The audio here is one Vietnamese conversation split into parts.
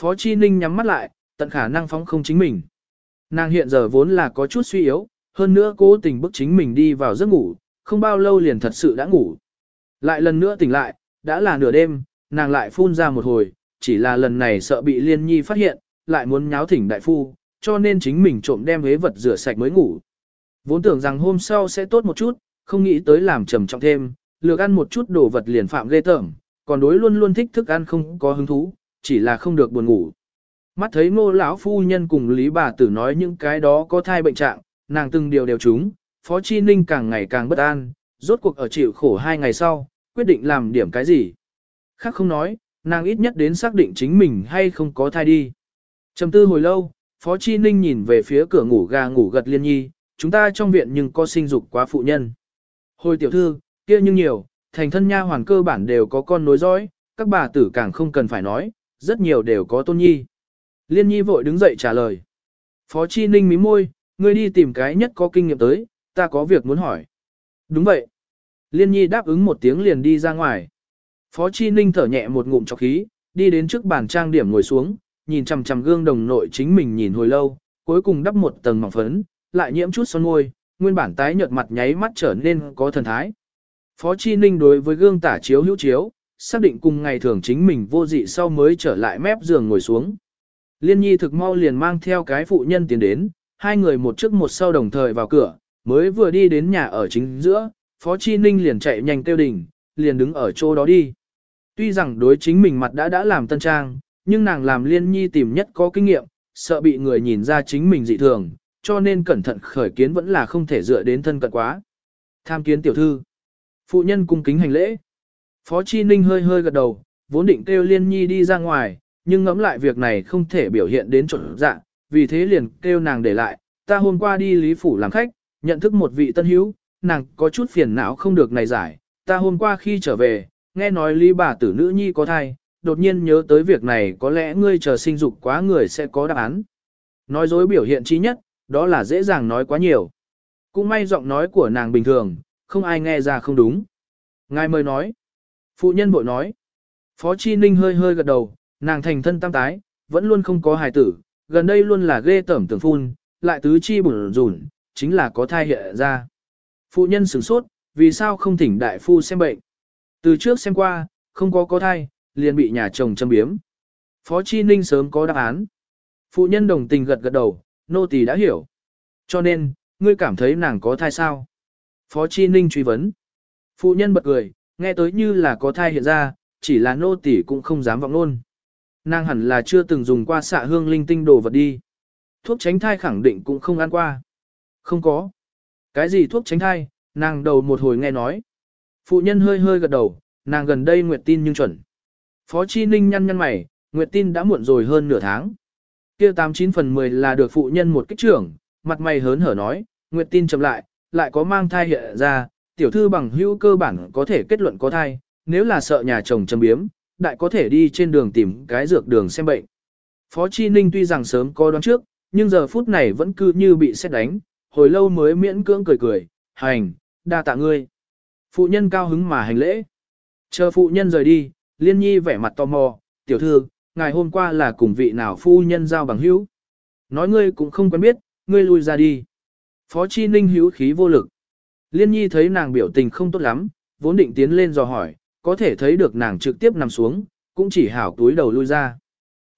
Phó Chi Ninh nhắm mắt lại, tận khả năng phóng không chính mình. Nàng hiện giờ vốn là có chút suy yếu, hơn nữa cố tình bức chính mình đi vào giấc ngủ, không bao lâu liền thật sự đã ngủ. Lại lần nữa tỉnh lại, đã là nửa đêm, nàng lại phun ra một hồi, chỉ là lần này sợ bị liên nhi phát hiện, lại muốn nháo thỉnh đại phu, cho nên chính mình trộm đem hế vật rửa sạch mới ngủ. Vốn tưởng rằng hôm sau sẽ tốt một chút, không nghĩ tới làm trầm trọng thêm, lược ăn một chút đồ vật liền phạm ghê tởm, còn đối luôn luôn thích thức ăn không có hứng thú, chỉ là không được buồn ngủ. Mắt thấy ngô lão phu nhân cùng lý bà tử nói những cái đó có thai bệnh trạng, nàng từng điều đều chúng, phó chi ninh càng ngày càng bất an, rốt cuộc ở chịu khổ hai ngày sau, quyết định làm điểm cái gì. Khác không nói, nàng ít nhất đến xác định chính mình hay không có thai đi. Trầm tư hồi lâu, Phó Chi Ninh nhìn về phía cửa ngủ gà ngủ gật liên nhi, chúng ta trong viện nhưng có sinh dục quá phụ nhân. Hồi tiểu thư, kia nhưng nhiều, thành thân nha hoàn cơ bản đều có con nối dõi, các bà tử càng không cần phải nói, rất nhiều đều có tôn nhi. Liên nhi vội đứng dậy trả lời. Phó Chi Ninh mím môi, ngươi đi tìm cái nhất có kinh nghiệm tới, ta có việc muốn hỏi. Đúng vậy. Liên nhi đáp ứng một tiếng liền đi ra ngoài. Phó Chi Ninh thở nhẹ một ngụm chọc khí, đi đến trước bàn trang điểm ngồi xuống, nhìn chằm chằm gương đồng nội chính mình nhìn hồi lâu, cuối cùng đắp một tầng mỏng phấn, lại nhiễm chút son môi, nguyên bản tái nhợt mặt nháy mắt trở nên có thần thái. Phó Chi Ninh đối với gương tả chiếu hữu chiếu, xác định cùng ngày thường chính mình vô dị sau mới trở lại mép giường ngồi xuống. Liên nhi thực mau liền mang theo cái phụ nhân tiến đến, hai người một trước một sau đồng thời vào cửa, mới vừa đi đến nhà ở chính giữa, Phó Chi Ninh liền chạy nhanh tiêu đỉnh, liền đứng ở chỗ đó đi. Tuy rằng đối chính mình mặt đã đã làm tân trang, nhưng nàng làm liên nhi tìm nhất có kinh nghiệm, sợ bị người nhìn ra chính mình dị thường, cho nên cẩn thận khởi kiến vẫn là không thể dựa đến thân cận quá. Tham kiến tiểu thư. Phụ nhân cung kính hành lễ. Phó Chi Ninh hơi hơi gật đầu, vốn định kêu liên nhi đi ra ngoài, nhưng ngẫm lại việc này không thể biểu hiện đến trộn dạng, vì thế liền kêu nàng để lại, ta hôm qua đi Lý Phủ làm khách, nhận thức một vị tân hữu, nàng có chút phiền não không được này giải, ta hôm qua khi trở về, nghe nói Lý bà tử nữ nhi có thai, đột nhiên nhớ tới việc này có lẽ ngươi chờ sinh dục quá người sẽ có đáp án. Nói dối biểu hiện chi nhất, đó là dễ dàng nói quá nhiều. Cũng may giọng nói của nàng bình thường, không ai nghe ra không đúng. Ngài mời nói. Phụ nhân bội nói. Phó Chi Ninh hơi hơi gật đầu, nàng thành thân tam tái, vẫn luôn không có hài tử, gần đây luôn là ghê tẩm tưởng phun, lại tứ chi bùn rủn, chính là có thai hiện ra. Phụ nhân sửng sốt, vì sao không thỉnh đại phu xem bệnh. Từ trước xem qua, không có có thai, liền bị nhà chồng châm biếm. Phó Chi Ninh sớm có đáp án. Phụ nhân đồng tình gật gật đầu, nô tỳ đã hiểu. Cho nên, ngươi cảm thấy nàng có thai sao? Phó Chi Ninh truy vấn. Phụ nhân bật cười, nghe tới như là có thai hiện ra, chỉ là nô tỷ cũng không dám vọng luôn. Nàng hẳn là chưa từng dùng qua xạ hương linh tinh đồ vật đi. Thuốc tránh thai khẳng định cũng không ăn qua. Không có. Cái gì thuốc tránh thai, nàng đầu một hồi nghe nói. Phụ nhân hơi hơi gật đầu, nàng gần đây nguyệt tin nhưng chuẩn. Phó Chi Ninh nhăn nhăn mày, nguyệt tin đã muộn rồi hơn nửa tháng. kia 89 phần 10 là được phụ nhân một kích trưởng, mặt mày hớn hở nói, nguyệt tin chậm lại, lại có mang thai hiện ra, tiểu thư bằng hữu cơ bản có thể kết luận có thai, nếu là sợ nhà chồng châm biếm, đại có thể đi trên đường tìm cái dược đường xem bệnh. Phó Chi Ninh tuy rằng sớm có đoán trước, nhưng giờ phút này vẫn cứ như bị xét đánh, hồi lâu mới miễn cưỡng cười cười, hành, đa tạ ngươi. Phụ nhân cao hứng mà hành lễ. Chờ phụ nhân rời đi, liên nhi vẻ mặt tò mò, tiểu thư, ngày hôm qua là cùng vị nào phu nhân giao bằng hữu. Nói ngươi cũng không quen biết, ngươi lui ra đi. Phó Chi Ninh hữu khí vô lực. Liên nhi thấy nàng biểu tình không tốt lắm, vốn định tiến lên dò hỏi, có thể thấy được nàng trực tiếp nằm xuống, cũng chỉ hảo túi đầu lui ra.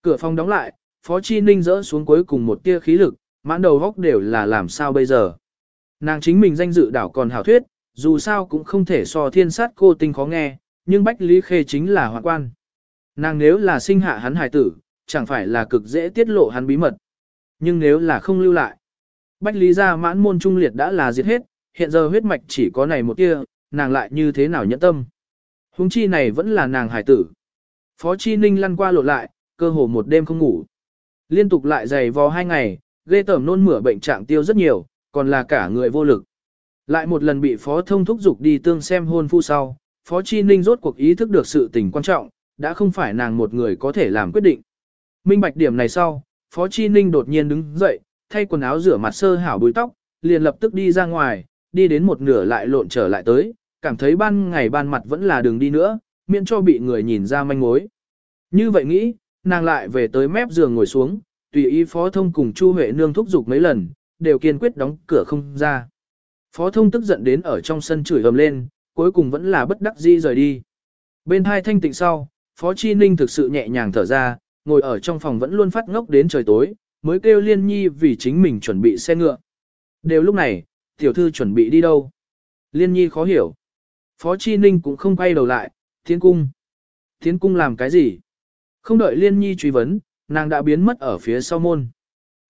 Cửa phòng đóng lại, Phó Chi Ninh rỡ xuống cuối cùng một tia khí lực, mãn đầu góc đều là làm sao bây giờ. Nàng chính mình danh dự đảo còn hảo thuyết, dù sao cũng không thể so thiên sát cô tinh khó nghe, nhưng Bách Lý Khê chính là hoạn quan. Nàng nếu là sinh hạ hắn hài tử, chẳng phải là cực dễ tiết lộ hắn bí mật. Nhưng nếu là không lưu lại, Bách Lý gia mãn môn trung liệt đã là diệt hết, hiện giờ huyết mạch chỉ có này một tia, nàng lại như thế nào nhẫn tâm. Hùng chi này vẫn là nàng hải tử. Phó Chi Ninh lăn qua lộ lại, cơ hồ một đêm không ngủ. Liên tục lại dày vò hai ngày, ghê tởm nôn mửa bệnh trạng tiêu rất nhiều, còn là cả người vô lực. Lại một lần bị Phó Thông thúc giục đi tương xem hôn phu sau, Phó Chi Ninh rốt cuộc ý thức được sự tình quan trọng, đã không phải nàng một người có thể làm quyết định. Minh bạch điểm này sau, Phó Chi Ninh đột nhiên đứng dậy, thay quần áo rửa mặt sơ hảo bùi tóc, liền lập tức đi ra ngoài, đi đến một nửa lại lộn trở lại tới, cảm thấy ban ngày ban mặt vẫn là đường đi nữa, miễn cho bị người nhìn ra manh mối. Như vậy nghĩ, nàng lại về tới mép giường ngồi xuống, tùy ý phó thông cùng Chu Huệ nương thúc giục mấy lần, đều kiên quyết đóng cửa không ra. Phó thông tức giận đến ở trong sân chửi ầm lên, cuối cùng vẫn là bất đắc dĩ rời đi. Bên hai thanh tịnh sau, Phó Chi Ninh thực sự nhẹ nhàng thở ra, ngồi ở trong phòng vẫn luôn phát ngốc đến trời tối, mới kêu Liên Nhi vì chính mình chuẩn bị xe ngựa. Đều lúc này, tiểu thư chuẩn bị đi đâu? Liên Nhi khó hiểu. Phó Chi Ninh cũng không quay đầu lại, tiến cung. Tiến cung làm cái gì? Không đợi Liên Nhi truy vấn, nàng đã biến mất ở phía sau môn.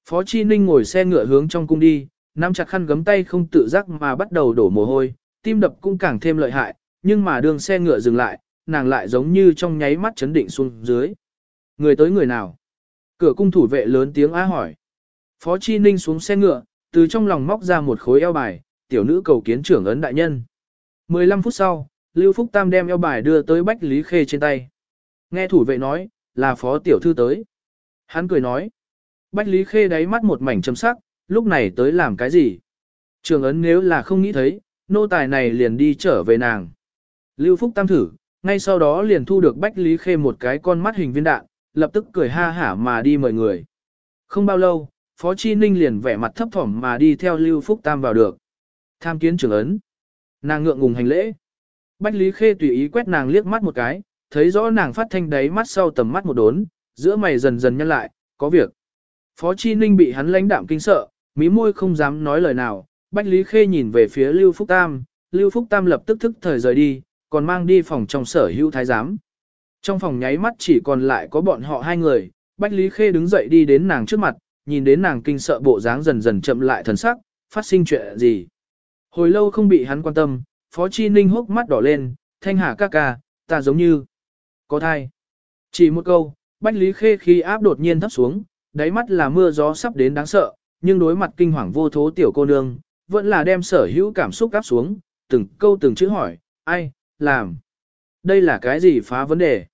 Phó Chi Ninh ngồi xe ngựa hướng trong cung đi, nắm chặt khăn gấm tay không tự giác mà bắt đầu đổ mồ hôi, tim đập cũng càng thêm lợi hại, nhưng mà đường xe ngựa dừng lại, nàng lại giống như trong nháy mắt chấn định xuống dưới. Người tới người nào? Cửa cung thủ vệ lớn tiếng á hỏi. Phó Chi Ninh xuống xe ngựa, từ trong lòng móc ra một khối eo bài, tiểu nữ cầu kiến trưởng ấn đại nhân. 15 phút sau, Lưu Phúc Tam đem eo bài đưa tới Bách Lý Khê trên tay. Nghe thủ vệ nói, là phó tiểu thư tới. Hắn cười nói. Bách Lý Khê đáy mắt một mảnh chấm sắc, lúc này tới làm cái gì? Trường ấn nếu là không nghĩ thấy, nô tài này liền đi trở về nàng. Lưu Phúc Tam thử, ngay sau đó liền thu được Bách Lý Khê một cái con mắt hình viên đạn, lập tức cười ha hả mà đi mời người. Không bao lâu, Phó Chi Ninh liền vẻ mặt thấp thỏm mà đi theo Lưu Phúc Tam vào được. Tham kiến trưởng ấn. Nàng ngượng ngùng hành lễ. Bách Lý Khê tùy ý quét nàng liếc mắt một cái, thấy rõ nàng phát thanh đáy mắt sau tầm mắt một đốn, giữa mày dần dần nhăn lại, có việc. Phó Chi Ninh bị hắn lãnh đạm kinh sợ, mí môi không dám nói lời nào, Bách Lý Khê nhìn về phía Lưu Phúc Tam, Lưu Phúc Tam lập tức thức thời rời đi, còn mang đi phòng trong sở hữu thái giám. Trong phòng nháy mắt chỉ còn lại có bọn họ hai người, Bách Lý Khê đứng dậy đi đến nàng trước mặt, nhìn đến nàng kinh sợ bộ dáng dần dần chậm lại thần sắc, phát sinh chuyện gì. Hồi lâu không bị hắn quan tâm, Phó Chi Ninh hốc mắt đỏ lên, thanh hà ca ca, ta giống như có thai. Chỉ một câu, Bách Lý Khê khi áp đột nhiên thấp xuống, đáy mắt là mưa gió sắp đến đáng sợ, nhưng đối mặt kinh hoàng vô thố tiểu cô nương, vẫn là đem sở hữu cảm xúc áp xuống, từng câu từng chữ hỏi, ai, làm. Đây là cái gì phá vấn đề?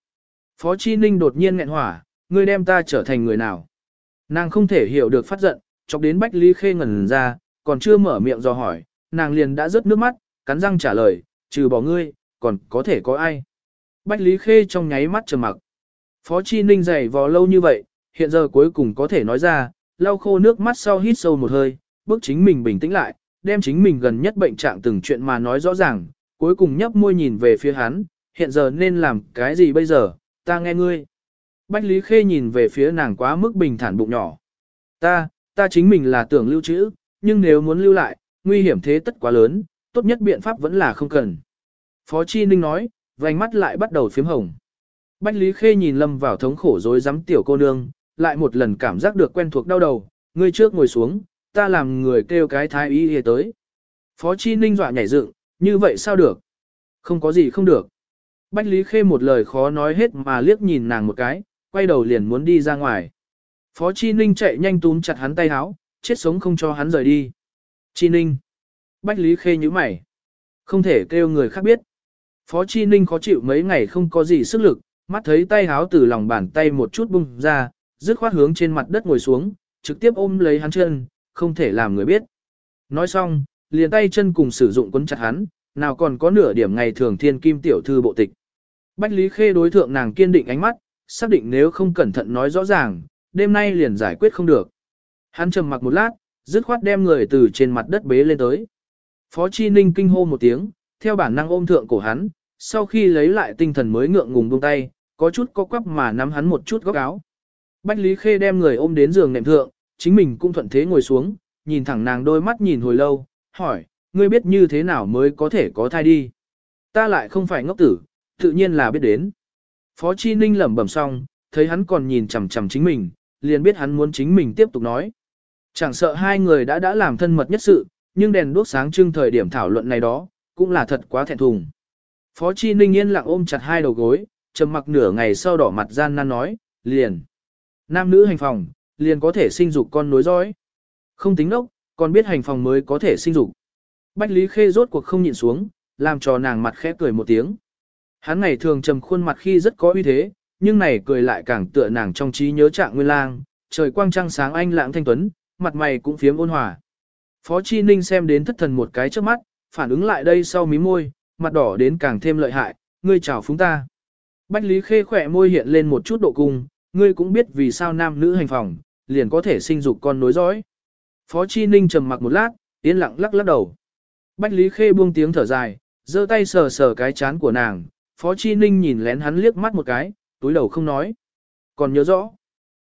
Phó Chi Ninh đột nhiên nghẹn hỏa, ngươi đem ta trở thành người nào? Nàng không thể hiểu được phát giận, chọc đến Bách Lý Khê ngẩn ra, còn chưa mở miệng do hỏi, nàng liền đã rớt nước mắt, cắn răng trả lời, trừ bỏ ngươi, còn có thể có ai? Bách Lý Khê trong nháy mắt trầm mặc. Phó Chi Ninh dày vò lâu như vậy, hiện giờ cuối cùng có thể nói ra, lau khô nước mắt sau hít sâu một hơi, bước chính mình bình tĩnh lại, đem chính mình gần nhất bệnh trạng từng chuyện mà nói rõ ràng, cuối cùng nhấp môi nhìn về phía hắn, hiện giờ nên làm cái gì bây giờ, ta nghe ngươi. Bách Lý Khê nhìn về phía nàng quá mức bình thản bụng nhỏ. Ta, ta chính mình là tưởng lưu trữ, nhưng nếu muốn lưu lại, nguy hiểm thế tất quá lớn, tốt nhất biện pháp vẫn là không cần. Phó Chi Ninh nói, vành mắt lại bắt đầu phím hồng. Bách Lý Khê nhìn lâm vào thống khổ dối rắm tiểu cô nương, lại một lần cảm giác được quen thuộc đau đầu, ngươi trước ngồi xuống, ta làm người kêu cái thái y y tới. Phó Chi Ninh dọa nhảy dựng, như vậy sao được? Không có gì không được. Bách Lý Khê một lời khó nói hết mà liếc nhìn nàng một cái, quay đầu liền muốn đi ra ngoài. Phó Chi Ninh chạy nhanh túm chặt hắn tay háo, chết sống không cho hắn rời đi. Chi Ninh. Bách Lý Khê như mày. Không thể kêu người khác biết. Phó Chi Ninh khó chịu mấy ngày không có gì sức lực, mắt thấy tay háo từ lòng bàn tay một chút bung ra, dứt khoát hướng trên mặt đất ngồi xuống, trực tiếp ôm lấy hắn chân, không thể làm người biết. Nói xong, liền tay chân cùng sử dụng quấn chặt hắn, nào còn có nửa điểm ngày thường thiên kim tiểu thư bộ tịch. Bách Lý Khê đối thượng nàng kiên định ánh mắt, xác định nếu không cẩn thận nói rõ ràng, đêm nay liền giải quyết không được. Hắn trầm mặc một lát, dứt khoát đem người từ trên mặt đất bế lên tới. Phó Chi Ninh kinh hô một tiếng, theo bản năng ôm thượng cổ hắn, sau khi lấy lại tinh thần mới ngượng ngùng buông tay, có chút co quắp mà nắm hắn một chút góc áo. Bách Lý Khê đem người ôm đến giường nệm thượng, chính mình cũng thuận thế ngồi xuống, nhìn thẳng nàng đôi mắt nhìn hồi lâu, hỏi, ngươi biết như thế nào mới có thể có thai đi. Ta lại không phải ngốc tử, tự nhiên là biết đến. Phó Chi Ninh lẩm bẩm xong, thấy hắn còn nhìn chằm chằm chính mình, liền biết hắn muốn chính mình tiếp tục nói. Chẳng sợ hai người đã đã làm thân mật nhất sự, nhưng đèn đuốc sáng trưng thời điểm thảo luận này đó, cũng là thật quá thẹn thùng. Phó Chi Ninh yên lặng ôm chặt hai đầu gối, trầm mặc nửa ngày sau đỏ mặt gian nan nói, liền. Nam nữ hành phòng, liền có thể sinh dục con nối dõi. Không tính đốc, còn biết hành phòng mới có thể sinh dục. Bách Lý Khê rốt cuộc không nhịn xuống, làm cho nàng mặt khẽ cười một tiếng. Hắn ngày thường trầm khuôn mặt khi rất có uy thế, nhưng này cười lại càng tựa nàng trong trí nhớ trạng nguyên lang, trời quang trăng sáng anh lãng thanh tuấn, mặt mày cũng phiếm ôn hòa. Phó Chi Ninh xem đến thất thần một cái trước mắt, phản ứng lại đây sau mí môi, mặt đỏ đến càng thêm lợi hại, ngươi chào phúng ta. Bách Lý Khê khỏe môi hiện lên một chút độ cung, ngươi cũng biết vì sao nam nữ hành phòng, liền có thể sinh dục con nối dõi. Phó Chi Ninh trầm mặc một lát, yên lặng lắc lắc đầu. Bách Lý Khê buông tiếng thở dài, giơ tay sờ sờ cái chán của nàng, Phó Chi Ninh nhìn lén hắn liếc mắt một cái, túi đầu không nói. Còn nhớ rõ,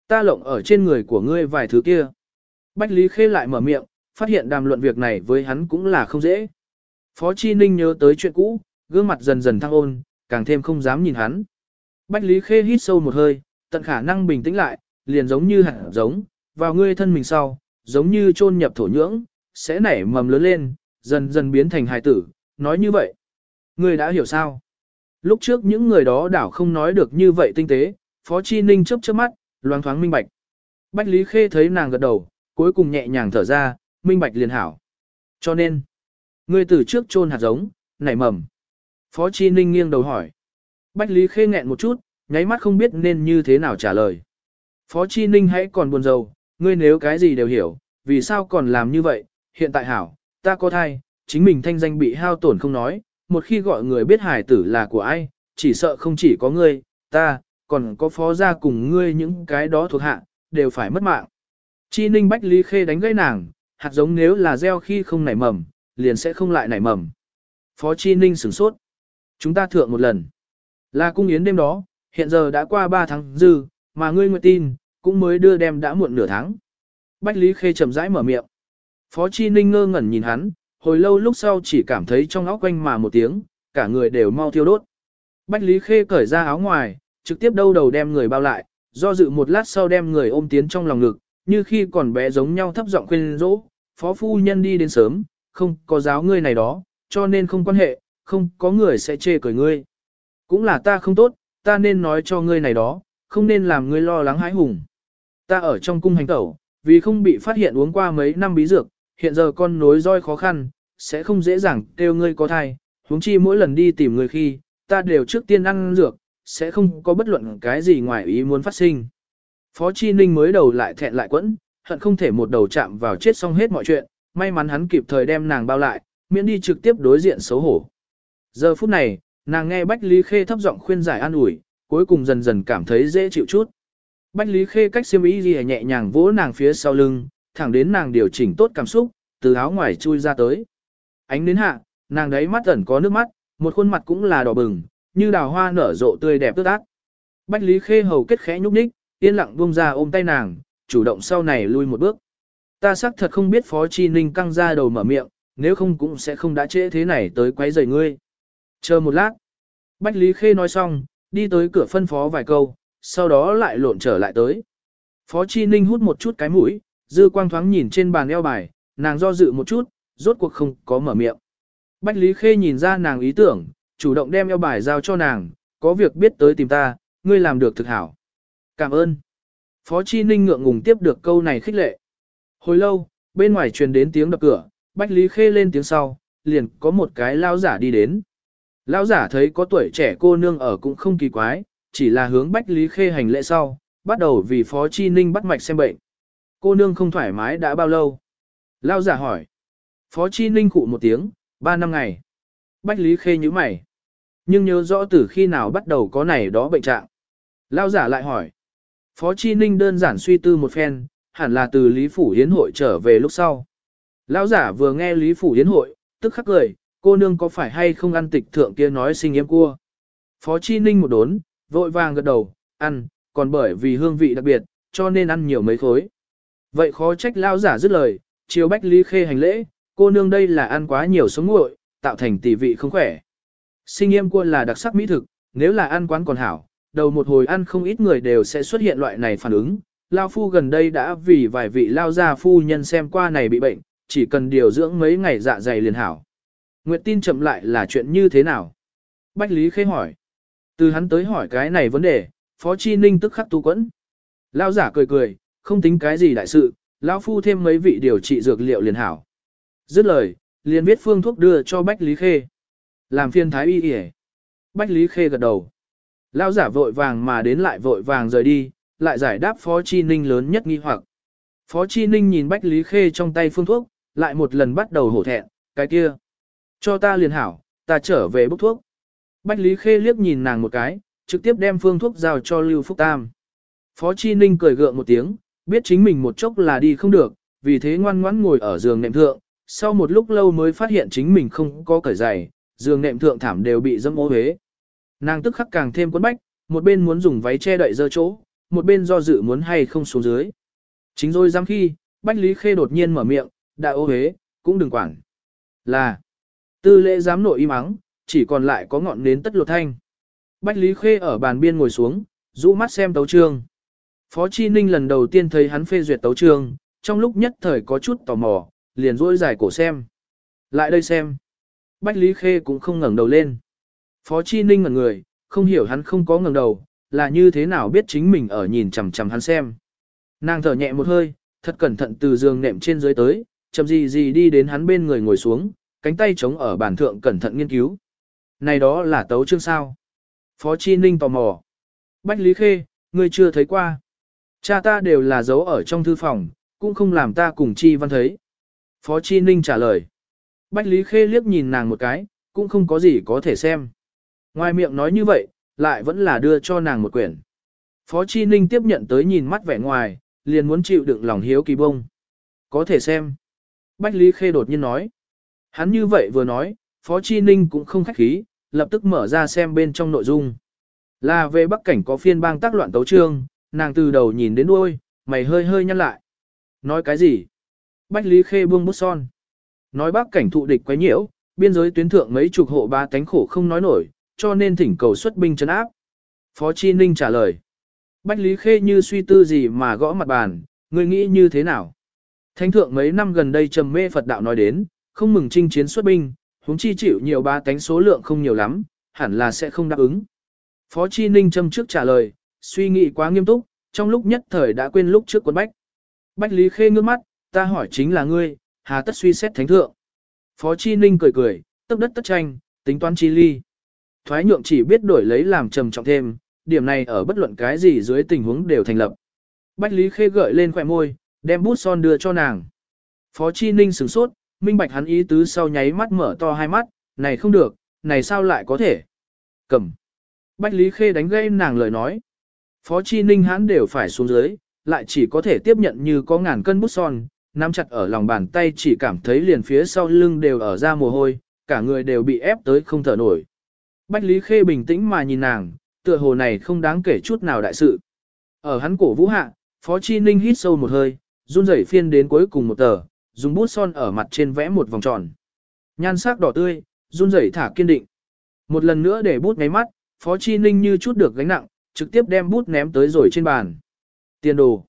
ta lộng ở trên người của ngươi vài thứ kia. Bách Lý Khê lại mở miệng, phát hiện đàm luận việc này với hắn cũng là không dễ. Phó Chi Ninh nhớ tới chuyện cũ, gương mặt dần dần thăng ôn, càng thêm không dám nhìn hắn. Bách Lý Khê hít sâu một hơi, tận khả năng bình tĩnh lại, liền giống như hạt giống, vào ngươi thân mình sau, giống như chôn nhập thổ nhưỡng, sẽ nảy mầm lớn lên, dần dần biến thành hài tử, nói như vậy. Ngươi đã hiểu sao? Lúc trước những người đó đảo không nói được như vậy tinh tế, Phó Chi Ninh chớp chớp mắt, loáng thoáng minh bạch. Bách Lý Khê thấy nàng gật đầu, cuối cùng nhẹ nhàng thở ra, minh bạch liền hảo. Cho nên, ngươi từ trước chôn hạt giống, nảy mầm. Phó Chi Ninh nghiêng đầu hỏi. Bách Lý Khê nghẹn một chút, nháy mắt không biết nên như thế nào trả lời. Phó Chi Ninh hãy còn buồn rầu, ngươi nếu cái gì đều hiểu, vì sao còn làm như vậy, hiện tại hảo, ta có thai, chính mình thanh danh bị hao tổn không nói, một khi gọi người biết hải tử là của ai, chỉ sợ không chỉ có ngươi, ta, còn có phó gia cùng ngươi những cái đó thuộc hạ, đều phải mất mạng. Chi Ninh Bách Lý Khê đánh gãy nàng, hạt giống nếu là gieo khi không nảy mầm, liền sẽ không lại nảy mầm. Phó Chi Ninh sửng sốt. Chúng ta thượng một lần. Là cung yến đêm đó, hiện giờ đã qua 3 tháng dư, mà ngươi nguyện tin, cũng mới đưa đem đã muộn nửa tháng. Bách Lý Khê chậm rãi mở miệng. Phó Chi Ninh ngơ ngẩn nhìn hắn, hồi lâu lúc sau chỉ cảm thấy trong óc quanh mà một tiếng, cả người đều mau thiêu đốt. Bách Lý Khê cởi ra áo ngoài, trực tiếp đâu đầu đem người bao lại, do dự một lát sau đem người ôm tiến trong lòng ngực, như khi còn bé giống nhau thấp giọng khuyên dỗ, phó phu nhân đi đến sớm, không có giáo ngươi này đó, cho nên không quan hệ, không có người sẽ chê cười ngươi. Cũng là ta không tốt, ta nên nói cho ngươi này đó, không nên làm ngươi lo lắng hãi hùng. Ta ở trong cung hành tẩu, vì không bị phát hiện uống qua mấy năm bí dược, hiện giờ con nối roi khó khăn, sẽ không dễ dàng kêu ngươi có thai, huống chi mỗi lần đi tìm người khi, ta đều trước tiên ăn dược, sẽ không có bất luận cái gì ngoài ý muốn phát sinh. Phó Chi Ninh mới đầu lại thẹn lại quẫn, hận không thể một đầu chạm vào chết xong hết mọi chuyện, may mắn hắn kịp thời đem nàng bao lại, miễn đi trực tiếp đối diện xấu hổ. Giờ phút này, nàng nghe Bách Lý Khê thấp giọng khuyên giải an ủi, cuối cùng dần dần cảm thấy dễ chịu chút. Bách Lý Khê cách siêu ý gì nhẹ nhàng vỗ nàng phía sau lưng, thẳng đến nàng điều chỉnh tốt cảm xúc, từ áo ngoài chui ra tới. Ánh đến hạ, nàng đấy mắt ẩn có nước mắt, một khuôn mặt cũng là đỏ bừng, như đào hoa nở rộ tươi đẹp tươi ác. Bách Lý Khê hầu kết khẽ nhúc nhích, yên lặng buông ra ôm tay nàng, chủ động sau này lui một bước. Ta xác thật không biết Phó Chi Ninh căng ra đầu mở miệng, nếu không cũng sẽ không đã trễ thế này tới quấy rầy ngươi. Chờ một lát. Bách Lý Khê nói xong, đi tới cửa phân phó vài câu, sau đó lại lộn trở lại tới. Phó Chi Ninh hút một chút cái mũi, dư quang thoáng nhìn trên bàn eo bài, nàng do dự một chút, rốt cuộc không có mở miệng. Bách Lý Khê nhìn ra nàng ý tưởng, chủ động đem eo bài giao cho nàng, có việc biết tới tìm ta, ngươi làm được thực hảo. Cảm ơn. Phó Chi Ninh ngượng ngùng tiếp được câu này khích lệ. Hồi lâu, bên ngoài truyền đến tiếng đập cửa, Bách Lý Khê lên tiếng sau, liền có một cái lao giả đi đến. Lão giả thấy có tuổi trẻ cô nương ở cũng không kỳ quái, chỉ là hướng Bách Lý Khê hành lễ sau, bắt đầu vì Phó Chi Ninh bắt mạch xem bệnh. Cô nương không thoải mái đã bao lâu? Lão giả hỏi. Phó Chi Ninh cụ một tiếng, ba năm ngày. Bách Lý Khê nhíu mày. Nhưng nhớ rõ từ khi nào bắt đầu có này đó bệnh trạng. Lão giả lại hỏi. Phó Chi Ninh đơn giản suy tư một phen, hẳn là từ Lý Phủ Hiến hội trở về lúc sau. Lão giả vừa nghe Lý Phủ Hiến hội, tức khắc cười, cô nương có phải hay không ăn tịch thượng kia nói sinh yếm cua. Phó Chi Ninh một đốn, vội vàng gật đầu, ăn, còn bởi vì hương vị đặc biệt, cho nên ăn nhiều mấy khối. Vậy khó trách lao giả dứt lời, chiều bách lý khê hành lễ, cô nương đây là ăn quá nhiều sống nguội, tạo thành tỷ vị không khỏe. Sinh nghiêm cua là đặc sắc mỹ thực, nếu là ăn quán còn hảo, đầu một hồi ăn không ít người đều sẽ xuất hiện loại này phản ứng. Lao phu gần đây đã vì vài vị lao gia phu nhân xem qua này bị bệnh, chỉ cần điều dưỡng mấy ngày dạ dày liền hảo. Nguyệt tin chậm lại là chuyện như thế nào? Bách Lý Khê hỏi. Từ hắn tới hỏi cái này vấn đề, Phó Chi Ninh tức khắc tu quẫn. Lao giả cười cười, không tính cái gì đại sự, lão phu thêm mấy vị điều trị dược liệu liền hảo. Dứt lời, liền viết phương thuốc đưa cho Bách Lý Khê. Làm phiên thái y y Bách Lý Khê gật đầu. lão giả vội vàng mà đến lại vội vàng rời đi, lại giải đáp Phó Chi Ninh lớn nhất nghi hoặc. Phó Chi Ninh nhìn Bách Lý Khê trong tay phương thuốc, lại một lần bắt đầu hổ thẹn, cái kia. Cho ta liền hảo, ta trở về bốc thuốc. Bách Lý Khê liếc nhìn nàng một cái, trực tiếp đem phương thuốc giao cho Lưu Phúc Tam. Phó Chi Ninh cười gượng một tiếng, biết chính mình một chốc là đi không được, vì thế ngoan ngoãn ngồi ở giường nệm thượng, sau một lúc lâu mới phát hiện chính mình không có cởi giày, giường nệm thượng thảm đều bị dâm ô huế. Nàng tức khắc càng thêm quấn bách, một bên muốn dùng váy che đậy dơ chỗ, một bên do dự muốn hay không xuống dưới. Chính rồi dám khi, Bách Lý Khê đột nhiên mở miệng, đã ô huế, cũng đừng quản. Là, tư lễ dám nội im ắng, chỉ còn lại có ngọn nến tất lột thanh. Bách Lý Khê ở bàn biên ngồi xuống, rũ mắt xem tấu trương. Phó Chi Ninh lần đầu tiên thấy hắn phê duyệt tấu trường, trong lúc nhất thời có chút tò mò, liền rỗi dài cổ xem. Lại đây xem. Bách Lý Khê cũng không ngẩng đầu lên. Phó Chi Ninh ngẩn người, không hiểu hắn không có ngẩng đầu, là như thế nào biết chính mình ở nhìn chằm chằm hắn xem. Nàng thở nhẹ một hơi, thật cẩn thận từ giường nệm trên dưới tới, chậm gì gì đi đến hắn bên người ngồi xuống, cánh tay chống ở bàn thượng cẩn thận nghiên cứu. Này đó là tấu chương sao? Phó Chi Ninh tò mò. Bách Lý Khê, ngươi chưa thấy qua. Cha ta đều là giấu ở trong thư phòng, cũng không làm ta cùng Chi Văn thấy. Phó Chi Ninh trả lời. Bách Lý Khê liếc nhìn nàng một cái, cũng không có gì có thể xem. Ngoài miệng nói như vậy, lại vẫn là đưa cho nàng một quyển. Phó Chi Ninh tiếp nhận tới nhìn mắt vẻ ngoài, liền muốn chịu đựng lòng hiếu kỳ bông. Có thể xem. Bách Lý Khê đột nhiên nói. Hắn như vậy vừa nói, Phó Chi Ninh cũng không khách khí, lập tức mở ra xem bên trong nội dung. Là về Bắc Cảnh có phiên bang tác loạn tấu trương, nàng từ đầu nhìn đến đuôi, mày hơi hơi nhăn lại. Nói cái gì? Bách Lý Khê buông bút son. Nói Bắc Cảnh thụ địch quấy nhiễu, biên giới tuyến thượng mấy chục hộ ba tánh khổ không nói nổi, cho nên thỉnh cầu xuất binh trấn áp. Phó Chi Ninh trả lời. Bách Lý Khê như suy tư gì mà gõ mặt bàn, ngươi nghĩ như thế nào? Thánh thượng mấy năm gần đây trầm mê Phật đạo nói đến, không mừng chinh chiến xuất binh, huống chi chịu nhiều ba tánh số lượng không nhiều lắm, hẳn là sẽ không đáp ứng. Phó Chi Ninh châm trước trả lời, suy nghĩ quá nghiêm túc, trong lúc nhất thời đã quên lúc trước quân bách. Bách Lý Khê ngước mắt, ta hỏi chính là ngươi, hà tất suy xét thánh thượng. Phó Chi Ninh cười cười, tức đất tất tranh, tính toán chi ly. Thoái nhượng chỉ biết đổi lấy làm trầm trọng thêm, điểm này ở bất luận cái gì dưới tình huống đều thành lập. Bách Lý Khê gợi lên khỏe môi, đem bút son đưa cho nàng. Phó Chi Ninh sửng sốt, minh bạch hắn ý tứ sau nháy mắt mở to hai mắt, này không được, này sao lại có thể. Cầm. Bách Lý Khê đánh gây nàng lời nói. Phó Chi Ninh hãn đều phải xuống dưới, lại chỉ có thể tiếp nhận như có ngàn cân bút son, nắm chặt ở lòng bàn tay chỉ cảm thấy liền phía sau lưng đều ở ra mồ hôi, cả người đều bị ép tới không thở nổi. Bách Lý Khê bình tĩnh mà nhìn nàng, tựa hồ này không đáng kể chút nào đại sự. Ở hắn cổ vũ hạ, Phó Chi Ninh hít sâu một hơi, run rẩy phiên đến cuối cùng một tờ, dùng bút son ở mặt trên vẽ một vòng tròn. Nhan sắc đỏ tươi, run rẩy thả kiên định. Một lần nữa để bút ngáy mắt, Phó Chi Ninh như chút được gánh nặng, trực tiếp đem bút ném tới rồi trên bàn. Tiền đồ.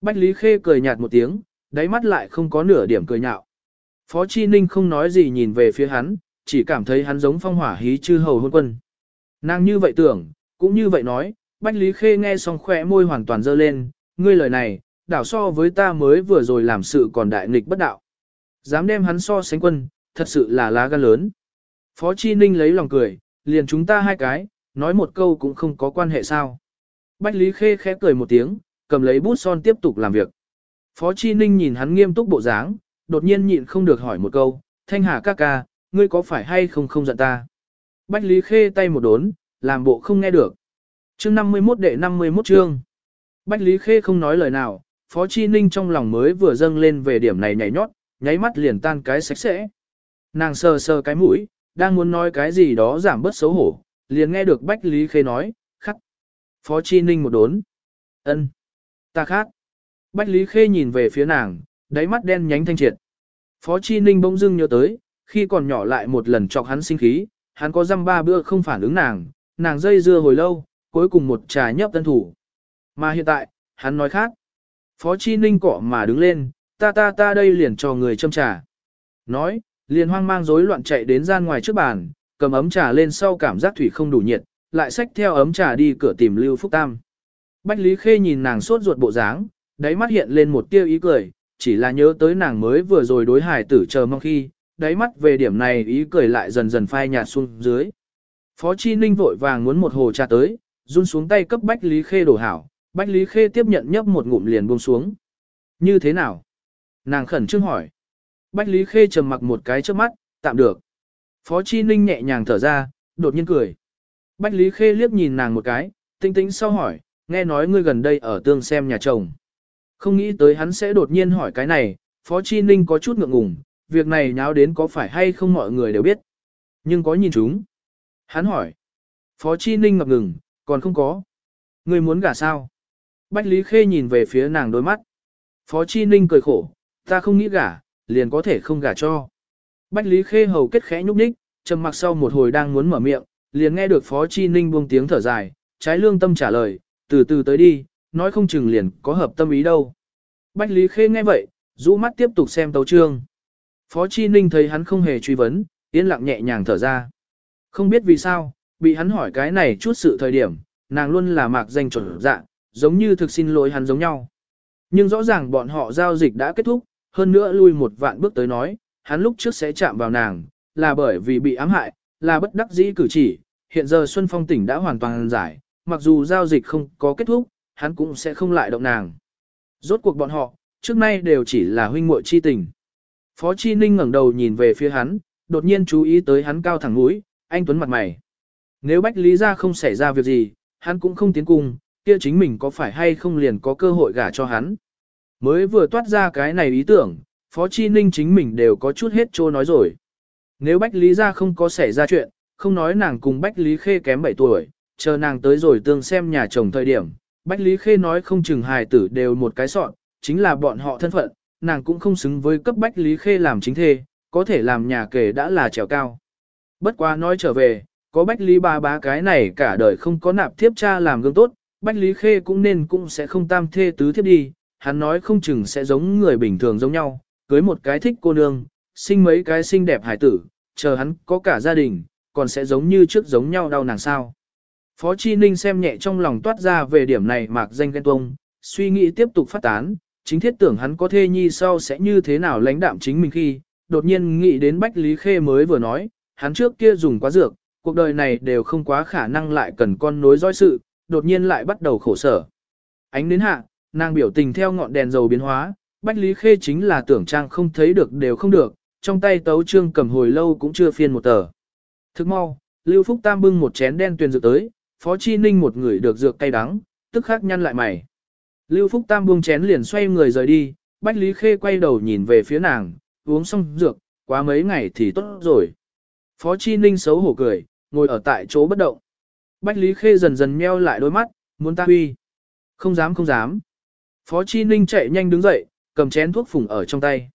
Bách Lý Khê cười nhạt một tiếng, đáy mắt lại không có nửa điểm cười nhạo. Phó Chi Ninh không nói gì nhìn về phía hắn, chỉ cảm thấy hắn giống phong hỏa hí chư hầu hôn quân. Nàng như vậy tưởng, cũng như vậy nói, Bách Lý Khê nghe xong khỏe môi hoàn toàn dơ lên, ngươi lời này, đảo so với ta mới vừa rồi làm sự còn đại nghịch bất đạo. Dám đem hắn so sánh quân, thật sự là lá gan lớn. Phó Chi Ninh lấy lòng cười, liền chúng ta hai cái, nói một câu cũng không có quan hệ sao. Bách Lý Khê khẽ cười một tiếng, cầm lấy bút son tiếp tục làm việc. Phó Chi Ninh nhìn hắn nghiêm túc bộ dáng, đột nhiên nhịn không được hỏi một câu, Thanh Hà ca ca, ngươi có phải hay không không giận ta? Bách Lý Khê tay một đốn, làm bộ không nghe được. Chương 51 đệ 51 chương. Bách Lý Khê không nói lời nào, Phó Chi Ninh trong lòng mới vừa dâng lên về điểm này nhảy nhót, nháy mắt liền tan cái sạch sẽ. Nàng sờ sờ cái mũi, đang muốn nói cái gì đó giảm bớt xấu hổ, liền nghe được Bách Lý Khê nói, khắc. Phó Chi Ninh một đốn. ân, Ta khát. Bách Lý Khê nhìn về phía nàng, đáy mắt đen nhánh thanh triệt. Phó Chi Ninh bỗng dưng nhớ tới, khi còn nhỏ lại một lần chọc hắn sinh khí, hắn có dăm ba bữa không phản ứng nàng, nàng dây dưa hồi lâu, cuối cùng một trà nhấp tân thủ. Mà hiện tại, hắn nói khác. Phó Chi Ninh cọ mà đứng lên, ta ta ta đây liền cho người châm trà. Nói, liền hoang mang rối loạn chạy đến gian ngoài trước bàn, cầm ấm trà lên sau cảm giác thủy không đủ nhiệt, lại xách theo ấm trà đi cửa tìm Lưu Phúc Tam. Bách Lý Khê nhìn nàng sốt ruột bộ dáng, đáy mắt hiện lên một tia ý cười, chỉ là nhớ tới nàng mới vừa rồi đối hải tử chờ mong khi, đáy mắt về điểm này ý cười lại dần dần phai nhạt xuống dưới. Phó Chi Ninh vội vàng muốn một hồ trà tới, run xuống tay cấp Bách Lý Khê đổ hảo, Bách Lý Khê tiếp nhận nhấp một ngụm liền buông xuống. Như thế nào? Nàng khẩn trương hỏi. Bách Lý Khê trầm mặc một cái trước mắt, tạm được. Phó Chi Ninh nhẹ nhàng thở ra, đột nhiên cười. Bách Lý Khê liếc nhìn nàng một cái, tinh tĩnh sau hỏi, nghe nói ngươi gần đây ở tương xem nhà chồng. Không nghĩ tới hắn sẽ đột nhiên hỏi cái này, Phó Chi Ninh có chút ngượng ngùng, việc này nháo đến có phải hay không mọi người đều biết. Nhưng có nhìn chúng. Hắn hỏi. Phó Chi Ninh ngập ngừng, còn không có. Ngươi muốn gả sao? Bách Lý Khê nhìn về phía nàng đôi mắt. Phó Chi Ninh cười khổ, ta không nghĩ gả, liền có thể không gả cho. Bách Lý Khê hầu kết khẽ nhúc nhích, trầm mặc sau một hồi đang muốn mở miệng, liền nghe được Phó Chi Ninh buông tiếng thở dài, trái lương tâm trả lời, từ từ tới đi, nói không chừng liền có hợp tâm ý đâu. Bách Lý Khê nghe vậy, rũ mắt tiếp tục xem tấu trương. Phó Chi Ninh thấy hắn không hề truy vấn, yên lặng nhẹ nhàng thở ra. Không biết vì sao, bị hắn hỏi cái này chút sự thời điểm, nàng luôn là mạc danh chuẩn dạ, giống như thực xin lỗi hắn giống nhau. Nhưng rõ ràng bọn họ giao dịch đã kết thúc, hơn nữa lui một vạn bước tới nói, hắn lúc trước sẽ chạm vào nàng, là bởi vì bị ám hại, là bất đắc dĩ cử chỉ, hiện giờ Xuân Phong tỉnh đã hoàn toàn giải, mặc dù giao dịch không có kết thúc, hắn cũng sẽ không lại động nàng. Rốt cuộc bọn họ, trước nay đều chỉ là huynh muội chi tình. Phó Chi Ninh ngẩng đầu nhìn về phía hắn, đột nhiên chú ý tới hắn cao thẳng mũi, anh tuấn mặt mày. Nếu Bách Lý ra không xảy ra việc gì, hắn cũng không tiến cùng, kia chính mình có phải hay không liền có cơ hội gả cho hắn. Mới vừa toát ra cái này ý tưởng, Phó Chi Ninh chính mình đều có chút hết trô nói rồi. Nếu Bách Lý ra không có xảy ra chuyện, không nói nàng cùng Bách Lý Khê kém 7 tuổi, chờ nàng tới rồi tương xem nhà chồng thời điểm. Bách Lý Khê nói không chừng hài tử đều một cái sọn, chính là bọn họ thân phận, nàng cũng không xứng với cấp Bách Lý Khê làm chính thê, có thể làm nhà kể đã là trèo cao. Bất quá nói trở về, có Bách Lý ba bá cái này cả đời không có nạp thiếp cha làm gương tốt, Bách Lý Khê cũng nên cũng sẽ không tam thê tứ thiếp đi, hắn nói không chừng sẽ giống người bình thường giống nhau, cưới một cái thích cô nương, sinh mấy cái xinh đẹp hải tử, chờ hắn có cả gia đình, còn sẽ giống như trước giống nhau đau nàng sao. Phó Chi Ninh xem nhẹ trong lòng toát ra về điểm này mạc danh ghen tuông, suy nghĩ tiếp tục phát tán, chính thiết tưởng hắn có thê nhi sau sẽ như thế nào lãnh đạm chính mình khi, đột nhiên nghĩ đến Bách Lý Khê mới vừa nói, hắn trước kia dùng quá dược, cuộc đời này đều không quá khả năng lại cần con nối dõi sự, đột nhiên lại bắt đầu khổ sở. Ánh đến hạ, nàng biểu tình theo ngọn đèn dầu biến hóa, Bách Lý Khê chính là tưởng trang không thấy được đều không được, trong tay tấu trương cầm hồi lâu cũng chưa phiên một tờ. Thức mau, Lưu Phúc Tam bưng một chén đen tuyền dược tới, Phó Chi Ninh một người được dược cay đắng, tức khắc nhăn lại mày. Lưu Phúc Tam buông chén liền xoay người rời đi, Bách Lý Khê quay đầu nhìn về phía nàng, uống xong dược, quá mấy ngày thì tốt rồi. Phó Chi Ninh xấu hổ cười, ngồi ở tại chỗ bất động. Bách Lý Khê dần dần meo lại đôi mắt, muốn ta huy. Không dám không dám. Phó Chi Ninh chạy nhanh đứng dậy, cầm chén thuốc phùng ở trong tay.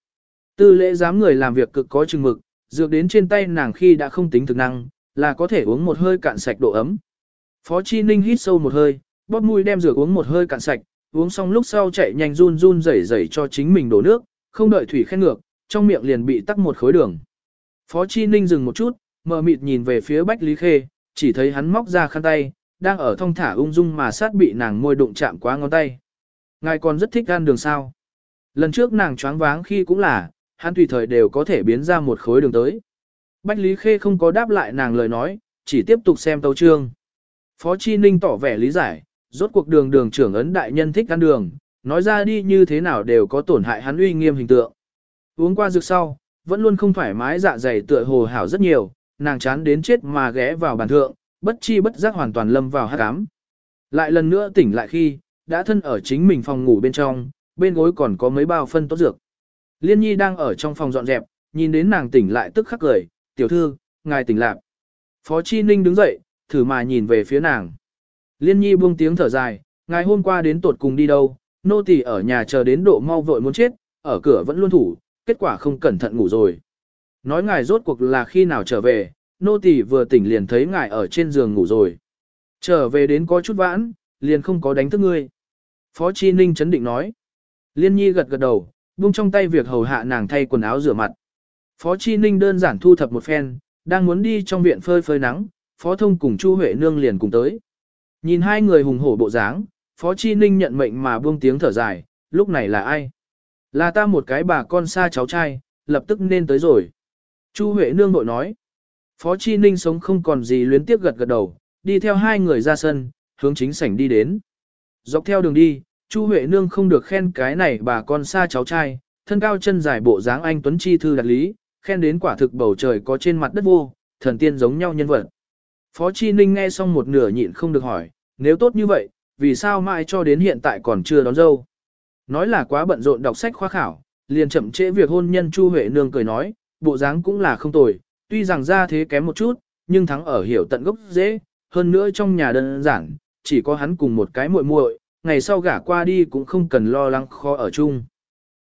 Tư lễ dám người làm việc cực có chừng mực, dược đến trên tay nàng khi đã không tính thực năng, là có thể uống một hơi cạn sạch độ ấm. Phó Chi Ninh hít sâu một hơi, bóp mũi đem dược uống một hơi cạn sạch, uống xong lúc sau chạy nhanh run run rẩy rẩy cho chính mình đổ nước, không đợi thủy khen ngược, trong miệng liền bị tắc một khối đường. Phó Chi Ninh dừng một chút, mờ mịt nhìn về phía Bách Lý Khê, chỉ thấy hắn móc ra khăn tay, đang ở thong thả ung dung mà sát bị nàng môi đụng chạm quá ngón tay. Ngài còn rất thích ăn đường sao. Lần trước nàng choáng váng khi cũng là, hắn tùy thời đều có thể biến ra một khối đường tới. Bách Lý Khê không có đáp lại nàng lời nói, chỉ tiếp tục xem tấu trương. Phó Chi Ninh tỏ vẻ lý giải, rốt cuộc đường đường trưởng ấn đại nhân thích ăn đường, nói ra đi như thế nào đều có tổn hại hắn uy nghiêm hình tượng. Uống qua rực sau, vẫn luôn không thoải mái dạ dày tựa hồ hảo rất nhiều, nàng chán đến chết mà ghé vào bàn thượng, bất chi bất giác hoàn toàn lâm vào hát cám. Lại lần nữa tỉnh lại khi, đã thân ở chính mình phòng ngủ bên trong, bên gối còn có mấy bao phân tốt dược. Liên nhi đang ở trong phòng dọn dẹp, nhìn đến nàng tỉnh lại tức khắc cười, tiểu thư, ngài tỉnh lạc. Phó Chi Ninh đứng dậy, thử mà nhìn về phía nàng. Liên nhi buông tiếng thở dài, ngài hôm qua đến tột cùng đi đâu, nô tỳ ở nhà chờ đến độ mau vội muốn chết, ở cửa vẫn luôn thủ, kết quả không cẩn thận ngủ rồi. Nói ngài rốt cuộc là khi nào trở về, nô tỳ vừa tỉnh liền thấy ngài ở trên giường ngủ rồi. Trở về đến có chút vãn, liền không có đánh thức ngươi. Phó Chi Ninh chấn định nói. Liên nhi gật gật đầu, buông trong tay việc hầu hạ nàng thay quần áo rửa mặt. Phó Chi Ninh đơn giản thu thập một phen, đang muốn đi trong viện phơi phơi nắng, Phó Thông cùng Chu Huệ Nương liền cùng tới. Nhìn hai người hùng hổ bộ dáng, Phó Chi Ninh nhận mệnh mà buông tiếng thở dài, lúc này là ai? Là ta một cái bà con xa cháu trai, lập tức nên tới rồi. Chu Huệ Nương bội nói. Phó Chi Ninh sống không còn gì luyến tiếc gật gật đầu, đi theo hai người ra sân, hướng chính sảnh đi đến. Dọc theo đường đi, Chu Huệ Nương không được khen cái này bà con xa cháu trai, thân cao chân dài bộ dáng anh Tuấn Chi Thư đặc lý, khen đến quả thực bầu trời có trên mặt đất vô, thần tiên giống nhau nhân vật. Phó Chi Ninh nghe xong một nửa nhịn không được hỏi, nếu tốt như vậy, vì sao mãi cho đến hiện tại còn chưa đón dâu. Nói là quá bận rộn đọc sách khoa khảo, liền chậm trễ việc hôn nhân Chu Huệ Nương cười nói, bộ dáng cũng là không tồi, tuy rằng ra thế kém một chút, nhưng thắng ở hiểu tận gốc dễ, hơn nữa trong nhà đơn giản, chỉ có hắn cùng một cái muội muội, ngày sau gả qua đi cũng không cần lo lắng khó ở chung.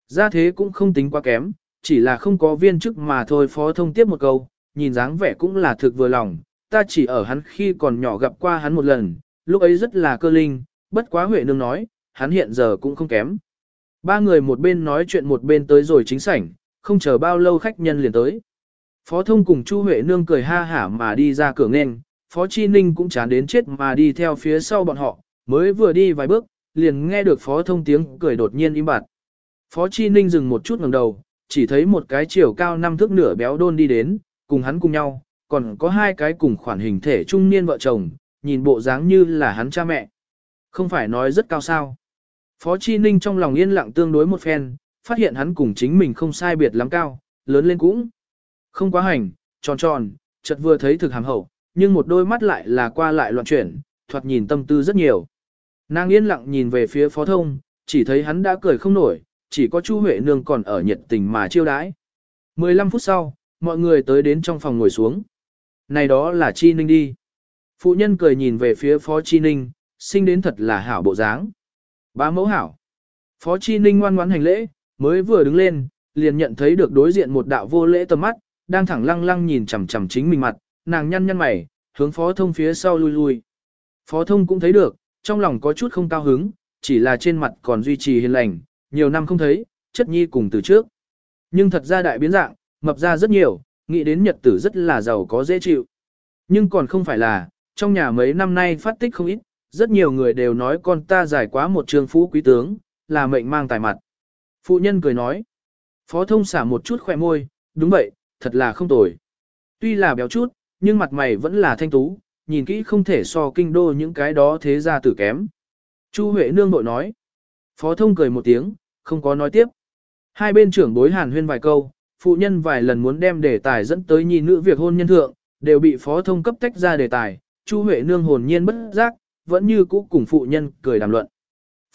gia thế cũng không tính quá kém, chỉ là không có viên chức mà thôi phó thông tiếp một câu, nhìn dáng vẻ cũng là thực vừa lòng, ta chỉ ở hắn khi còn nhỏ gặp qua hắn một lần, lúc ấy rất là cơ linh, bất quá Huệ Nương nói, hắn hiện giờ cũng không kém. Ba người một bên nói chuyện một bên tới rồi chính sảnh, không chờ bao lâu khách nhân liền tới. Phó thông cùng Chu Huệ Nương cười ha hả mà đi ra cửa nghênh, Phó Chi Ninh cũng chán đến chết mà đi theo phía sau bọn họ, mới vừa đi vài bước, liền nghe được Phó thông tiếng cười đột nhiên im bặt. Phó Chi Ninh dừng một chút ngẩng đầu, chỉ thấy một cái chiều cao năm thước nửa béo đôn đi đến, cùng hắn cùng nhau, còn có hai cái cùng khoản hình thể trung niên vợ chồng, nhìn bộ dáng như là hắn cha mẹ. Không phải nói rất cao sao. Phó Chi Ninh trong lòng yên lặng tương đối một phen, phát hiện hắn cùng chính mình không sai biệt lắm cao, lớn lên cũng không quá hành, tròn tròn, chợt vừa thấy thực hàm hậu, nhưng một đôi mắt lại là qua lại loạn chuyển, thoạt nhìn tâm tư rất nhiều. Nàng yên lặng nhìn về phía phó thông, chỉ thấy hắn đã cười không nổi, chỉ có Chu Huệ Nương còn ở nhiệt tình mà chiêu đãi. 15 phút sau, mọi người tới đến trong phòng ngồi xuống. Này đó là Chi Ninh đi. Phụ nhân cười nhìn về phía Phó Chi Ninh, sinh đến thật là hảo bộ dáng. Ba mẫu hảo. Phó Chi Ninh ngoan ngoãn hành lễ, mới vừa đứng lên, liền nhận thấy được đối diện một đạo vô lễ tầm mắt, đang thẳng lăng lăng nhìn chằm chằm chính mình mặt, nàng nhăn nhăn mày, hướng Phó Thông phía sau lui lui. Phó Thông cũng thấy được, trong lòng có chút không cao hứng, chỉ là trên mặt còn duy trì hiền lành, nhiều năm không thấy, chất nhi cùng từ trước. Nhưng thật ra đại biến dạng, mập ra rất nhiều, nghĩ đến nhật tử rất là giàu có dễ chịu. Nhưng còn không phải là, trong nhà mấy năm nay phát tích không ít, rất nhiều người đều nói con ta giải quá một trường phú quý tướng, là mệnh mang tài mặt. Phụ nhân cười nói, phó thông xả một chút khỏe môi, đúng vậy, thật là không tồi. Tuy là béo chút, nhưng mặt mày vẫn là thanh tú, nhìn kỹ không thể so kinh đô những cái đó thế ra tử kém. Chu Huệ nương bội nói, phó thông cười một tiếng, không có nói tiếp. Hai bên trưởng bối hàn huyên vài câu, phụ nhân vài lần muốn đem đề tài dẫn tới nhi nữ việc hôn nhân thượng, đều bị phó thông cấp tách ra đề tài, Chu Huệ nương hồn nhiên bất giác, vẫn như cũ cùng phụ nhân cười đàm luận.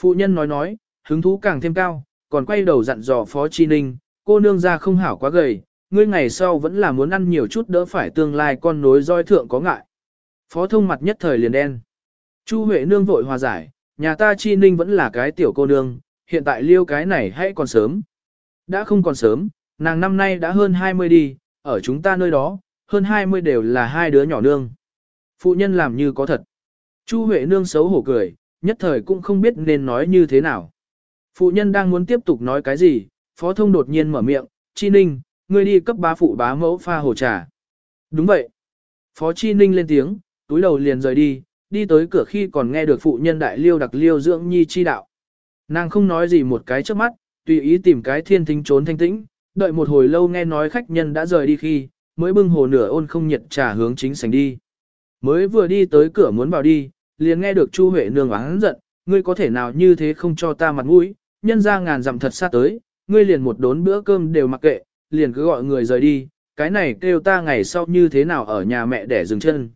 Phụ nhân nói nói, hứng thú càng thêm cao, còn quay đầu dặn dò Phó Chi Ninh, cô nương ra không hảo quá gầy, ngươi ngày sau vẫn là muốn ăn nhiều chút đỡ phải tương lai con nối roi thượng có ngại. Phó thông mặt nhất thời liền đen. Chu Huệ nương vội hòa giải, nhà ta Chi Ninh vẫn là cái tiểu cô nương, hiện tại liêu cái này hãy còn sớm. Đã không còn sớm, nàng năm nay đã hơn 20 đi, ở chúng ta nơi đó, hơn 20 đều là hai đứa nhỏ nương. Phụ nhân làm như có thật. Chu Huệ nương xấu hổ cười, nhất thời cũng không biết nên nói như thế nào. Phụ nhân đang muốn tiếp tục nói cái gì, phó thông đột nhiên mở miệng, Chi Ninh, ngươi đi cấp bá phụ bá mẫu pha hồ trà. Đúng vậy. Phó Chi Ninh lên tiếng, túi đầu liền rời đi, đi tới cửa khi còn nghe được phụ nhân đại liêu đặc liêu dưỡng nhi chi đạo. Nàng không nói gì một cái trước mắt, tùy ý tìm cái thiên thính trốn thanh tĩnh, đợi một hồi lâu nghe nói khách nhân đã rời đi khi, mới bưng hồ nửa ôn không nhiệt trà hướng chính sảnh đi. Mới vừa đi tới cửa muốn vào đi, liền nghe được Chu Huệ nương oán giận, ngươi có thể nào như thế không cho ta mặt mũi, nhân ra ngàn dặm thật xa tới, ngươi liền một đốn bữa cơm đều mặc kệ, liền cứ gọi người rời đi, cái này kêu ta ngày sau như thế nào ở nhà mẹ để dừng chân.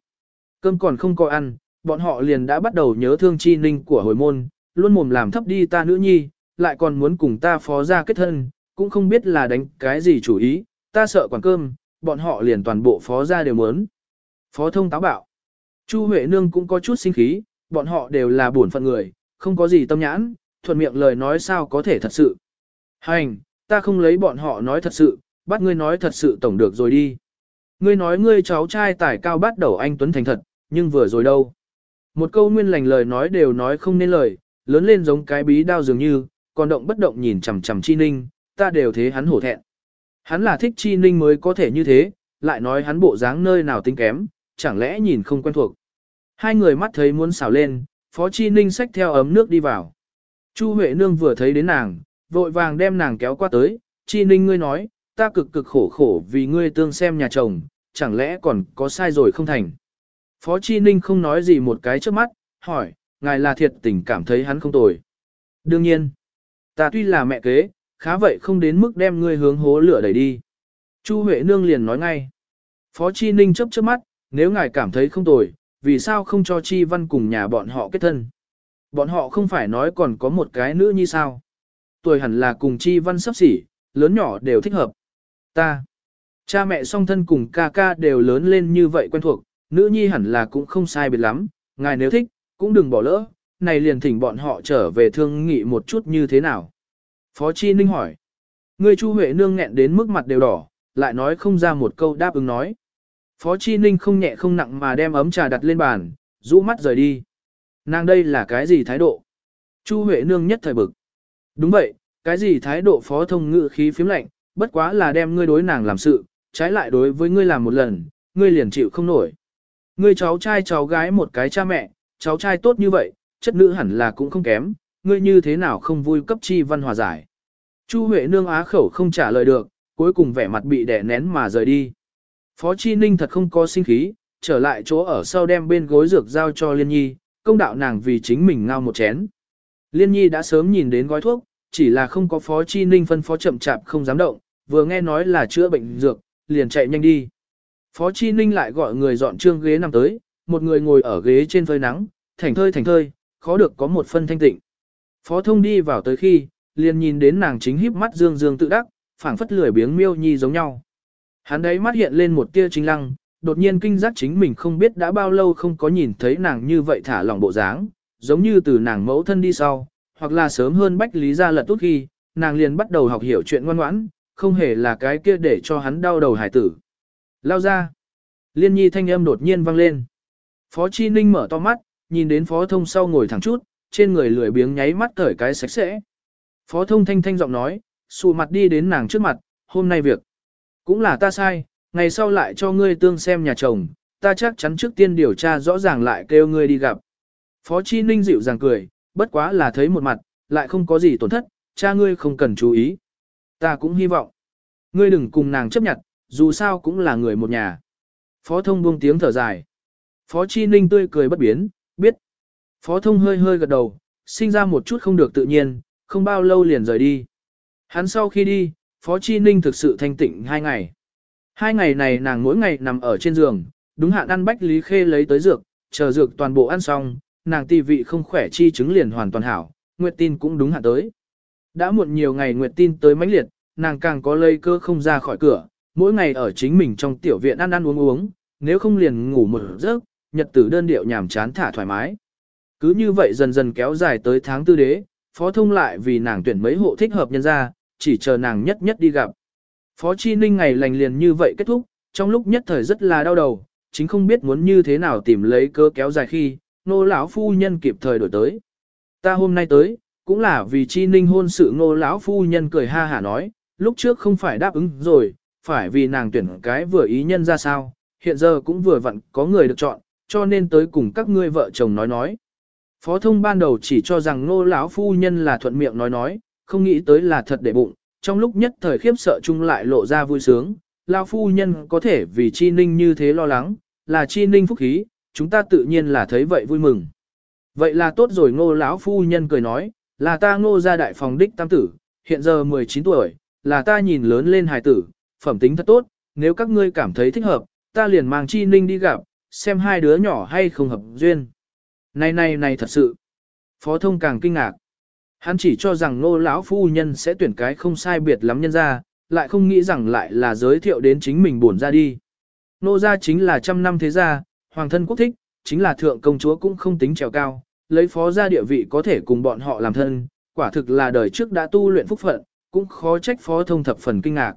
Cơm còn không có ăn, bọn họ liền đã bắt đầu nhớ thương chi ninh của hồi môn, luôn mồm làm thấp đi ta nữ nhi, lại còn muốn cùng ta phó ra kết thân, cũng không biết là đánh cái gì chủ ý, ta sợ quản cơm, bọn họ liền toàn bộ phó ra đều muốn. Phó thông táo bạo. Chu Huệ Nương cũng có chút sinh khí, bọn họ đều là buồn phận người, không có gì tâm nhãn, thuận miệng lời nói sao có thể thật sự. Hành, ta không lấy bọn họ nói thật sự, bắt ngươi nói thật sự tổng được rồi đi. Ngươi nói ngươi cháu trai tài cao bắt đầu anh Tuấn thành thật, nhưng vừa rồi đâu. Một câu nguyên lành lời nói đều nói không nên lời, lớn lên giống cái bí đao dường như, còn động bất động nhìn chằm chằm chi ninh, ta đều thế hắn hổ thẹn. Hắn là thích chi ninh mới có thể như thế, lại nói hắn bộ dáng nơi nào tính kém, chẳng lẽ nhìn không quen thuộc. Hai người mắt thấy muốn xào lên, Phó Chi Ninh xách theo ấm nước đi vào. Chu Huệ Nương vừa thấy đến nàng, vội vàng đem nàng kéo qua tới, Chi Ninh ngươi nói, ta cực cực khổ khổ vì ngươi tương xem nhà chồng, chẳng lẽ còn có sai rồi không thành. Phó Chi Ninh không nói gì một cái trước mắt, hỏi, ngài là thiệt tình cảm thấy hắn không tồi. Đương nhiên, ta tuy là mẹ kế, khá vậy không đến mức đem ngươi hướng hố lửa đẩy đi. Chu Huệ Nương liền nói ngay. Phó Chi Ninh chấp chớp mắt, nếu ngài cảm thấy không tồi, vì sao không cho Chi Văn cùng nhà bọn họ kết thân? Bọn họ không phải nói còn có một cái nữ như sao. Tuổi hẳn là cùng chi văn sắp xỉ, lớn nhỏ đều thích hợp. Ta, cha mẹ song thân cùng ca ca đều lớn lên như vậy quen thuộc, nữ nhi hẳn là cũng không sai biệt lắm, ngài nếu thích, cũng đừng bỏ lỡ, này liền thỉnh bọn họ trở về thương nghị một chút như thế nào. Phó Chi Ninh hỏi, người Chu Huệ Nương nghẹn đến mức mặt đều đỏ, lại nói không ra một câu đáp ứng nói. Phó Chi Ninh không nhẹ không nặng mà đem ấm trà đặt lên bàn, rũ mắt rời đi. Nàng đây là cái gì thái độ? Chu Huệ Nương nhất thời bực. Đúng vậy, cái gì thái độ phó thông ngự khí phiếm lạnh, bất quá là đem ngươi đối nàng làm sự, trái lại đối với ngươi làm một lần, ngươi liền chịu không nổi. Ngươi cháu trai cháu gái một cái cha mẹ, cháu trai tốt như vậy, chất nữ hẳn là cũng không kém, ngươi như thế nào không vui cấp chi văn hòa giải. Chu Huệ Nương á khẩu không trả lời được, cuối cùng vẻ mặt bị đè nén mà rời đi. Phó Chi Ninh thật không có sinh khí, trở lại chỗ ở sau đem bên gối dược giao cho Liên Nhi, công đạo nàng vì chính mình ngao một chén. Liên Nhi đã sớm nhìn đến gói thuốc, chỉ là không có Phó Chi Ninh phân phó chậm chạp không dám động, vừa nghe nói là chữa bệnh dược, liền chạy nhanh đi. Phó Chi Ninh lại gọi người dọn trương ghế nằm tới, một người ngồi ở ghế trên phơi nắng, thành thơi thành thơi, khó được có một phân thanh tịnh. Phó Thông đi vào tới khi, liền nhìn đến nàng chính híp mắt dương dương tự đắc, phảng phất lười biếng miêu nhi giống nhau. Hắn đấy mắt hiện lên một tia chính lăng, đột nhiên kinh giác chính mình không biết đã bao lâu không có nhìn thấy nàng như vậy thả lỏng bộ dáng, giống như từ nàng mẫu thân đi sau, hoặc là sớm hơn bách lý ra lật tốt khi, nàng liền bắt đầu học hiểu chuyện ngoan ngoãn, không hề là cái kia để cho hắn đau đầu hải tử. Lao ra. Liên nhi thanh âm đột nhiên vang lên. Phó Chi Ninh mở to mắt, nhìn đến phó thông sau ngồi thẳng chút, trên người lười biếng nháy mắt cởi cái sạch sẽ. Phó thông thanh thanh giọng nói, sụ mặt đi đến nàng trước mặt, hôm nay việc. Cũng là ta sai, ngày sau lại cho ngươi tương xem nhà chồng, ta chắc chắn trước tiên điều tra rõ ràng lại kêu ngươi đi gặp. Phó Chi Ninh dịu dàng cười, bất quá là thấy một mặt, lại không có gì tổn thất, cha ngươi không cần chú ý. Ta cũng hy vọng. Ngươi đừng cùng nàng chấp nhận, dù sao cũng là người một nhà. Phó thông buông tiếng thở dài. Phó Chi Ninh tươi cười bất biến, biết. Phó thông hơi hơi gật đầu, sinh ra một chút không được tự nhiên, không bao lâu liền rời đi. Hắn sau khi đi, Phó Chi Ninh thực sự thanh tịnh hai ngày. Hai ngày này nàng mỗi ngày nằm ở trên giường, đúng hạn ăn bách lý khê lấy tới dược, chờ dược toàn bộ ăn xong, nàng tì vị không khỏe chi chứng liền hoàn toàn hảo, Nguyệt tin cũng đúng hạn tới. Đã muộn nhiều ngày Nguyệt tin tới mãnh liệt, nàng càng có lây cơ không ra khỏi cửa, mỗi ngày ở chính mình trong tiểu viện ăn ăn uống uống, nếu không liền ngủ một giấc, nhật tử đơn điệu nhàm chán thả thoải mái. Cứ như vậy dần dần kéo dài tới tháng tư đế, phó thông lại vì nàng tuyển mấy hộ thích hợp nhân ra, chỉ chờ nàng nhất nhất đi gặp. Phó Chi Ninh ngày lành liền như vậy kết thúc, trong lúc nhất thời rất là đau đầu, chính không biết muốn như thế nào tìm lấy cơ kéo dài khi, nô lão phu nhân kịp thời đổi tới. Ta hôm nay tới, cũng là vì Chi Ninh hôn sự ngô lão phu nhân cười ha hả nói, lúc trước không phải đáp ứng rồi, phải vì nàng tuyển cái vừa ý nhân ra sao, hiện giờ cũng vừa vặn có người được chọn, cho nên tới cùng các ngươi vợ chồng nói nói. Phó thông ban đầu chỉ cho rằng nô lão phu nhân là thuận miệng nói nói, không nghĩ tới là thật để bụng, trong lúc nhất thời khiếp sợ chung lại lộ ra vui sướng, lão phu nhân có thể vì chi ninh như thế lo lắng, là chi ninh phúc khí, chúng ta tự nhiên là thấy vậy vui mừng. Vậy là tốt rồi ngô lão phu nhân cười nói, là ta ngô gia đại phòng đích tam tử, hiện giờ 19 tuổi, là ta nhìn lớn lên hài tử, phẩm tính thật tốt, nếu các ngươi cảm thấy thích hợp, ta liền mang chi ninh đi gặp, xem hai đứa nhỏ hay không hợp duyên. Này này này thật sự. Phó thông càng kinh ngạc. Hắn chỉ cho rằng nô lão phu nhân sẽ tuyển cái không sai biệt lắm nhân ra, lại không nghĩ rằng lại là giới thiệu đến chính mình buồn ra đi. Nô gia chính là trăm năm thế gia, hoàng thân quốc thích, chính là thượng công chúa cũng không tính trèo cao, lấy phó gia địa vị có thể cùng bọn họ làm thân, quả thực là đời trước đã tu luyện phúc phận, cũng khó trách phó thông thập phần kinh ngạc.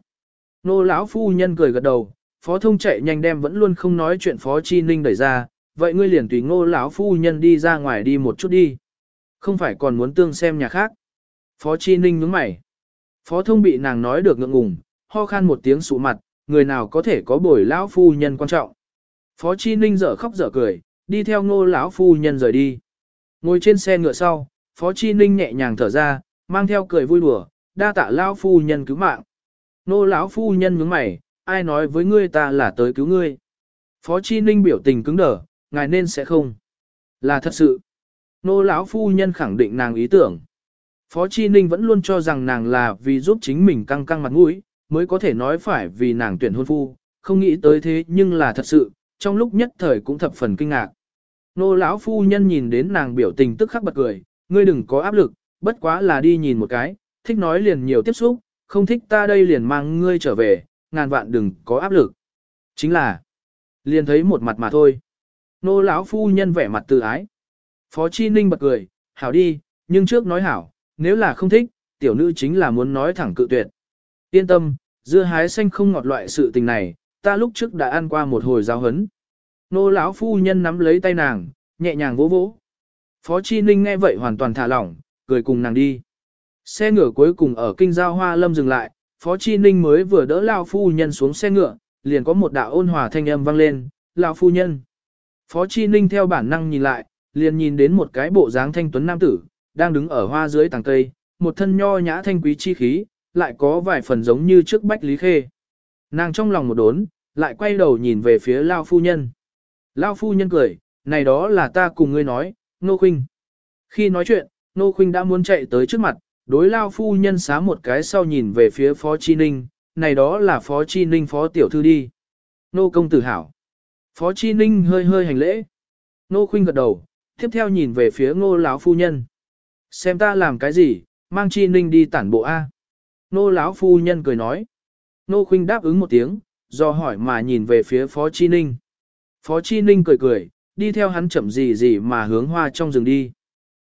Nô lão phu nhân cười gật đầu, phó thông chạy nhanh đem vẫn luôn không nói chuyện phó chi ninh đẩy ra, vậy ngươi liền tùy ngô lão phu nhân đi ra ngoài đi một chút đi. Không phải còn muốn tương xem nhà khác. Phó chi ninh nhướng mày. Phó thông bị nàng nói được ngượng ngùng, ho khan một tiếng sụ mặt, người nào có thể có bồi lão phu nhân quan trọng. Phó chi ninh dở khóc dở cười, đi theo ngô lão phu nhân rời đi. Ngồi trên xe ngựa sau, phó chi ninh nhẹ nhàng thở ra, mang theo cười vui đùa, đa tạ lão phu nhân cứu mạng. Nô lão phu nhân nhướng mày, ai nói với ngươi ta là tới cứu ngươi. Phó Chi Ninh biểu tình cứng đờ, ngài nên sẽ không. Là thật sự. Nô lão phu nhân khẳng định nàng ý tưởng. Phó Chi Ninh vẫn luôn cho rằng nàng là vì giúp chính mình căng căng mặt mũi, mới có thể nói phải vì nàng tuyển hôn phu, không nghĩ tới thế nhưng là thật sự, trong lúc nhất thời cũng thập phần kinh ngạc. Nô lão phu nhân nhìn đến nàng biểu tình tức khắc bật cười, ngươi đừng có áp lực, bất quá là đi nhìn một cái, thích nói liền nhiều tiếp xúc, không thích ta đây liền mang ngươi trở về, ngàn vạn đừng có áp lực. Chính là, liền thấy một mặt mà thôi. Nô lão phu nhân vẻ mặt tự ái. Phó Chi Ninh bật cười, hảo đi, nhưng trước nói hảo, nếu là không thích, tiểu nữ chính là muốn nói thẳng cự tuyệt. Yên tâm, dưa hái xanh không ngọt loại sự tình này, ta lúc trước đã ăn qua một hồi giáo hấn. Nô lão phu nhân nắm lấy tay nàng, nhẹ nhàng vỗ vỗ. Phó Chi Ninh nghe vậy hoàn toàn thả lỏng, cười cùng nàng đi. Xe ngựa cuối cùng ở kinh giao hoa lâm dừng lại, Phó Chi Ninh mới vừa đỡ Lao phu nhân xuống xe ngựa, liền có một đạo ôn hòa thanh âm vang lên, Lao phu nhân. Phó Chi Ninh theo bản năng nhìn lại, liền nhìn đến một cái bộ dáng thanh tuấn nam tử, đang đứng ở hoa dưới tàng cây, một thân nho nhã thanh quý chi khí, lại có vài phần giống như trước bách lý khê. Nàng trong lòng một đốn, lại quay đầu nhìn về phía Lao phu nhân. Lao phu nhân cười, này đó là ta cùng ngươi nói, Nô Khuynh. Khi nói chuyện, Nô Khuynh đã muốn chạy tới trước mặt, đối Lao phu nhân xá một cái sau nhìn về phía Phó Chi Ninh, này đó là Phó Chi Ninh Phó Tiểu Thư đi. Nô Công Tử Hảo. Phó Chi Ninh hơi hơi hành lễ. Nô Khuynh gật đầu, tiếp theo nhìn về phía Ngô lão phu nhân. Xem ta làm cái gì, mang Chi Ninh đi tản bộ A. Nô lão phu nhân cười nói. Nô Khuynh đáp ứng một tiếng, do hỏi mà nhìn về phía Phó Chi Ninh. Phó Chi Ninh cười cười, đi theo hắn chậm gì gì mà hướng hoa trong rừng đi.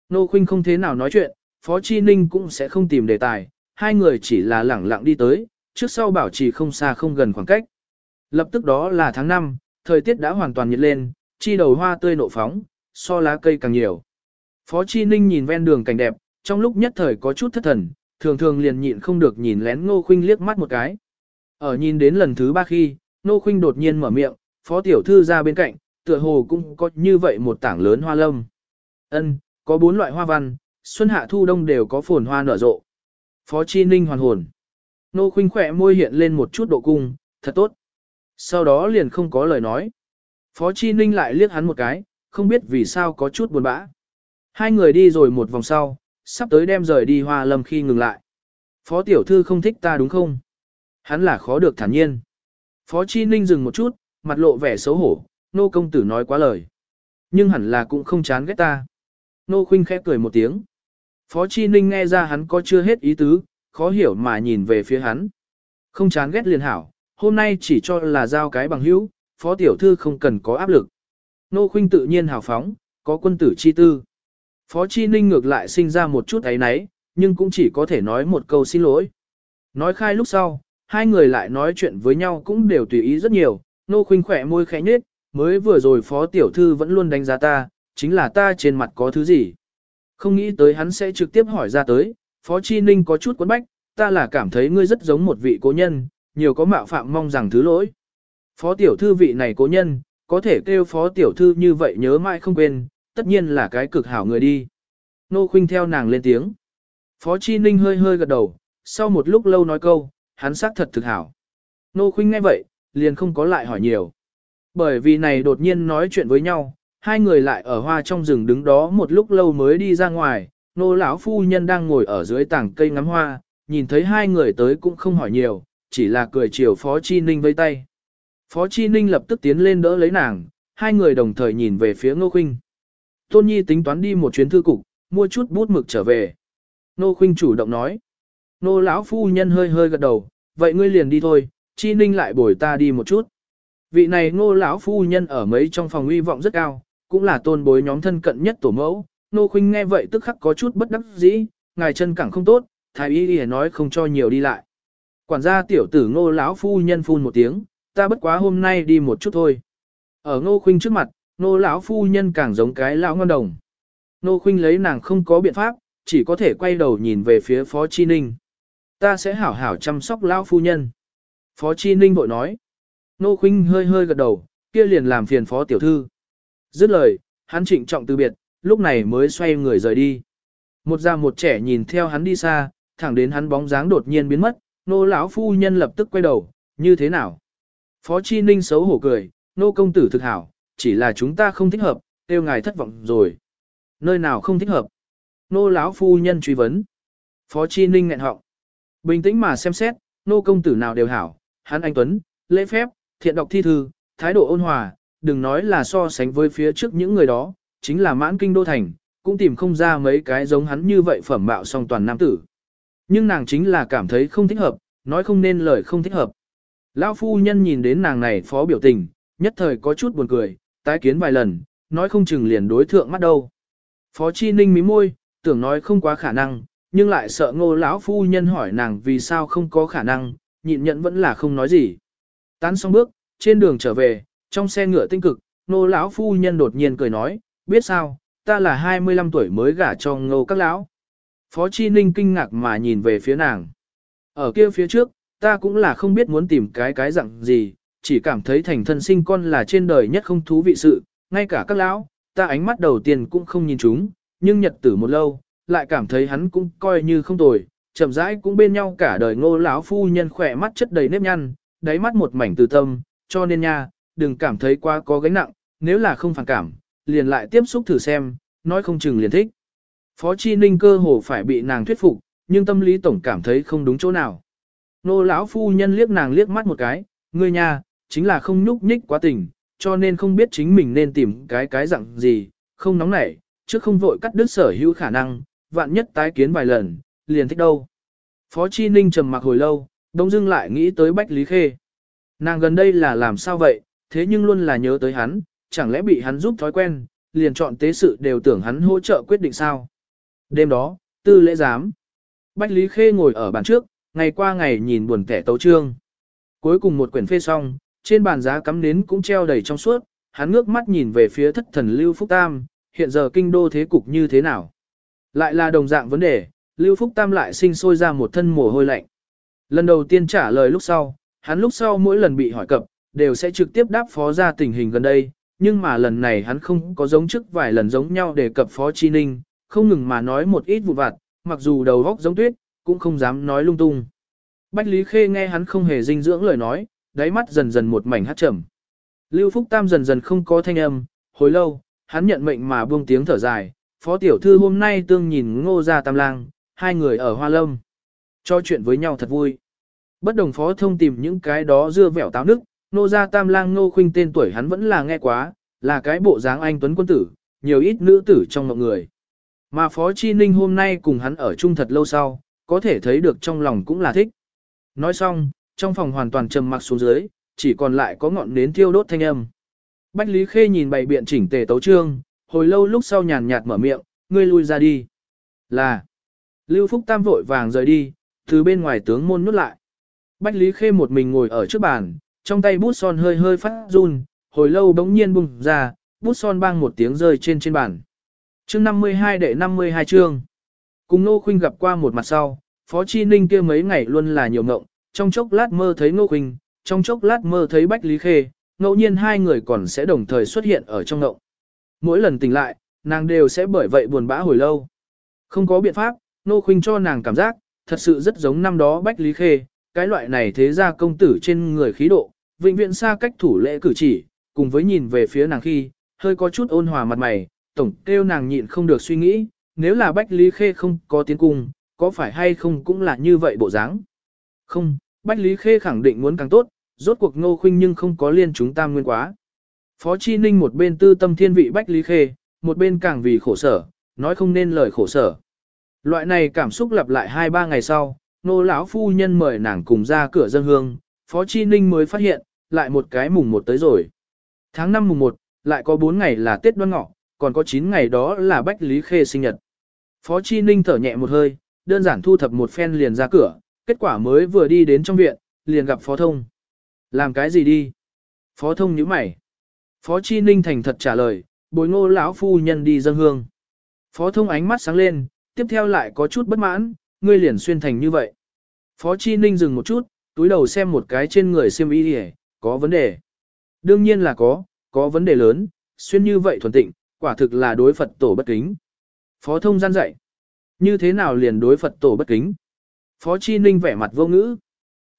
Nô Khuynh không thế nào nói chuyện, Phó Chi Ninh cũng sẽ không tìm đề tài, hai người chỉ là lẳng lặng đi tới, trước sau bảo trì không xa không gần khoảng cách. Lập tức đó là tháng 5, thời tiết đã hoàn toàn nhiệt lên, chi đầu hoa tươi nộ phóng, so lá cây càng nhiều. Phó Chi Ninh nhìn ven đường cảnh đẹp, trong lúc nhất thời có chút thất thần, thường thường liền nhịn không được nhìn lén Ngô Khuynh liếc mắt một cái. Ở nhìn đến lần thứ ba khi, Ngô Khuynh đột nhiên mở miệng, Phó Tiểu Thư ra bên cạnh, tựa hồ cũng có như vậy một tảng lớn hoa lâm. Ân, có bốn loại hoa văn, xuân hạ thu đông đều có phồn hoa nở rộ. Phó Chi Ninh hoàn hồn. Nô Khuynh khỏe môi hiện lên một chút độ cung, thật tốt. Sau đó liền không có lời nói. Phó Chi Ninh lại liếc hắn một cái, không biết vì sao có chút buồn bã. Hai người đi rồi một vòng sau, sắp tới đem rời đi hoa lâm khi ngừng lại. Phó tiểu thư không thích ta đúng không? Hắn là khó được thản nhiên. Phó Chi Ninh dừng một chút, mặt lộ vẻ xấu hổ, nô công tử nói quá lời. Nhưng hẳn là cũng không chán ghét ta. Nô khuynh khẽ cười một tiếng. Phó Chi Ninh nghe ra hắn có chưa hết ý tứ, khó hiểu mà nhìn về phía hắn. Không chán ghét liền hảo, hôm nay chỉ cho là giao cái bằng hữu, phó tiểu thư không cần có áp lực. Nô khuynh tự nhiên hào phóng, có quân tử chi tư. Phó Chi Ninh ngược lại sinh ra một chút ấy náy, nhưng cũng chỉ có thể nói một câu xin lỗi. Nói khai lúc sau, hai người lại nói chuyện với nhau cũng đều tùy ý rất nhiều, nô khuynh khỏe môi khẽ nhết, mới vừa rồi phó tiểu thư vẫn luôn đánh giá ta, chính là ta trên mặt có thứ gì. Không nghĩ tới hắn sẽ trực tiếp hỏi ra tới, phó chi ninh có chút quấn bách, ta là cảm thấy ngươi rất giống một vị cố nhân, nhiều có mạo phạm mong rằng thứ lỗi. Phó tiểu thư vị này cố nhân, có thể kêu phó tiểu thư như vậy nhớ mãi không quên, tất nhiên là cái cực hảo người đi. Nô khuynh theo nàng lên tiếng. Phó chi ninh hơi hơi gật đầu, sau một lúc lâu nói câu, hắn xác thật thực hảo. Nô khuynh nghe vậy, liền không có lại hỏi nhiều. Bởi vì này đột nhiên nói chuyện với nhau, hai người lại ở hoa trong rừng đứng đó một lúc lâu mới đi ra ngoài, nô lão phu nhân đang ngồi ở dưới tảng cây ngắm hoa, nhìn thấy hai người tới cũng không hỏi nhiều, chỉ là cười chiều Phó Chi Ninh với tay. Phó Chi Ninh lập tức tiến lên đỡ lấy nàng, hai người đồng thời nhìn về phía Ngô Khuynh. Tôn Nhi tính toán đi một chuyến thư cục, mua chút bút mực trở về. Nô Khuynh chủ động nói. Nô lão phu nhân hơi hơi gật đầu, vậy ngươi liền đi thôi, Chi Ninh lại bồi ta đi một chút. Vị này ngô lão phu nhân ở mấy trong phòng uy vọng rất cao, cũng là tôn bối nhóm thân cận nhất tổ mẫu. Nô Khuynh nghe vậy tức khắc có chút bất đắc dĩ, ngài chân cẳng không tốt, thái y y nói không cho nhiều đi lại. Quản gia tiểu tử ngô lão phu nhân phun một tiếng, ta bất quá hôm nay đi một chút thôi. Ở ngô khuynh trước mặt, ngô lão phu nhân càng giống cái lão ngon đồng. nô khuynh lấy nàng không có biện pháp, chỉ có thể quay đầu nhìn về phía phó chi ninh. Ta sẽ hảo hảo chăm sóc lão phu nhân. Phó chi ninh bội nói. nô khuynh hơi hơi gật đầu, kia liền làm phiền phó tiểu thư. Dứt lời, hắn trịnh trọng từ biệt, lúc này mới xoay người rời đi. Một già một trẻ nhìn theo hắn đi xa, thẳng đến hắn bóng dáng đột nhiên biến mất, nô lão phu nhân lập tức quay đầu, như thế nào? Phó Chi Ninh xấu hổ cười, nô công tử thực hảo, chỉ là chúng ta không thích hợp, tiêu ngài thất vọng rồi. Nơi nào không thích hợp? Nô lão phu nhân truy vấn. Phó Chi Ninh nghẹn họng. Bình tĩnh mà xem xét, nô công tử nào đều hảo, hắn anh Tuấn, lễ phép, thiện đọc thi thư, thái độ ôn hòa, đừng nói là so sánh với phía trước những người đó, chính là mãn kinh đô thành, cũng tìm không ra mấy cái giống hắn như vậy phẩm bạo song toàn nam tử. Nhưng nàng chính là cảm thấy không thích hợp, nói không nên lời không thích hợp. Lão phu nhân nhìn đến nàng này phó biểu tình, nhất thời có chút buồn cười, tái kiến vài lần, nói không chừng liền đối thượng mắt đâu. Phó Chi Ninh mí môi, tưởng nói không quá khả năng, nhưng lại sợ ngô lão phu nhân hỏi nàng vì sao không có khả năng, nhịn nhận vẫn là không nói gì. Tán xong bước, trên đường trở về, trong xe ngựa tinh cực, nô lão phu nhân đột nhiên cười nói, biết sao, ta là 25 tuổi mới gả cho ngô các lão. Phó Chi Ninh kinh ngạc mà nhìn về phía nàng. Ở kia phía trước, ta cũng là không biết muốn tìm cái cái dạng gì, chỉ cảm thấy thành thân sinh con là trên đời nhất không thú vị sự, ngay cả các lão, ta ánh mắt đầu tiên cũng không nhìn chúng, nhưng nhật tử một lâu, lại cảm thấy hắn cũng coi như không tồi, chậm rãi cũng bên nhau cả đời ngô lão phu nhân khỏe mắt chất đầy nếp nhăn, đáy mắt một mảnh từ tâm, cho nên nha, đừng cảm thấy quá có gánh nặng, nếu là không phản cảm, liền lại tiếp xúc thử xem, nói không chừng liền thích. Phó Chi Ninh cơ hồ phải bị nàng thuyết phục, nhưng tâm lý tổng cảm thấy không đúng chỗ nào. Nô lão phu nhân liếc nàng liếc mắt một cái, ngươi nha, chính là không nhúc nhích quá tình, cho nên không biết chính mình nên tìm cái cái dạng gì, không nóng nảy, chứ không vội cắt đứt sở hữu khả năng, vạn nhất tái kiến vài lần, liền thích đâu. Phó Chi Ninh trầm mặc hồi lâu, đông dưng lại nghĩ tới Bách Lý Khê. Nàng gần đây là làm sao vậy, thế nhưng luôn là nhớ tới hắn, chẳng lẽ bị hắn giúp thói quen, liền chọn tế sự đều tưởng hắn hỗ trợ quyết định sao. Đêm đó, tư lễ giám. Bách Lý Khê ngồi ở bàn trước, ngày qua ngày nhìn buồn kẻ tấu trương. Cuối cùng một quyển phê xong, trên bàn giá cắm nến cũng treo đầy trong suốt, hắn ngước mắt nhìn về phía thất thần Lưu Phúc Tam, hiện giờ kinh đô thế cục như thế nào. Lại là đồng dạng vấn đề, Lưu Phúc Tam lại sinh sôi ra một thân mồ hôi lạnh. Lần đầu tiên trả lời lúc sau, hắn lúc sau mỗi lần bị hỏi cập, đều sẽ trực tiếp đáp phó ra tình hình gần đây, nhưng mà lần này hắn không có giống trước vài lần giống nhau để cập phó chi ninh, không ngừng mà nói một ít vụ vặt, mặc dù đầu góc giống tuyết, cũng không dám nói lung tung. Bách Lý Khê nghe hắn không hề dinh dưỡng lời nói, đáy mắt dần dần một mảnh hát trầm. Lưu Phúc Tam dần dần không có thanh âm, hồi lâu, hắn nhận mệnh mà buông tiếng thở dài, phó tiểu thư hôm nay tương nhìn ngô gia tam lang, hai người ở Hoa Lâm. Cho chuyện với nhau thật vui. Bất đồng phó thông tìm những cái đó dưa vẻo táo nức, Nô gia tam lang ngô khuynh tên tuổi hắn vẫn là nghe quá, là cái bộ dáng anh tuấn quân tử, nhiều ít nữ tử trong mọi người. Mà phó chi ninh hôm nay cùng hắn ở chung thật lâu sau, có thể thấy được trong lòng cũng là thích. Nói xong, trong phòng hoàn toàn trầm mặc xuống dưới, chỉ còn lại có ngọn nến thiêu đốt thanh âm. Bách Lý Khê nhìn bày biện chỉnh tề tấu trương, hồi lâu lúc sau nhàn nhạt mở miệng, ngươi lui ra đi. Là. Lưu Phúc Tam vội vàng rời đi, từ bên ngoài tướng môn nút lại. Bách Lý Khê một mình ngồi ở trước bàn, trong tay bút son hơi hơi phát run, hồi lâu bỗng nhiên bùng ra, bút son bang một tiếng rơi trên trên bàn. Chương 52 đệ 52 chương. Cùng Ngô Khuynh gặp qua một mặt sau, Phó Chi Ninh kia mấy ngày luôn là nhiều ngộng, trong chốc lát mơ thấy Ngô Khuynh, trong chốc lát mơ thấy Bách Lý Khê, ngẫu nhiên hai người còn sẽ đồng thời xuất hiện ở trong ngộng. Mỗi lần tỉnh lại, nàng đều sẽ bởi vậy buồn bã hồi lâu. Không có biện pháp, Ngô Khuynh cho nàng cảm giác, thật sự rất giống năm đó Bách Lý Khê, cái loại này thế ra công tử trên người khí độ, vĩnh viễn xa cách thủ lễ cử chỉ, cùng với nhìn về phía nàng khi, hơi có chút ôn hòa mặt mày, tổng kêu nàng nhịn không được suy nghĩ, nếu là Bách Lý Khê không có tiến cung, có phải hay không cũng là như vậy bộ dáng. Không, Bách Lý Khê khẳng định muốn càng tốt, rốt cuộc ngô khuynh nhưng không có liên chúng tam nguyên quá. Phó Chi Ninh một bên tư tâm thiên vị Bách Lý Khê, một bên càng vì khổ sở, nói không nên lời khổ sở. Loại này cảm xúc lặp lại hai ba ngày sau, nô lão phu nhân mời nàng cùng ra cửa dân hương, Phó Chi Ninh mới phát hiện, lại một cái mùng một tới rồi. Tháng 5 mùng 1, lại có 4 ngày là Tết đoan ngọ, còn có 9 ngày đó là Bách Lý Khê sinh nhật. Phó Chi Ninh thở nhẹ một hơi, đơn giản thu thập một phen liền ra cửa, kết quả mới vừa đi đến trong viện, liền gặp Phó Thông. Làm cái gì đi? Phó Thông nhíu mày. Phó Chi Ninh thành thật trả lời, bồi ngô lão phu nhân đi dân hương. Phó Thông ánh mắt sáng lên, tiếp theo lại có chút bất mãn, ngươi liền xuyên thành như vậy. Phó Chi Ninh dừng một chút, túi đầu xem một cái trên người xiêm y hề, có vấn đề. Đương nhiên là có, có vấn đề lớn, xuyên như vậy thuần tịnh, quả thực là đối Phật tổ bất kính. Phó thông gian dạy. Như thế nào liền đối Phật tổ bất kính? Phó Chi Ninh vẻ mặt vô ngữ.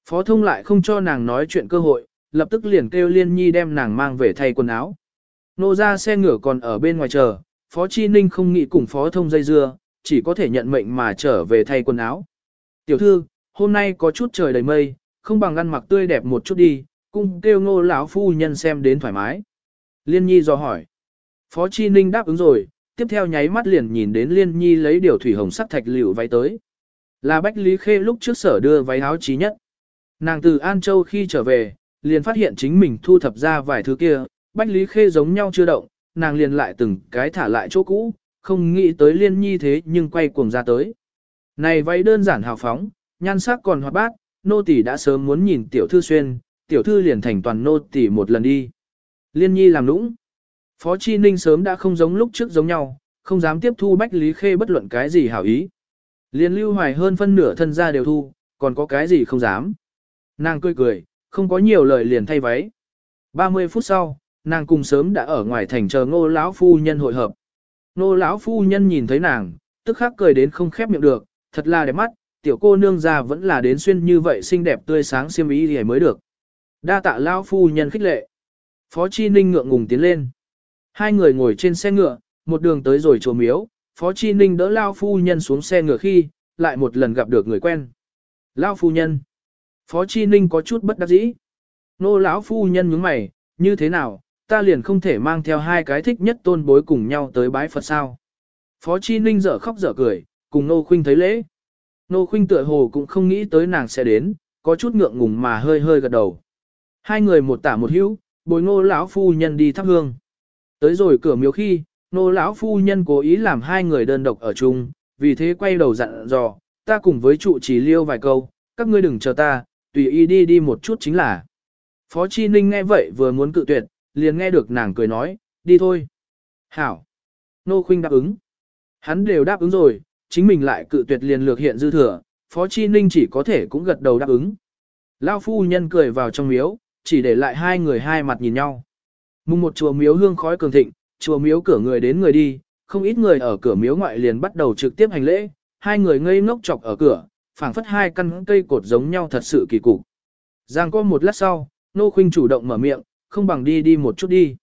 Phó thông lại không cho nàng nói chuyện cơ hội, lập tức liền kêu Liên Nhi đem nàng mang về thay quần áo. Nô ra xe ngựa còn ở bên ngoài chờ, Phó Chi Ninh không nghĩ cùng Phó thông dây dưa, chỉ có thể nhận mệnh mà trở về thay quần áo. Tiểu thư, hôm nay có chút trời đầy mây, không bằng ăn mặc tươi đẹp một chút đi, cung kêu ngô lão phu nhân xem đến thoải mái. Liên Nhi do hỏi. Phó Chi Ninh đáp ứng rồi, tiếp theo nháy mắt liền nhìn đến Liên Nhi lấy điều thủy hồng sắc thạch liệu váy tới. Là Bách Lý Khê lúc trước sở đưa váy áo chí nhất. Nàng từ An Châu khi trở về, liền phát hiện chính mình thu thập ra vài thứ kia, Bách Lý Khê giống nhau chưa động, nàng liền lại từng cái thả lại chỗ cũ, không nghĩ tới Liên Nhi thế nhưng quay cuồng ra tới. Này váy đơn giản hào phóng, nhan sắc còn hoạt bát, nô tỷ đã sớm muốn nhìn tiểu thư xuyên, tiểu thư liền thành toàn nô tỷ một lần đi. Liên nhi làm nũng. Phó Chi Ninh sớm đã không giống lúc trước giống nhau, không dám tiếp thu Bách Lý Khê bất luận cái gì hảo ý. Liên lưu hoài hơn phân nửa thân ra đều thu, còn có cái gì không dám. Nàng cười cười, không có nhiều lời liền thay váy. 30 phút sau, nàng cùng sớm đã ở ngoài thành chờ ngô lão phu nhân hội hợp. Ngô lão phu nhân nhìn thấy nàng, tức khắc cười đến không khép miệng được, thật là đẹp mắt, tiểu cô nương già vẫn là đến xuyên như vậy xinh đẹp tươi sáng xiêm ý thì mới được. Đa tạ lão phu nhân khích lệ. Phó Chi Ninh ngượng ngùng tiến lên. Hai người ngồi trên xe ngựa, một đường tới rồi chùa miếu, Phó Chi Ninh đỡ Lao Phu Nhân xuống xe ngựa khi, lại một lần gặp được người quen. Lao Phu Nhân. Phó Chi Ninh có chút bất đắc dĩ. Nô lão Phu Nhân nhướng mày, như thế nào, ta liền không thể mang theo hai cái thích nhất tôn bối cùng nhau tới bái Phật sao. Phó Chi Ninh dở khóc dở cười, cùng Nô Khuynh thấy lễ. Nô Khuynh tựa hồ cũng không nghĩ tới nàng sẽ đến, có chút ngượng ngùng mà hơi hơi gật đầu. Hai người một tả một hữu, bồi ngô lão phu nhân đi thắp hương. Tới rồi cửa miếu khi, nô lão phu nhân cố ý làm hai người đơn độc ở chung, vì thế quay đầu dặn dò, ta cùng với trụ trì liêu vài câu, các ngươi đừng chờ ta, tùy ý đi đi một chút chính là. Phó Chi Ninh nghe vậy vừa muốn cự tuyệt, liền nghe được nàng cười nói, đi thôi. Hảo. Nô Khuynh đáp ứng. Hắn đều đáp ứng rồi, chính mình lại cự tuyệt liền lược hiện dư thừa, Phó Chi Ninh chỉ có thể cũng gật đầu đáp ứng. Lao phu nhân cười vào trong miếu, chỉ để lại hai người hai mặt nhìn nhau. Mùng một chùa miếu hương khói cường thịnh, chùa miếu cửa người đến người đi, không ít người ở cửa miếu ngoại liền bắt đầu trực tiếp hành lễ, hai người ngây ngốc chọc ở cửa, phảng phất hai căn cây cột giống nhau thật sự kỳ cục. Giang có một lát sau, Nô Khuynh chủ động mở miệng, không bằng đi đi một chút đi.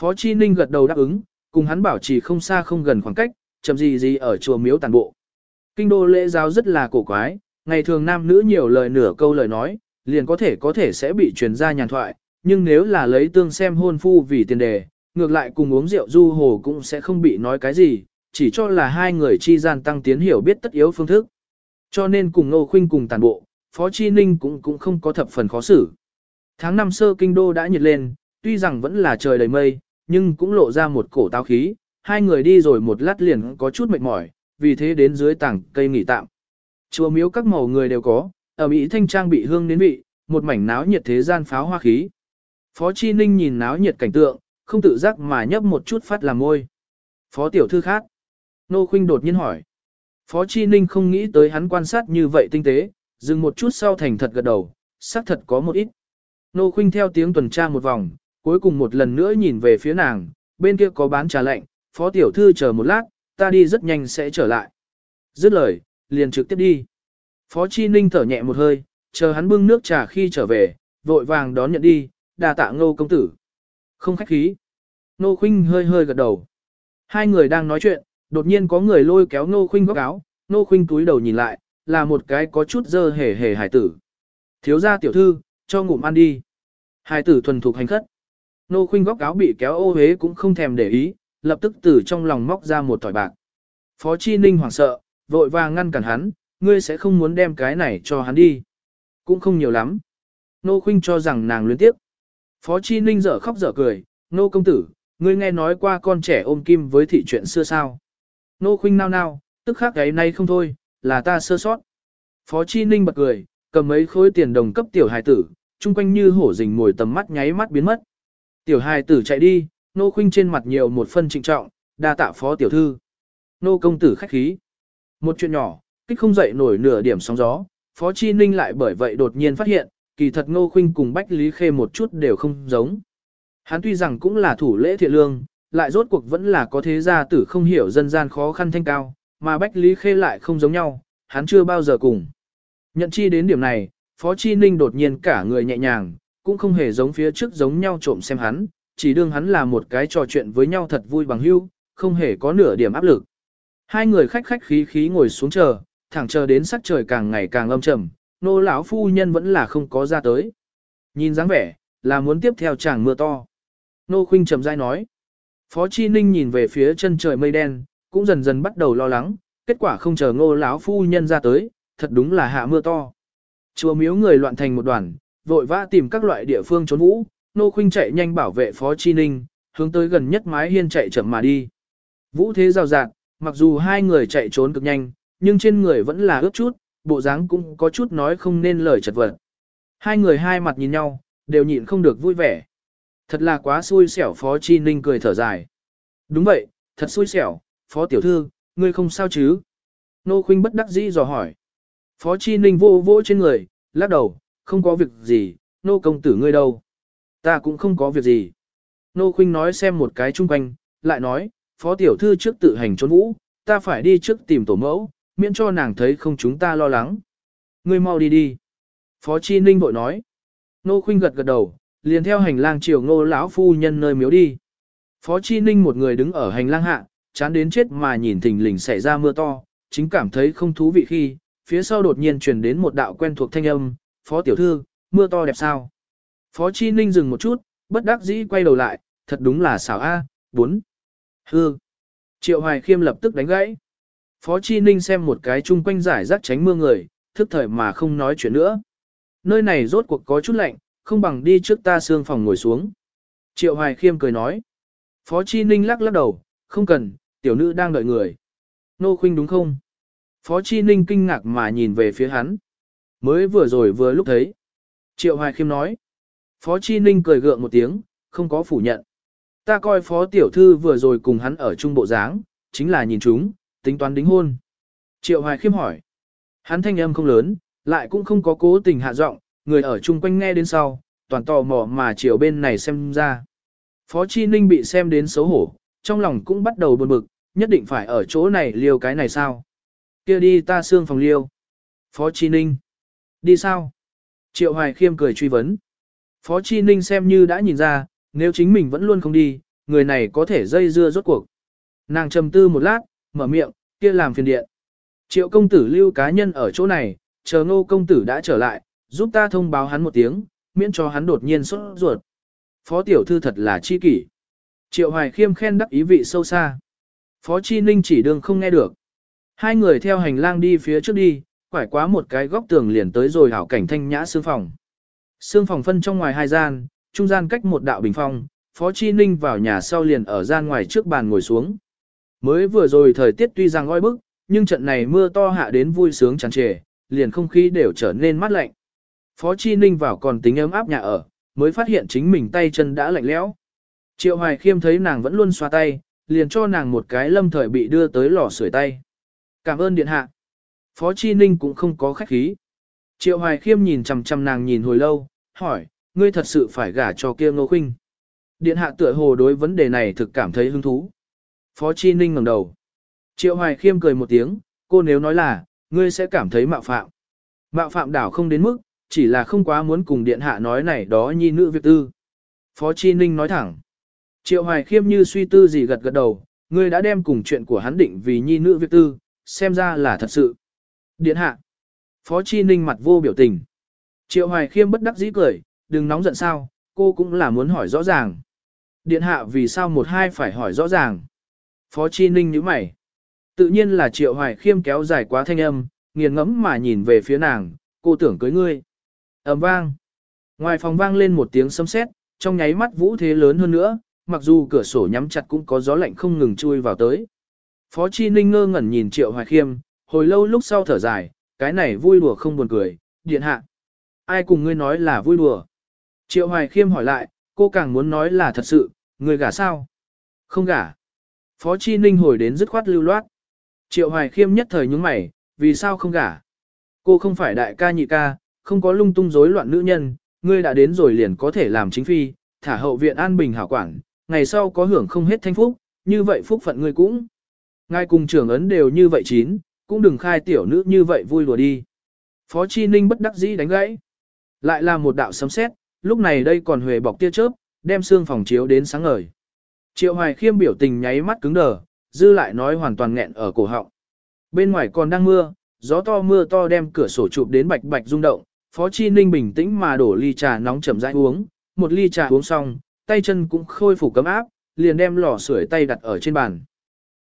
Phó Chi Ninh gật đầu đáp ứng, cùng hắn bảo trì không xa không gần khoảng cách, chậm gì gì ở chùa miếu tàn bộ. Kinh đô lễ giáo rất là cổ quái, ngày thường nam nữ nhiều lời nửa câu lời nói, liền có thể có thể sẽ bị truyền ra nhàn thoại, nhưng nếu là lấy tương xem hôn phu vì tiền đề, ngược lại cùng uống rượu du hồ cũng sẽ không bị nói cái gì, chỉ cho là hai người chi gian tăng tiến hiểu biết tất yếu phương thức. Cho nên cùng Ngô Khuynh cùng tàn bộ, Phó Chi Ninh cũng cũng không có thập phần khó xử. Tháng năm sơ kinh đô đã nhiệt lên, tuy rằng vẫn là trời đầy mây, nhưng cũng lộ ra một cổ táo khí, hai người đi rồi một lát liền có chút mệt mỏi, vì thế đến dưới tảng cây nghỉ tạm. Chùa miếu các màu người đều có, ở Mỹ thanh trang bị hương đến vị, một mảnh náo nhiệt thế gian pháo hoa khí. Phó Chi Ninh nhìn náo nhiệt cảnh tượng, không tự giác mà nhấp một chút phát làm môi. Phó tiểu thư khác. Nô Khuynh đột nhiên hỏi. Phó Chi Ninh không nghĩ tới hắn quan sát như vậy tinh tế, dừng một chút sau thành thật gật đầu, xác thật có một ít. Nô Khuynh theo tiếng tuần tra một vòng, cuối cùng một lần nữa nhìn về phía nàng, bên kia có bán trà lạnh, Phó tiểu thư chờ một lát, ta đi rất nhanh sẽ trở lại. Dứt lời, liền trực tiếp đi. Phó Chi Ninh thở nhẹ một hơi, chờ hắn bưng nước trà khi trở về, vội vàng đón nhận đi, đà tạ ngô công tử. Không khách khí. Nô Khuynh hơi hơi gật đầu. Hai người đang nói chuyện, đột nhiên có người lôi kéo Nô Khuynh góc áo, Nô Khuynh túi đầu nhìn lại, là một cái có chút dơ hề hề hải tử. Thiếu gia tiểu thư, cho ngụm ăn đi. Hải tử thuần thục hành khất. Nô Khuynh góc áo bị kéo ô hế cũng không thèm để ý, lập tức từ trong lòng móc ra một tỏi bạc. Phó Chi Ninh hoảng sợ, vội vàng ngăn cản hắn, ngươi sẽ không muốn đem cái này cho hắn đi. Cũng không nhiều lắm. Nô Khuynh cho rằng nàng luyến tiếp. Phó Chi Ninh dở khóc dở cười, Nô công tử, ngươi nghe nói qua con trẻ ôm kim với thị chuyện xưa sao. Nô Khuynh nao nao, tức khắc cái nay không thôi, là ta sơ sót. Phó Chi Ninh bật cười, cầm mấy khối tiền đồng cấp tiểu hài tử, chung quanh như hổ rình ngồi tầm mắt nháy mắt biến mất. Tiểu hài tử chạy đi, Nô Khuynh trên mặt nhiều một phân trịnh trọng, đa tạ phó tiểu thư. Nô công tử khách khí. Một chuyện nhỏ, kích không dậy nổi nửa điểm sóng gió, Phó Chi Ninh lại bởi vậy đột nhiên phát hiện, kỳ thật Ngô Khuynh cùng Bách Lý Khê một chút đều không giống. Hắn tuy rằng cũng là thủ lễ thiện lương, lại rốt cuộc vẫn là có thế gia tử không hiểu dân gian khó khăn thanh cao, mà Bách Lý Khê lại không giống nhau, hắn chưa bao giờ cùng. Nhận chi đến điểm này, Phó Chi Ninh đột nhiên cả người nhẹ nhàng, cũng không hề giống phía trước giống nhau trộm xem hắn, chỉ đương hắn là một cái trò chuyện với nhau thật vui bằng hữu, không hề có nửa điểm áp lực. Hai người khách khách khí khí ngồi xuống chờ, thẳng chờ đến sắc trời càng ngày càng âm trầm, nô lão phu nhân vẫn là không có ra tới. Nhìn dáng vẻ, là muốn tiếp theo chàng mưa to. Nô Khuynh trầm dai nói. Phó Chi Ninh nhìn về phía chân trời mây đen, cũng dần dần bắt đầu lo lắng, kết quả không chờ ngô lão phu nhân ra tới, thật đúng là hạ mưa to. Chùa miếu người loạn thành một đoàn, vội vã tìm các loại địa phương trốn vũ, Nô Khuynh chạy nhanh bảo vệ Phó Chi Ninh, hướng tới gần nhất mái hiên chạy chậm mà đi. Vũ thế rào rạt, mặc dù hai người chạy trốn cực nhanh, nhưng trên người vẫn là ướt chút, bộ dáng cũng có chút nói không nên lời chật vật. Hai người hai mặt nhìn nhau, đều nhịn không được vui vẻ. Thật là quá xui xẻo Phó Chi Ninh cười thở dài. Đúng vậy, thật xui xẻo, Phó Tiểu Thư, ngươi không sao chứ? Nô Khuynh bất đắc dĩ dò hỏi. Phó Chi Ninh vô vô trên người, lắc đầu, không có việc gì, nô công tử ngươi đâu? Ta cũng không có việc gì. Nô Khuynh nói xem một cái chung quanh, lại nói, Phó Tiểu Thư trước tự hành trốn vũ, ta phải đi trước tìm tổ mẫu, miễn cho nàng thấy không chúng ta lo lắng. Ngươi mau đi đi. Phó Chi Ninh bội nói. Nô Khuynh gật gật đầu, liền theo hành lang chiều ngô lão phu nhân nơi miếu đi. Phó Chi Ninh một người đứng ở hành lang hạ, chán đến chết mà nhìn thình lình xảy ra mưa to, chính cảm thấy không thú vị khi, phía sau đột nhiên truyền đến một đạo quen thuộc thanh âm, Phó Tiểu Thư, mưa to đẹp sao? Phó Chi Ninh dừng một chút, bất đắc dĩ quay đầu lại, thật đúng là xảo A, 4. Hư. Triệu Hoài Khiêm lập tức đánh gãy. Phó Chi Ninh xem một cái chung quanh giải rác tránh mưa người, thức thời mà không nói chuyện nữa. Nơi này rốt cuộc có chút lạnh, không bằng đi trước ta xương phòng ngồi xuống. Triệu Hoài Khiêm cười nói. Phó Chi Ninh lắc lắc đầu, không cần, tiểu nữ đang đợi người. Nô khuynh đúng không? Phó Chi Ninh kinh ngạc mà nhìn về phía hắn. Mới vừa rồi vừa lúc thấy. Triệu Hoài Khiêm nói. Phó Chi Ninh cười gượng một tiếng, không có phủ nhận. Ta coi Phó Tiểu Thư vừa rồi cùng hắn ở trung bộ dáng, chính là nhìn chúng, tính toán đính hôn. Triệu Hoài Khiêm hỏi. Hắn thanh âm không lớn, lại cũng không có cố tình hạ giọng, người ở chung quanh nghe đến sau, toàn tò mò mà chiều bên này xem ra. Phó Chi Ninh bị xem đến xấu hổ, trong lòng cũng bắt đầu buồn bực, nhất định phải ở chỗ này liêu cái này sao? kia đi ta xương phòng liêu. Phó Chi Ninh. Đi sao? Triệu Hoài Khiêm cười truy vấn. Phó Chi Ninh xem như đã nhìn ra, nếu chính mình vẫn luôn không đi, người này có thể dây dưa rốt cuộc. Nàng trầm tư một lát, mở miệng, kia làm phiền điện. Triệu công tử lưu cá nhân ở chỗ này, chờ ngô công tử đã trở lại, giúp ta thông báo hắn một tiếng, miễn cho hắn đột nhiên sốt ruột. Phó tiểu thư thật là chi kỷ. Triệu Hoài Khiêm khen đắc ý vị sâu xa. Phó Chi Ninh chỉ đường không nghe được. Hai người theo hành lang đi phía trước đi, quải quá một cái góc tường liền tới rồi hảo cảnh thanh nhã xương phòng sương phòng phân trong ngoài hai gian, trung gian cách một đạo bình phong, Phó Chi Ninh vào nhà sau liền ở gian ngoài trước bàn ngồi xuống. Mới vừa rồi thời tiết tuy rằng oi bức, nhưng trận này mưa to hạ đến vui sướng tràn trề, liền không khí đều trở nên mát lạnh. Phó Chi Ninh vào còn tính ấm áp nhà ở, mới phát hiện chính mình tay chân đã lạnh lẽo. Triệu Hoài Khiêm thấy nàng vẫn luôn xoa tay, liền cho nàng một cái lâm thời bị đưa tới lò sưởi tay. Cảm ơn điện hạ. Phó Chi Ninh cũng không có khách khí. Triệu Hoài Khiêm nhìn chằm chằm nàng nhìn hồi lâu, hỏi, ngươi thật sự phải gả cho kia Ngô Khuynh? Điện hạ tựa hồ đối vấn đề này thực cảm thấy hứng thú. Phó Chi Ninh ngẩng đầu. Triệu Hoài Khiêm cười một tiếng, cô nếu nói là, ngươi sẽ cảm thấy mạo phạm. Mạo phạm đảo không đến mức, chỉ là không quá muốn cùng điện hạ nói này đó nhi nữ việc tư. Phó Chi Ninh nói thẳng. Triệu Hoài Khiêm như suy tư gì gật gật đầu, ngươi đã đem cùng chuyện của hắn định vì nhi nữ việc tư, xem ra là thật sự. Điện hạ. Phó Chi Ninh mặt vô biểu tình. Triệu Hoài Khiêm bất đắc dĩ cười, đừng nóng giận sao, cô cũng là muốn hỏi rõ ràng. Điện hạ vì sao một hai phải hỏi rõ ràng. Phó Chi Ninh nhíu mày. Tự nhiên là Triệu Hoài Khiêm kéo dài quá thanh âm, nghiền ngẫm mà nhìn về phía nàng, cô tưởng cưới ngươi. ầm vang. Ngoài phòng vang lên một tiếng sấm sét, trong nháy mắt vũ thế lớn hơn nữa, mặc dù cửa sổ nhắm chặt cũng có gió lạnh không ngừng chui vào tới. Phó Chi Ninh ngơ ngẩn nhìn Triệu Hoài Khiêm, hồi lâu lúc sau thở dài, cái này vui đùa không buồn cười, điện hạ. Ai cùng ngươi nói là vui đùa? Triệu Hoài Khiêm hỏi lại, cô càng muốn nói là thật sự, người gả sao? Không gả. Phó Chi Ninh hồi đến dứt khoát lưu loát. Triệu Hoài Khiêm nhất thời nhúng mày, vì sao không gả? Cô không phải đại ca nhị ca, không có lung tung rối loạn nữ nhân, ngươi đã đến rồi liền có thể làm chính phi, thả hậu viện an bình hảo quản, ngày sau có hưởng không hết thanh phúc, như vậy phúc phận ngươi cũng. Ngài cùng trưởng ấn đều như vậy chín, cũng đừng khai tiểu nữ như vậy vui lùa đi. Phó Chi Ninh bất đắc dĩ đánh gãy. Lại là một đạo sấm sét, lúc này đây còn huề bọc tia chớp, đem xương phòng chiếu đến sáng ngời. Triệu Hoài Khiêm biểu tình nháy mắt cứng đờ, dư lại nói hoàn toàn nghẹn ở cổ họng. Bên ngoài còn đang mưa, gió to mưa to đem cửa sổ chụp đến bạch bạch rung động, Phó Chi Ninh bình tĩnh mà đổ ly trà nóng chậm rãi uống, một ly trà uống xong, tay chân cũng khôi phục cấm áp, liền đem lò sưởi tay đặt ở trên bàn.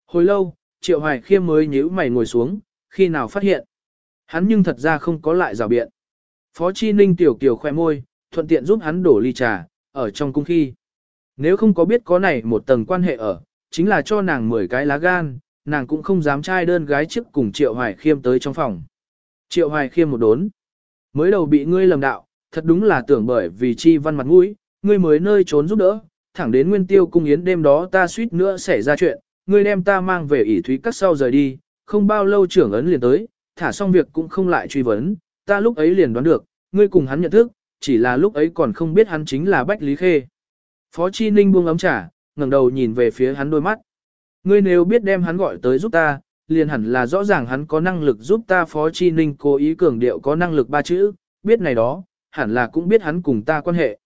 Hồi lâu, Triệu Hoài Khiêm mới nhíu mày ngồi xuống, khi nào phát hiện. Hắn nhưng thật ra không có lại rào biện. Phó Chi Ninh tiểu kiều khoe môi, thuận tiện giúp hắn đổ ly trà, ở trong cung khi. Nếu không có biết có này một tầng quan hệ ở, chính là cho nàng 10 cái lá gan, nàng cũng không dám trai đơn gái trước cùng Triệu Hoài Khiêm tới trong phòng. Triệu Hoài Khiêm một đốn. Mới đầu bị ngươi lầm đạo, thật đúng là tưởng bởi vì chi văn mặt mũi, ngươi mới nơi trốn giúp đỡ, thẳng đến nguyên tiêu cung yến đêm đó ta suýt nữa xảy ra chuyện, ngươi đem ta mang về ỷ thúy cắt sau rời đi, không bao lâu trưởng ấn liền tới, thả xong việc cũng không lại truy vấn, ta lúc ấy liền đoán được, ngươi cùng hắn nhận thức, chỉ là lúc ấy còn không biết hắn chính là Bách Lý Khê. Phó Chi Ninh buông ấm trà, ngẩng đầu nhìn về phía hắn đôi mắt. Ngươi nếu biết đem hắn gọi tới giúp ta, liền hẳn là rõ ràng hắn có năng lực giúp ta Phó Chi Ninh cố ý cường điệu có năng lực ba chữ, biết này đó, hẳn là cũng biết hắn cùng ta quan hệ.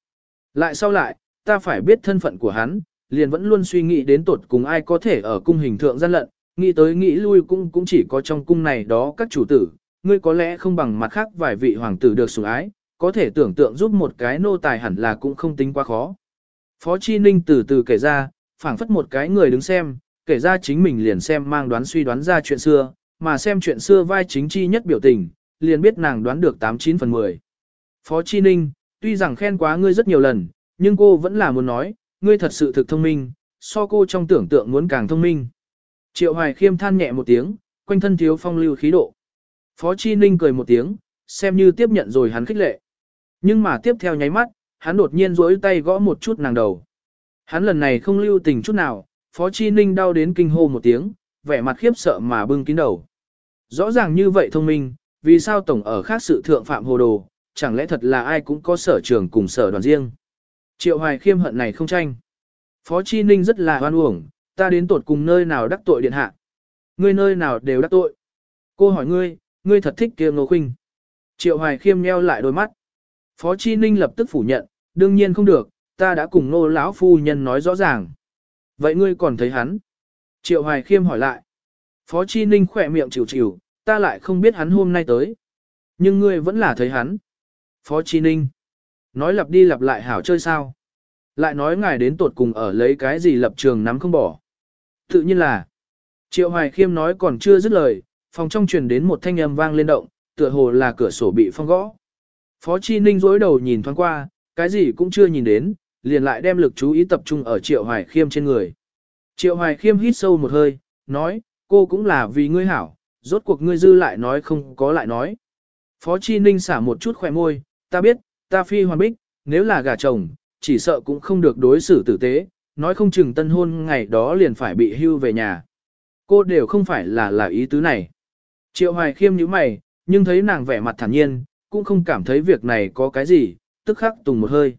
Lại sau lại, ta phải biết thân phận của hắn, liền vẫn luôn suy nghĩ đến tột cùng ai có thể ở cung hình thượng gian lận, nghĩ tới nghĩ lui cũng cũng chỉ có trong cung này đó các chủ tử, ngươi có lẽ không bằng mặt khác vài vị hoàng tử được sủng ái, có thể tưởng tượng giúp một cái nô tài hẳn là cũng không tính quá khó. Phó Chi Ninh từ từ kể ra, phảng phất một cái người đứng xem, kể ra chính mình liền xem mang đoán suy đoán ra chuyện xưa, mà xem chuyện xưa vai chính chi nhất biểu tình, liền biết nàng đoán được 89 phần 10. Phó Chi Ninh, tuy rằng khen quá ngươi rất nhiều lần, nhưng cô vẫn là muốn nói, ngươi thật sự thực thông minh, so cô trong tưởng tượng muốn càng thông minh. Triệu Hoài Khiêm than nhẹ một tiếng, quanh thân thiếu phong lưu khí độ. Phó Chi Ninh cười một tiếng, xem như tiếp nhận rồi hắn khích lệ. Nhưng mà tiếp theo nháy mắt, hắn đột nhiên rỗi tay gõ một chút nàng đầu. Hắn lần này không lưu tình chút nào, Phó Chi Ninh đau đến kinh hô một tiếng, vẻ mặt khiếp sợ mà bưng kín đầu. Rõ ràng như vậy thông minh, vì sao tổng ở khác sự thượng phạm hồ đồ, chẳng lẽ thật là ai cũng có sở trường cùng sở đoàn riêng. Triệu Hoài khiêm hận này không tranh. Phó Chi Ninh rất là hoan uổng, ta đến tột cùng nơi nào đắc tội điện hạ. Ngươi nơi nào đều đắc tội. Cô hỏi ngươi, ngươi thật thích kia ngô Khuynh. Triệu Hoài khiêm nheo lại đôi mắt. Phó Chi Ninh lập tức phủ nhận, đương nhiên không được, ta đã cùng nô lão phu nhân nói rõ ràng. Vậy ngươi còn thấy hắn? Triệu Hoài khiêm hỏi lại. Phó Chi Ninh khỏe miệng chịu chịu, ta lại không biết hắn hôm nay tới. Nhưng ngươi vẫn là thấy hắn. Phó Chi Ninh. Nói lặp đi lặp lại hảo chơi sao. Lại nói ngài đến tột cùng ở lấy cái gì lập trường nắm không bỏ. Tự nhiên là. Triệu Hoài Khiêm nói còn chưa dứt lời, phòng trong truyền đến một thanh âm vang lên động, tựa hồ là cửa sổ bị phong gõ. Phó Chi Ninh dối đầu nhìn thoáng qua, cái gì cũng chưa nhìn đến, liền lại đem lực chú ý tập trung ở Triệu Hoài Khiêm trên người. Triệu Hoài Khiêm hít sâu một hơi, nói, cô cũng là vì ngươi hảo, rốt cuộc ngươi dư lại nói không có lại nói. Phó Chi Ninh xả một chút khỏe môi, ta biết, ta phi hoàn bích, nếu là gà chồng, chỉ sợ cũng không được đối xử tử tế, nói không chừng tân hôn ngày đó liền phải bị hưu về nhà. Cô đều không phải là là ý tứ này. Triệu Hoài khiêm nhíu mày, nhưng thấy nàng vẻ mặt thản nhiên, cũng không cảm thấy việc này có cái gì, tức khắc tùng một hơi.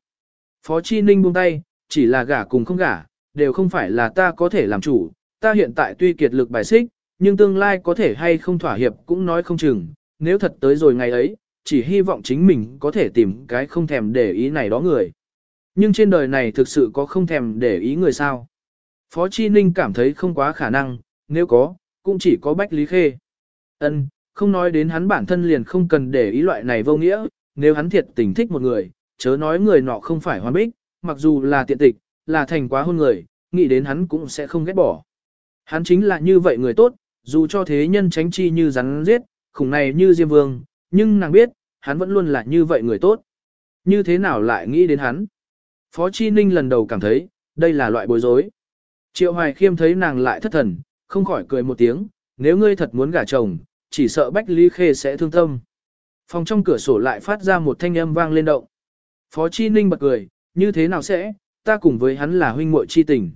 Phó Chi Ninh buông tay, chỉ là gả cùng không gả, đều không phải là ta có thể làm chủ, ta hiện tại tuy kiệt lực bài xích, nhưng tương lai có thể hay không thỏa hiệp cũng nói không chừng, nếu thật tới rồi ngày ấy, chỉ hy vọng chính mình có thể tìm cái không thèm để ý này đó người. Nhưng trên đời này thực sự có không thèm để ý người sao. Phó Chi Ninh cảm thấy không quá khả năng, nếu có, cũng chỉ có Bách Lý Khê. Ân, không nói đến hắn bản thân liền không cần để ý loại này vô nghĩa, nếu hắn thiệt tình thích một người, chớ nói người nọ không phải hoàn bích, mặc dù là tiện tịch, là thành quá hôn người, nghĩ đến hắn cũng sẽ không ghét bỏ. Hắn chính là như vậy người tốt, dù cho thế nhân tránh chi như rắn giết, khủng này như Diêm Vương, nhưng nàng biết, hắn vẫn luôn là như vậy người tốt. Như thế nào lại nghĩ đến hắn? Phó Chi Ninh lần đầu cảm thấy, đây là loại bối rối. Triệu Hoài Khiêm thấy nàng lại thất thần, không khỏi cười một tiếng, nếu ngươi thật muốn gả chồng, chỉ sợ Bách Lý Khê sẽ thương tâm. Phòng trong cửa sổ lại phát ra một thanh âm vang lên động. Phó Chi Ninh bật cười, như thế nào sẽ, ta cùng với hắn là huynh muội chi tình.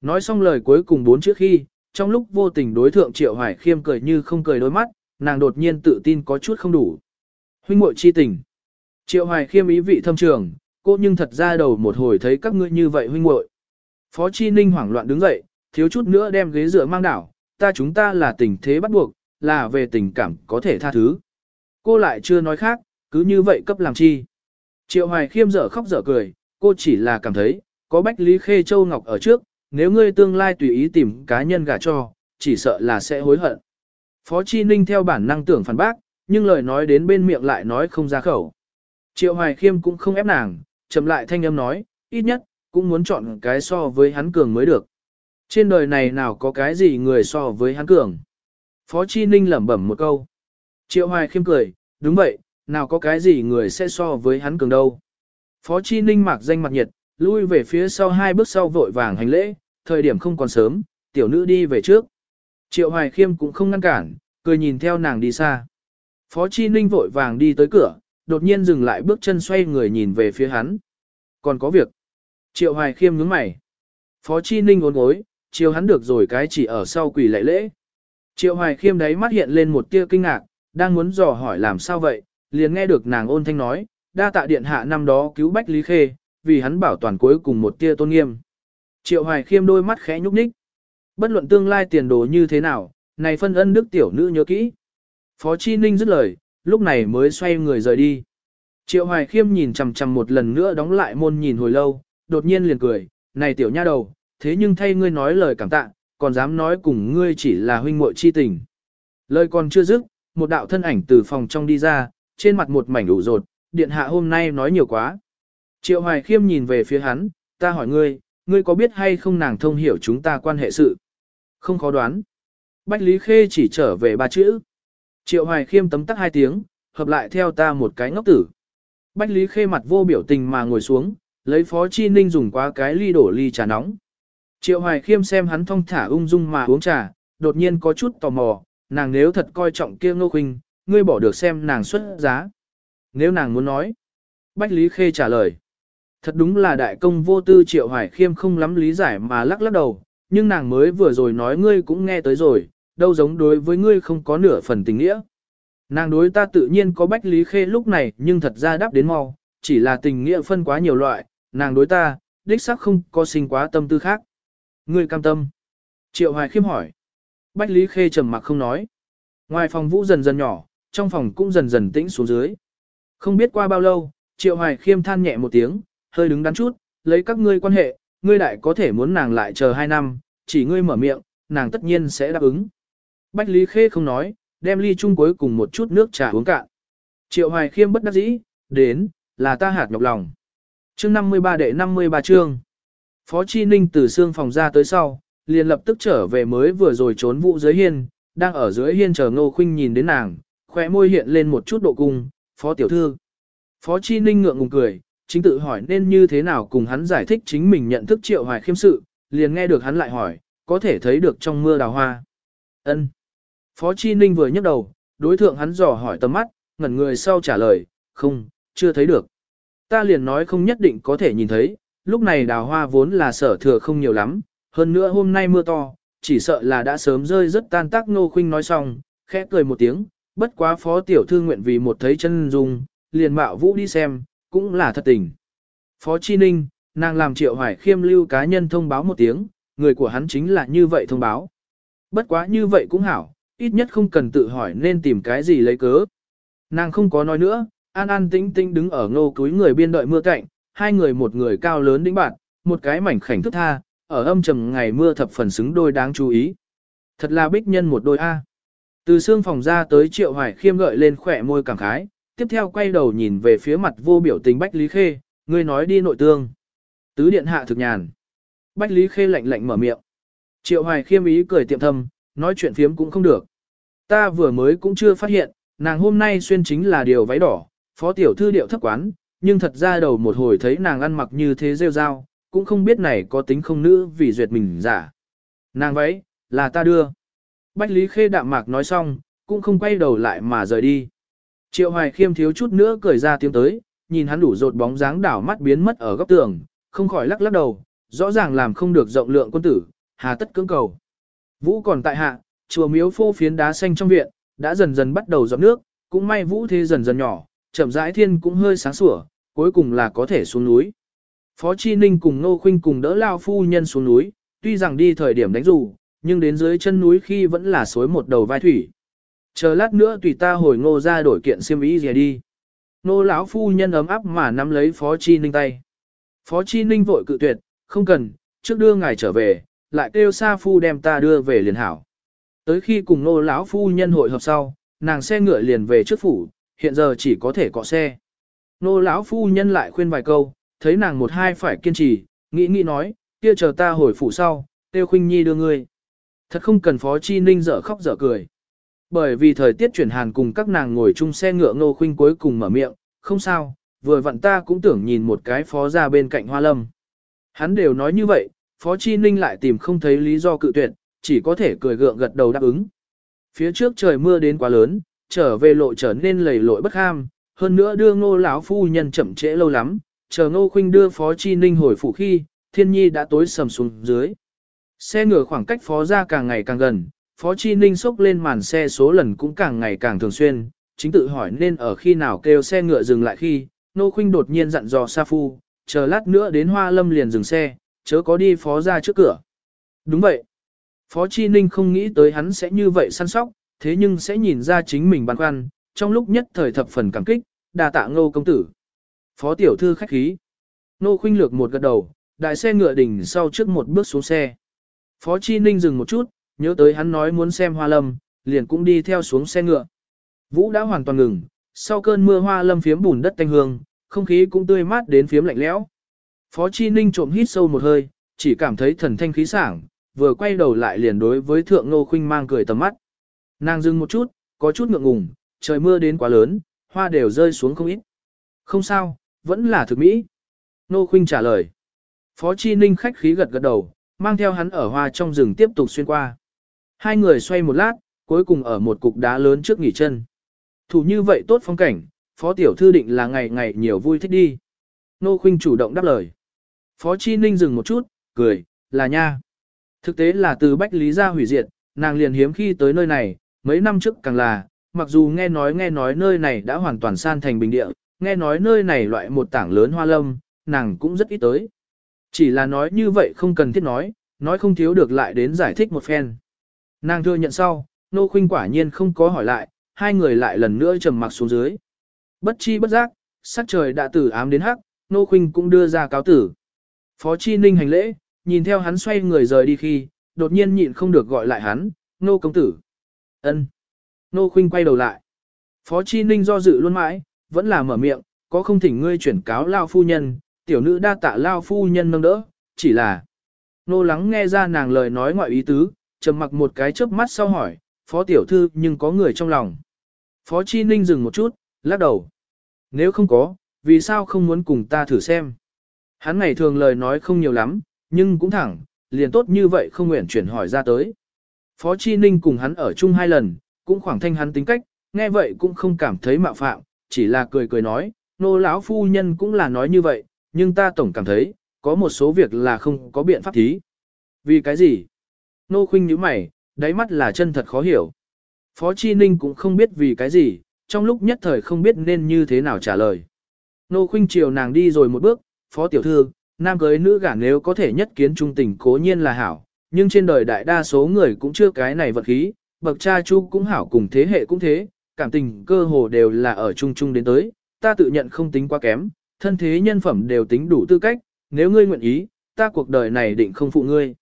Nói xong lời cuối cùng bốn chữ khi, trong lúc vô tình đối thượng Triệu Hoài Khiêm cười như không cười đôi mắt, nàng đột nhiên tự tin có chút không đủ. Huynh muội chi tình. Triệu Hoài Khiêm ý vị thâm trường, cô nhưng thật ra đầu một hồi thấy các ngươi như vậy huynh muội. Phó Chi Ninh hoảng loạn đứng dậy, thiếu chút nữa đem ghế dựa mang đảo, ta chúng ta là tình thế bắt buộc, là về tình cảm có thể tha thứ. Cô lại chưa nói khác, cứ như vậy cấp làm chi. Triệu Hoài Khiêm dở khóc dở cười, cô chỉ là cảm thấy, có Bách Lý Khê Châu Ngọc ở trước, nếu ngươi tương lai tùy ý tìm cá nhân gả cho, chỉ sợ là sẽ hối hận. Phó Chi Ninh theo bản năng tưởng phản bác, nhưng lời nói đến bên miệng lại nói không ra khẩu. Triệu Hoài Khiêm cũng không ép nàng, chậm lại thanh âm nói, ít nhất, cũng muốn chọn cái so với hắn cường mới được. Trên đời này nào có cái gì người so với hắn cường. Phó Chi Ninh lẩm bẩm một câu. Triệu Hoài khiêm cười, đúng vậy, nào có cái gì người sẽ so với hắn cường đâu. Phó Chi Ninh mặc danh mặt nhiệt, lui về phía sau hai bước sau vội vàng hành lễ, thời điểm không còn sớm, tiểu nữ đi về trước. Triệu Hoài khiêm cũng không ngăn cản, cười nhìn theo nàng đi xa. Phó Chi Ninh vội vàng đi tới cửa, đột nhiên dừng lại bước chân xoay người nhìn về phía hắn. Còn có việc. Triệu Hoài khiêm nhướng mày. Phó Chi Ninh ốn gối, chiều hắn được rồi cái chỉ ở sau quỷ lệ lễ. Triệu Hoài khiêm đấy mắt hiện lên một tia kinh ngạc, đang muốn dò hỏi làm sao vậy, liền nghe được nàng ôn thanh nói, đa tạ điện hạ năm đó cứu Bách Lý Khê, vì hắn bảo toàn cuối cùng một tia tôn nghiêm. Triệu Hoài khiêm đôi mắt khẽ nhúc nhích. Bất luận tương lai tiền đồ như thế nào, này phân ân đức tiểu nữ nhớ kỹ. Phó Chi Ninh dứt lời, lúc này mới xoay người rời đi. Triệu Hoài khiêm nhìn chằm chằm một lần nữa đóng lại môn nhìn hồi lâu, đột nhiên liền cười, này tiểu nha đầu, thế nhưng thay ngươi nói lời cảm tạ, còn dám nói cùng ngươi chỉ là huynh muội chi tình. Lời còn chưa dứt, một đạo thân ảnh từ phòng trong đi ra, trên mặt một mảnh ủ rột, điện hạ hôm nay nói nhiều quá. Triệu Hoài khiêm nhìn về phía hắn, ta hỏi ngươi, ngươi có biết hay không nàng thông hiểu chúng ta quan hệ sự? Không khó đoán. Bách Lý Khê chỉ trở về ba chữ. Triệu Hoài khiêm tấm tắc hai tiếng, hợp lại theo ta một cái ngốc tử. Bách Lý Khê mặt vô biểu tình mà ngồi xuống, lấy Phó Chi Ninh dùng qua cái ly đổ ly trà nóng. Triệu Hoài khiêm xem hắn thong thả ung dung mà uống trà, đột nhiên có chút tò mò, nàng nếu thật coi trọng kia ngô khuynh, ngươi bỏ được xem nàng xuất giá. Nếu nàng muốn nói. Bách Lý Khê trả lời. Thật đúng là đại công vô tư Triệu Hoài khiêm không lắm lý giải mà lắc lắc đầu, nhưng nàng mới vừa rồi nói ngươi cũng nghe tới rồi, đâu giống đối với ngươi không có nửa phần tình nghĩa. Nàng đối ta tự nhiên có Bách Lý Khê lúc này nhưng thật ra đáp đến mau, chỉ là tình nghĩa phân quá nhiều loại, nàng đối ta, đích xác không có sinh quá tâm tư khác. Ngươi cam tâm. Triệu Hoài khiêm hỏi. Bách Lý Khê trầm mặc không nói. Ngoài phòng vũ dần dần nhỏ, trong phòng cũng dần dần tĩnh xuống dưới. Không biết qua bao lâu, Triệu Hoài khiêm than nhẹ một tiếng, hơi đứng đắn chút, lấy các ngươi quan hệ, ngươi đại có thể muốn nàng lại chờ hai năm, chỉ ngươi mở miệng, nàng tất nhiên sẽ đáp ứng. Bách Lý Khê không nói, đem ly chung cuối cùng một chút nước trà uống cạn. Triệu Hoài khiêm bất đắc dĩ, đến, là ta hạt nhọc lòng. Chương 53 đệ 53 chương. Phó Chi Ninh từ xương phòng ra tới sau, liền lập tức trở về mới vừa rồi trốn vụ dưới hiên, đang ở dưới hiên chờ Ngô Khuynh nhìn đến nàng, khóe môi hiện lên một chút độ cung, "Phó tiểu thư." Phó Chi Ninh ngượng ngùng cười, chính tự hỏi nên như thế nào cùng hắn giải thích chính mình nhận thức Triệu Hoài khiêm sự, liền nghe được hắn lại hỏi, có thể thấy được trong mưa đào hoa. Ân. Phó Chi Ninh vừa nhấc đầu, đối thượng hắn dò hỏi tầm mắt, ngẩn người sau trả lời, "Không, chưa thấy được." Ta liền nói không nhất định có thể nhìn thấy, lúc này đào hoa vốn là sở thừa không nhiều lắm, hơn nữa hôm nay mưa to, chỉ sợ là đã sớm rơi rất tan tác Ngô Khuynh nói xong, khẽ cười một tiếng, bất quá phó tiểu thư nguyện vì một thấy chân dung, liền mạo vũ đi xem, cũng là thật tình. Phó Chi Ninh, nàng làm triệu hoài khiêm lưu cá nhân thông báo một tiếng, người của hắn chính là như vậy thông báo. Bất quá như vậy cũng hảo, ít nhất không cần tự hỏi nên tìm cái gì lấy cớ. Nàng không có nói nữa, an an tĩnh tĩnh đứng ở ngô túi người biên đợi mưa cạnh, hai người một người cao lớn đĩnh bạn, một cái mảnh khảnh thức tha, ở âm trầm ngày mưa thập phần xứng đôi đáng chú ý. Thật là bích nhân một đôi A. Từ xương phòng ra tới triệu hoài khiêm gợi lên khỏe môi cảm khái, tiếp theo quay đầu nhìn về phía mặt vô biểu tình Bách Lý Khê, người nói đi nội tương. Tứ điện hạ thực nhàn. Bách Lý Khê lạnh lạnh mở miệng. Triệu hoài khiêm ý cười tiệm thầm, nói chuyện phiếm cũng không được. Ta vừa mới cũng chưa phát hiện, nàng hôm nay xuyên chính là điều váy đỏ, phó tiểu thư điệu thấp quán, nhưng thật ra đầu một hồi thấy nàng ăn mặc như thế rêu rao, cũng không biết này có tính không nữ vì duyệt mình giả. Nàng váy, là ta đưa. Bách Lý Khê đạm mạc nói xong, cũng không quay đầu lại mà rời đi. Triệu Hoài Khiêm thiếu chút nữa cười ra tiếng tới, nhìn hắn đủ rột bóng dáng đảo mắt biến mất ở góc tường, không khỏi lắc lắc đầu, rõ ràng làm không được rộng lượng quân tử, hà tất cưỡng cầu. Vũ còn tại hạ, chùa miếu phô phiến đá xanh trong viện, đã dần dần bắt đầu giọt nước, cũng may vũ thế dần dần nhỏ, chậm rãi thiên cũng hơi sáng sủa, cuối cùng là có thể xuống núi. Phó Chi Ninh cùng Nô Khuynh cùng đỡ Lao Phu Nhân xuống núi, tuy rằng đi thời điểm đánh dù, nhưng đến dưới chân núi khi vẫn là suối một đầu vai thủy. Chờ lát nữa tùy ta hồi ngô ra đổi kiện xiêm y gì đi. Nô lão phu nhân ấm áp mà nắm lấy Phó Chi Ninh tay. Phó Chi Ninh vội cự tuyệt, không cần, trước đưa ngài trở về, lại kêu Sa Phu đem ta đưa về liền hảo. Tới khi cùng nô lão phu nhân hội hợp sau, nàng xe ngựa liền về trước phủ, hiện giờ chỉ có thể cọ xe. Nô lão phu nhân lại khuyên vài câu, thấy nàng một hai phải kiên trì, nghĩ nghĩ nói, kia chờ ta hồi phủ sau, tiêu khuynh nhi đưa ngươi. Thật không cần phó chi ninh dở khóc dở cười. Bởi vì thời tiết chuyển hàn cùng các nàng ngồi chung xe ngựa ngô khuynh cuối cùng mở miệng, không sao, vừa vặn ta cũng tưởng nhìn một cái phó ra bên cạnh hoa lâm. Hắn đều nói như vậy, phó chi ninh lại tìm không thấy lý do cự tuyệt, chỉ có thể cười gượng gật đầu đáp ứng. Phía trước trời mưa đến quá lớn, trở về lộ trở nên lầy lội bất ham, hơn nữa đưa ngô lão phu nhân chậm trễ lâu lắm, chờ ngô khuynh đưa phó chi ninh hồi phủ khi, thiên nhi đã tối sầm xuống dưới. Xe ngựa khoảng cách phó ra càng ngày càng gần, phó chi ninh xốc lên màn xe số lần cũng càng ngày càng thường xuyên, chính tự hỏi nên ở khi nào kêu xe ngựa dừng lại khi, ngô khuynh đột nhiên dặn dò Sa Phu, chờ lát nữa đến hoa lâm liền dừng xe, chớ có đi phó ra trước cửa. Đúng vậy. Phó Chi Ninh không nghĩ tới hắn sẽ như vậy săn sóc, thế nhưng sẽ nhìn ra chính mình băn khoăn, trong lúc nhất thời thập phần cảm kích, đà tạ ngô công tử. Phó tiểu thư khách khí. Nô khuynh lược một gật đầu, đại xe ngựa đỉnh sau trước một bước xuống xe. Phó Chi Ninh dừng một chút, nhớ tới hắn nói muốn xem hoa lâm, liền cũng đi theo xuống xe ngựa. Vũ đã hoàn toàn ngừng, sau cơn mưa hoa lâm phiếm bùn đất tanh hương, không khí cũng tươi mát đến phiếm lạnh lẽo. Phó Chi Ninh trộm hít sâu một hơi, chỉ cảm thấy thần thanh khí sảng, vừa quay đầu lại liền đối với thượng Nô Khuynh mang cười tầm mắt. Nàng dừng một chút, có chút ngượng ngùng, trời mưa đến quá lớn, hoa đều rơi xuống không ít. Không sao, vẫn là thực mỹ. Nô Khuynh trả lời. Phó Chi Ninh khách khí gật gật đầu, mang theo hắn ở hoa trong rừng tiếp tục xuyên qua. Hai người xoay một lát, cuối cùng ở một cục đá lớn trước nghỉ chân. Thủ như vậy tốt phong cảnh, Phó Tiểu Thư định là ngày ngày nhiều vui thích đi. Nô Khuynh chủ động đáp lời. Phó Chi Ninh dừng một chút, cười, là nha. Thực tế là từ Bách Lý ra hủy diệt, nàng liền hiếm khi tới nơi này, mấy năm trước càng là, mặc dù nghe nói nghe nói nơi này đã hoàn toàn san thành bình địa, nghe nói nơi này loại một tảng lớn hoa lâm, nàng cũng rất ít tới. Chỉ là nói như vậy không cần thiết nói, nói không thiếu được lại đến giải thích một phen. Nàng thừa nhận sau, nô khuynh quả nhiên không có hỏi lại, hai người lại lần nữa trầm mặc xuống dưới. Bất chi bất giác, sắc trời đã từ ám đến hắc, nô khuynh cũng đưa ra cáo tử. Phó Chi Ninh hành lễ, nhìn theo hắn xoay người rời đi khi, đột nhiên nhịn không được gọi lại hắn, nô công tử ân Nô khuynh quay đầu lại. Phó Chi Ninh do dự luôn mãi, vẫn là mở miệng, có không thỉnh ngươi chuyển cáo lao phu nhân, tiểu nữ đa tạ lao phu nhân nâng đỡ, chỉ là. Nô lắng nghe ra nàng lời nói ngoại ý tứ, trầm mặc một cái chớp mắt sau hỏi, phó tiểu thư nhưng có người trong lòng. Phó Chi Ninh dừng một chút, lắc đầu. Nếu không có, vì sao không muốn cùng ta thử xem? Hắn ngày thường lời nói không nhiều lắm, nhưng cũng thẳng, liền tốt như vậy không nguyện chuyển hỏi ra tới. Phó Chi Ninh cùng hắn ở chung hai lần, cũng khoảng thanh hắn tính cách, nghe vậy cũng không cảm thấy mạo phạm, chỉ là cười cười nói, nô lão phu nhân cũng là nói như vậy, nhưng ta tổng cảm thấy, có một số việc là không có biện pháp thí. Vì cái gì? Nô khuynh nhíu mày, đáy mắt là chân thật khó hiểu. Phó Chi Ninh cũng không biết vì cái gì, trong lúc nhất thời không biết nên như thế nào trả lời. Nô khuynh chiều nàng đi rồi một bước, Phó Tiểu Thư, nam cưới nữ gả nếu có thể nhất kiến trung tình cố nhiên là hảo, nhưng trên đời đại đa số người cũng chưa cái này vật khí, bậc cha chú cũng hảo cùng thế hệ cũng thế, cảm tình cơ hồ đều là ở chung chung đến tới, ta tự nhận không tính quá kém, thân thế nhân phẩm đều tính đủ tư cách, nếu ngươi nguyện ý, ta cuộc đời này định không phụ ngươi.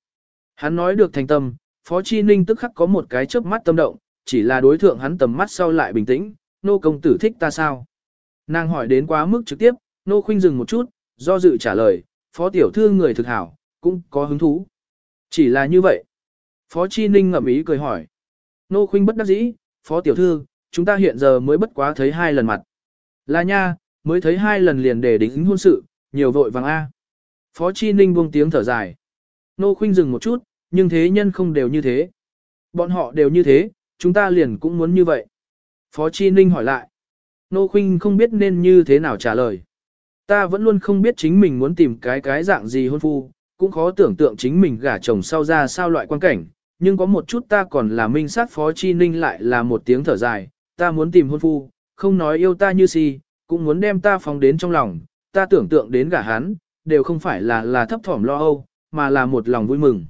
Hắn nói được thành tâm, Phó Chi Ninh tức khắc có một cái chớp mắt tâm động, chỉ là đối thượng hắn tầm mắt sau lại bình tĩnh, nô công tử thích ta sao? Nàng hỏi đến quá mức trực tiếp, nô khuynh dừng một chút, do dự trả lời, Phó tiểu thư người thực hảo, cũng có hứng thú. Chỉ là như vậy. Phó Chi Ninh ngậm ý cười hỏi. Nô khuynh bất đắc dĩ, Phó tiểu thư, chúng ta hiện giờ mới bất quá thấy hai lần mặt. Là nha, mới thấy hai lần liền để đính hôn sự, nhiều vội vàng A. Phó Chi Ninh buông tiếng thở dài. Nô khuynh dừng một chút, nhưng thế nhân không đều như thế. Bọn họ đều như thế, chúng ta liền cũng muốn như vậy. Phó Chi Ninh hỏi lại. Nô khuynh không biết nên như thế nào trả lời. Ta vẫn luôn không biết chính mình muốn tìm cái cái dạng gì hôn phu, cũng khó tưởng tượng chính mình gả chồng sau ra sao loại quan cảnh, nhưng có một chút ta còn là minh sát Phó Chi Ninh lại là một tiếng thở dài, ta muốn tìm hôn phu, không nói yêu ta như si, cũng muốn đem ta phóng đến trong lòng, ta tưởng tượng đến gả hắn, đều không phải là là thấp thỏm lo âu, mà là một lòng vui mừng.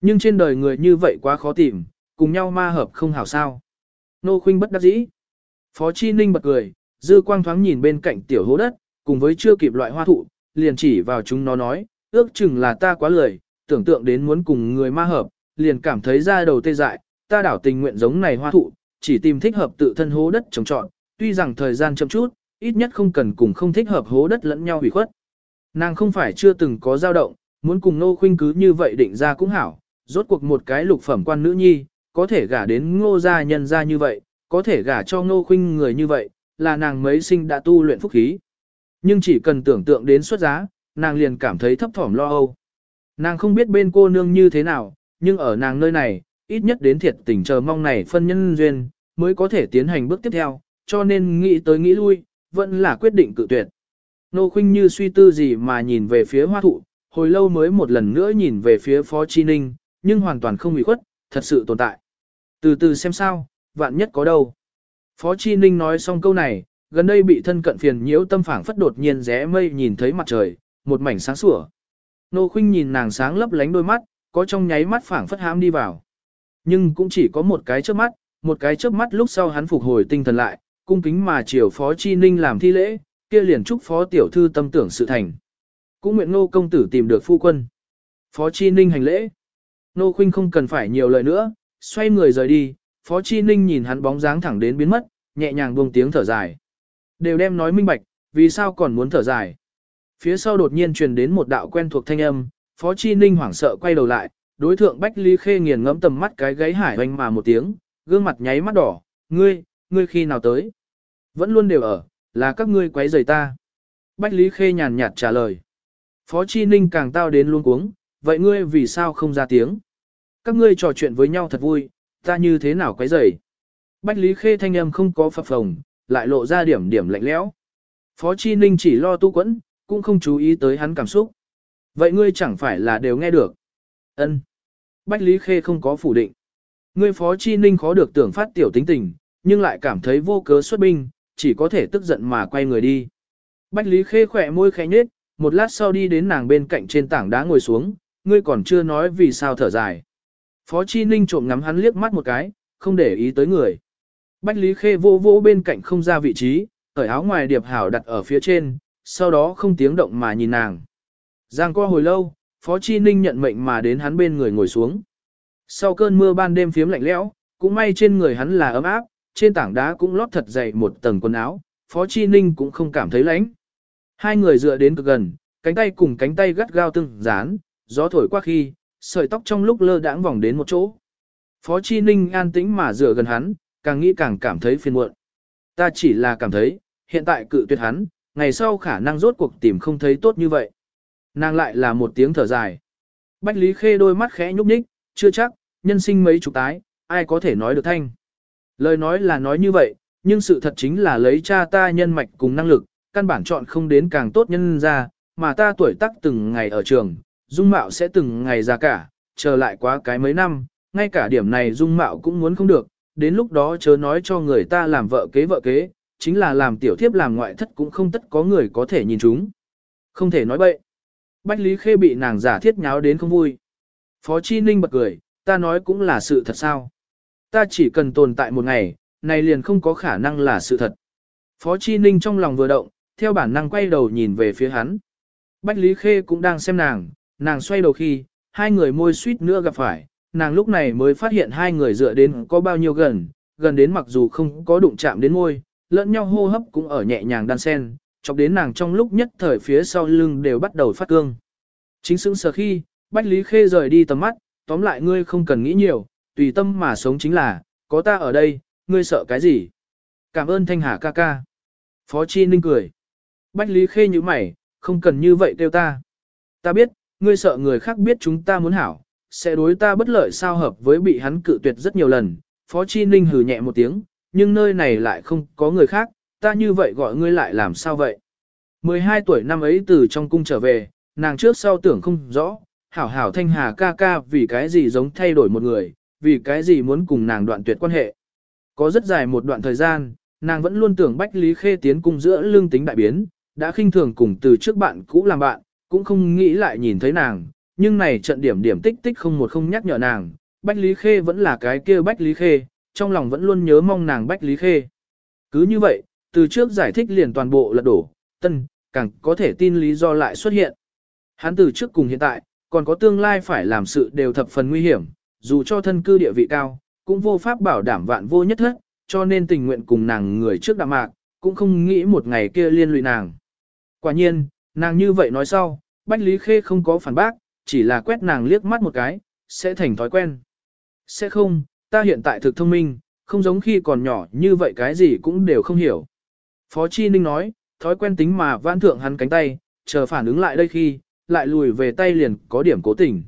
Nhưng trên đời người như vậy quá khó tìm, cùng nhau ma hợp không hảo sao. Nô khuynh bất đắc dĩ. Phó Chi Ninh bật cười, dư quang thoáng nhìn bên cạnh tiểu hố đất, cùng với chưa kịp loại hoa thụ, liền chỉ vào chúng nó nói, ước chừng là ta quá lười, tưởng tượng đến muốn cùng người ma hợp, liền cảm thấy ra đầu tê dại, ta đảo tình nguyện giống này hoa thụ, chỉ tìm thích hợp tự thân hố đất trồng trọn, tuy rằng thời gian chậm chút, ít nhất không cần cùng không thích hợp hố đất lẫn nhau hủy khuất. Nàng không phải chưa từng có dao động, Muốn cùng Nô Khuynh cứ như vậy định ra cũng hảo, rốt cuộc một cái lục phẩm quan nữ nhi, có thể gả đến ngô gia nhân gia như vậy, có thể gả cho Nô Khuynh người như vậy, là nàng mấy sinh đã tu luyện phúc khí. Nhưng chỉ cần tưởng tượng đến xuất giá, nàng liền cảm thấy thấp thỏm lo âu. Nàng không biết bên cô nương như thế nào, nhưng ở nàng nơi này, ít nhất đến thiệt tình chờ mong này phân nhân duyên, mới có thể tiến hành bước tiếp theo, cho nên nghĩ tới nghĩ lui, vẫn là quyết định cự tuyệt. Nô Khuynh như suy tư gì mà nhìn về phía hoa thụ, hồi lâu mới một lần nữa nhìn về phía Phó Chi Ninh, nhưng hoàn toàn không bị khuất, thật sự tồn tại. Từ từ xem sao, vạn nhất có đâu. Phó Chi Ninh nói xong câu này, gần đây bị thân cận phiền nhiễu tâm phảng phất đột nhiên rẽ mây nhìn thấy mặt trời, một mảnh sáng sủa. Nô Khuynh nhìn nàng sáng lấp lánh đôi mắt, có trong nháy mắt phảng phất hãm đi vào. Nhưng cũng chỉ có một cái chớp mắt, một cái chớp mắt lúc sau hắn phục hồi tinh thần lại, cung kính mà chiều Phó Chi Ninh làm thi lễ, kia liền chúc Phó tiểu thư tâm tưởng sự thành. Cũng nguyện Nô công tử tìm được phu quân. Phó Chi Ninh hành lễ. Nô Khuynh không cần phải nhiều lời nữa, xoay người rời đi, Phó Chi Ninh nhìn hắn bóng dáng thẳng đến biến mất, nhẹ nhàng buông tiếng thở dài. Đều đem nói minh bạch, vì sao còn muốn thở dài. Phía sau đột nhiên truyền đến một đạo quen thuộc thanh âm, Phó Chi Ninh hoảng sợ quay đầu lại, đối thượng Bách Lý Khê nghiền ngẫm tầm mắt cái gáy hải hoành mà một tiếng, gương mặt nháy mắt đỏ, ngươi, ngươi khi nào tới? Vẫn luôn đều ở, là các ngươi quấy rầy ta. Bách Lý Khê nhàn nhạt trả lời. Phó Chi Ninh càng tao đến luôn cuống, vậy ngươi vì sao không ra tiếng? Các ngươi trò chuyện với nhau thật vui, ta như thế nào quấy rầy? Bách Lý Khê thanh âm không có phập phồng, lại lộ ra điểm điểm lạnh lẽo. Phó Chi Ninh chỉ lo tu quẫn, cũng không chú ý tới hắn cảm xúc. Vậy ngươi chẳng phải là đều nghe được? Ân. Bách Lý Khê không có phủ định. Ngươi Phó Chi Ninh khó được tưởng phát tiểu tính tình, nhưng lại cảm thấy vô cớ xuất binh, chỉ có thể tức giận mà quay người đi. Bách Lý Khê khỏe môi khẽ nhếch, một lát sau đi đến nàng bên cạnh trên tảng đá ngồi xuống, ngươi còn chưa nói vì sao thở dài. Phó Chi Ninh trộm ngắm hắn liếc mắt một cái, không để ý tới người. Bách Lý Khê vô vô bên cạnh không ra vị trí, cởi áo ngoài điệp hảo đặt ở phía trên, sau đó không tiếng động mà nhìn nàng. Giang qua hồi lâu, Phó Chi Ninh nhận mệnh mà đến hắn bên người ngồi xuống. Sau cơn mưa ban đêm phiếm lạnh lẽo, cũng may trên người hắn là ấm áp, trên tảng đá cũng lót thật dày một tầng quần áo, Phó Chi Ninh cũng không cảm thấy lạnh. Hai người dựa đến cực gần, cánh tay cùng cánh tay gắt gao từng dán, gió thổi qua khi, sợi tóc trong lúc lơ đãng vòng đến một chỗ. Phó Chi Ninh an tĩnh mà dựa gần hắn, càng nghĩ càng cảm thấy phiền muộn. Ta chỉ là cảm thấy, hiện tại cự tuyệt hắn, ngày sau khả năng rốt cuộc tìm không thấy tốt như vậy. Nàng lại là một tiếng thở dài. Bách Lý Khê đôi mắt khẽ nhúc nhích, chưa chắc, nhân sinh mấy chục tái, ai có thể nói được thanh. Lời nói là nói như vậy, nhưng sự thật chính là lấy cha ta nhân mạch cùng năng lực, căn bản chọn không đến càng tốt nhân ra, mà ta tuổi tác từng ngày ở trường, dung mạo sẽ từng ngày già cả, chờ lại quá cái mấy năm, ngay cả điểm này dung mạo cũng muốn không được, đến lúc đó chớ nói cho người ta làm vợ kế vợ kế, chính là làm tiểu thiếp làm ngoại thất cũng không tất có người có thể nhìn chúng. Không thể nói bậy. Bách Lý Khê bị nàng giả thiết nháo đến không vui. Phó Chi Ninh bật cười, ta nói cũng là sự thật sao. Ta chỉ cần tồn tại một ngày, này liền không có khả năng là sự thật. Phó Chi Ninh trong lòng vừa động, theo bản năng quay đầu nhìn về phía hắn. Bách Lý Khê cũng đang xem nàng, nàng xoay đầu khi, hai người môi suýt nữa gặp phải, nàng lúc này mới phát hiện hai người dựa đến có bao nhiêu gần, gần đến mặc dù không có đụng chạm đến môi, lẫn nhau hô hấp cũng ở nhẹ nhàng đan sen, chọc đến nàng trong lúc nhất thời phía sau lưng đều bắt đầu phát cương. Chính xứng sở khi, Bách Lý Khê rời đi tầm mắt, tóm lại ngươi không cần nghĩ nhiều, tùy tâm mà sống chính là, có ta ở đây, ngươi sợ cái gì? Cảm ơn Thanh Hà ca ca. Phó Chi Ninh cười. Bách Lý Khê như mày, không cần như vậy kêu ta. Ta biết, ngươi sợ người khác biết chúng ta muốn hảo, sẽ đối ta bất lợi sao hợp với bị hắn cự tuyệt rất nhiều lần. Phó Chi Ninh hừ nhẹ một tiếng, nhưng nơi này lại không có người khác, ta như vậy gọi ngươi lại làm sao vậy? 12 tuổi năm ấy từ trong cung trở về, nàng trước sau tưởng không rõ, hảo hảo thanh hà ca ca vì cái gì giống thay đổi một người, vì cái gì muốn cùng nàng đoạn tuyệt quan hệ. Có rất dài một đoạn thời gian, nàng vẫn luôn tưởng Bách Lý Khê tiến cung giữa lương tính đại biến, đã khinh thường cùng từ trước bạn cũ làm bạn, cũng không nghĩ lại nhìn thấy nàng, nhưng này trận điểm điểm tích tích không một không nhắc nhở nàng, Bách Lý Khê vẫn là cái kia Bách Lý Khê, trong lòng vẫn luôn nhớ mong nàng Bách Lý Khê. Cứ như vậy, từ trước giải thích liền toàn bộ lật đổ, tân, càng có thể tin lý do lại xuất hiện. Hắn từ trước cùng hiện tại, còn có tương lai phải làm sự đều thập phần nguy hiểm, dù cho thân cư địa vị cao, cũng vô pháp bảo đảm vạn vô nhất hết, cho nên tình nguyện cùng nàng người trước đạm mạc, cũng không nghĩ một ngày kia liên lụy nàng. Quả nhiên, nàng như vậy nói sau, Bách Lý Khê không có phản bác, chỉ là quét nàng liếc mắt một cái, sẽ thành thói quen. Sẽ không, ta hiện tại thực thông minh, không giống khi còn nhỏ như vậy cái gì cũng đều không hiểu. Phó Chi Ninh nói, thói quen tính mà vãn thượng hắn cánh tay, chờ phản ứng lại đây khi, lại lùi về tay liền có điểm cố tình.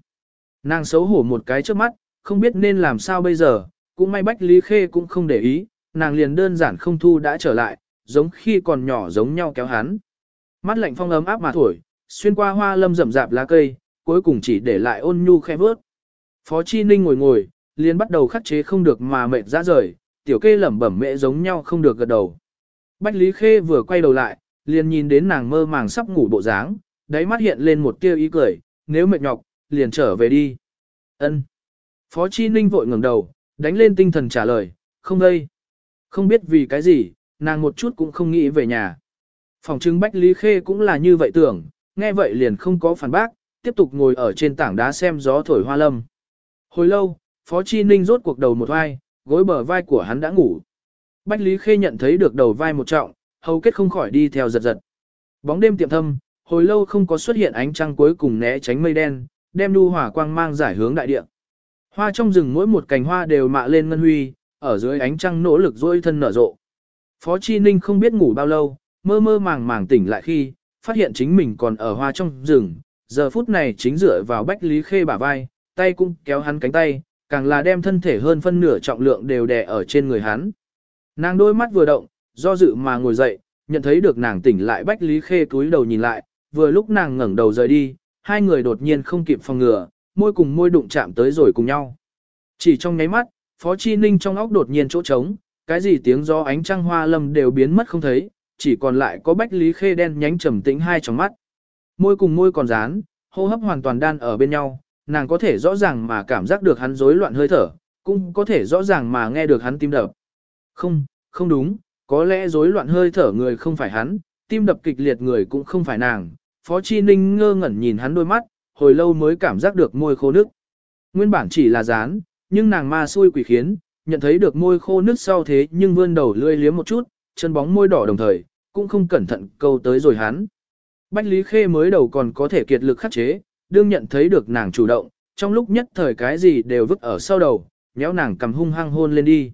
Nàng xấu hổ một cái trước mắt, không biết nên làm sao bây giờ, cũng may Bách Lý Khê cũng không để ý, nàng liền đơn giản không thu đã trở lại, giống khi còn nhỏ giống nhau kéo hắn. Mắt lạnh phong ấm áp mà thổi, xuyên qua hoa lâm rậm rạp lá cây, cuối cùng chỉ để lại ôn nhu khe vớt. Phó Chi Ninh ngồi ngồi, liền bắt đầu khắc chế không được mà mệt ra rời, tiểu kê lẩm bẩm mẹ giống nhau không được gật đầu. Bách Lý Khê vừa quay đầu lại, liền nhìn đến nàng mơ màng sắp ngủ bộ dáng, đáy mắt hiện lên một tia ý cười, nếu mệt nhọc, liền trở về đi. Ân. Phó Chi Ninh vội ngẩng đầu, đánh lên tinh thần trả lời, không đây. Không biết vì cái gì, nàng một chút cũng không nghĩ về nhà. Phòng trưng Bách Lý Khê cũng là như vậy tưởng, nghe vậy liền không có phản bác, tiếp tục ngồi ở trên tảng đá xem gió thổi hoa lâm. Hồi lâu, Phó Chi Ninh rốt cuộc đầu một vai, gối bờ vai của hắn đã ngủ. Bách Lý Khê nhận thấy được đầu vai một trọng, hầu kết không khỏi đi theo giật giật. Bóng đêm tiệm thâm, hồi lâu không có xuất hiện ánh trăng cuối cùng né tránh mây đen, đem nu hỏa quang mang giải hướng đại địa. Hoa trong rừng mỗi một cành hoa đều mạ lên ngân huy, ở dưới ánh trăng nỗ lực dôi thân nở rộ. Phó Chi Ninh không biết ngủ bao lâu, mơ mơ màng màng tỉnh lại khi, phát hiện chính mình còn ở hoa trong rừng, giờ phút này chính dựa vào Bách Lý Khê bả vai, tay cũng kéo hắn cánh tay, càng là đem thân thể hơn phân nửa trọng lượng đều đè ở trên người hắn. Nàng đôi mắt vừa động, do dự mà ngồi dậy, nhận thấy được nàng tỉnh lại Bách Lý Khê túi đầu nhìn lại, vừa lúc nàng ngẩng đầu rời đi, hai người đột nhiên không kịp phòng ngừa, môi cùng môi đụng chạm tới rồi cùng nhau. Chỉ trong nháy mắt, Phó Chi Ninh trong óc đột nhiên chỗ trống, cái gì tiếng gió ánh trăng hoa lâm đều biến mất không thấy, chỉ còn lại có Bách Lý Khê đen nhánh trầm tĩnh hai trong mắt. Môi cùng môi còn dán, hô hấp hoàn toàn đan ở bên nhau, nàng có thể rõ ràng mà cảm giác được hắn rối loạn hơi thở, cũng có thể rõ ràng mà nghe được hắn tim đập. Không, không đúng, có lẽ rối loạn hơi thở người không phải hắn, tim đập kịch liệt người cũng không phải nàng. Phó Chi Ninh ngơ ngẩn nhìn hắn đôi mắt, hồi lâu mới cảm giác được môi khô nước. Nguyên bản chỉ là dán, nhưng nàng ma xui quỷ khiến, nhận thấy được môi khô nước sau thế nhưng vươn đầu lươi liếm một chút, chân bóng môi đỏ đồng thời, cũng không cẩn thận câu tới rồi hắn. Bách Lý Khê mới đầu còn có thể kiệt lực khắc chế, đương nhận thấy được nàng chủ động, trong lúc nhất thời cái gì đều vứt ở sau đầu, nhéo nàng cầm hung hăng hôn lên đi.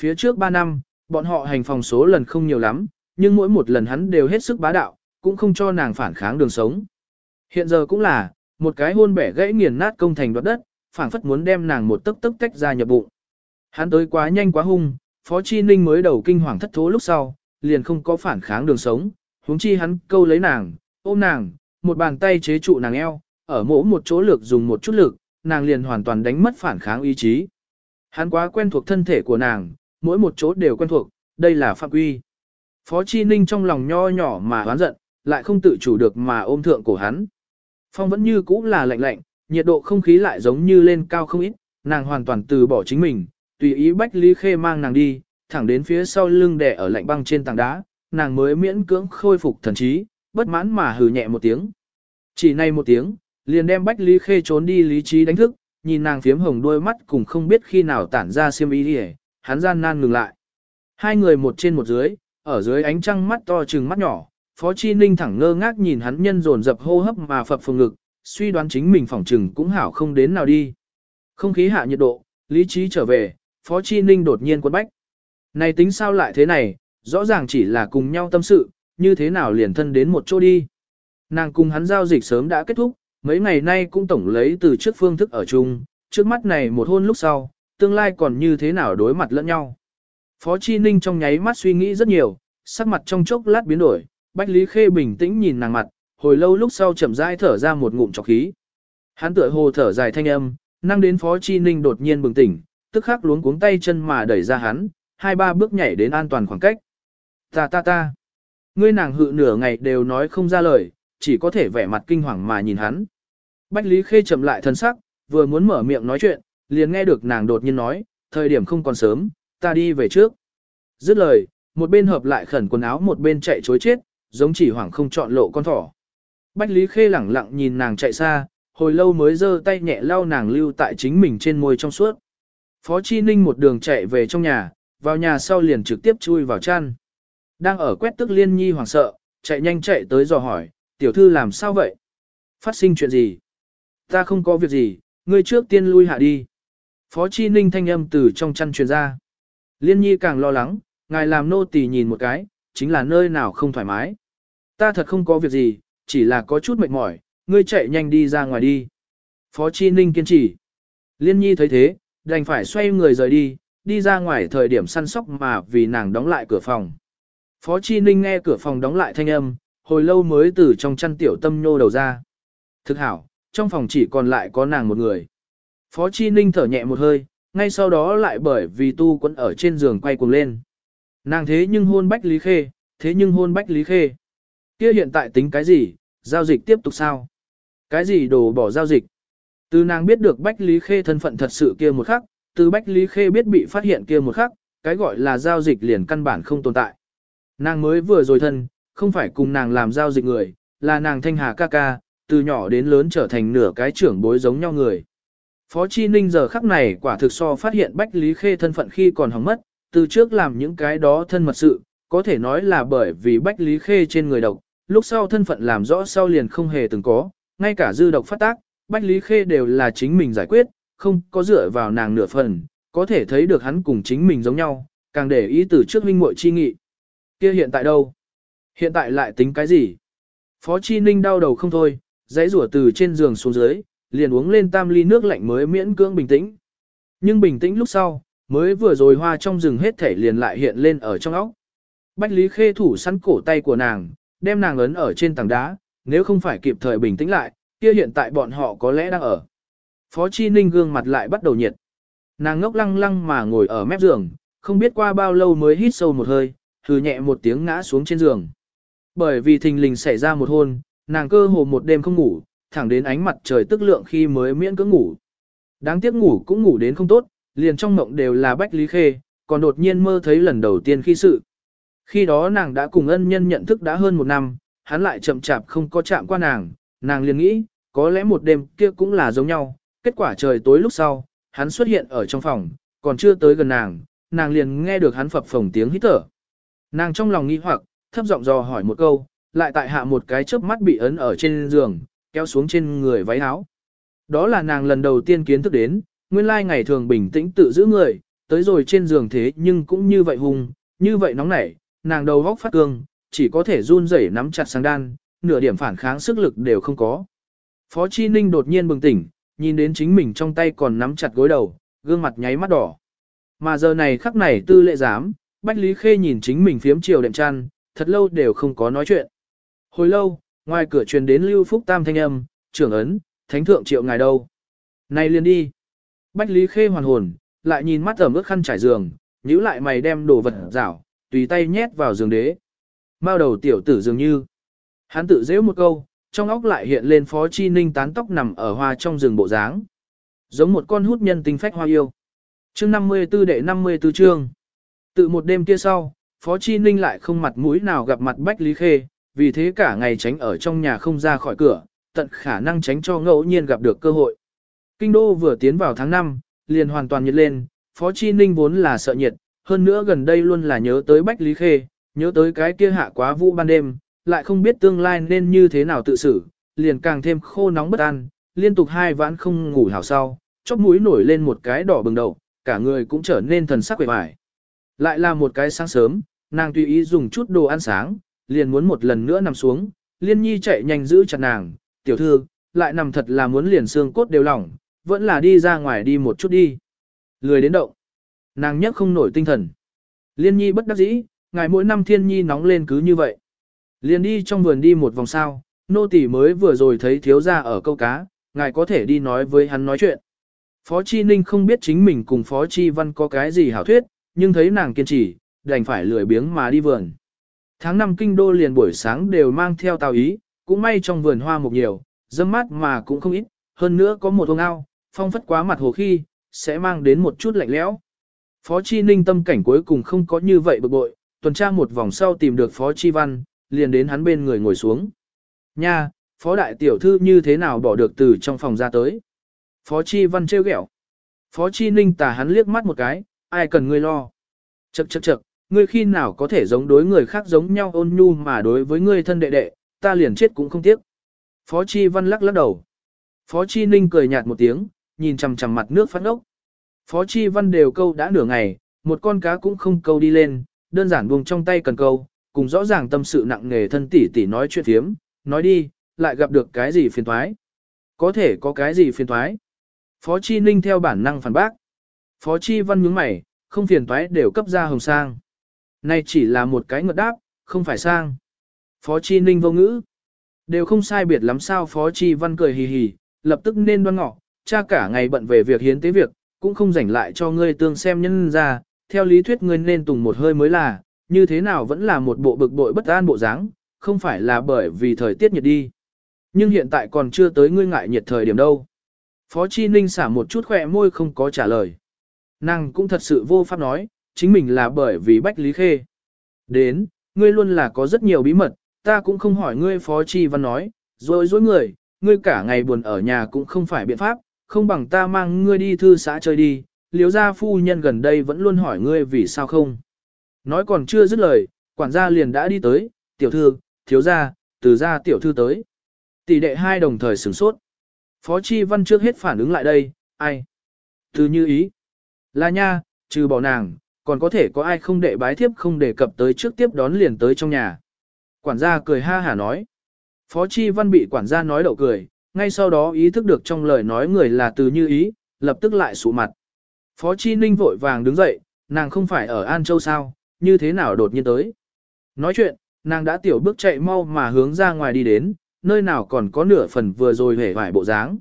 Phía trước 3 năm, bọn họ hành phòng số lần không nhiều lắm, nhưng mỗi một lần hắn đều hết sức bá đạo, cũng không cho nàng phản kháng đường sống. Hiện giờ cũng là, một cái hôn bẻ gãy nghiền nát công thành đoạt đất, phảng phất muốn đem nàng một tấc tấc tách ra nhập bụng. Hắn tới quá nhanh quá hung, Phó Chi Ninh mới đầu kinh hoàng thất thố lúc sau, liền không có phản kháng đường sống, huống chi hắn câu lấy nàng, ôm nàng, một bàn tay chế trụ nàng eo, ở mỗi một chỗ lực dùng một chút lực, nàng liền hoàn toàn đánh mất phản kháng ý chí. Hắn quá quen thuộc thân thể của nàng, mỗi một chỗ đều quen thuộc, đây là phạm quy. Phó Chi Ninh trong lòng nho nhỏ mà oán giận, lại không tự chủ được mà ôm thượng cổ hắn. Phong vẫn như cũ là lạnh lạnh, nhiệt độ không khí lại giống như lên cao không ít, nàng hoàn toàn từ bỏ chính mình, tùy ý Bách Lý Khê mang nàng đi, thẳng đến phía sau lưng đè ở lạnh băng trên tảng đá, nàng mới miễn cưỡng khôi phục thần trí, bất mãn mà hừ nhẹ một tiếng. Chỉ nay một tiếng, liền đem Bách Lý Khê trốn đi lý trí đánh thức, nhìn nàng phiếm hồng đôi mắt cùng không biết khi nào tản ra xiêm ý đi hắn gian nan ngừng lại. Hai người một trên một dưới, ở dưới ánh trăng mắt to trừng mắt nhỏ, Phó Chi Ninh thẳng ngơ ngác nhìn hắn nhân dồn dập hô hấp mà phập phồng ngực, suy đoán chính mình phỏng trừng cũng hảo không đến nào đi. Không khí hạ nhiệt độ, lý trí trở về, Phó Chi Ninh đột nhiên quấn bách. Này tính sao lại thế này, rõ ràng chỉ là cùng nhau tâm sự, như thế nào liền thân đến một chỗ đi. Nàng cùng hắn giao dịch sớm đã kết thúc, mấy ngày nay cũng tổng lấy từ trước phương thức ở chung, trước mắt này một hôn lúc sau, tương lai còn như thế nào đối mặt lẫn nhau. Phó Chi Ninh trong nháy mắt suy nghĩ rất nhiều, sắc mặt trong chốc lát biến đổi, Bách Lý Khê bình tĩnh nhìn nàng mặt, hồi lâu lúc sau chậm rãi thở ra một ngụm trọc khí. Hắn tựa hồ thở dài thanh âm, năng đến Phó Chi Ninh đột nhiên bừng tỉnh, tức khắc luống cuống tay chân mà đẩy ra hắn, hai ba bước nhảy đến an toàn khoảng cách. Ta ta ta. Ngươi nàng hự nửa ngày đều nói không ra lời, chỉ có thể vẻ mặt kinh hoàng mà nhìn hắn. Bách Lý Khê chậm lại thân sắc, vừa muốn mở miệng nói chuyện, liền nghe được nàng đột nhiên nói, thời điểm không còn sớm, ta đi về trước. Dứt lời, một bên hợp lại khẩn quần áo một bên chạy chối chết, giống chỉ hoảng không chọn lộ con thỏ. Bách Lý Khê lẳng lặng nhìn nàng chạy xa, hồi lâu mới giơ tay nhẹ lau nàng lưu tại chính mình trên môi trong suốt. Phó Chi Ninh một đường chạy về trong nhà, vào nhà sau liền trực tiếp chui vào chăn. Đang ở quét tức liên nhi hoảng sợ, chạy nhanh chạy tới dò hỏi, tiểu thư làm sao vậy? Phát sinh chuyện gì? Ta không có việc gì, ngươi trước tiên lui hạ đi. Phó Chi Ninh thanh âm từ trong chăn truyền ra. Liên nhi càng lo lắng, ngài làm nô tỳ nhìn một cái, chính là nơi nào không thoải mái. Ta thật không có việc gì, chỉ là có chút mệt mỏi, ngươi chạy nhanh đi ra ngoài đi. Phó Chi Ninh kiên trì. Liên nhi thấy thế, đành phải xoay người rời đi, đi ra ngoài thời điểm săn sóc mà vì nàng đóng lại cửa phòng. Phó Chi Ninh nghe cửa phòng đóng lại thanh âm, hồi lâu mới từ trong chăn tiểu tâm nhô đầu ra. Thực hảo, trong phòng chỉ còn lại có nàng một người. Phó Chi Ninh thở nhẹ một hơi, ngay sau đó lại bởi vì tu quấn ở trên giường quay cuồng lên. Nàng thế nhưng hôn Bách Lý Khê, thế nhưng hôn Bách Lý Khê. Kia hiện tại tính cái gì, giao dịch tiếp tục sao? Cái gì đồ bỏ giao dịch? Từ nàng biết được Bách Lý Khê thân phận thật sự kia một khắc, từ Bách Lý Khê biết bị phát hiện kia một khắc, cái gọi là giao dịch liền căn bản không tồn tại. Nàng mới vừa rồi thân, không phải cùng nàng làm giao dịch người, là nàng thanh hà ca ca, từ nhỏ đến lớn trở thành nửa cái trưởng bối giống nhau người. Phó Chi Ninh giờ khắc này quả thực so phát hiện Bách Lý Khê thân phận khi còn hỏng mất, từ trước làm những cái đó thân mật sự, có thể nói là bởi vì Bách Lý Khê trên người độc, lúc sau thân phận làm rõ sau liền không hề từng có, ngay cả dư độc phát tác, Bách Lý Khê đều là chính mình giải quyết, không có dựa vào nàng nửa phần, có thể thấy được hắn cùng chính mình giống nhau, càng để ý từ trước huynh muội chi nghị. Kia hiện tại đâu? Hiện tại lại tính cái gì? Phó Chi Ninh đau đầu không thôi, giấy rủa từ trên giường xuống dưới, liền uống lên tam ly nước lạnh mới miễn cưỡng bình tĩnh. Nhưng bình tĩnh lúc sau, mới vừa rồi hoa trong rừng hết thể liền lại hiện lên ở trong óc. Bách Lý Khê thủ săn cổ tay của nàng, đem nàng ấn ở trên tảng đá, nếu không phải kịp thời bình tĩnh lại, kia hiện tại bọn họ có lẽ đang ở. Phó Chi Ninh gương mặt lại bắt đầu nhiệt. Nàng ngốc lăng lăng mà ngồi ở mép giường, không biết qua bao lâu mới hít sâu một hơi, thử nhẹ một tiếng ngã xuống trên giường. Bởi vì thình lình xảy ra một hôn, nàng cơ hồ một đêm không ngủ, thẳng đến ánh mặt trời tức lượng khi mới miễn cưỡng ngủ. Đáng tiếc ngủ cũng ngủ đến không tốt, liền trong mộng đều là Bách Lý Khê, còn đột nhiên mơ thấy lần đầu tiên khi sự. Khi đó nàng đã cùng ân nhân nhận thức đã hơn một năm, hắn lại chậm chạp không có chạm qua nàng, nàng liền nghĩ, có lẽ một đêm kia cũng là giống nhau, kết quả trời tối lúc sau, hắn xuất hiện ở trong phòng, còn chưa tới gần nàng, nàng liền nghe được hắn phập phồng tiếng hít thở. Nàng trong lòng nghi hoặc, thấp giọng dò hỏi một câu, lại tại hạ một cái chớp mắt bị ấn ở trên giường, kéo xuống trên người váy áo. Đó là nàng lần đầu tiên kiến thức đến, nguyên lai ngày thường bình tĩnh tự giữ người, tới rồi trên giường thế nhưng cũng như vậy hùng, như vậy nóng nảy, nàng đầu góc phát cương, chỉ có thể run rẩy nắm chặt sáng đan, nửa điểm phản kháng sức lực đều không có. Phó Chi Ninh đột nhiên bừng tỉnh, nhìn đến chính mình trong tay còn nắm chặt gối đầu, gương mặt nháy mắt đỏ. Mà giờ này khắc này tư lệ giám, Bách Lý Khê nhìn chính mình phiếm chiều đệm chăn, thật lâu đều không có nói chuyện. Hồi lâu, ngoài cửa truyền đến Lưu Phúc Tam thanh âm, trưởng ấn, thánh thượng triệu ngài đâu. Này liền đi. Bách Lý Khê hoàn hồn, lại nhìn mắt ẩm ướt khăn trải giường, nhíu lại mày đem đồ vật rảo, tùy tay nhét vào giường đế. Mao đầu tiểu tử dường như. Hắn tự dễ một câu, trong óc lại hiện lên phó chi ninh tán tóc nằm ở hoa trong rừng bộ dáng. Giống một con hút nhân tinh phách hoa yêu. chương 54 đệ 54 chương. Tự một đêm kia sau, phó chi ninh lại không mặt mũi nào gặp mặt Bách Lý Khê, vì thế cả ngày tránh ở trong nhà không ra khỏi cửa, tận khả năng tránh cho ngẫu nhiên gặp được cơ hội. Kinh đô vừa tiến vào tháng 5, liền hoàn toàn nhiệt lên, Phó Chi Ninh vốn là sợ nhiệt, hơn nữa gần đây luôn là nhớ tới Bách Lý Khê, nhớ tới cái kia hạ quá vũ ban đêm, lại không biết tương lai nên như thế nào tự xử, liền càng thêm khô nóng bất an, liên tục hai vãn không ngủ hảo sau, chóp mũi nổi lên một cái đỏ bừng đầu, cả người cũng trở nên thần sắc quệ vải. Lại là một cái sáng sớm, nàng tùy ý dùng chút đồ ăn sáng, liền muốn một lần nữa nằm xuống, liên nhi chạy nhanh giữ chặt nàng, tiểu thư, lại nằm thật là muốn liền xương cốt đều lỏng, vẫn là đi ra ngoài đi một chút đi. Lười đến động. Nàng nhất không nổi tinh thần. Liên nhi bất đắc dĩ, ngài mỗi năm thiên nhi nóng lên cứ như vậy. Liền đi trong vườn đi một vòng sao, nô tỳ mới vừa rồi thấy thiếu gia ở câu cá, ngài có thể đi nói với hắn nói chuyện. Phó Chi Ninh không biết chính mình cùng Phó Chi Văn có cái gì hảo thuyết, nhưng thấy nàng kiên trì, đành phải lười biếng mà đi vườn. Tháng năm kinh đô liền buổi sáng đều mang theo tàu ý, cũng may trong vườn hoa mục nhiều, dâm mát mà cũng không ít, hơn nữa có một ông ao, phong phất quá mặt hồ khi, sẽ mang đến một chút lạnh lẽo. Phó Chi Ninh tâm cảnh cuối cùng không có như vậy bực bội, tuần tra một vòng sau tìm được Phó Chi Văn, liền đến hắn bên người ngồi xuống. Nha, Phó Đại Tiểu Thư như thế nào bỏ được từ trong phòng ra tới? Phó Chi Văn trêu ghẹo. Phó Chi Ninh tà hắn liếc mắt một cái, ai cần ngươi lo. Chậc chậc chậc, ngươi khi nào có thể giống đối người khác giống nhau ôn nhu mà đối với ngươi thân đệ đệ, ta liền chết cũng không tiếc. Phó Chi Văn lắc lắc đầu. Phó Chi Ninh cười nhạt một tiếng, nhìn chằm chằm mặt nước phát ốc. Phó Chi Văn đều câu đã nửa ngày, một con cá cũng không câu đi lên, đơn giản buông trong tay cần câu, cùng rõ ràng tâm sự nặng nề thân tỷ tỷ nói chuyện thiếm, nói đi, lại gặp được cái gì phiền thoái. Có thể có cái gì phiền thoái. Phó Chi Ninh theo bản năng phản bác. Phó Chi Văn nhướng mày, không phiền toái đều cấp ra hồng sang. Này chỉ là một cái ngợt đáp, không phải sang. Phó Chi Ninh vô ngữ. Đều không sai biệt lắm sao Phó Chi Văn cười hì hì, lập tức nên đoan ngọ, cha cả ngày bận về việc hiến tế việc, cũng không rảnh lại cho ngươi tương xem nhân ra, theo lý thuyết ngươi nên tùng một hơi mới là, như thế nào vẫn là một bộ bực bội bất an bộ dáng, không phải là bởi vì thời tiết nhiệt đi. Nhưng hiện tại còn chưa tới ngươi ngại nhiệt thời điểm đâu. Phó Chi Ninh xả một chút khỏe môi không có trả lời. Nàng cũng thật sự vô pháp nói, chính mình là bởi vì Bách Lý Khê. Đến, ngươi luôn là có rất nhiều bí mật, ta cũng không hỏi ngươi Phó Chi Văn nói, rồi dối người, ngươi cả ngày buồn ở nhà cũng không phải biện pháp, không bằng ta mang ngươi đi thư xã chơi đi, liếu gia phu nhân gần đây vẫn luôn hỏi ngươi vì sao không. Nói còn chưa dứt lời, quản gia liền đã đi tới, tiểu thư, thiếu gia, từ gia tiểu thư tới. Tỷ đệ hai đồng thời sửng sốt. Phó Chi Văn trước hết phản ứng lại đây, ai? Từ như ý. Là nha, trừ bỏ nàng, còn có thể có ai không đệ bái thiếp không đề cập tới trước tiếp đón liền tới trong nhà. Quản gia cười ha hả nói. Phó Chi Văn bị quản gia nói đậu cười, ngay sau đó ý thức được trong lời nói người là từ như ý, lập tức lại sụ mặt. Phó Chi Ninh vội vàng đứng dậy, nàng không phải ở An Châu sao, như thế nào đột nhiên tới. Nói chuyện, nàng đã tiểu bước chạy mau mà hướng ra ngoài đi đến, nơi nào còn có nửa phần vừa rồi hể vải bộ dáng.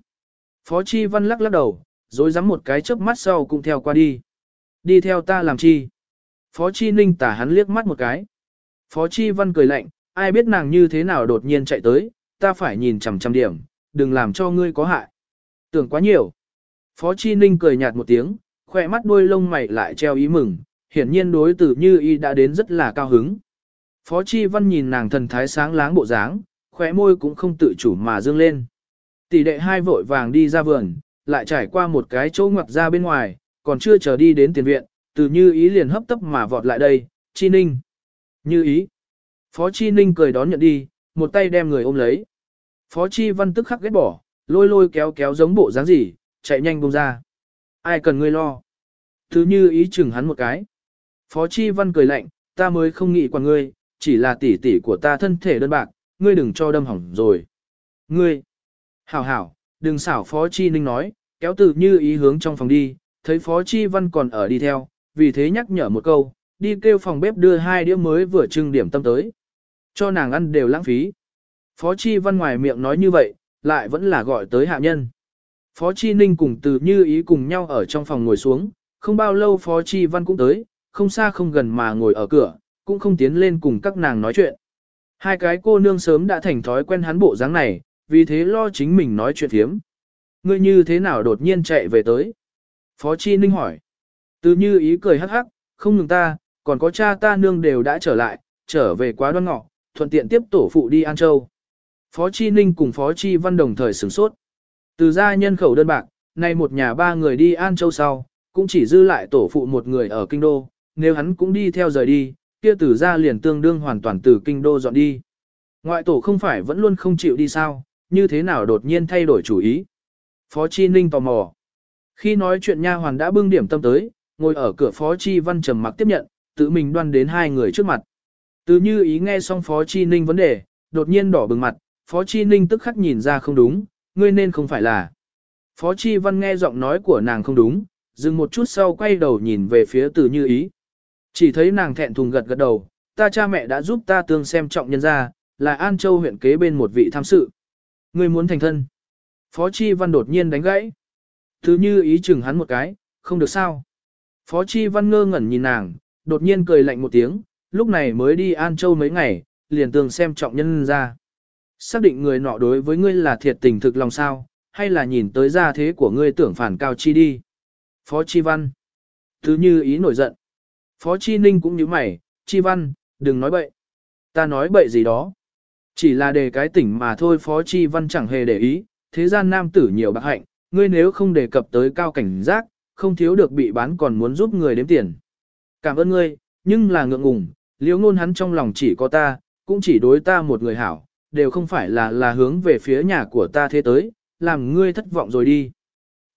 Phó Chi Văn lắc lắc đầu, rồi dám một cái chớp mắt sau cũng theo qua đi. Đi theo ta làm chi? Phó Chi Ninh tả hắn liếc mắt một cái. Phó Chi Văn cười lạnh, ai biết nàng như thế nào đột nhiên chạy tới, ta phải nhìn chằm chằm điểm, đừng làm cho ngươi có hại. Tưởng quá nhiều. Phó Chi Ninh cười nhạt một tiếng, khỏe mắt đuôi lông mày lại treo ý mừng, hiển nhiên đối tử như y đã đến rất là cao hứng. Phó Chi Văn nhìn nàng thần thái sáng láng bộ dáng, khóe môi cũng không tự chủ mà dương lên. Tỷ đệ hai vội vàng đi ra vườn, lại trải qua một cái chỗ ngoặt ra bên ngoài, còn chưa chờ đi đến tiền viện, từ như ý liền hấp tấp mà vọt lại đây, Chi Ninh. Như ý. Phó Chi Ninh cười đón nhận đi, một tay đem người ôm lấy. Phó Chi Văn tức khắc ghét bỏ, lôi lôi kéo kéo giống bộ dáng gì, chạy nhanh bông ra. Ai cần ngươi lo? Thứ như ý chừng hắn một cái. Phó Chi Văn cười lạnh, ta mới không nghĩ qua ngươi, chỉ là tỷ tỷ của ta thân thể đơn bạc, ngươi đừng cho đâm hỏng rồi. Ngươi! Hảo hảo, đừng xảo Phó Chi Ninh nói, kéo từ như ý hướng trong phòng đi, thấy Phó Chi Văn còn ở đi theo, vì thế nhắc nhở một câu, đi kêu phòng bếp đưa hai đĩa mới vừa trưng điểm tâm tới. Cho nàng ăn đều lãng phí. Phó Chi Văn ngoài miệng nói như vậy, lại vẫn là gọi tới hạ nhân. Phó Chi Ninh cùng từ như ý cùng nhau ở trong phòng ngồi xuống, không bao lâu Phó Chi Văn cũng tới, không xa không gần mà ngồi ở cửa, cũng không tiến lên cùng các nàng nói chuyện. Hai cái cô nương sớm đã thành thói quen hắn bộ dáng này, vì thế lo chính mình nói chuyện thiếm. Ngươi như thế nào đột nhiên chạy về tới? Phó Chi Ninh hỏi. Từ như ý cười hắc hắc, không ngừng ta, còn có cha ta nương đều đã trở lại, trở về quá đoan ngọ, thuận tiện tiếp tổ phụ đi An Châu. Phó Chi Ninh cùng Phó Chi Văn đồng thời sửng sốt. Từ gia nhân khẩu đơn bạc, nay một nhà ba người đi An Châu sau, cũng chỉ dư lại tổ phụ một người ở Kinh Đô, nếu hắn cũng đi theo rời đi, kia từ gia liền tương đương hoàn toàn từ Kinh Đô dọn đi. Ngoại tổ không phải vẫn luôn không chịu đi sao, như thế nào đột nhiên thay đổi chủ ý. Phó Chi Ninh tò mò. Khi nói chuyện nha hoàn đã bưng điểm tâm tới, ngồi ở cửa Phó Chi Văn trầm mặc tiếp nhận, tự mình đoan đến hai người trước mặt. Từ như ý nghe xong Phó Chi Ninh vấn đề, đột nhiên đỏ bừng mặt, Phó Chi Ninh tức khắc nhìn ra không đúng, ngươi nên không phải là. Phó Chi Văn nghe giọng nói của nàng không đúng, dừng một chút sau quay đầu nhìn về phía từ như ý. Chỉ thấy nàng thẹn thùng gật gật đầu, ta cha mẹ đã giúp ta tương xem trọng nhân ra, là An Châu huyện kế bên một vị tham sự. Ngươi muốn thành thân. Phó Chi Văn đột nhiên đánh gãy. Thứ như ý chừng hắn một cái, không được sao. Phó Chi Văn ngơ ngẩn nhìn nàng, đột nhiên cười lạnh một tiếng, lúc này mới đi An Châu mấy ngày, liền tường xem trọng nhân ra. Xác định người nọ đối với ngươi là thiệt tình thực lòng sao, hay là nhìn tới gia thế của ngươi tưởng phản cao chi đi. Phó Chi Văn. Thứ như ý nổi giận. Phó Chi Ninh cũng như mày, Chi Văn, đừng nói bậy. Ta nói bậy gì đó. Chỉ là đề cái tỉnh mà thôi Phó Chi Văn chẳng hề để ý, thế gian nam tử nhiều bạc hạnh, ngươi nếu không đề cập tới cao cảnh giác, không thiếu được bị bán còn muốn giúp người đếm tiền. Cảm ơn ngươi, nhưng là ngượng ngùng, liễu ngôn hắn trong lòng chỉ có ta, cũng chỉ đối ta một người hảo, đều không phải là là hướng về phía nhà của ta thế tới, làm ngươi thất vọng rồi đi.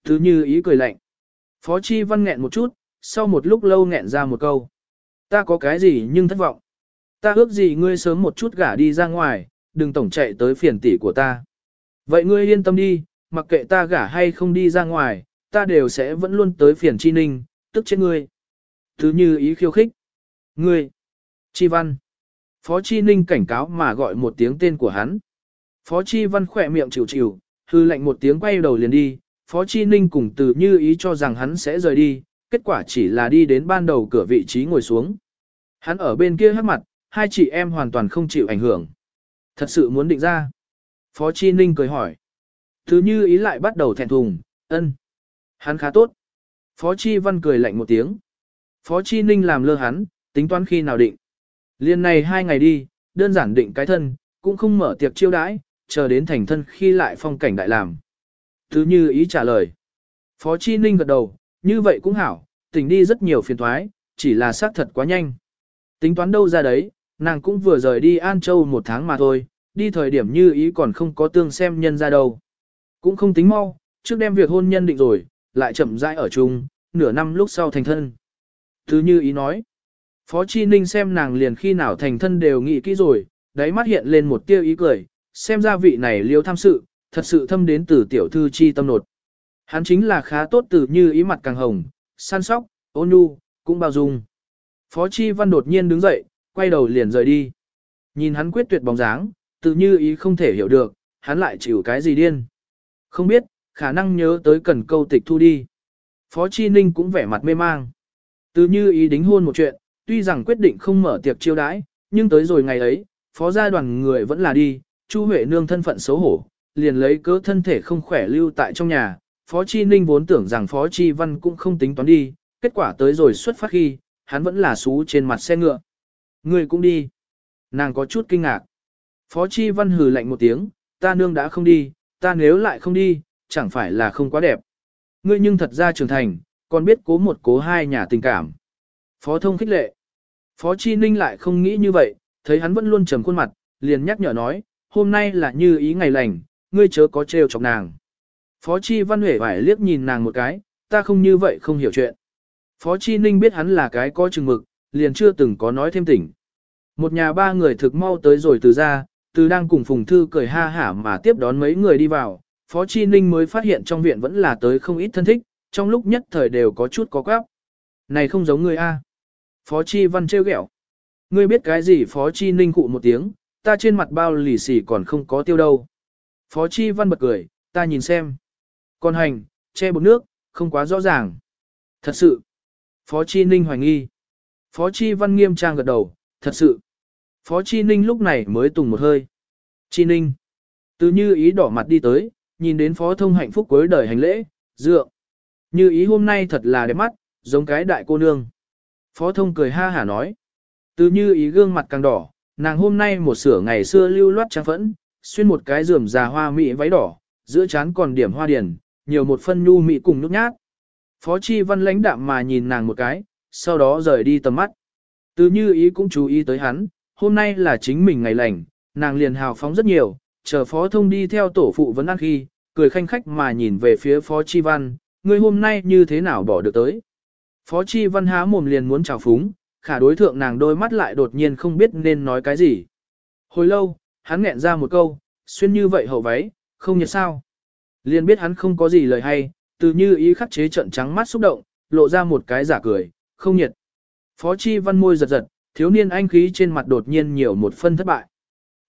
thứ như ý cười lạnh. Phó Chi Văn nghẹn một chút, sau một lúc lâu nghẹn ra một câu. Ta có cái gì nhưng thất vọng. Ta ước gì ngươi sớm một chút gả đi ra ngoài, đừng tổng chạy tới phiền tỷ của ta. Vậy ngươi yên tâm đi, mặc kệ ta gả hay không đi ra ngoài, ta đều sẽ vẫn luôn tới phiền chi ninh, tức chết ngươi. Thứ như ý khiêu khích. Ngươi. Chi văn. Phó Chi Ninh cảnh cáo mà gọi một tiếng tên của hắn. Phó Chi Văn khỏe miệng chịu chịu, hư lệnh một tiếng quay đầu liền đi, Phó Chi Ninh cùng từ như ý cho rằng hắn sẽ rời đi, kết quả chỉ là đi đến ban đầu cửa vị trí ngồi xuống. Hắn ở bên kia hát mặt, hai chị em hoàn toàn không chịu ảnh hưởng. Thật sự muốn định ra. Phó Chi Ninh cười hỏi. thứ như ý lại bắt đầu thẹn thùng, ân. Hắn khá tốt. Phó Chi Văn cười lạnh một tiếng. Phó Chi Ninh làm lơ hắn, tính toán khi nào định. Liên này hai ngày đi, đơn giản định cái thân, cũng không mở tiệc chiêu đãi, chờ đến thành thân khi lại phong cảnh đại làm. Thứ như ý trả lời. Phó Chi Ninh gật đầu, như vậy cũng hảo, tỉnh đi rất nhiều phiền thoái, chỉ là xác thật quá nhanh. Tính toán đâu ra đấy, nàng cũng vừa rời đi An Châu một tháng mà thôi, đi thời điểm như ý còn không có tương xem nhân ra đâu. Cũng không tính mau, trước đem việc hôn nhân định rồi, lại chậm rãi ở chung, nửa năm lúc sau thành thân. Thứ như ý nói, Phó Chi Ninh xem nàng liền khi nào thành thân đều nghĩ kỹ rồi, đáy mắt hiện lên một tia ý cười, xem ra vị này liêu tham sự, thật sự thâm đến từ tiểu thư chi tâm nột. Hắn chính là khá tốt từ như ý mặt càng hồng, săn sóc, ôn nhu, cũng bao dung. Phó Chi Văn đột nhiên đứng dậy, quay đầu liền rời đi. Nhìn hắn quyết tuyệt bóng dáng, tự như ý không thể hiểu được, hắn lại chịu cái gì điên. Không biết, khả năng nhớ tới cần câu tịch thu đi. Phó Chi Ninh cũng vẻ mặt mê mang. Từ như ý đính hôn một chuyện, tuy rằng quyết định không mở tiệc chiêu đãi, nhưng tới rồi ngày ấy, phó gia đoàn người vẫn là đi, Chu Huệ nương thân phận xấu hổ, liền lấy cớ thân thể không khỏe lưu tại trong nhà. Phó Chi Ninh vốn tưởng rằng Phó Chi Văn cũng không tính toán đi, kết quả tới rồi xuất phát khi, hắn vẫn là xú trên mặt xe ngựa. Ngươi cũng đi. Nàng có chút kinh ngạc. Phó Chi Văn hừ lạnh một tiếng, ta nương đã không đi, ta nếu lại không đi, chẳng phải là không quá đẹp. Ngươi nhưng thật ra trưởng thành, còn biết cố một cố hai nhà tình cảm. Phó thông khích lệ. Phó Chi Ninh lại không nghĩ như vậy, thấy hắn vẫn luôn trầm khuôn mặt, liền nhắc nhở nói, hôm nay là như ý ngày lành, ngươi chớ có trêu chọc nàng. Phó Chi Văn Huệ phải liếc nhìn nàng một cái, ta không như vậy không hiểu chuyện. Phó Chi Ninh biết hắn là cái có chừng mực, liền chưa từng có nói thêm tỉnh. Một nhà ba người thực mau tới rồi từ ra, từ đang cùng Phùng Thư cười ha hả mà tiếp đón mấy người đi vào, Phó Chi Ninh mới phát hiện trong viện vẫn là tới không ít thân thích, trong lúc nhất thời đều có chút có quáp. Này không giống người A. Phó Chi Văn trêu ghẹo. Ngươi biết cái gì Phó Chi Ninh cụ một tiếng, ta trên mặt bao lì xì còn không có tiêu đâu. Phó Chi Văn bật cười, ta nhìn xem. Còn hành, che bột nước, không quá rõ ràng. Thật sự. Phó Chi Ninh hoài nghi. Phó Chi Văn nghiêm trang gật đầu, thật sự. Phó Chi Ninh lúc này mới tùng một hơi. Chi Ninh. Từ như ý đỏ mặt đi tới, nhìn đến Phó Thông hạnh phúc cuối đời hành lễ, dựa. Như ý hôm nay thật là đẹp mắt, giống cái đại cô nương. Phó Thông cười ha hả nói. Từ như ý gương mặt càng đỏ, nàng hôm nay một sửa ngày xưa lưu loát trang phẫn, xuyên một cái rườm già hoa mỹ váy đỏ, giữa trán còn điểm hoa điển, nhiều một phân nhu mỹ cùng nhút nhát. Phó Chi Văn lãnh đạm mà nhìn nàng một cái, sau đó rời đi tầm mắt. Từ như ý cũng chú ý tới hắn, hôm nay là chính mình ngày lành, nàng liền hào phóng rất nhiều, chờ Phó Thông đi theo tổ phụ vấn ăn khi, cười khanh khách mà nhìn về phía Phó Chi Văn, ngươi hôm nay như thế nào bỏ được tới. Phó Chi Văn há mồm liền muốn chào phúng, khả đối thượng nàng đôi mắt lại đột nhiên không biết nên nói cái gì. Hồi lâu, hắn nghẹn ra một câu, xuyên như vậy hậu váy, không nhật sao. Liền biết hắn không có gì lời hay, từ như ý khắc chế trận trắng mắt xúc động, lộ ra một cái giả cười, không nhiệt. Phó Chi Văn môi giật giật, thiếu niên anh khí trên mặt đột nhiên nhiều một phân thất bại.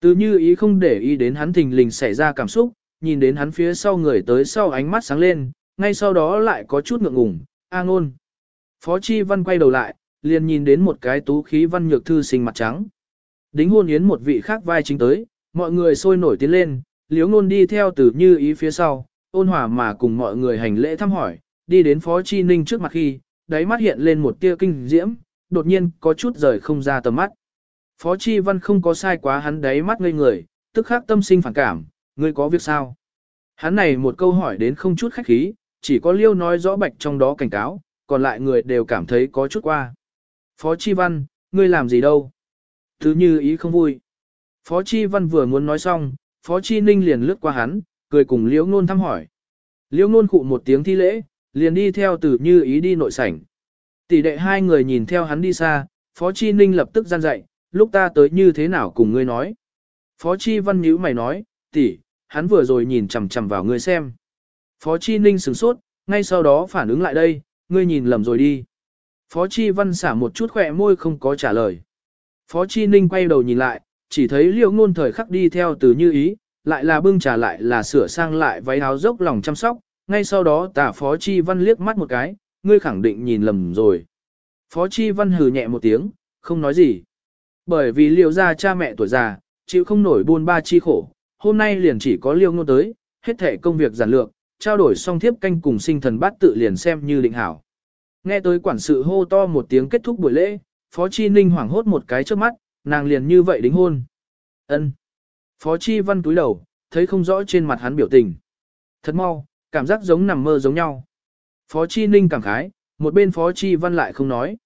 Từ như ý không để ý đến hắn thình lình xảy ra cảm xúc, nhìn đến hắn phía sau người tới sau ánh mắt sáng lên, ngay sau đó lại có chút ngượng ngùng, a ngôn. Phó Chi Văn quay đầu lại, liền nhìn đến một cái tú khí văn nhược thư sinh mặt trắng. Đính hôn yến một vị khác vai chính tới, mọi người sôi nổi tiến lên, liếu ngôn đi theo từ như ý phía sau, ôn hòa mà cùng mọi người hành lễ thăm hỏi, đi đến Phó Chi Ninh trước mặt khi, đáy mắt hiện lên một tia kinh diễm, đột nhiên có chút rời không ra tầm mắt. Phó Chi Văn không có sai quá hắn đáy mắt ngây người, tức khắc tâm sinh phản cảm, ngươi có việc sao? Hắn này một câu hỏi đến không chút khách khí, chỉ có liêu nói rõ bạch trong đó cảnh cáo, còn lại người đều cảm thấy có chút qua. Phó Chi Văn, ngươi làm gì đâu? Thứ như ý không vui. Phó Chi Văn vừa muốn nói xong, Phó Chi Ninh liền lướt qua hắn, cười cùng liễu ngôn thăm hỏi. Liễu ngôn cụ một tiếng thi lễ, liền đi theo từ như ý đi nội sảnh. Tỷ đệ hai người nhìn theo hắn đi xa, Phó Chi Ninh lập tức gian dạy, lúc ta tới như thế nào cùng ngươi nói. Phó Chi Văn nhữ mày nói, tỷ, hắn vừa rồi nhìn chằm chằm vào ngươi xem. Phó Chi Ninh sửng sốt, ngay sau đó phản ứng lại đây, ngươi nhìn lầm rồi đi. Phó Chi Văn xả một chút khỏe môi không có trả lời. Phó Chi Ninh quay đầu nhìn lại, chỉ thấy liễu ngôn thời khắc đi theo từ như ý, lại là bưng trà lại là sửa sang lại váy áo dốc lòng chăm sóc, ngay sau đó tả Phó Chi Văn liếc mắt một cái, ngươi khẳng định nhìn lầm rồi. Phó Chi Văn hừ nhẹ một tiếng, không nói gì. Bởi vì liều ra cha mẹ tuổi già, chịu không nổi buôn ba chi khổ, hôm nay liền chỉ có liêu ngôn tới, hết thể công việc giản lược, trao đổi xong thiếp canh cùng sinh thần bát tự liền xem như định hảo. Nghe tới quản sự hô to một tiếng kết thúc buổi lễ, Phó Chi Ninh hoảng hốt một cái trước mắt, nàng liền như vậy đính hôn. ân Phó Chi Văn túi đầu, thấy không rõ trên mặt hắn biểu tình. Thật mau, cảm giác giống nằm mơ giống nhau. Phó Chi Ninh cảm khái, một bên Phó Chi Văn lại không nói.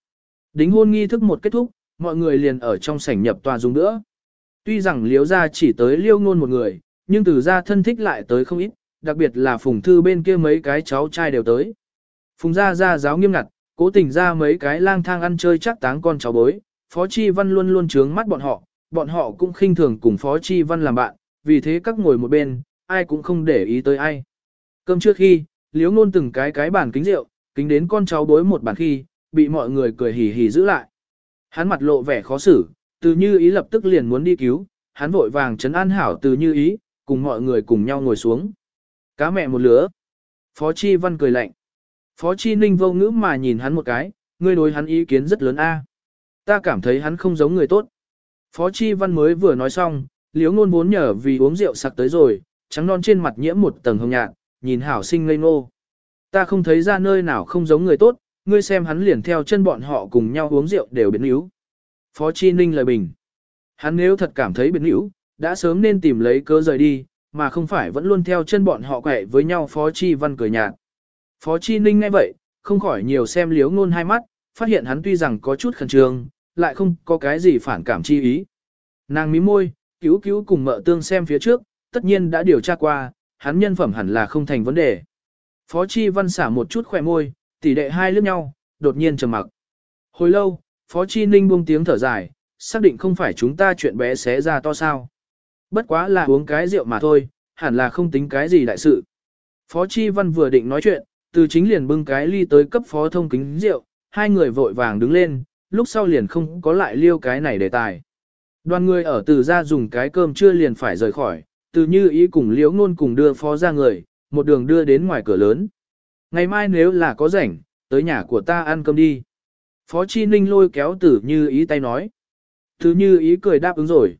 Đính hôn nghi thức một kết thúc, mọi người liền ở trong sảnh nhập tòa dùng nữa. Tuy rằng liếu ra chỉ tới liêu ngôn một người, nhưng từ ra thân thích lại tới không ít, đặc biệt là phùng thư bên kia mấy cái cháu trai đều tới. Phùng gia gia giáo nghiêm ngặt, cố tình ra mấy cái lang thang ăn chơi chắc táng con cháu bối, Phó Chi Văn luôn luôn trướng mắt bọn họ, bọn họ cũng khinh thường cùng Phó Chi Văn làm bạn, vì thế các ngồi một bên, ai cũng không để ý tới ai. Cơm trước khi, liếu ngôn từng cái cái bàn kính rượu, kính đến con cháu bối một bàn khi, bị mọi người cười hì hì giữ lại. Hắn mặt lộ vẻ khó xử, từ như ý lập tức liền muốn đi cứu, hắn vội vàng chấn an hảo từ như ý, cùng mọi người cùng nhau ngồi xuống. Cá mẹ một lứa. Phó Chi Văn cười lạnh. Phó Chi Ninh vô ngữ mà nhìn hắn một cái, ngươi đối hắn ý kiến rất lớn a. Ta cảm thấy hắn không giống người tốt. Phó Chi Văn mới vừa nói xong, liếu ngôn vốn nhở vì uống rượu sặc tới rồi, trắng non trên mặt nhiễm một tầng hồng nhạt, nhìn hảo sinh ngây ngô. Ta không thấy ra nơi nào không giống người tốt, ngươi xem hắn liền theo chân bọn họ cùng nhau uống rượu đều biến yếu. Phó Chi Ninh lời bình. Hắn nếu thật cảm thấy biến yếu, đã sớm nên tìm lấy cơ rời đi, mà không phải vẫn luôn theo chân bọn họ quẹ với nhau Phó Chi Văn cười nhạt. Phó Chi Ninh nghe vậy, không khỏi nhiều xem liếu ngôn hai mắt, phát hiện hắn tuy rằng có chút khẩn trương, lại không có cái gì phản cảm chi ý. Nàng mím môi, cứu cứu cùng mợ tương xem phía trước, tất nhiên đã điều tra qua, hắn nhân phẩm hẳn là không thành vấn đề. Phó Chi Văn xả một chút khỏe môi, tỷ đệ hai lướt nhau, đột nhiên trầm mặc. Hồi lâu, Phó Chi Ninh buông tiếng thở dài, xác định không phải chúng ta chuyện bé xé ra to sao. Bất quá là uống cái rượu mà thôi, hẳn là không tính cái gì đại sự. Phó Chi Văn vừa định nói chuyện, từ chính liền bưng cái ly tới cấp phó thông kính rượu, hai người vội vàng đứng lên, lúc sau liền không có lại liêu cái này đề tài. Đoàn người ở từ ra dùng cái cơm chưa liền phải rời khỏi, từ như ý cùng liễu ngôn cùng đưa phó ra người, một đường đưa đến ngoài cửa lớn. Ngày mai nếu là có rảnh, tới nhà của ta ăn cơm đi. Phó Chi Ninh lôi kéo tử như ý tay nói. Tử như ý cười đáp ứng rồi.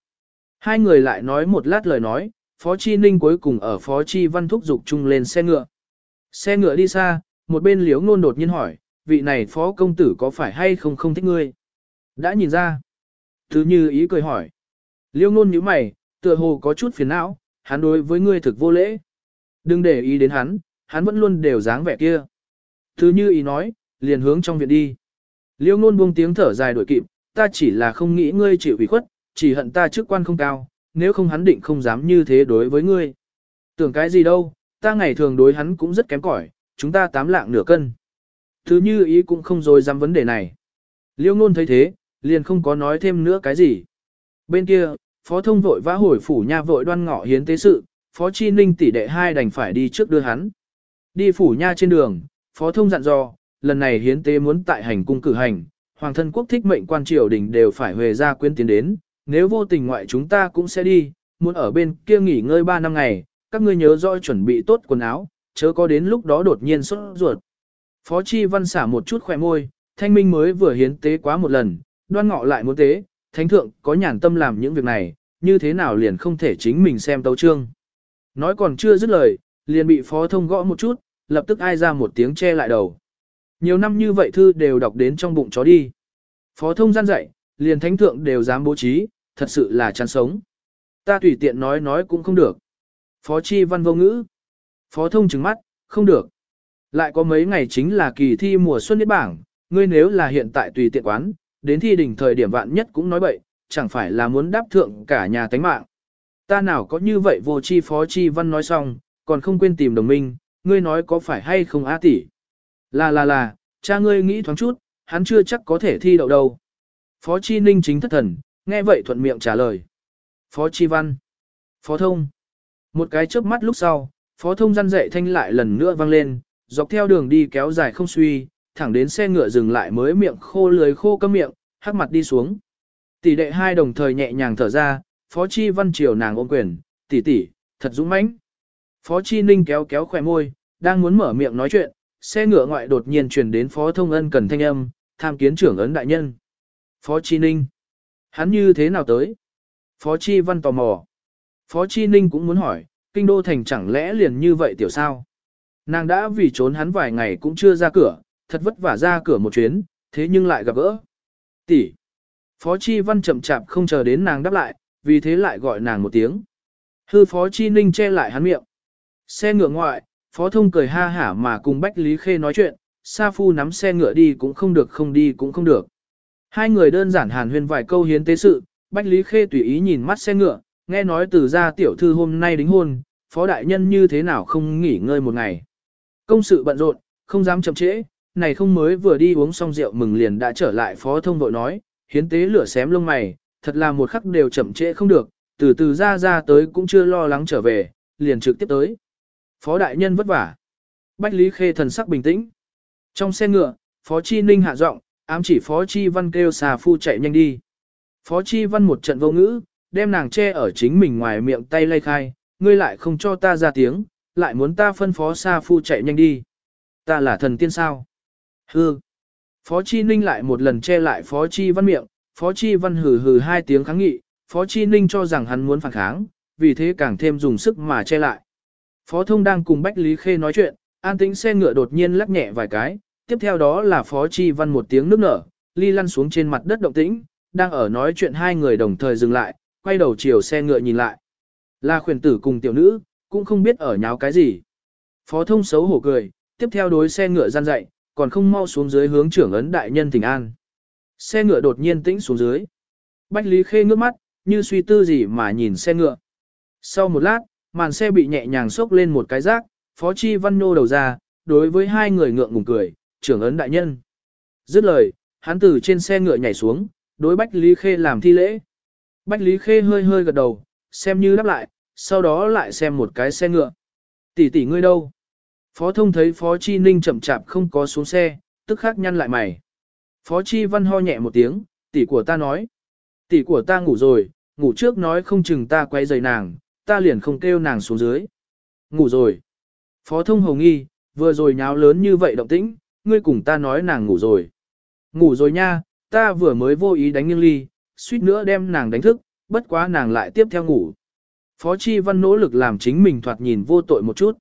Hai người lại nói một lát lời nói, Phó Chi Ninh cuối cùng ở Phó Chi Văn thúc dục chung lên xe ngựa. Xe ngựa đi xa, một bên liếu ngôn đột nhiên hỏi, vị này Phó Công Tử có phải hay không không thích ngươi? Đã nhìn ra. Tử như ý cười hỏi. Liêu ngôn nhíu mày, tựa hồ có chút phiền não, hắn đối với ngươi thực vô lễ. Đừng để ý đến hắn, hắn vẫn luôn đều dáng vẻ kia. Thứ như ý nói, liền hướng trong viện đi. Liêu ngôn buông tiếng thở dài đuổi kịp, ta chỉ là không nghĩ ngươi chịu ủy khuất, chỉ hận ta chức quan không cao, nếu không hắn định không dám như thế đối với ngươi. Tưởng cái gì đâu, ta ngày thường đối hắn cũng rất kém cỏi, chúng ta tám lạng nửa cân. Thứ như ý cũng không rồi dám vấn đề này. Liêu ngôn thấy thế, liền không có nói thêm nữa cái gì. Bên kia, phó thông vội vã hồi phủ nha vội đoan ngọ hiến tế sự, phó chi ninh tỷ đệ hai đành phải đi trước đưa hắn. Đi phủ nha trên đường, phó thông dặn dò, lần này hiến tế muốn tại hành cung cử hành, hoàng thân quốc thích mệnh quan triều đình đều phải huề ra quyến tiến đến, nếu vô tình ngoại chúng ta cũng sẽ đi, muốn ở bên kia nghỉ ngơi 3 năm ngày, các ngươi nhớ rõ chuẩn bị tốt quần áo, chớ có đến lúc đó đột nhiên sốt ruột. Phó Chi Văn xả một chút khỏe môi, thanh minh mới vừa hiến tế quá một lần, đoan ngọ lại muốn tế, thánh thượng có nhàn tâm làm những việc này, như thế nào liền không thể chính mình xem tấu trương. Nói còn chưa dứt lời, liền bị phó thông gõ một chút, lập tức ai ra một tiếng che lại đầu. Nhiều năm như vậy thư đều đọc đến trong bụng chó đi. Phó thông gian dạy, liền thánh thượng đều dám bố trí, thật sự là chán sống. Ta tùy tiện nói nói cũng không được. Phó chi văn vô ngữ. Phó thông trừng mắt, không được. Lại có mấy ngày chính là kỳ thi mùa xuân niết bảng, ngươi nếu là hiện tại tùy tiện quán, đến thi đỉnh thời điểm vạn nhất cũng nói bậy, chẳng phải là muốn đáp thượng cả nhà tánh mạng. Ta nào có như vậy vô chi phó chi văn nói xong, còn không quên tìm đồng minh, ngươi nói có phải hay không á tỷ? Là là là, cha ngươi nghĩ thoáng chút, hắn chưa chắc có thể thi đậu đâu. Phó Chi Ninh chính thất thần, nghe vậy thuận miệng trả lời. Phó Chi Văn. Phó Thông. Một cái chớp mắt lúc sau, Phó Thông răn dậy thanh lại lần nữa vang lên, dọc theo đường đi kéo dài không suy, thẳng đến xe ngựa dừng lại mới miệng khô lưới khô cấm miệng, hắc mặt đi xuống. Tỷ đệ hai đồng thời nhẹ nhàng thở ra, Phó Chi Văn chiều nàng ôm quyền, tỷ tỷ, thật dũng mãnh. Phó Chi Ninh kéo kéo khỏe môi, đang muốn mở miệng nói chuyện, xe ngựa ngoại đột nhiên truyền đến Phó Thông Ân cần thanh âm, tham kiến trưởng ấn đại nhân. Phó Chi Ninh. Hắn như thế nào tới? Phó Chi Văn tò mò. Phó Chi Ninh cũng muốn hỏi, kinh đô thành chẳng lẽ liền như vậy tiểu sao? Nàng đã vì trốn hắn vài ngày cũng chưa ra cửa, thật vất vả ra cửa một chuyến, thế nhưng lại gặp gỡ. Tỷ. Phó Chi Văn chậm chạp không chờ đến nàng đáp lại, vì thế lại gọi nàng một tiếng. Hư Phó Chi Ninh che lại hắn miệng. Xe ngựa ngoại, Phó Thông cười ha hả mà cùng Bách Lý Khê nói chuyện, Sa Phu nắm xe ngựa đi cũng không được không đi cũng không được. Hai người đơn giản hàn huyên vài câu hiến tế sự, Bách Lý Khê tùy ý nhìn mắt xe ngựa, nghe nói từ gia tiểu thư hôm nay đính hôn, Phó Đại Nhân như thế nào không nghỉ ngơi một ngày. Công sự bận rộn, không dám chậm trễ, này không mới vừa đi uống xong rượu mừng liền đã trở lại Phó Thông vội nói, hiến tế lửa xém lông mày, thật là một khắc đều chậm trễ không được, từ từ ra ra tới cũng chưa lo lắng trở về, liền trực tiếp tới. Phó đại nhân vất vả. Bách Lý Khê thần sắc bình tĩnh. Trong xe ngựa, Phó Chi Ninh hạ giọng, ám chỉ Phó Chi Văn kêu xà phu chạy nhanh đi. Phó Chi Văn một trận vô ngữ, đem nàng che ở chính mình ngoài miệng tay lay khai, ngươi lại không cho ta ra tiếng, lại muốn ta phân phó xa phu chạy nhanh đi. Ta là thần tiên sao? Hư. Phó Chi Ninh lại một lần che lại Phó Chi Văn miệng, Phó Chi Văn hừ hừ hai tiếng kháng nghị, Phó Chi Ninh cho rằng hắn muốn phản kháng, vì thế càng thêm dùng sức mà che lại. Phó Thông đang cùng Bách Lý Khê nói chuyện, an tĩnh xe ngựa đột nhiên lắc nhẹ vài cái, tiếp theo đó là Phó Chi Văn một tiếng nước nở, ly lăn xuống trên mặt đất động tĩnh, đang ở nói chuyện hai người đồng thời dừng lại, quay đầu chiều xe ngựa nhìn lại. Là khuyển tử cùng tiểu nữ, cũng không biết ở nháo cái gì. Phó Thông xấu hổ cười, tiếp theo đối xe ngựa gian dậy, còn không mau xuống dưới hướng trưởng ấn đại nhân thỉnh an. Xe ngựa đột nhiên tĩnh xuống dưới. Bách Lý Khê ngước mắt, như suy tư gì mà nhìn xe ngựa. Sau một lát, màn xe bị nhẹ nhàng xốc lên một cái rác, Phó Chi Văn nô đầu ra, đối với hai người ngượng ngùng cười, trưởng ấn đại nhân. Dứt lời, hắn từ trên xe ngựa nhảy xuống, đối Bách Lý Khê làm thi lễ. Bách Lý Khê hơi hơi gật đầu, xem như đáp lại, sau đó lại xem một cái xe ngựa. Tỷ tỷ ngươi đâu? Phó thông thấy Phó Chi Ninh chậm chạp không có xuống xe, tức khắc nhăn lại mày. Phó Chi Văn ho nhẹ một tiếng, tỷ của ta nói. Tỷ của ta ngủ rồi, ngủ trước nói không chừng ta quay giày nàng, ta liền không kêu nàng xuống dưới. Ngủ rồi. Phó thông hồng nghi, vừa rồi nháo lớn như vậy động tĩnh, ngươi cùng ta nói nàng ngủ rồi. Ngủ rồi nha, ta vừa mới vô ý đánh nghiêng ly, suýt nữa đem nàng đánh thức, bất quá nàng lại tiếp theo ngủ. Phó Chi Văn nỗ lực làm chính mình thoạt nhìn vô tội một chút.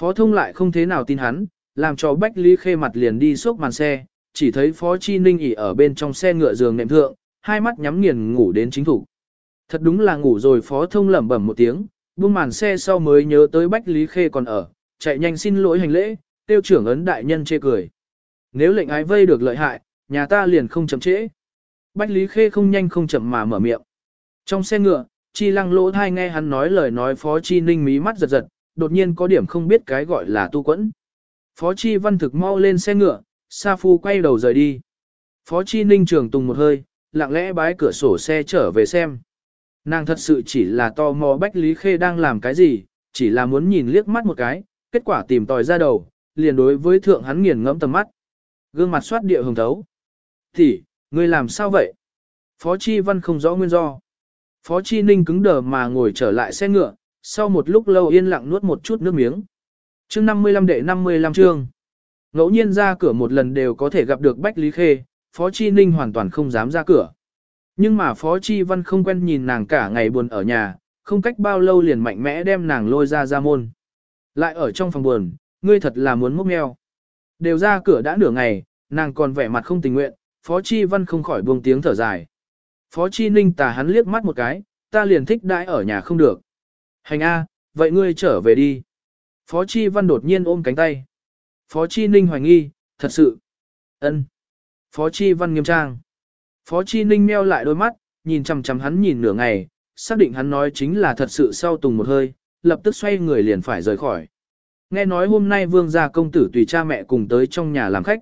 Phó Thông lại không thế nào tin hắn, làm cho Bách Lý Khê mặt liền đi xốc màn xe, chỉ thấy Phó Chi Ninh ỉ ở bên trong xe ngựa giường nệm thượng, hai mắt nhắm nghiền ngủ đến chính thủ. Thật đúng là ngủ rồi Phó Thông lẩm bẩm một tiếng, buông màn xe sau mới nhớ tới Bách Lý Khê còn ở, chạy nhanh xin lỗi hành lễ, tiêu trưởng ấn đại nhân chê cười. Nếu lệnh ái vây được lợi hại, nhà ta liền không chậm trễ. Bách Lý Khê không nhanh không chậm mà mở miệng. Trong xe ngựa, Chi lăng lỗ thai nghe hắn nói lời nói Phó Chi Ninh mí mắt giật giật, đột nhiên có điểm không biết cái gọi là tu quẫn. Phó Chi Văn thực mau lên xe ngựa, Sa Phu quay đầu rời đi. Phó Chi Ninh trường tùng một hơi, lặng lẽ bái cửa sổ xe trở về xem. Nàng thật sự chỉ là tò mò Bách Lý Khê đang làm cái gì, chỉ là muốn nhìn liếc mắt một cái, kết quả tìm tòi ra đầu, liền đối với thượng hắn nghiền ngẫm tầm mắt. Gương mặt soát địa hồng thấu. Thì, ngươi làm sao vậy? Phó Chi Văn không rõ nguyên do. Phó Chi Ninh cứng đờ mà ngồi trở lại xe ngựa, sau một lúc lâu yên lặng nuốt một chút nước miếng. chương 55 đệ 55 chương. Ngẫu nhiên ra cửa một lần đều có thể gặp được Bách Lý Khê, Phó Chi Ninh hoàn toàn không dám ra cửa. Nhưng mà Phó Chi Văn không quen nhìn nàng cả ngày buồn ở nhà, không cách bao lâu liền mạnh mẽ đem nàng lôi ra ra môn. Lại ở trong phòng buồn, ngươi thật là muốn múc mèo Đều ra cửa đã nửa ngày, nàng còn vẻ mặt không tình nguyện, Phó Chi Văn không khỏi buông tiếng thở dài. Phó Chi Ninh tà hắn liếc mắt một cái, ta liền thích đãi ở nhà không được. Hành A, vậy ngươi trở về đi. Phó Chi Văn đột nhiên ôm cánh tay. Phó Chi Ninh hoài nghi, thật sự. ân. Phó Chi Văn nghiêm trang. Phó Chi Ninh meo lại đôi mắt, nhìn chằm chằm hắn nhìn nửa ngày, xác định hắn nói chính là thật sự sau tùng một hơi, lập tức xoay người liền phải rời khỏi. Nghe nói hôm nay vương gia công tử tùy cha mẹ cùng tới trong nhà làm khách.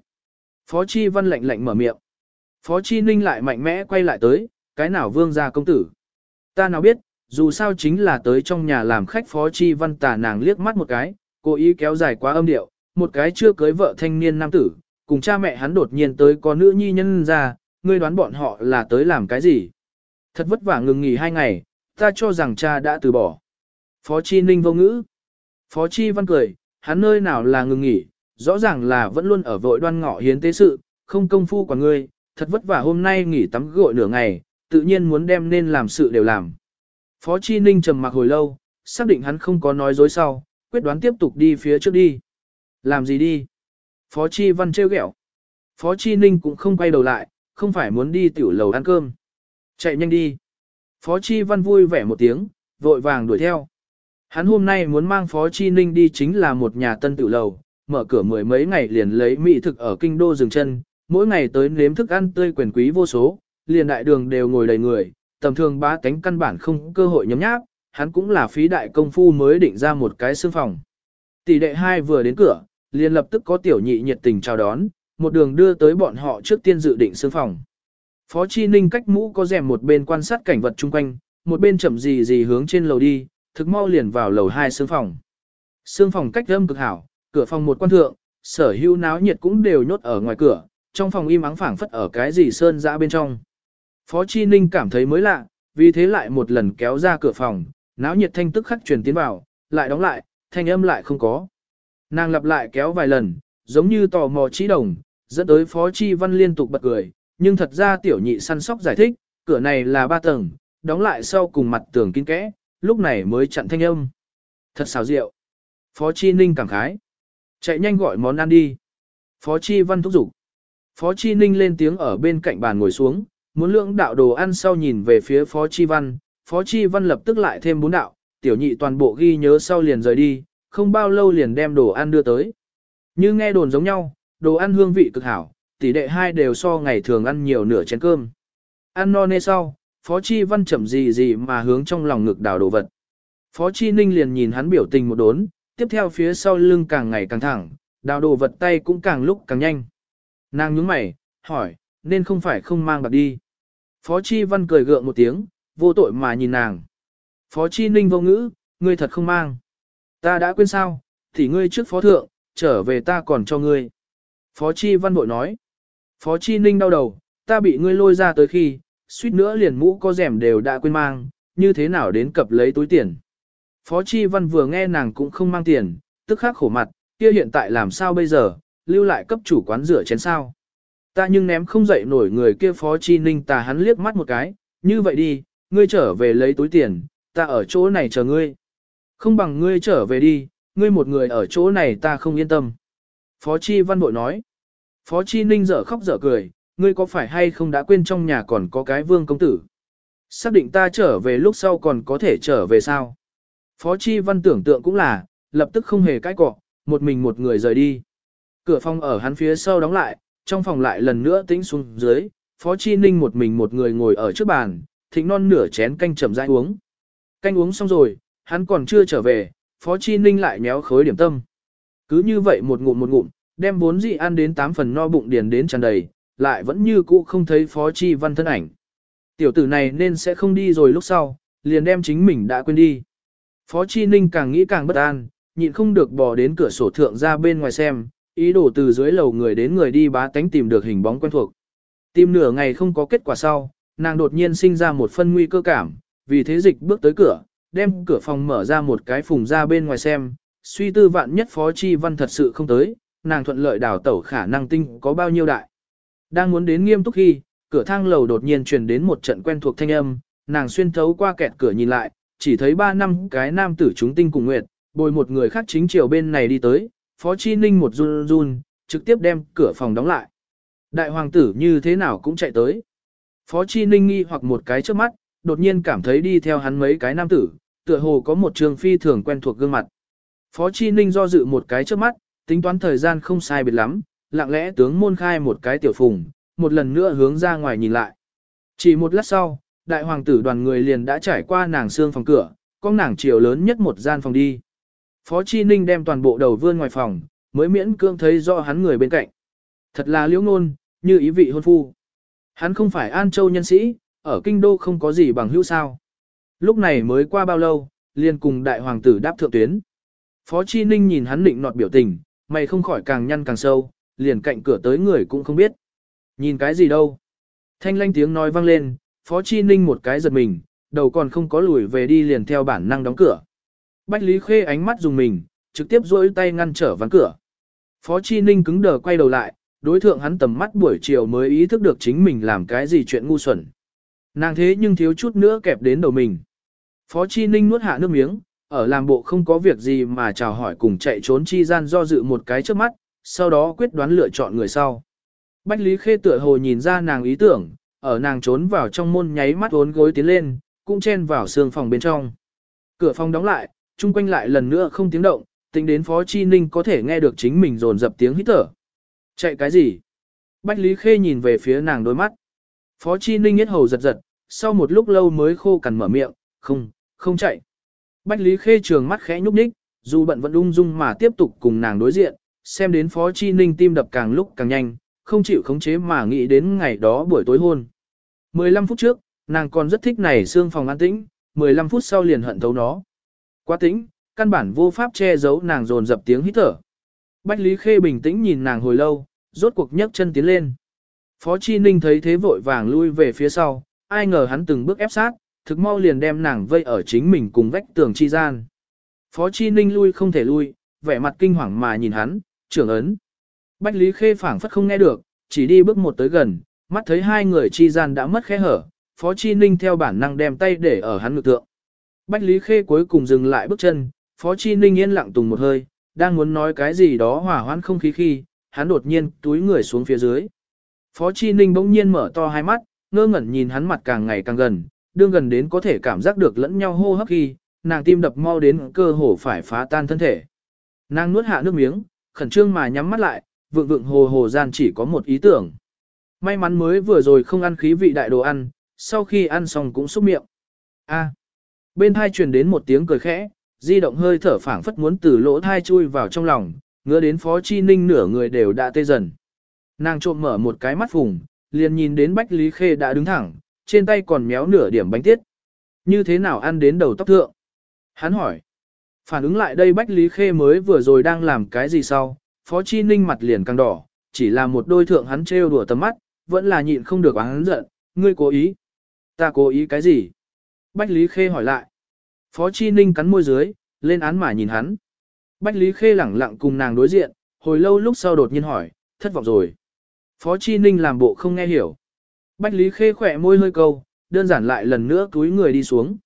Phó Chi Văn lạnh lạnh mở miệng. Phó Chi Ninh lại mạnh mẽ quay lại tới, cái nào vương gia công tử. Ta nào biết, dù sao chính là tới trong nhà làm khách Phó Chi Văn tà nàng liếc mắt một cái, cố ý kéo dài quá âm điệu, một cái chưa cưới vợ thanh niên nam tử, cùng cha mẹ hắn đột nhiên tới có nữ nhi nhân ra, ngươi đoán bọn họ là tới làm cái gì. Thật vất vả ngừng nghỉ hai ngày, ta cho rằng cha đã từ bỏ. Phó Chi Ninh vô ngữ. Phó Chi Văn cười, hắn nơi nào là ngừng nghỉ, rõ ràng là vẫn luôn ở vội đoan ngọ hiến tế sự, không công phu của ngươi, thật vất vả hôm nay nghỉ tắm gội nửa ngày, tự nhiên muốn đem nên làm sự đều làm. Phó Chi Ninh trầm mặc hồi lâu, xác định hắn không có nói dối sau, quyết đoán tiếp tục đi phía trước đi. Làm gì đi? Phó Chi Văn trêu ghẹo. Phó Chi Ninh cũng không quay đầu lại, không phải muốn đi tiểu lầu ăn cơm. Chạy nhanh đi. Phó Chi Văn vui vẻ một tiếng, vội vàng đuổi theo. Hắn hôm nay muốn mang Phó Chi Ninh đi chính là một nhà tân tiểu lầu, mở cửa mười mấy ngày liền lấy mỹ thực ở kinh đô dừng chân, mỗi ngày tới nếm thức ăn tươi quyền quý vô số, liền đại đường đều ngồi đầy người, tầm thường ba cánh căn bản không cơ hội nhấm nháp, hắn cũng là phí đại công phu mới định ra một cái xương phòng. Tỷ đệ hai vừa đến cửa, liền lập tức có tiểu nhị nhiệt tình chào đón, một đường đưa tới bọn họ trước tiên dự định xương phòng. Phó Chi Ninh cách mũ có rèm một bên quan sát cảnh vật chung quanh, một bên chậm gì gì hướng trên lầu đi, thực mau liền vào lầu hai xương phòng. Xương phòng cách âm cực hảo, cửa phòng một quan thượng, sở hữu náo nhiệt cũng đều nhốt ở ngoài cửa, trong phòng im ắng phảng phất ở cái gì sơn dã bên trong. Phó Chi Ninh cảm thấy mới lạ, vì thế lại một lần kéo ra cửa phòng, náo nhiệt thanh tức khắc truyền tiến vào, lại đóng lại, thanh âm lại không có. Nàng lặp lại kéo vài lần, giống như tò mò trí đồng, dẫn tới Phó Chi Văn liên tục bật cười, nhưng thật ra tiểu nhị săn sóc giải thích, cửa này là ba tầng, đóng lại sau cùng mặt tường kín kẽ, lúc này mới chặn thanh âm. Thật xào rượu. Phó Chi Ninh cảm khái. Chạy nhanh gọi món ăn đi. Phó Chi Văn thúc giục. Phó Chi Ninh lên tiếng ở bên cạnh bàn ngồi xuống, muốn lượng đạo đồ ăn sau nhìn về phía Phó Chi Văn. Phó Chi Văn lập tức lại thêm bốn đạo, tiểu nhị toàn bộ ghi nhớ sau liền rời đi, không bao lâu liền đem đồ ăn đưa tới. Như nghe đồn giống nhau, đồ ăn hương vị cực hảo, tỷ đệ hai đều so ngày thường ăn nhiều nửa chén cơm. Ăn no nê sau, Phó Chi Văn chậm gì gì mà hướng trong lòng ngực đào đồ vật. Phó Chi Ninh liền nhìn hắn biểu tình một đốn, tiếp theo phía sau lưng càng ngày càng thẳng, đào đồ vật tay cũng càng lúc càng nhanh. Nàng nhướng mày, hỏi, nên không phải không mang bạc đi. Phó Chi Văn cười gượng một tiếng, vô tội mà nhìn nàng. Phó Chi Ninh vô ngữ, ngươi thật không mang. Ta đã quên sao, thì ngươi trước phó thượng, trở về ta còn cho ngươi. Phó Chi Văn bội nói. Phó Chi Ninh đau đầu, ta bị ngươi lôi ra tới khi, suýt nữa liền mũ có rẻm đều đã quên mang, như thế nào đến cập lấy túi tiền. Phó Chi Văn vừa nghe nàng cũng không mang tiền, tức khắc khổ mặt, kia hiện tại làm sao bây giờ, lưu lại cấp chủ quán rửa chén sao. Ta nhưng ném không dậy nổi người kia Phó Chi Ninh ta hắn liếc mắt một cái, như vậy đi, ngươi trở về lấy túi tiền, ta ở chỗ này chờ ngươi. Không bằng ngươi trở về đi, ngươi một người ở chỗ này ta không yên tâm. Phó Chi Văn bội nói. Phó Chi Ninh dở khóc dở cười, ngươi có phải hay không đã quên trong nhà còn có cái vương công tử? Xác định ta trở về lúc sau còn có thể trở về sao? Phó Chi Văn tưởng tượng cũng là, lập tức không hề cãi cọ, một mình một người rời đi. Cửa phòng ở hắn phía sau đóng lại, trong phòng lại lần nữa tĩnh xuống dưới, Phó Chi Ninh một mình một người ngồi ở trước bàn, thịnh non nửa chén canh chậm rãi uống. Canh uống xong rồi, hắn còn chưa trở về, Phó Chi Ninh lại méo khối điểm tâm. Cứ như vậy một ngụm một ngụm, đem bốn dị ăn đến tám phần no bụng điền đến tràn đầy, lại vẫn như cũ không thấy Phó Chi Văn thân ảnh. Tiểu tử này nên sẽ không đi rồi lúc sau, liền đem chính mình đã quên đi. Phó Chi Ninh càng nghĩ càng bất an, nhịn không được bò đến cửa sổ thượng ra bên ngoài xem, ý đồ từ dưới lầu người đến người đi bá tánh tìm được hình bóng quen thuộc. Tìm nửa ngày không có kết quả sau, nàng đột nhiên sinh ra một phân nguy cơ cảm, vì thế dịch bước tới cửa, đem cửa phòng mở ra một cái phùng ra bên ngoài xem, suy tư vạn nhất Phó Chi Văn thật sự không tới, nàng thuận lợi đào tẩu khả năng tinh có bao nhiêu đại. Đang muốn đến nghiêm túc khi, cửa thang lầu đột nhiên truyền đến một trận quen thuộc thanh âm, nàng xuyên thấu qua kẹt cửa nhìn lại, chỉ thấy ba năm cái nam tử chúng tinh cùng nguyệt, bồi một người khác chính chiều bên này đi tới, Phó Chi Ninh một run run, trực tiếp đem cửa phòng đóng lại. Đại hoàng tử như thế nào cũng chạy tới. Phó Chi Ninh nghi hoặc một cái trước mắt, đột nhiên cảm thấy đi theo hắn mấy cái nam tử, tựa hồ có một trường phi thường quen thuộc gương mặt. Phó Chi Ninh do dự một cái trước mắt, tính toán thời gian không sai biệt lắm, lặng lẽ tướng môn khai một cái tiểu phùng, một lần nữa hướng ra ngoài nhìn lại. Chỉ một lát sau, đại hoàng tử đoàn người liền đã trải qua nàng xương phòng cửa, con nàng chiều lớn nhất một gian phòng đi. Phó Chi Ninh đem toàn bộ đầu vươn ngoài phòng, mới miễn cưỡng thấy rõ hắn người bên cạnh. Thật là liễu ngôn, như ý vị hôn phu. Hắn không phải An Châu nhân sĩ, ở kinh đô không có gì bằng hữu sao. Lúc này mới qua bao lâu, liền cùng đại hoàng tử đáp thượng tuyến. Phó Chi Ninh nhìn hắn định nọt biểu tình, mày không khỏi càng nhăn càng sâu, liền cạnh cửa tới người cũng không biết. Nhìn cái gì đâu. Thanh lanh tiếng nói vang lên, Phó Chi Ninh một cái giật mình, đầu còn không có lùi về đi liền theo bản năng đóng cửa. Bách Lý Khê ánh mắt dùng mình, trực tiếp duỗi tay ngăn trở ván cửa. Phó Chi Ninh cứng đờ quay đầu lại, đối thượng hắn tầm mắt buổi chiều mới ý thức được chính mình làm cái gì chuyện ngu xuẩn. Nàng thế nhưng thiếu chút nữa kẹp đến đầu mình. Phó Chi Ninh nuốt hạ nước miếng, ở làm bộ không có việc gì mà chào hỏi cùng chạy trốn chi gian do dự một cái trước mắt, sau đó quyết đoán lựa chọn người sau. Bách Lý Khê tựa hồ nhìn ra nàng ý tưởng, ở nàng trốn vào trong môn nháy mắt vốn gối tiến lên, cũng chen vào xương phòng bên trong. Cửa phòng đóng lại, chung quanh lại lần nữa không tiếng động, tính đến Phó Chi Ninh có thể nghe được chính mình dồn dập tiếng hít thở. Chạy cái gì? Bách Lý Khê nhìn về phía nàng đôi mắt. Phó Chi Ninh hết hầu giật giật, sau một lúc lâu mới khô cằn mở miệng, không, không chạy. Bách Lý Khê trường mắt khẽ nhúc nhích, dù bận vẫn ung dung mà tiếp tục cùng nàng đối diện, xem đến Phó Chi Ninh tim đập càng lúc càng nhanh, không chịu khống chế mà nghĩ đến ngày đó buổi tối hôn. 15 phút trước, nàng còn rất thích này xương phòng an tĩnh, 15 phút sau liền hận thấu nó. Quá tĩnh, căn bản vô pháp che giấu nàng dồn dập tiếng hít thở. Bách Lý Khê bình tĩnh nhìn nàng hồi lâu, rốt cuộc nhấc chân tiến lên. Phó Chi Ninh thấy thế vội vàng lui về phía sau, ai ngờ hắn từng bước ép sát, thực mau liền đem nàng vây ở chính mình cùng vách tường chi gian. Phó Chi Ninh lui không thể lui, vẻ mặt kinh hoàng mà nhìn hắn, trưởng ấn. Bách Lý Khê phảng phất không nghe được, chỉ đi bước một tới gần, mắt thấy hai người chi gian đã mất khe hở, Phó Chi Ninh theo bản năng đem tay để ở hắn ngực tượng. Bách Lý Khê cuối cùng dừng lại bước chân, Phó Chi Ninh yên lặng tùng một hơi, đang muốn nói cái gì đó hòa hoãn không khí khi, hắn đột nhiên túi người xuống phía dưới. Phó Chi Ninh bỗng nhiên mở to hai mắt, ngơ ngẩn nhìn hắn mặt càng ngày càng gần, đương gần đến có thể cảm giác được lẫn nhau hô hấp khi, nàng tim đập mau đến cơ hồ phải phá tan thân thể. Nàng nuốt hạ nước miếng, khẩn trương mà nhắm mắt lại, vượng vượng hồ hồ gian chỉ có một ý tưởng. May mắn mới vừa rồi không ăn khí vị đại đồ ăn, sau khi ăn xong cũng xúc miệng. A. Bên thai truyền đến một tiếng cười khẽ, di động hơi thở phảng phất muốn từ lỗ thai chui vào trong lòng, ngứa đến Phó Chi Ninh nửa người đều đã tê dần. Nàng trộm mở một cái mắt phùng, liền nhìn đến Bách Lý Khê đã đứng thẳng, trên tay còn méo nửa điểm bánh tiết. Như thế nào ăn đến đầu tóc thượng? Hắn hỏi. Phản ứng lại đây Bách Lý Khê mới vừa rồi đang làm cái gì sau, Phó Chi Ninh mặt liền càng đỏ, chỉ là một đôi thượng hắn trêu đùa tầm mắt, vẫn là nhịn không được hắn giận, ngươi cố ý. Ta cố ý cái gì? Bách Lý Khê hỏi lại. Phó Chi Ninh cắn môi dưới, lên án mà nhìn hắn. Bách Lý Khê lẳng lặng cùng nàng đối diện, hồi lâu lúc sau đột nhiên hỏi, thất vọng rồi. Phó Chi Ninh làm bộ không nghe hiểu. Bách Lý Khê khỏe môi hơi câu, đơn giản lại lần nữa túi người đi xuống.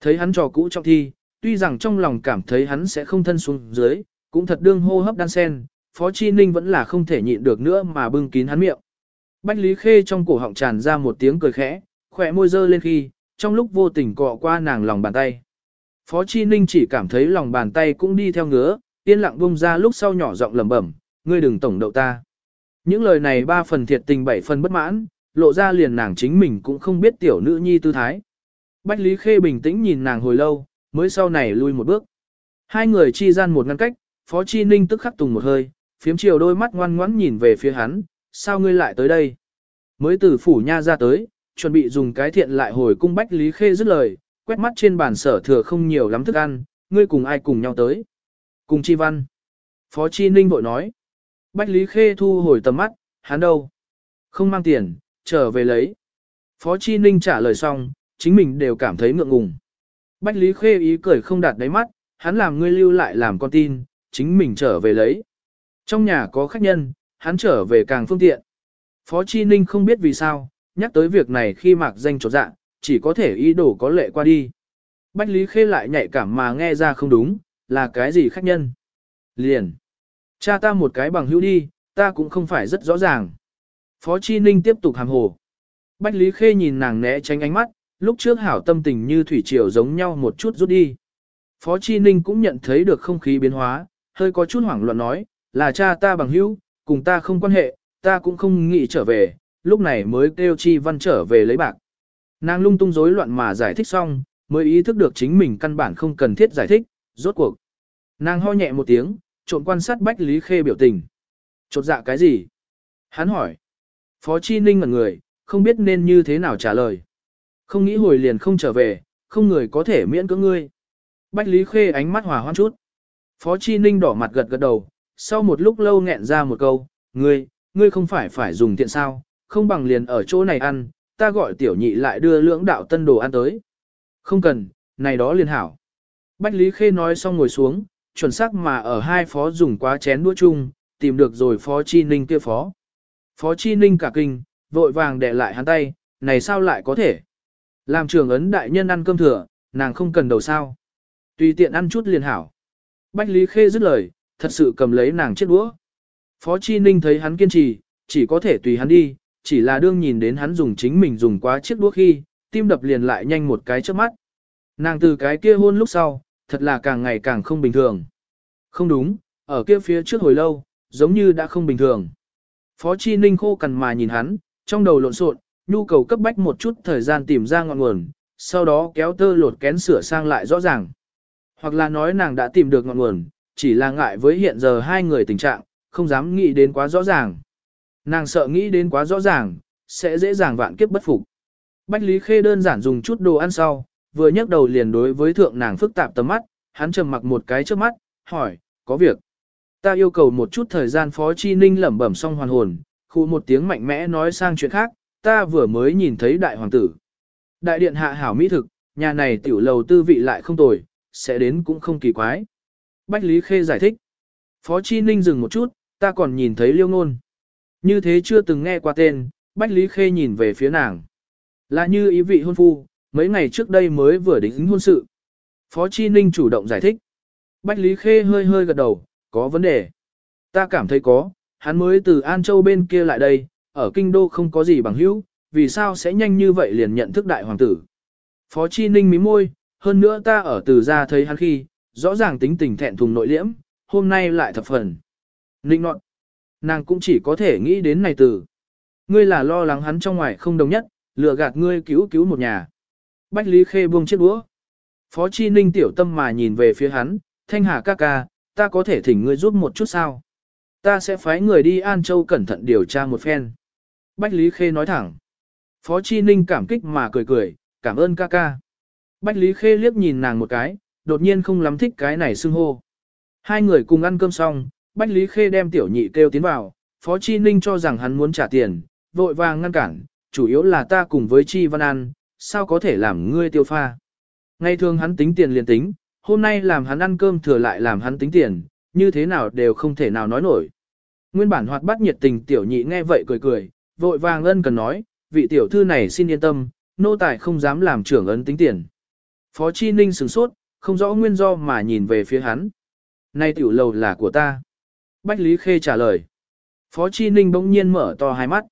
Thấy hắn trò cũ trong thi, tuy rằng trong lòng cảm thấy hắn sẽ không thân xuống dưới, cũng thật đương hô hấp đan sen, Phó Chi Ninh vẫn là không thể nhịn được nữa mà bưng kín hắn miệng. Bách Lý Khê trong cổ họng tràn ra một tiếng cười khẽ, khỏe môi dơ lên khi, trong lúc vô tình cọ qua nàng lòng bàn tay. Phó Chi Ninh chỉ cảm thấy lòng bàn tay cũng đi theo ngứa, yên lặng bung ra lúc sau nhỏ giọng lẩm bẩm, ngươi đừng tổng đậu ta. Những lời này ba phần thiệt tình bảy phần bất mãn, lộ ra liền nàng chính mình cũng không biết tiểu nữ nhi tư thái. Bách Lý Khê bình tĩnh nhìn nàng hồi lâu, mới sau này lui một bước. Hai người chi gian một ngăn cách, Phó Chi Ninh tức khắc tùng một hơi, phiếm chiều đôi mắt ngoan ngoãn nhìn về phía hắn, sao ngươi lại tới đây? Mới từ phủ nha ra tới, chuẩn bị dùng cái thiện lại hồi cung Bách Lý Khê dứt lời, quét mắt trên bàn sở thừa không nhiều lắm thức ăn, ngươi cùng ai cùng nhau tới. Cùng Chi Văn. Phó Chi Ninh vội nói. Bách Lý Khê thu hồi tầm mắt, hắn đâu? Không mang tiền, trở về lấy. Phó Chi Ninh trả lời xong, chính mình đều cảm thấy ngượng ngùng. Bách Lý Khê ý cười không đạt đáy mắt, hắn làm ngươi lưu lại làm con tin, chính mình trở về lấy. Trong nhà có khách nhân, hắn trở về càng phương tiện. Phó Chi Ninh không biết vì sao, nhắc tới việc này khi mạc danh trột dạ, chỉ có thể ý đồ có lệ qua đi. Bách Lý Khê lại nhạy cảm mà nghe ra không đúng, là cái gì khách nhân. Liền. Cha ta một cái bằng hữu đi, ta cũng không phải rất rõ ràng. Phó Chi Ninh tiếp tục hàm hồ. Bách Lý Khê nhìn nàng né tránh ánh mắt, lúc trước hảo tâm tình như thủy triều giống nhau một chút rút đi. Phó Chi Ninh cũng nhận thấy được không khí biến hóa, hơi có chút hoảng loạn nói, là cha ta bằng hữu, cùng ta không quan hệ, ta cũng không nghĩ trở về, lúc này mới kêu Chi Văn trở về lấy bạc. Nàng lung tung rối loạn mà giải thích xong, mới ý thức được chính mình căn bản không cần thiết giải thích, rốt cuộc. Nàng ho nhẹ một tiếng, trộn quan sát Bách Lý Khê biểu tình. Chột dạ cái gì? Hắn hỏi. Phó Chi Ninh ngẩn người, không biết nên như thế nào trả lời. Không nghĩ hồi liền không trở về, không người có thể miễn cưỡng ngươi. Bách Lý Khê ánh mắt hòa hoan chút. Phó Chi Ninh đỏ mặt gật gật đầu, sau một lúc lâu nghẹn ra một câu, ngươi, ngươi không phải phải dùng tiện sao, không bằng liền ở chỗ này ăn, ta gọi tiểu nhị lại đưa lưỡng đạo tân đồ ăn tới. Không cần, này đó liền hảo. Bách Lý Khê nói xong ngồi xuống, chuẩn xác mà ở hai phó dùng quá chén đũa chung, tìm được rồi phó chi ninh kia phó. Phó chi ninh cả kinh, vội vàng để lại hắn tay, này sao lại có thể. Làm trường ấn đại nhân ăn cơm thừa, nàng không cần đầu sao. Tùy tiện ăn chút liền hảo. Bách Lý Khê dứt lời, thật sự cầm lấy nàng chiếc đũa. Phó Chi Ninh thấy hắn kiên trì, chỉ có thể tùy hắn đi, chỉ là đương nhìn đến hắn dùng chính mình dùng quá chiếc đũa khi, tim đập liền lại nhanh một cái trước mắt. Nàng từ cái kia hôn lúc sau, thật là càng ngày càng không bình thường. Không đúng, ở kia phía trước hồi lâu, giống như đã không bình thường. Phó Chi Ninh khô cằn mà nhìn hắn, trong đầu lộn xộn, nhu cầu cấp bách một chút thời gian tìm ra ngọn nguồn, sau đó kéo tơ lột kén sửa sang lại rõ ràng. Hoặc là nói nàng đã tìm được ngọn nguồn, chỉ là ngại với hiện giờ hai người tình trạng, không dám nghĩ đến quá rõ ràng. Nàng sợ nghĩ đến quá rõ ràng, sẽ dễ dàng vạn kiếp bất phục. Bách Lý Khê đơn giản dùng chút đồ ăn sau, vừa nhấc đầu liền đối với thượng nàng phức tạp tầm mắt, hắn trầm mặc một cái trước mắt, hỏi, có việc. Ta yêu cầu một chút thời gian Phó Chi Ninh lẩm bẩm xong hoàn hồn, khu một tiếng mạnh mẽ nói sang chuyện khác, ta vừa mới nhìn thấy đại hoàng tử. Đại điện hạ hảo mỹ thực, nhà này tiểu lầu tư vị lại không tồi, sẽ đến cũng không kỳ quái. Bách Lý Khê giải thích. Phó Chi Ninh dừng một chút, ta còn nhìn thấy liêu ngôn. Như thế chưa từng nghe qua tên, Bách Lý Khê nhìn về phía nàng. Là như ý vị hôn phu, mấy ngày trước đây mới vừa đính hôn sự. Phó Chi Ninh chủ động giải thích. Bách Lý Khê hơi hơi gật đầu, có vấn đề. Ta cảm thấy có, hắn mới từ An Châu bên kia lại đây, ở kinh đô không có gì bằng hữu, vì sao sẽ nhanh như vậy liền nhận thức đại hoàng tử. Phó Chi Ninh mím môi, hơn nữa ta ở từ ra thấy hắn khi, rõ ràng tính tình thẹn thùng nội liễm, hôm nay lại thập phần. Ninh nọt, nàng cũng chỉ có thể nghĩ đến này từ. Ngươi là lo lắng hắn trong ngoài không đồng nhất, lừa gạt ngươi cứu cứu một nhà. Bách Lý Khê buông chiếc đũa. Phó Chi Ninh tiểu tâm mà nhìn về phía hắn, Thanh Hà ca ca, ta có thể thỉnh ngươi giúp một chút sao? Ta sẽ phái người đi An Châu cẩn thận điều tra một phen. Bách Lý Khê nói thẳng. Phó Chi Ninh cảm kích mà cười cười, cảm ơn ca ca. Bách Lý Khê liếc nhìn nàng một cái, đột nhiên không lắm thích cái này xưng hô. Hai người cùng ăn cơm xong, Bách Lý Khê đem tiểu nhị kêu tiến vào, Phó Chi Ninh cho rằng hắn muốn trả tiền, vội vàng ngăn cản, chủ yếu là ta cùng với Chi Văn An, sao có thể làm ngươi tiêu pha. Ngày thường hắn tính tiền liền tính, hôm nay làm hắn ăn cơm thừa lại làm hắn tính tiền, như thế nào đều không thể nào nói nổi. Nguyên bản hoạt bát nhiệt tình tiểu nhị nghe vậy cười cười, vội vàng ân cần nói, vị tiểu thư này xin yên tâm, nô tài không dám làm trưởng ấn tính tiền. Phó Chi Ninh sửng sốt, không rõ nguyên do mà nhìn về phía hắn. Nay tiểu lầu là của ta. Bách Lý Khê trả lời. Phó Chi Ninh bỗng nhiên mở to hai mắt.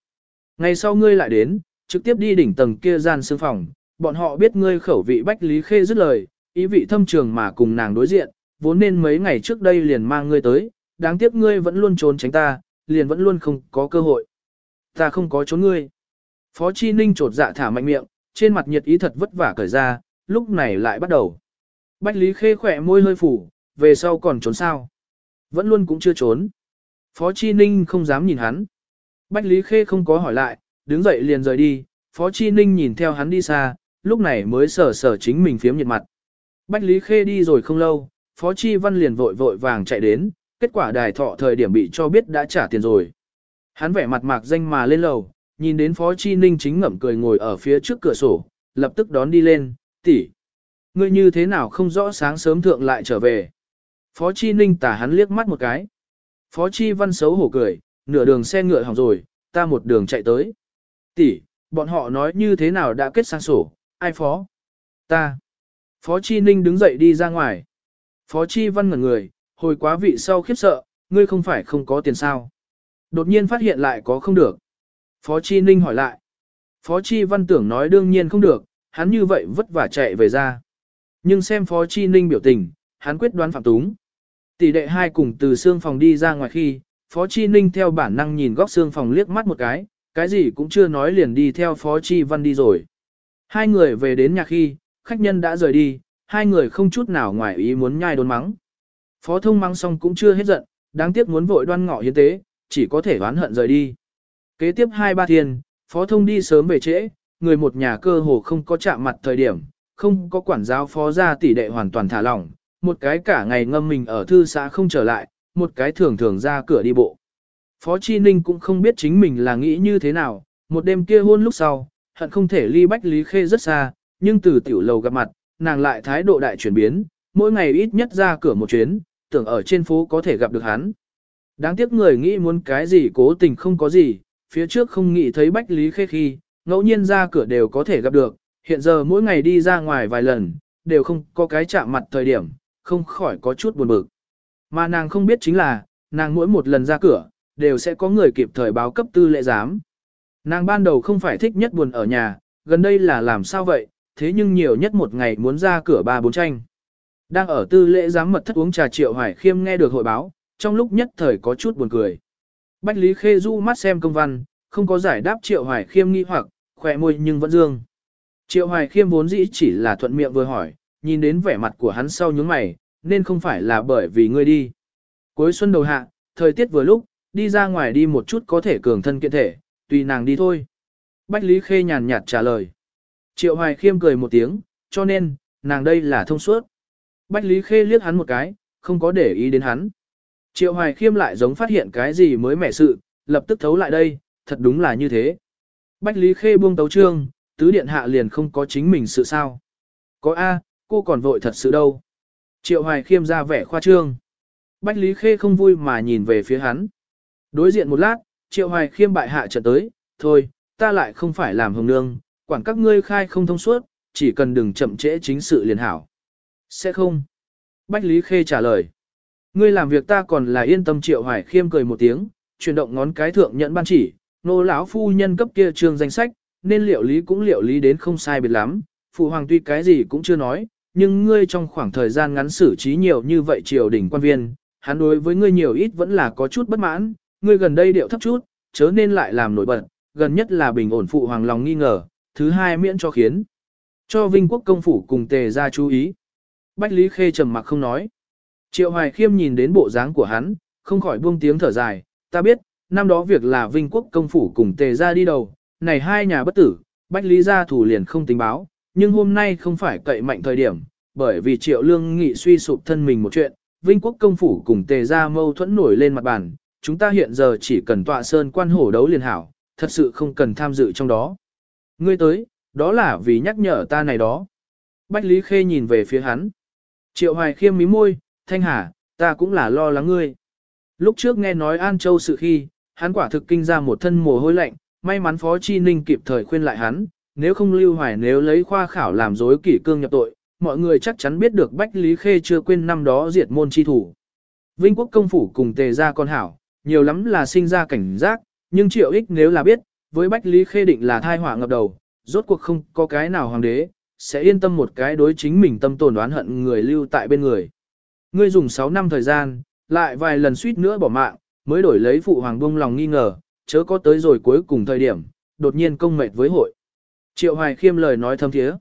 Ngày sau ngươi lại đến, trực tiếp đi đỉnh tầng kia gian sương phòng, bọn họ biết ngươi khẩu vị Bách Lý Khê dứt lời, ý vị thâm trường mà cùng nàng đối diện, vốn nên mấy ngày trước đây liền mang ngươi tới, đáng tiếc ngươi vẫn luôn trốn tránh ta, liền vẫn luôn không có cơ hội. Ta không có trốn ngươi. Phó Chi Ninh trột dạ thả mạnh miệng, trên mặt nhiệt ý thật vất vả cởi ra, lúc này lại bắt đầu. Bách Lý Khê khỏe môi hơi phủ, về sau còn trốn sao? Vẫn luôn cũng chưa trốn. Phó Chi Ninh không dám nhìn hắn. Bách Lý Khê không có hỏi lại, đứng dậy liền rời đi, Phó Chi Ninh nhìn theo hắn đi xa, lúc này mới sở sở chính mình phiếm nhiệt mặt. Bách Lý Khê đi rồi không lâu, Phó Chi Văn liền vội vội vàng chạy đến, kết quả đài thọ thời điểm bị cho biết đã trả tiền rồi. Hắn vẻ mặt mạc danh mà lên lầu, nhìn đến Phó Chi Ninh chính ngậm cười ngồi ở phía trước cửa sổ, lập tức đón đi lên, tỷ, Ngươi như thế nào không rõ sáng sớm thượng lại trở về. Phó Chi Ninh tả hắn liếc mắt một cái. Phó Chi Văn xấu hổ cười, nửa đường xe ngựa hỏng rồi, ta một đường chạy tới. Tỷ, bọn họ nói như thế nào đã kết sang sổ, ai phó? Ta. Phó Chi Ninh đứng dậy đi ra ngoài. Phó Chi Văn ngẩn người, hồi quá vị sau khiếp sợ, ngươi không phải không có tiền sao. Đột nhiên phát hiện lại có không được. Phó Chi Ninh hỏi lại. Phó Chi Văn tưởng nói đương nhiên không được, hắn như vậy vất vả chạy về ra. Nhưng xem Phó Chi Ninh biểu tình, hắn quyết đoán phạm túng. Tỷ đệ hai cùng từ xương phòng đi ra ngoài khi, Phó Chi Ninh theo bản năng nhìn góc xương phòng liếc mắt một cái, cái gì cũng chưa nói liền đi theo Phó Chi Văn đi rồi. Hai người về đến nhà khi, khách nhân đã rời đi, hai người không chút nào ngoài ý muốn nhai đốn mắng. Phó thông mắng xong cũng chưa hết giận, đáng tiếc muốn vội đoan ngọ hiến tế, chỉ có thể oán hận rời đi. Kế tiếp hai ba thiên, phó thông đi sớm về trễ, người một nhà cơ hồ không có chạm mặt thời điểm, không có quản giáo phó gia tỷ đệ hoàn toàn thả lỏng, một cái cả ngày ngâm mình ở thư xã không trở lại, một cái thường thường ra cửa đi bộ. Phó Chi Ninh cũng không biết chính mình là nghĩ như thế nào, một đêm kia hôn lúc sau, hận không thể ly Bách Lý Khê rất xa, nhưng từ tiểu lầu gặp mặt, nàng lại thái độ đại chuyển biến, mỗi ngày ít nhất ra cửa một chuyến, tưởng ở trên phố có thể gặp được hắn. Đáng tiếc người nghĩ muốn cái gì cố tình không có gì, phía trước không nghĩ thấy Bách Lý Khê khi, ngẫu nhiên ra cửa đều có thể gặp được, hiện giờ mỗi ngày đi ra ngoài vài lần, đều không có cái chạm mặt thời điểm, không khỏi có chút buồn bực. Mà nàng không biết chính là, nàng mỗi một lần ra cửa, đều sẽ có người kịp thời báo cấp tư lệ giám. Nàng ban đầu không phải thích nhất buồn ở nhà, gần đây là làm sao vậy, thế nhưng nhiều nhất một ngày muốn ra cửa ba bốn tranh. Đang ở tư lễ giám mật thất uống trà triệu hải khiêm nghe được hội báo, trong lúc nhất thời có chút buồn cười. Bách Lý Khê du mắt xem công văn, không có giải đáp triệu hải khiêm nghi hoặc, khỏe môi nhưng vẫn dương. Triệu Hoài Khiêm vốn dĩ chỉ là thuận miệng vừa hỏi, nhìn đến vẻ mặt của hắn sau nhướng mày, nên không phải là bởi vì ngươi đi. Cuối xuân đầu hạ, thời tiết vừa lúc, đi ra ngoài đi một chút có thể cường thân kiện thể, tùy nàng đi thôi. Bách Lý Khê nhàn nhạt trả lời. Triệu Hoài Khiêm cười một tiếng, cho nên, nàng đây là thông suốt. Bách Lý Khê liếc hắn một cái, không có để ý đến hắn. Triệu Hoài Khiêm lại giống phát hiện cái gì mới mẻ sự, lập tức thấu lại đây, thật đúng là như thế. Bách Lý Khê buông tấu trương, tứ điện hạ liền không có chính mình sự sao. Có A, cô còn vội thật sự đâu. Triệu Hoài Khiêm ra vẻ khoa trương. Bách Lý Khê không vui mà nhìn về phía hắn. Đối diện một lát, Triệu Hoài Khiêm bại hạ trận tới, thôi, ta lại không phải làm hồng nương, quản các ngươi khai không thông suốt, chỉ cần đừng chậm trễ chính sự liền hảo. Sẽ không. Bách Lý Khê trả lời. Ngươi làm việc ta còn là yên tâm Triệu Hoài Khiêm cười một tiếng, chuyển động ngón cái thượng nhận ban chỉ, nô lão phu nhân cấp kia trường danh sách, nên liệu lý cũng liệu lý đến không sai biệt lắm, phụ hoàng tuy cái gì cũng chưa nói, nhưng ngươi trong khoảng thời gian ngắn xử trí nhiều như vậy triều đình quan viên, hắn đối với ngươi nhiều ít vẫn là có chút bất mãn, ngươi gần đây điệu thấp chút, chớ nên lại làm nổi bật, gần nhất là bình ổn phụ hoàng lòng nghi ngờ, thứ hai miễn cho khiến cho Vinh quốc công phủ cùng tề ra chú ý. Bách Lý Khê trầm mặc không nói. Triệu Hoài Khiêm nhìn đến bộ dáng của hắn, không khỏi buông tiếng thở dài, ta biết, năm đó việc là Vinh quốc công phủ cùng tề ra đi đầu, này hai nhà bất tử, Bách Lý gia thủ liền không tính báo, nhưng hôm nay không phải cậy mạnh thời điểm, bởi vì triệu lương nghị suy sụp thân mình một chuyện, Vinh quốc công phủ cùng tề gia mâu thuẫn nổi lên mặt bàn, chúng ta hiện giờ chỉ cần tọa sơn quan hổ đấu liền hảo, thật sự không cần tham dự trong đó. Ngươi tới, đó là vì nhắc nhở ta này đó. Bách Lý Khê nhìn về phía hắn. Triệu Hoài khiêm mí môi, Thanh Hà, ta cũng là lo lắng ngươi. Lúc trước nghe nói An Châu sự khi, hắn quả thực kinh ra một thân mồ hôi lạnh, may mắn Phó Chi Ninh kịp thời khuyên lại hắn, nếu không lưu hoài nếu lấy khoa khảo làm dối kỷ cương nhập tội, mọi người chắc chắn biết được Bách Lý Khê chưa quên năm đó diệt môn chi thủ. Vinh quốc công phủ cùng tề ra con hảo, nhiều lắm là sinh ra cảnh giác, nhưng triệu ích nếu là biết, với Bách Lý Khê định là thai họa ngập đầu, rốt cuộc không có cái nào hoàng đế, sẽ yên tâm một cái đối chính mình tâm tồn đoán hận người lưu tại bên người. Ngươi dùng 6 năm thời gian, lại vài lần suýt nữa bỏ mạng, mới đổi lấy phụ hoàng bông lòng nghi ngờ, chớ có tới rồi cuối cùng thời điểm, đột nhiên công mệt với hội. Triệu Hoài Khiêm lời nói thâm thiế.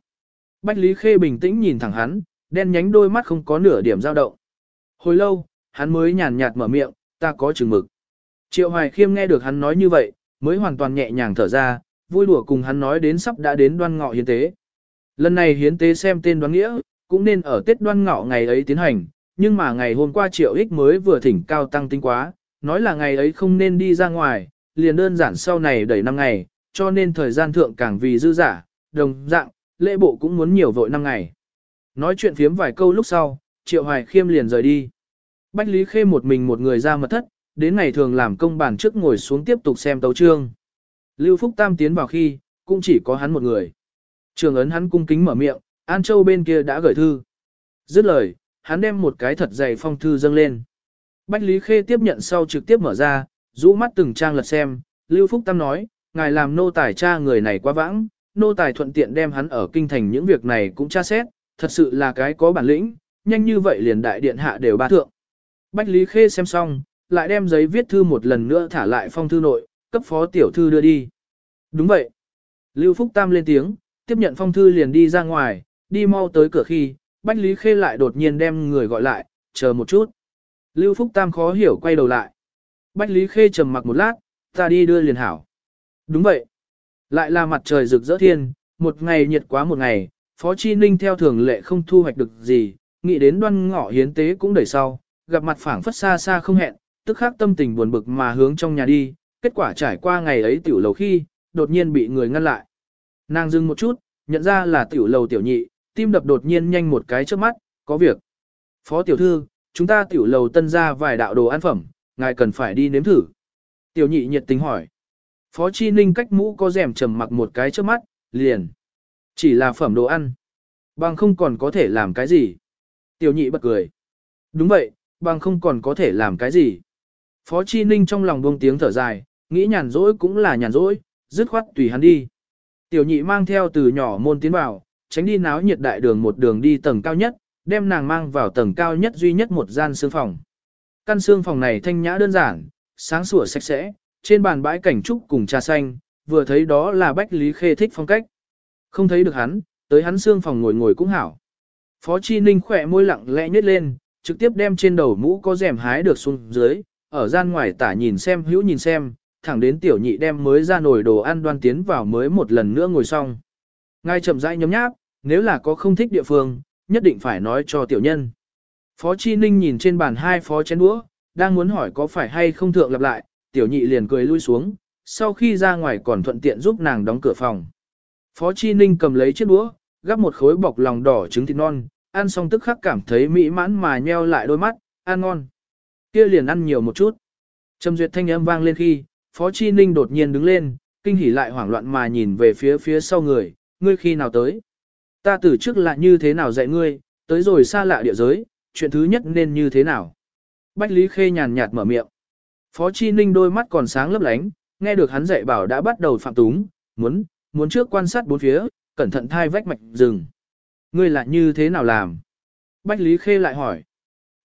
Bách Lý Khê bình tĩnh nhìn thẳng hắn, đen nhánh đôi mắt không có nửa điểm dao động. Hồi lâu, hắn mới nhàn nhạt mở miệng, ta có chừng mực. Triệu Hoài Khiêm nghe được hắn nói như vậy, mới hoàn toàn nhẹ nhàng thở ra, vui đùa cùng hắn nói đến sắp đã đến đoan ngọ hiến tế. Lần này hiến tế xem tên đoán nghĩa, cũng nên ở Tết đoan ngọ ngày ấy tiến hành, nhưng mà ngày hôm qua Triệu Ích mới vừa thỉnh cao tăng tinh quá, nói là ngày ấy không nên đi ra ngoài, liền đơn giản sau này đẩy năm ngày, cho nên thời gian thượng càng vì dư giả, đồng dạng, lễ bộ cũng muốn nhiều vội năm ngày. Nói chuyện phiếm vài câu lúc sau, Triệu Hoài Khiêm liền rời đi. Bách Lý Khê một mình một người ra mật thất, đến ngày thường làm công bàn trước ngồi xuống tiếp tục xem tấu trương. Lưu Phúc Tam tiến vào khi, cũng chỉ có hắn một người. Trường ấn hắn cung kính mở miệng, An Châu bên kia đã gửi thư. Dứt lời, hắn đem một cái thật dày phong thư dâng lên. Bách Lý Khê tiếp nhận sau trực tiếp mở ra, rũ mắt từng trang lật xem, Lưu Phúc Tam nói, ngài làm nô tài cha người này quá vãng, nô tài thuận tiện đem hắn ở kinh thành những việc này cũng tra xét, thật sự là cái có bản lĩnh, nhanh như vậy liền đại điện hạ đều ba thượng. Bách Lý Khê xem xong, lại đem giấy viết thư một lần nữa thả lại phong thư nội, cấp phó tiểu thư đưa đi. Đúng vậy. Lưu Phúc Tam lên tiếng, tiếp nhận phong thư liền đi ra ngoài, đi mau tới cửa khi, Bách Lý Khê lại đột nhiên đem người gọi lại, chờ một chút. Lưu Phúc Tam khó hiểu quay đầu lại. Bách Lý Khê trầm mặc một lát, ta đi đưa liền hảo. Đúng vậy. Lại là mặt trời rực rỡ thiên, một ngày nhiệt quá một ngày, Phó Chi Ninh theo thường lệ không thu hoạch được gì, nghĩ đến đoan ngọ hiến tế cũng đẩy sau, gặp mặt phảng phất xa xa không hẹn, tức khắc tâm tình buồn bực mà hướng trong nhà đi, kết quả trải qua ngày ấy tiểu lầu khi, đột nhiên bị người ngăn lại. Nàng dừng một chút, nhận ra là tiểu lầu tiểu nhị, tim đập đột nhiên nhanh một cái trước mắt, có việc. Phó tiểu thư, chúng ta tiểu lầu tân ra vài đạo đồ ăn phẩm, ngài cần phải đi nếm thử. Tiểu nhị nhiệt tình hỏi. Phó Chi Ninh cách mũ có rèm trầm mặc một cái trước mắt, liền. Chỉ là phẩm đồ ăn. Bằng không còn có thể làm cái gì. Tiểu nhị bật cười. Đúng vậy, bằng không còn có thể làm cái gì. Phó Chi Ninh trong lòng buông tiếng thở dài, nghĩ nhàn rỗi cũng là nhàn rỗi, dứt khoát tùy hắn đi. Tiểu nhị mang theo từ nhỏ môn tiến vào, tránh đi náo nhiệt đại đường một đường đi tầng cao nhất, đem nàng mang vào tầng cao nhất duy nhất một gian xương phòng. Căn xương phòng này thanh nhã đơn giản, sáng sủa sạch sẽ, trên bàn bãi cảnh trúc cùng trà xanh, vừa thấy đó là Bách Lý Khê thích phong cách. Không thấy được hắn, tới hắn xương phòng ngồi ngồi cũng hảo. Phó Chi Ninh khỏe môi lặng lẽ nhếch lên, trực tiếp đem trên đầu mũ có rèm hái được xuống dưới, ở gian ngoài tả nhìn xem hữu nhìn xem, thẳng đến tiểu nhị đem mới ra nồi đồ ăn đoan tiến vào mới một lần nữa ngồi xong. Ngay chậm rãi nhấm nháp, nếu là có không thích địa phương, nhất định phải nói cho tiểu nhân. Phó Chi Ninh nhìn trên bàn hai phó chén đũa, đang muốn hỏi có phải hay không thượng lặp lại, tiểu nhị liền cười lui xuống, sau khi ra ngoài còn thuận tiện giúp nàng đóng cửa phòng. Phó Chi Ninh cầm lấy chiếc đũa, gắp một khối bọc lòng đỏ trứng thịt non, ăn xong tức khắc cảm thấy mỹ mãn mà nheo lại đôi mắt, ăn ngon. Kia liền ăn nhiều một chút. Trầm duyệt thanh âm vang lên khi, Phó Chi Ninh đột nhiên đứng lên, kinh hỉ lại hoảng loạn mà nhìn về phía phía sau người, ngươi khi nào tới. Ta từ trước là như thế nào dạy ngươi, tới rồi xa lạ địa giới, chuyện thứ nhất nên như thế nào. Bách Lý Khê nhàn nhạt mở miệng. Phó Chi Ninh đôi mắt còn sáng lấp lánh, nghe được hắn dạy bảo đã bắt đầu phạm túng, muốn, muốn trước quan sát bốn phía, cẩn thận thai vách mạch rừng. Ngươi lại như thế nào làm? Bách Lý Khê lại hỏi.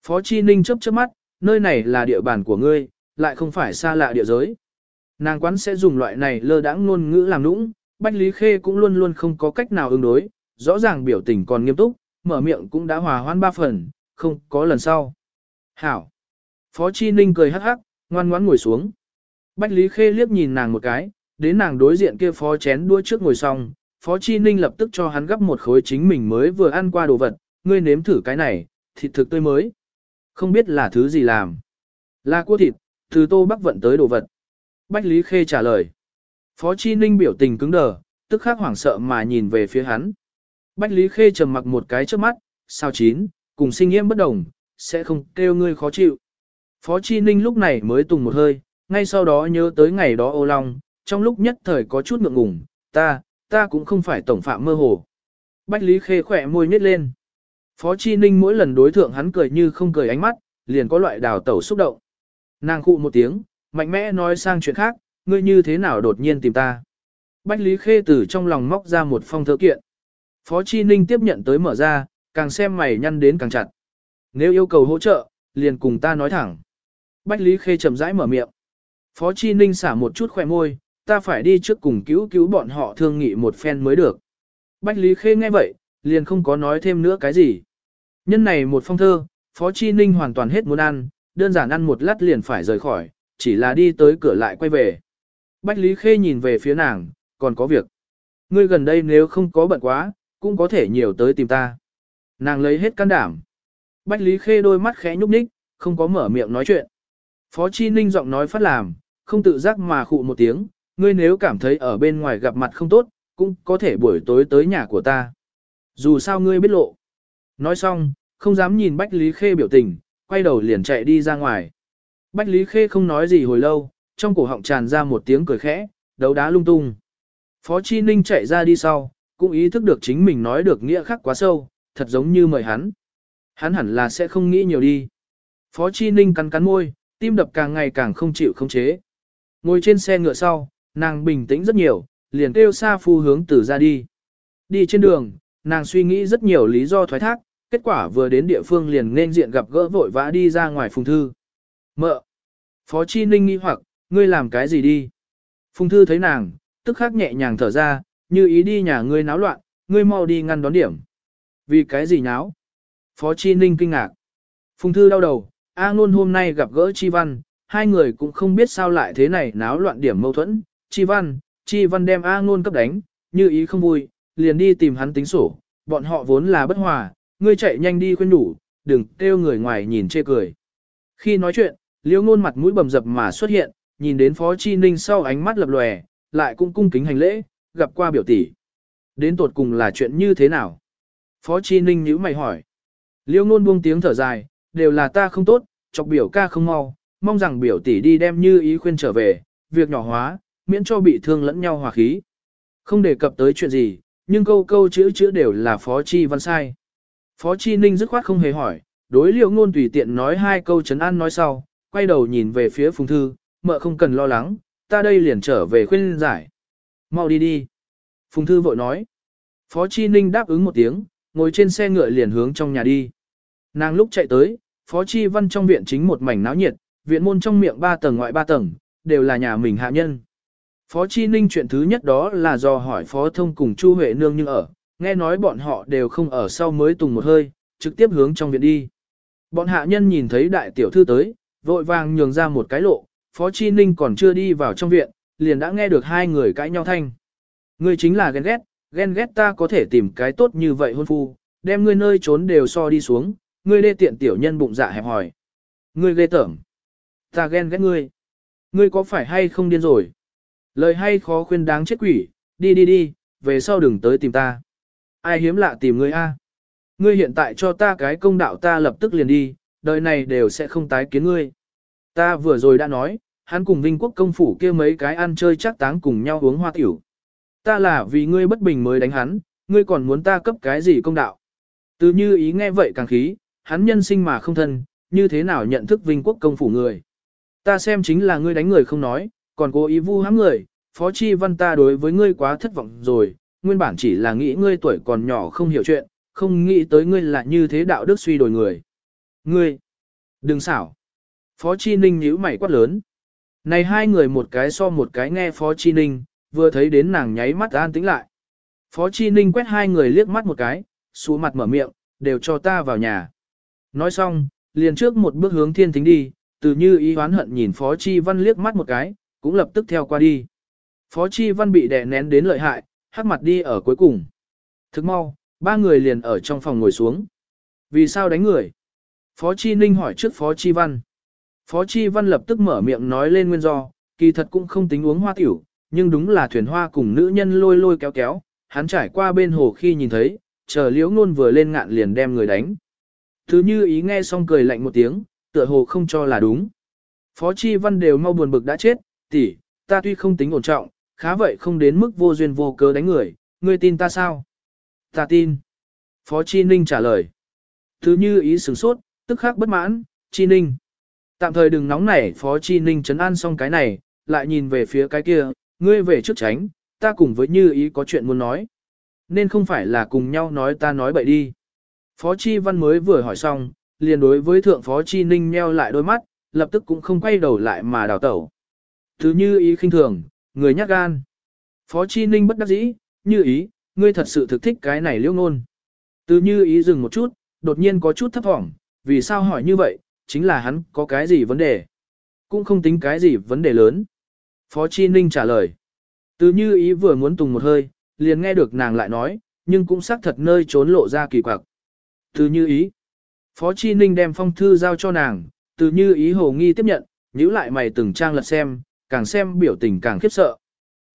Phó Chi Ninh chớp chớp mắt, nơi này là địa bàn của ngươi, lại không phải xa lạ địa giới. Nàng quán sẽ dùng loại này lơ đãng ngôn ngữ làm nũng, Bách Lý Khê cũng luôn luôn không có cách nào ứng đối, rõ ràng biểu tình còn nghiêm túc, mở miệng cũng đã hòa hoãn ba phần, không có lần sau. Hảo. Phó Chi Ninh cười hắc hắc, ngoan ngoãn ngồi xuống. Bách Lý Khê liếc nhìn nàng một cái, đến nàng đối diện kia phó chén đua trước ngồi xong, Phó Chi Ninh lập tức cho hắn gấp một khối chính mình mới vừa ăn qua đồ vật, ngươi nếm thử cái này, thịt thực tươi mới. Không biết là thứ gì làm. Là cua thịt, từ tô bắc vận tới đồ vật. Bách Lý Khê trả lời. Phó Chi Ninh biểu tình cứng đờ, tức khắc hoảng sợ mà nhìn về phía hắn. Bách Lý Khê trầm mặc một cái trước mắt, sao chín, cùng sinh nghiêm bất đồng, sẽ không kêu ngươi khó chịu. Phó Chi Ninh lúc này mới tùng một hơi, ngay sau đó nhớ tới ngày đó ô long, trong lúc nhất thời có chút ngượng ngùng, ta, ta cũng không phải tổng phạm mơ hồ. Bách Lý Khê khỏe môi nhếch lên. Phó Chi Ninh mỗi lần đối thượng hắn cười như không cười ánh mắt, liền có loại đào tẩu xúc động. Nàng khụ một tiếng, mạnh mẽ nói sang chuyện khác, ngươi như thế nào đột nhiên tìm ta. Bách Lý Khê từ trong lòng móc ra một phong thơ kiện. Phó Chi Ninh tiếp nhận tới mở ra, càng xem mày nhăn đến càng chặt. Nếu yêu cầu hỗ trợ, liền cùng ta nói thẳng. Bách Lý Khê chậm rãi mở miệng. Phó Chi Ninh xả một chút khỏe môi, ta phải đi trước cùng cứu cứu bọn họ thương nghị một phen mới được. Bách Lý Khê nghe vậy, liền không có nói thêm nữa cái gì. Nhân này một phong thơ, Phó Chi Ninh hoàn toàn hết muốn ăn, đơn giản ăn một lát liền phải rời khỏi, chỉ là đi tới cửa lại quay về. Bách Lý Khê nhìn về phía nàng, còn có việc. Ngươi gần đây nếu không có bận quá, cũng có thể nhiều tới tìm ta. Nàng lấy hết can đảm. Bách Lý Khê đôi mắt khẽ nhúc nhích, không có mở miệng nói chuyện. Phó Chi Ninh giọng nói phát làm, không tự giác mà khụ một tiếng, ngươi nếu cảm thấy ở bên ngoài gặp mặt không tốt, cũng có thể buổi tối tới nhà của ta. Dù sao ngươi biết lộ. Nói xong, không dám nhìn Bách Lý Khê biểu tình, quay đầu liền chạy đi ra ngoài. Bách Lý Khê không nói gì hồi lâu, trong cổ họng tràn ra một tiếng cười khẽ, đấu đá lung tung. Phó Chi Ninh chạy ra đi sau, cũng ý thức được chính mình nói được nghĩa khắc quá sâu, thật giống như mời hắn. Hắn hẳn là sẽ không nghĩ nhiều đi. Phó Chi Ninh cắn cắn môi, tim đập càng ngày càng không chịu không chế. Ngồi trên xe ngựa sau, nàng bình tĩnh rất nhiều, liền kêu xa phu hướng từ ra đi. Đi trên đường, nàng suy nghĩ rất nhiều lý do thoái thác, kết quả vừa đến địa phương liền nên diện gặp gỡ vội vã đi ra ngoài phùng thư. Mợ! Phó Chi Ninh nghi hoặc, ngươi làm cái gì đi? Phùng thư thấy nàng, tức khắc nhẹ nhàng thở ra, như ý đi nhà ngươi náo loạn, ngươi mau đi ngăn đón điểm. Vì cái gì náo? Phó Chi Ninh kinh ngạc. Phùng Thư đau đầu, A Ngôn hôm nay gặp gỡ Chi Văn, hai người cũng không biết sao lại thế này náo loạn điểm mâu thuẫn. Chi Văn, Chi Văn đem A Ngôn cấp đánh, như ý không vui, liền đi tìm hắn tính sổ, bọn họ vốn là bất hòa, ngươi chạy nhanh đi khuyên đủ, đừng kêu người ngoài nhìn chê cười. Khi nói chuyện, Liễu Ngôn mặt mũi bầm dập mà xuất hiện, nhìn đến Phó Chi Ninh sau ánh mắt lập lòe, lại cũng cung kính hành lễ, gặp qua biểu tỷ. Đến tột cùng là chuyện như thế nào? Phó Chi Ninh nhíu mày hỏi. Liêu ngôn buông tiếng thở dài, đều là ta không tốt, chọc biểu ca không mau, mong rằng biểu tỷ đi đem như ý khuyên trở về, việc nhỏ hóa, miễn cho bị thương lẫn nhau hòa khí. Không đề cập tới chuyện gì, nhưng câu câu chữ chữ đều là Phó Chi Văn sai. Phó Chi Ninh dứt khoát không hề hỏi, đối liệu ngôn tùy tiện nói hai câu chấn an nói sau, quay đầu nhìn về phía Phùng Thư, mợ không cần lo lắng, ta đây liền trở về khuyên giải. Mau đi đi. Phùng Thư vội nói. Phó Chi Ninh đáp ứng một tiếng, ngồi trên xe ngựa liền hướng trong nhà đi. Nàng lúc chạy tới, Phó Chi Văn trong viện chính một mảnh náo nhiệt, viện môn trong miệng ba tầng ngoại ba tầng, đều là nhà mình hạ nhân. Phó Chi Ninh chuyện thứ nhất đó là do hỏi Phó Thông cùng Chu Huệ Nương nhưng ở, nghe nói bọn họ đều không ở sau mới tùng một hơi, trực tiếp hướng trong viện đi. Bọn hạ nhân nhìn thấy đại tiểu thư tới, vội vàng nhường ra một cái lộ, Phó Chi Ninh còn chưa đi vào trong viện, liền đã nghe được hai người cãi nhau thanh. Ngươi chính là ghen ghét, ghen ghét ta có thể tìm cái tốt như vậy hôn phu, đem ngươi nơi trốn đều so đi xuống, ngươi đê tiện tiểu nhân bụng dạ hẹp hòi, Ngươi ghê tởm. Ta ghen ghét ngươi. Ngươi có phải hay không điên rồi? Lời hay khó khuyên đáng chết quỷ, đi đi đi, về sau đừng tới tìm ta. Ai hiếm lạ tìm ngươi a? Ngươi hiện tại cho ta cái công đạo ta lập tức liền đi, đời này đều sẽ không tái kiến ngươi. Ta vừa rồi đã nói, hắn cùng Vinh Quốc công phủ kia mấy cái ăn chơi chắc táng cùng nhau uống hoa tiểu. Ta là vì ngươi bất bình mới đánh hắn, ngươi còn muốn ta cấp cái gì công đạo. Từ như ý nghe vậy càng khí, hắn nhân sinh mà không thân, như thế nào nhận thức Vinh Quốc công phủ người. Ta xem chính là ngươi đánh người không nói, còn cố ý vu hãm người, phó chi văn ta đối với ngươi quá thất vọng rồi, nguyên bản chỉ là nghĩ ngươi tuổi còn nhỏ không hiểu chuyện, không nghĩ tới ngươi là như thế đạo đức suy đổi người. Ngươi, đừng xảo. Phó Chi Ninh nhíu mày quát lớn. Này hai người một cái so một cái nghe Phó Chi Ninh, vừa thấy đến nàng nháy mắt an tĩnh lại. Phó Chi Ninh quét hai người liếc mắt một cái, xuống mặt mở miệng, đều cho ta vào nhà. Nói xong, liền trước một bước hướng thiên thính đi, từ như ý hoán hận nhìn Phó Chi Văn liếc mắt một cái, cũng lập tức theo qua đi. Phó Chi Văn bị đè nén đến lợi hại, hắc mặt đi ở cuối cùng. Thức mau, ba người liền ở trong phòng ngồi xuống. Vì sao đánh người? Phó Chi Ninh hỏi trước Phó Chi Văn. Phó Chi Văn lập tức mở miệng nói lên nguyên do, kỳ thật cũng không tính uống hoa tiểu, nhưng đúng là thuyền hoa cùng nữ nhân lôi lôi kéo kéo, hắn trải qua bên hồ khi nhìn thấy, chờ liễu ngôn vừa lên ngạn liền đem người đánh. Thứ như ý nghe xong cười lạnh một tiếng, tựa hồ không cho là đúng. Phó Chi Văn đều mau buồn bực đã chết, tỷ, ta tuy không tính ổn trọng, khá vậy không đến mức vô duyên vô cớ đánh người, ngươi tin ta sao? Ta tin. Phó Chi Ninh trả lời. Thứ như ý sửng sốt, tức khắc bất mãn, Chi Ninh. Tạm thời đừng nóng nảy Phó Chi Ninh chấn an xong cái này, lại nhìn về phía cái kia, ngươi về trước tránh, ta cùng với như ý có chuyện muốn nói. Nên không phải là cùng nhau nói ta nói bậy đi. Phó Chi Văn mới vừa hỏi xong, liền đối với thượng Phó Chi Ninh nheo lại đôi mắt, lập tức cũng không quay đầu lại mà đào tẩu. Thứ như ý khinh thường, người nhát gan. Phó Chi Ninh bất đắc dĩ, như ý, ngươi thật sự thực thích cái này liêu ngôn. Từ như ý dừng một chút, đột nhiên có chút thấp hỏng, vì sao hỏi như vậy, chính là hắn có cái gì vấn đề. Cũng không tính cái gì vấn đề lớn. Phó Chi Ninh trả lời. Từ như ý vừa muốn tùng một hơi, liền nghe được nàng lại nói, nhưng cũng xác thật nơi trốn lộ ra kỳ quặc. Từ như ý. Phó Chi Ninh đem phong thư giao cho nàng, từ như ý hồ nghi tiếp nhận, nhữ lại mày từng trang lật xem, càng xem biểu tình càng khiếp sợ.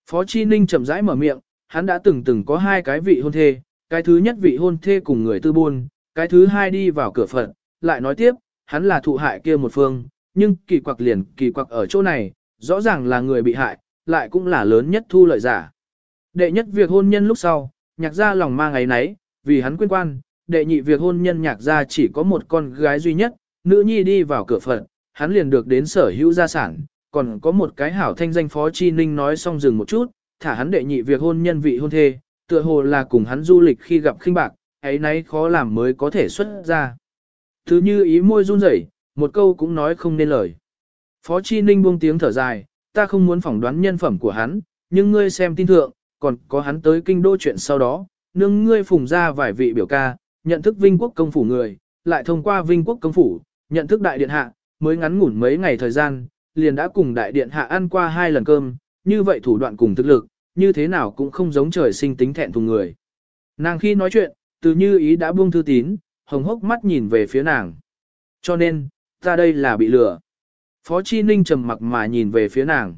Phó Chi Ninh chậm rãi mở miệng, hắn đã từng từng có hai cái vị hôn thê, cái thứ nhất vị hôn thê cùng người tư buôn, cái thứ hai đi vào cửa phận, lại nói tiếp, hắn là thụ hại kia một phương, nhưng kỳ quặc liền kỳ quặc ở chỗ này, rõ ràng là người bị hại, lại cũng là lớn nhất thu lợi giả. Đệ nhất việc hôn nhân lúc sau, nhạc ra lòng ma ngày nấy, vì hắn quên quan, đệ nhị việc hôn nhân nhạc gia chỉ có một con gái duy nhất, nữ nhi đi vào cửa phận, hắn liền được đến sở hữu gia sản, còn có một cái hảo thanh danh phó chi ninh nói xong dừng một chút, thả hắn đệ nhị việc hôn nhân vị hôn thê, tựa hồ là cùng hắn du lịch khi gặp khinh bạc, ấy nấy khó làm mới có thể xuất ra. Thứ như ý môi run rẩy, một câu cũng nói không nên lời. Phó Chi Ninh buông tiếng thở dài, ta không muốn phỏng đoán nhân phẩm của hắn, nhưng ngươi xem tin thượng, còn có hắn tới kinh đô chuyện sau đó, nương ngươi phùng ra vài vị biểu ca, nhận thức Vinh Quốc công phủ người, lại thông qua Vinh Quốc công phủ, nhận thức đại điện hạ, mới ngắn ngủn mấy ngày thời gian, liền đã cùng đại điện hạ ăn qua hai lần cơm, như vậy thủ đoạn cùng thực lực, như thế nào cũng không giống trời sinh tính thẹn thùng người. Nàng khi nói chuyện, từ như ý đã buông thư tín, hồng hốc mắt nhìn về phía nàng. Cho nên, ta đây là bị lừa. Phó Chi Ninh trầm mặc mà nhìn về phía nàng.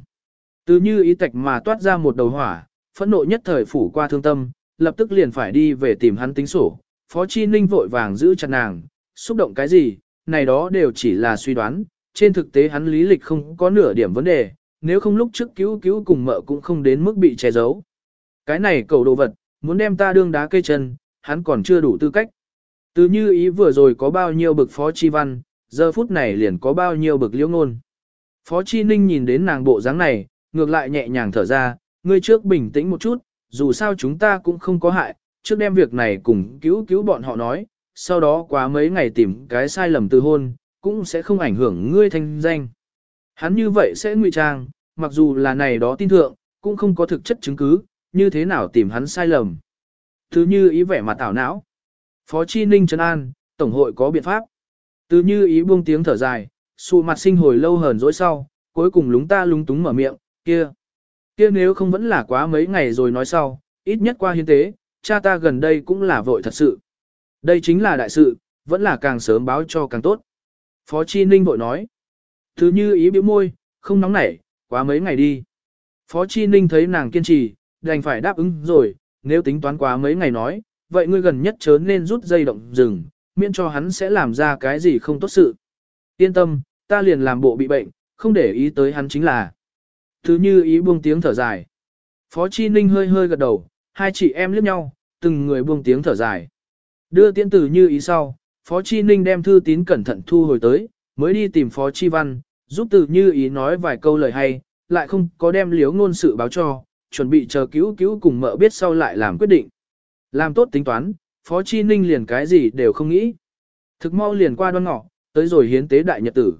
Từ như ý tạch mà toát ra một đầu hỏa, phẫn nộ nhất thời phủ qua thương tâm, lập tức liền phải đi về tìm hắn tính sổ. Phó Chi Ninh vội vàng giữ chặt nàng, xúc động cái gì, này đó đều chỉ là suy đoán, trên thực tế hắn lý lịch không có nửa điểm vấn đề, nếu không lúc trước cứu cứu cùng mợ cũng không đến mức bị che giấu. Cái này cầu đồ vật, muốn đem ta đương đá cây chân, hắn còn chưa đủ tư cách. Từ như ý vừa rồi có bao nhiêu bực phó chi văn, giờ phút này liền có bao nhiêu bực liễu ngôn. Phó chi ninh nhìn đến nàng bộ dáng này, ngược lại nhẹ nhàng thở ra, ngươi trước bình tĩnh một chút, dù sao chúng ta cũng không có hại, trước đem việc này cùng cứu cứu bọn họ nói, sau đó quá mấy ngày tìm cái sai lầm từ hôn, cũng sẽ không ảnh hưởng ngươi thanh danh. Hắn như vậy sẽ ngụy trang, mặc dù là này đó tin thượng, cũng không có thực chất chứng cứ, như thế nào tìm hắn sai lầm. Thứ như ý vẻ mặt tảo não. Phó Chi Ninh Trấn An, Tổng hội có biện pháp. Từ như ý buông tiếng thở dài, sụ mặt sinh hồi lâu hờn dỗi sau, cuối cùng lúng ta lúng túng mở miệng, kia. Kia nếu không vẫn là quá mấy ngày rồi nói sau, ít nhất qua hiến tế, cha ta gần đây cũng là vội thật sự. Đây chính là đại sự, vẫn là càng sớm báo cho càng tốt. Phó Chi Ninh vội nói. Thứ như ý biểu môi, không nóng nảy, quá mấy ngày đi. Phó Chi Ninh thấy nàng kiên trì, đành phải đáp ứng rồi, nếu tính toán quá mấy ngày nói, vậy ngươi gần nhất chớ nên rút dây động rừng, miễn cho hắn sẽ làm ra cái gì không tốt sự. Yên tâm, ta liền làm bộ bị bệnh, không để ý tới hắn chính là. Thứ như ý buông tiếng thở dài. Phó Chi Ninh hơi hơi gật đầu, hai chị em liếc nhau, từng người buông tiếng thở dài. Đưa tiễn tử như ý sau, Phó Chi Ninh đem thư tín cẩn thận thu hồi tới, mới đi tìm Phó Chi Văn, giúp tử như ý nói vài câu lời hay, lại không có đem liếu ngôn sự báo cho, chuẩn bị chờ cứu cứu cùng mợ biết sau lại làm quyết định. Làm tốt tính toán, Phó Chi Ninh liền cái gì đều không nghĩ. Thực mau liền qua đoan ngọ, tới rồi hiến tế đại nhật tử.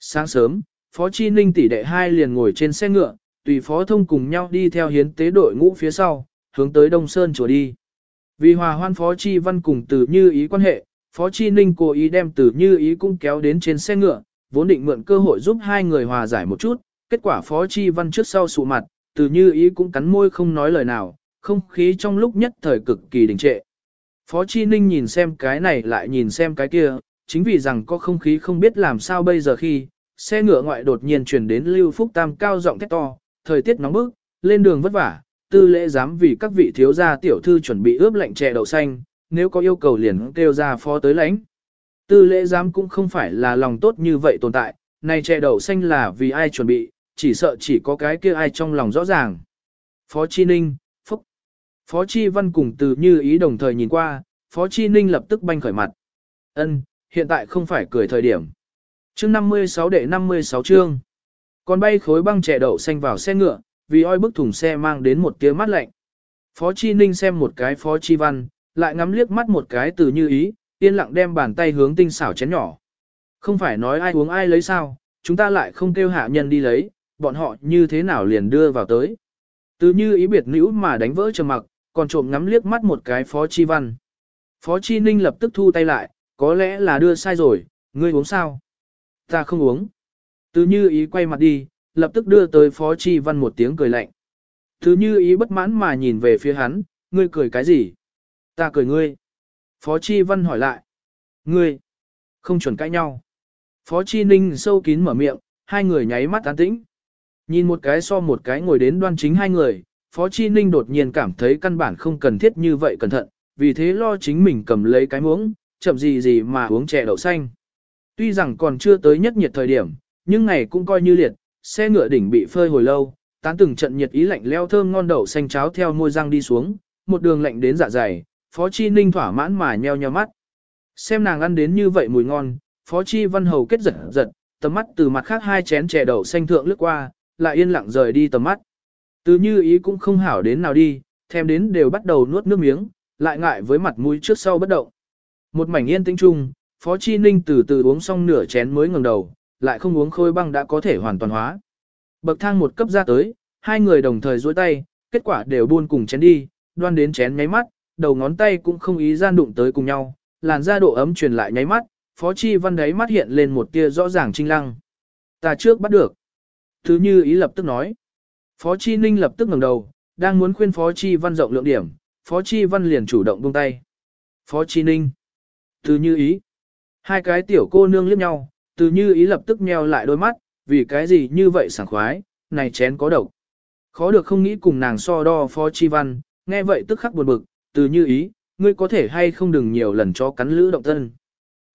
Sáng sớm, Phó Chi Ninh tỷ đệ hai liền ngồi trên xe ngựa, tùy Phó Thông cùng nhau đi theo hiến tế đội ngũ phía sau, hướng tới Đông Sơn chùa đi. Vì hòa hoan Phó Chi Văn cùng Từ Như ý quan hệ, Phó Chi Ninh cố ý đem Từ Như ý cũng kéo đến trên xe ngựa, vốn định mượn cơ hội giúp hai người hòa giải một chút, kết quả Phó Chi Văn trước sau sụ mặt, Từ Như ý cũng cắn môi không nói lời nào, không khí trong lúc nhất thời cực kỳ đình trệ. Phó Chi Ninh nhìn xem cái này lại nhìn xem cái kia, chính vì rằng có không khí không biết làm sao bây giờ khi, xe ngựa ngoại đột nhiên chuyển đến Lưu Phúc Tam cao giọng thét to, thời tiết nóng bức, lên đường vất vả, tư lễ dám vì các vị thiếu gia tiểu thư chuẩn bị ướp lạnh chè đậu xanh, nếu có yêu cầu liền kêu ra phó tới lãnh. Tư lễ giám cũng không phải là lòng tốt như vậy tồn tại, này chè đậu xanh là vì ai chuẩn bị, chỉ sợ chỉ có cái kia ai trong lòng rõ ràng. Phó Chi Ninh, Phúc. Phó Chi Văn cùng từ như ý đồng thời nhìn qua, Phó Chi Ninh lập tức banh khởi mặt. Ân, hiện tại không phải cười thời điểm. Chương 56 đệ 56 chương. Còn bay khối băng chè đậu xanh vào xe ngựa, vì oi bức thùng xe mang đến một tia mát lạnh. Phó Chi Ninh xem một cái Phó Chi Văn, lại ngắm liếc mắt một cái từ như ý, yên lặng đem bàn tay hướng tinh xảo chén nhỏ. Không phải nói ai uống ai lấy sao, chúng ta lại không kêu hạ nhân đi lấy, bọn họ như thế nào liền đưa vào tới. Từ như ý biệt nữ mà đánh vỡ trầm mặc, còn trộm ngắm liếc mắt một cái Phó Chi Văn. Phó Chi Ninh lập tức thu tay lại, có lẽ là đưa sai rồi, ngươi uống sao? Ta không uống. Từ như ý quay mặt đi, lập tức đưa tới Phó Chi Văn một tiếng cười lạnh. thứ như ý bất mãn mà nhìn về phía hắn, ngươi cười cái gì? Ta cười ngươi. Phó Chi Văn hỏi lại. Ngươi. Không chuẩn cãi nhau. Phó Chi Ninh sâu kín mở miệng, hai người nháy mắt tán tĩnh. Nhìn một cái so một cái ngồi đến đoan chính hai người, Phó Chi Ninh đột nhiên cảm thấy căn bản không cần thiết như vậy cẩn thận, vì thế lo chính mình cầm lấy cái muỗng, chậm gì gì mà uống chè đậu xanh. Tuy rằng còn chưa tới nhất nhiệt thời điểm, nhưng ngày cũng coi như liệt, xe ngựa đỉnh bị phơi hồi lâu, tán từng trận nhiệt ý lạnh leo thơm ngon đậu xanh cháo theo môi răng đi xuống, một đường lạnh đến dạ dày, Phó Chi Ninh thỏa mãn mà nheo nheo mắt. Xem nàng ăn đến như vậy mùi ngon, Phó Chi Văn Hầu kết giật giật, tầm mắt từ mặt khác hai chén chè đậu xanh thượng lướt qua, lại yên lặng rời đi tầm mắt. Từ như ý cũng không hảo đến nào đi, thèm đến đều bắt đầu nuốt nước miếng, lại ngại với mặt mũi trước sau bất động. Một mảnh yên tĩnh chung, Phó Chi Ninh từ từ uống xong nửa chén mới ngẩng đầu, lại không uống khôi băng đã có thể hoàn toàn hóa. Bậc thang một cấp ra tới, hai người đồng thời duỗi tay, kết quả đều buôn cùng chén đi, đoan đến chén nháy mắt, đầu ngón tay cũng không ý gian đụng tới cùng nhau, làn da độ ấm truyền lại nháy mắt, Phó Chi Văn đấy mắt hiện lên một tia rõ ràng trinh lăng. Ta trước bắt được. Thứ như ý lập tức nói. Phó Chi Ninh lập tức ngẩng đầu, đang muốn khuyên Phó Chi Văn rộng lượng điểm, Phó Chi Văn liền chủ động buông tay. Phó Chi Ninh. thứ như ý. Hai cái tiểu cô nương liếc nhau, từ như ý lập tức nheo lại đôi mắt, vì cái gì như vậy sảng khoái, này chén có độc. Khó được không nghĩ cùng nàng so đo Phó Chi Văn, nghe vậy tức khắc buồn bực, từ như ý, ngươi có thể hay không đừng nhiều lần cho cắn lữ động thân.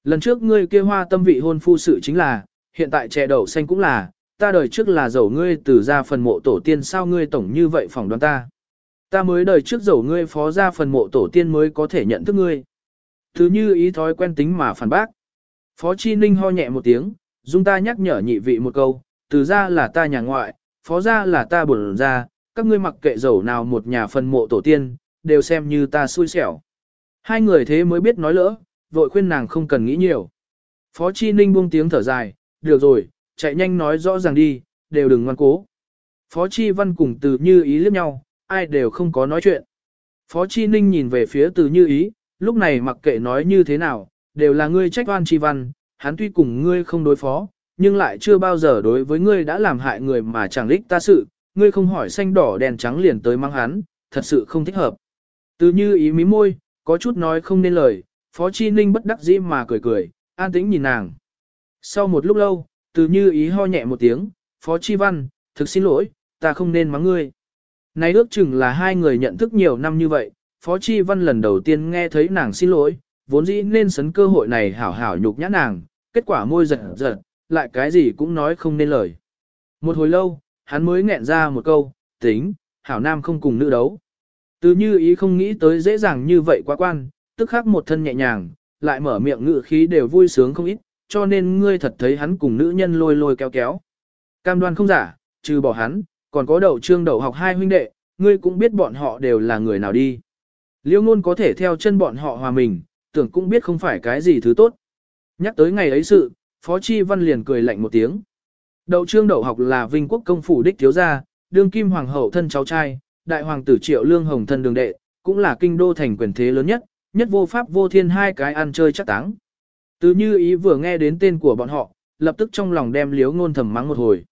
Lần trước ngươi kia hoa tâm vị hôn phu sự chính là, hiện tại trẻ đậu xanh cũng là, ta đời trước là dầu ngươi từ ra phần mộ tổ tiên sao ngươi tổng như vậy phỏng đoán ta. Ta mới đời trước dầu ngươi phó ra phần mộ tổ tiên mới có thể nhận thức ngươi. Thứ như ý thói quen tính mà phản bác. Phó Chi Ninh ho nhẹ một tiếng, dung ta nhắc nhở nhị vị một câu, từ ra là ta nhà ngoại, phó ra là ta bổn ra, các ngươi mặc kệ dầu nào một nhà phần mộ tổ tiên, đều xem như ta xui xẻo. Hai người thế mới biết nói lỡ, vội khuyên nàng không cần nghĩ nhiều. Phó Chi Ninh buông tiếng thở dài, được rồi, chạy nhanh nói rõ ràng đi, đều đừng ngoan cố. Phó Chi Văn cùng từ như ý liếc nhau, ai đều không có nói chuyện. Phó Chi Ninh nhìn về phía từ như ý, lúc này mặc kệ nói như thế nào, đều là ngươi trách oan Chi Văn, hắn tuy cùng ngươi không đối phó, nhưng lại chưa bao giờ đối với ngươi đã làm hại người mà chẳng lích ta sự, ngươi không hỏi xanh đỏ đèn trắng liền tới mang hắn, thật sự không thích hợp. Từ như ý mí môi, có chút nói không nên lời, Phó Chi Ninh bất đắc dĩ mà cười cười, an tĩnh nhìn nàng. Sau một lúc lâu, từ như ý ho nhẹ một tiếng, Phó Chi Văn, thực xin lỗi, ta không nên mắng ngươi. Này ước chừng là hai người nhận thức nhiều năm như vậy, Phó Chi Văn lần đầu tiên nghe thấy nàng xin lỗi, vốn dĩ nên sấn cơ hội này hảo hảo nhục nhã nàng, kết quả môi giật giật, lại cái gì cũng nói không nên lời. Một hồi lâu, hắn mới nghẹn ra một câu, tính, hảo nam không cùng nữ đấu. Từ như ý không nghĩ tới dễ dàng như vậy quá quan, tức khắc một thân nhẹ nhàng, lại mở miệng ngự khí đều vui sướng không ít, cho nên ngươi thật thấy hắn cùng nữ nhân lôi lôi kéo kéo. Cam đoan không giả, trừ bỏ hắn, còn có đậu trương đậu học hai huynh đệ, ngươi cũng biết bọn họ đều là người nào đi. Liêu ngôn có thể theo chân bọn họ hòa mình, tưởng cũng biết không phải cái gì thứ tốt. Nhắc tới ngày ấy sự, Phó Chi Văn liền cười lạnh một tiếng. Đậu trương đậu học là vinh quốc công phủ đích thiếu gia, đương kim hoàng hậu thân cháu trai, đại hoàng tử triệu lương hồng thân đường đệ, cũng là kinh đô thành quyền thế lớn nhất, nhất vô pháp vô thiên hai cái ăn chơi chắc táng. Từ như ý vừa nghe đến tên của bọn họ, lập tức trong lòng đem liếu ngôn thầm mắng một hồi.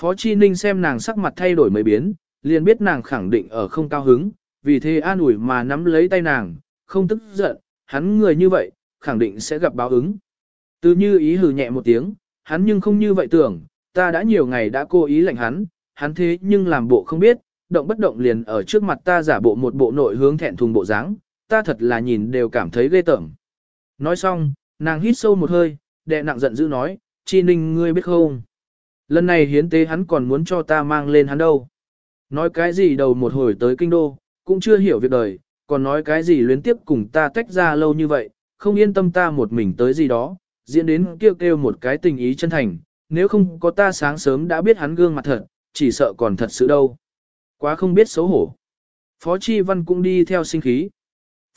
Phó Chi Ninh xem nàng sắc mặt thay đổi mấy biến, liền biết nàng khẳng định ở không cao hứng, vì thế an ủi mà nắm lấy tay nàng, không tức giận, hắn người như vậy, khẳng định sẽ gặp báo ứng. Từ như ý hừ nhẹ một tiếng, hắn nhưng không như vậy tưởng, ta đã nhiều ngày đã cố ý lạnh hắn, hắn thế nhưng làm bộ không biết, động bất động liền ở trước mặt ta giả bộ một bộ nội hướng thẹn thùng bộ dáng, ta thật là nhìn đều cảm thấy ghê tởm. Nói xong, nàng hít sâu một hơi, đệ nặng giận dữ nói, chi ninh ngươi biết không? Lần này hiến tế hắn còn muốn cho ta mang lên hắn đâu. Nói cái gì đầu một hồi tới kinh đô, cũng chưa hiểu việc đời, còn nói cái gì luyến tiếp cùng ta tách ra lâu như vậy, không yên tâm ta một mình tới gì đó, diễn đến kêu kêu một cái tình ý chân thành, nếu không có ta sáng sớm đã biết hắn gương mặt thật, chỉ sợ còn thật sự đâu. Quá không biết xấu hổ. Phó Chi Văn cũng đi theo sinh khí.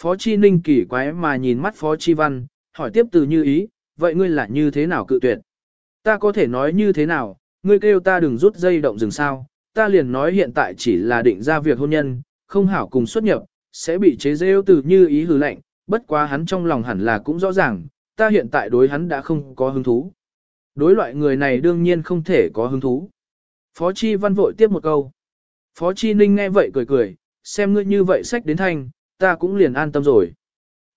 Phó Chi Ninh kỳ quái mà nhìn mắt Phó Chi Văn, hỏi tiếp từ như ý, vậy ngươi là như thế nào cự tuyệt? Ta có thể nói như thế nào, ngươi kêu ta đừng rút dây động rừng sao, ta liền nói hiện tại chỉ là định ra việc hôn nhân, không hảo cùng xuất nhập, sẽ bị chế rêu từ như ý hừ lạnh, bất quá hắn trong lòng hẳn là cũng rõ ràng, ta hiện tại đối hắn đã không có hứng thú. Đối loại người này đương nhiên không thể có hứng thú. Phó Chi Văn vội tiếp một câu. Phó Chi Ninh nghe vậy cười cười, xem ngươi như vậy sách đến thanh, ta cũng liền an tâm rồi.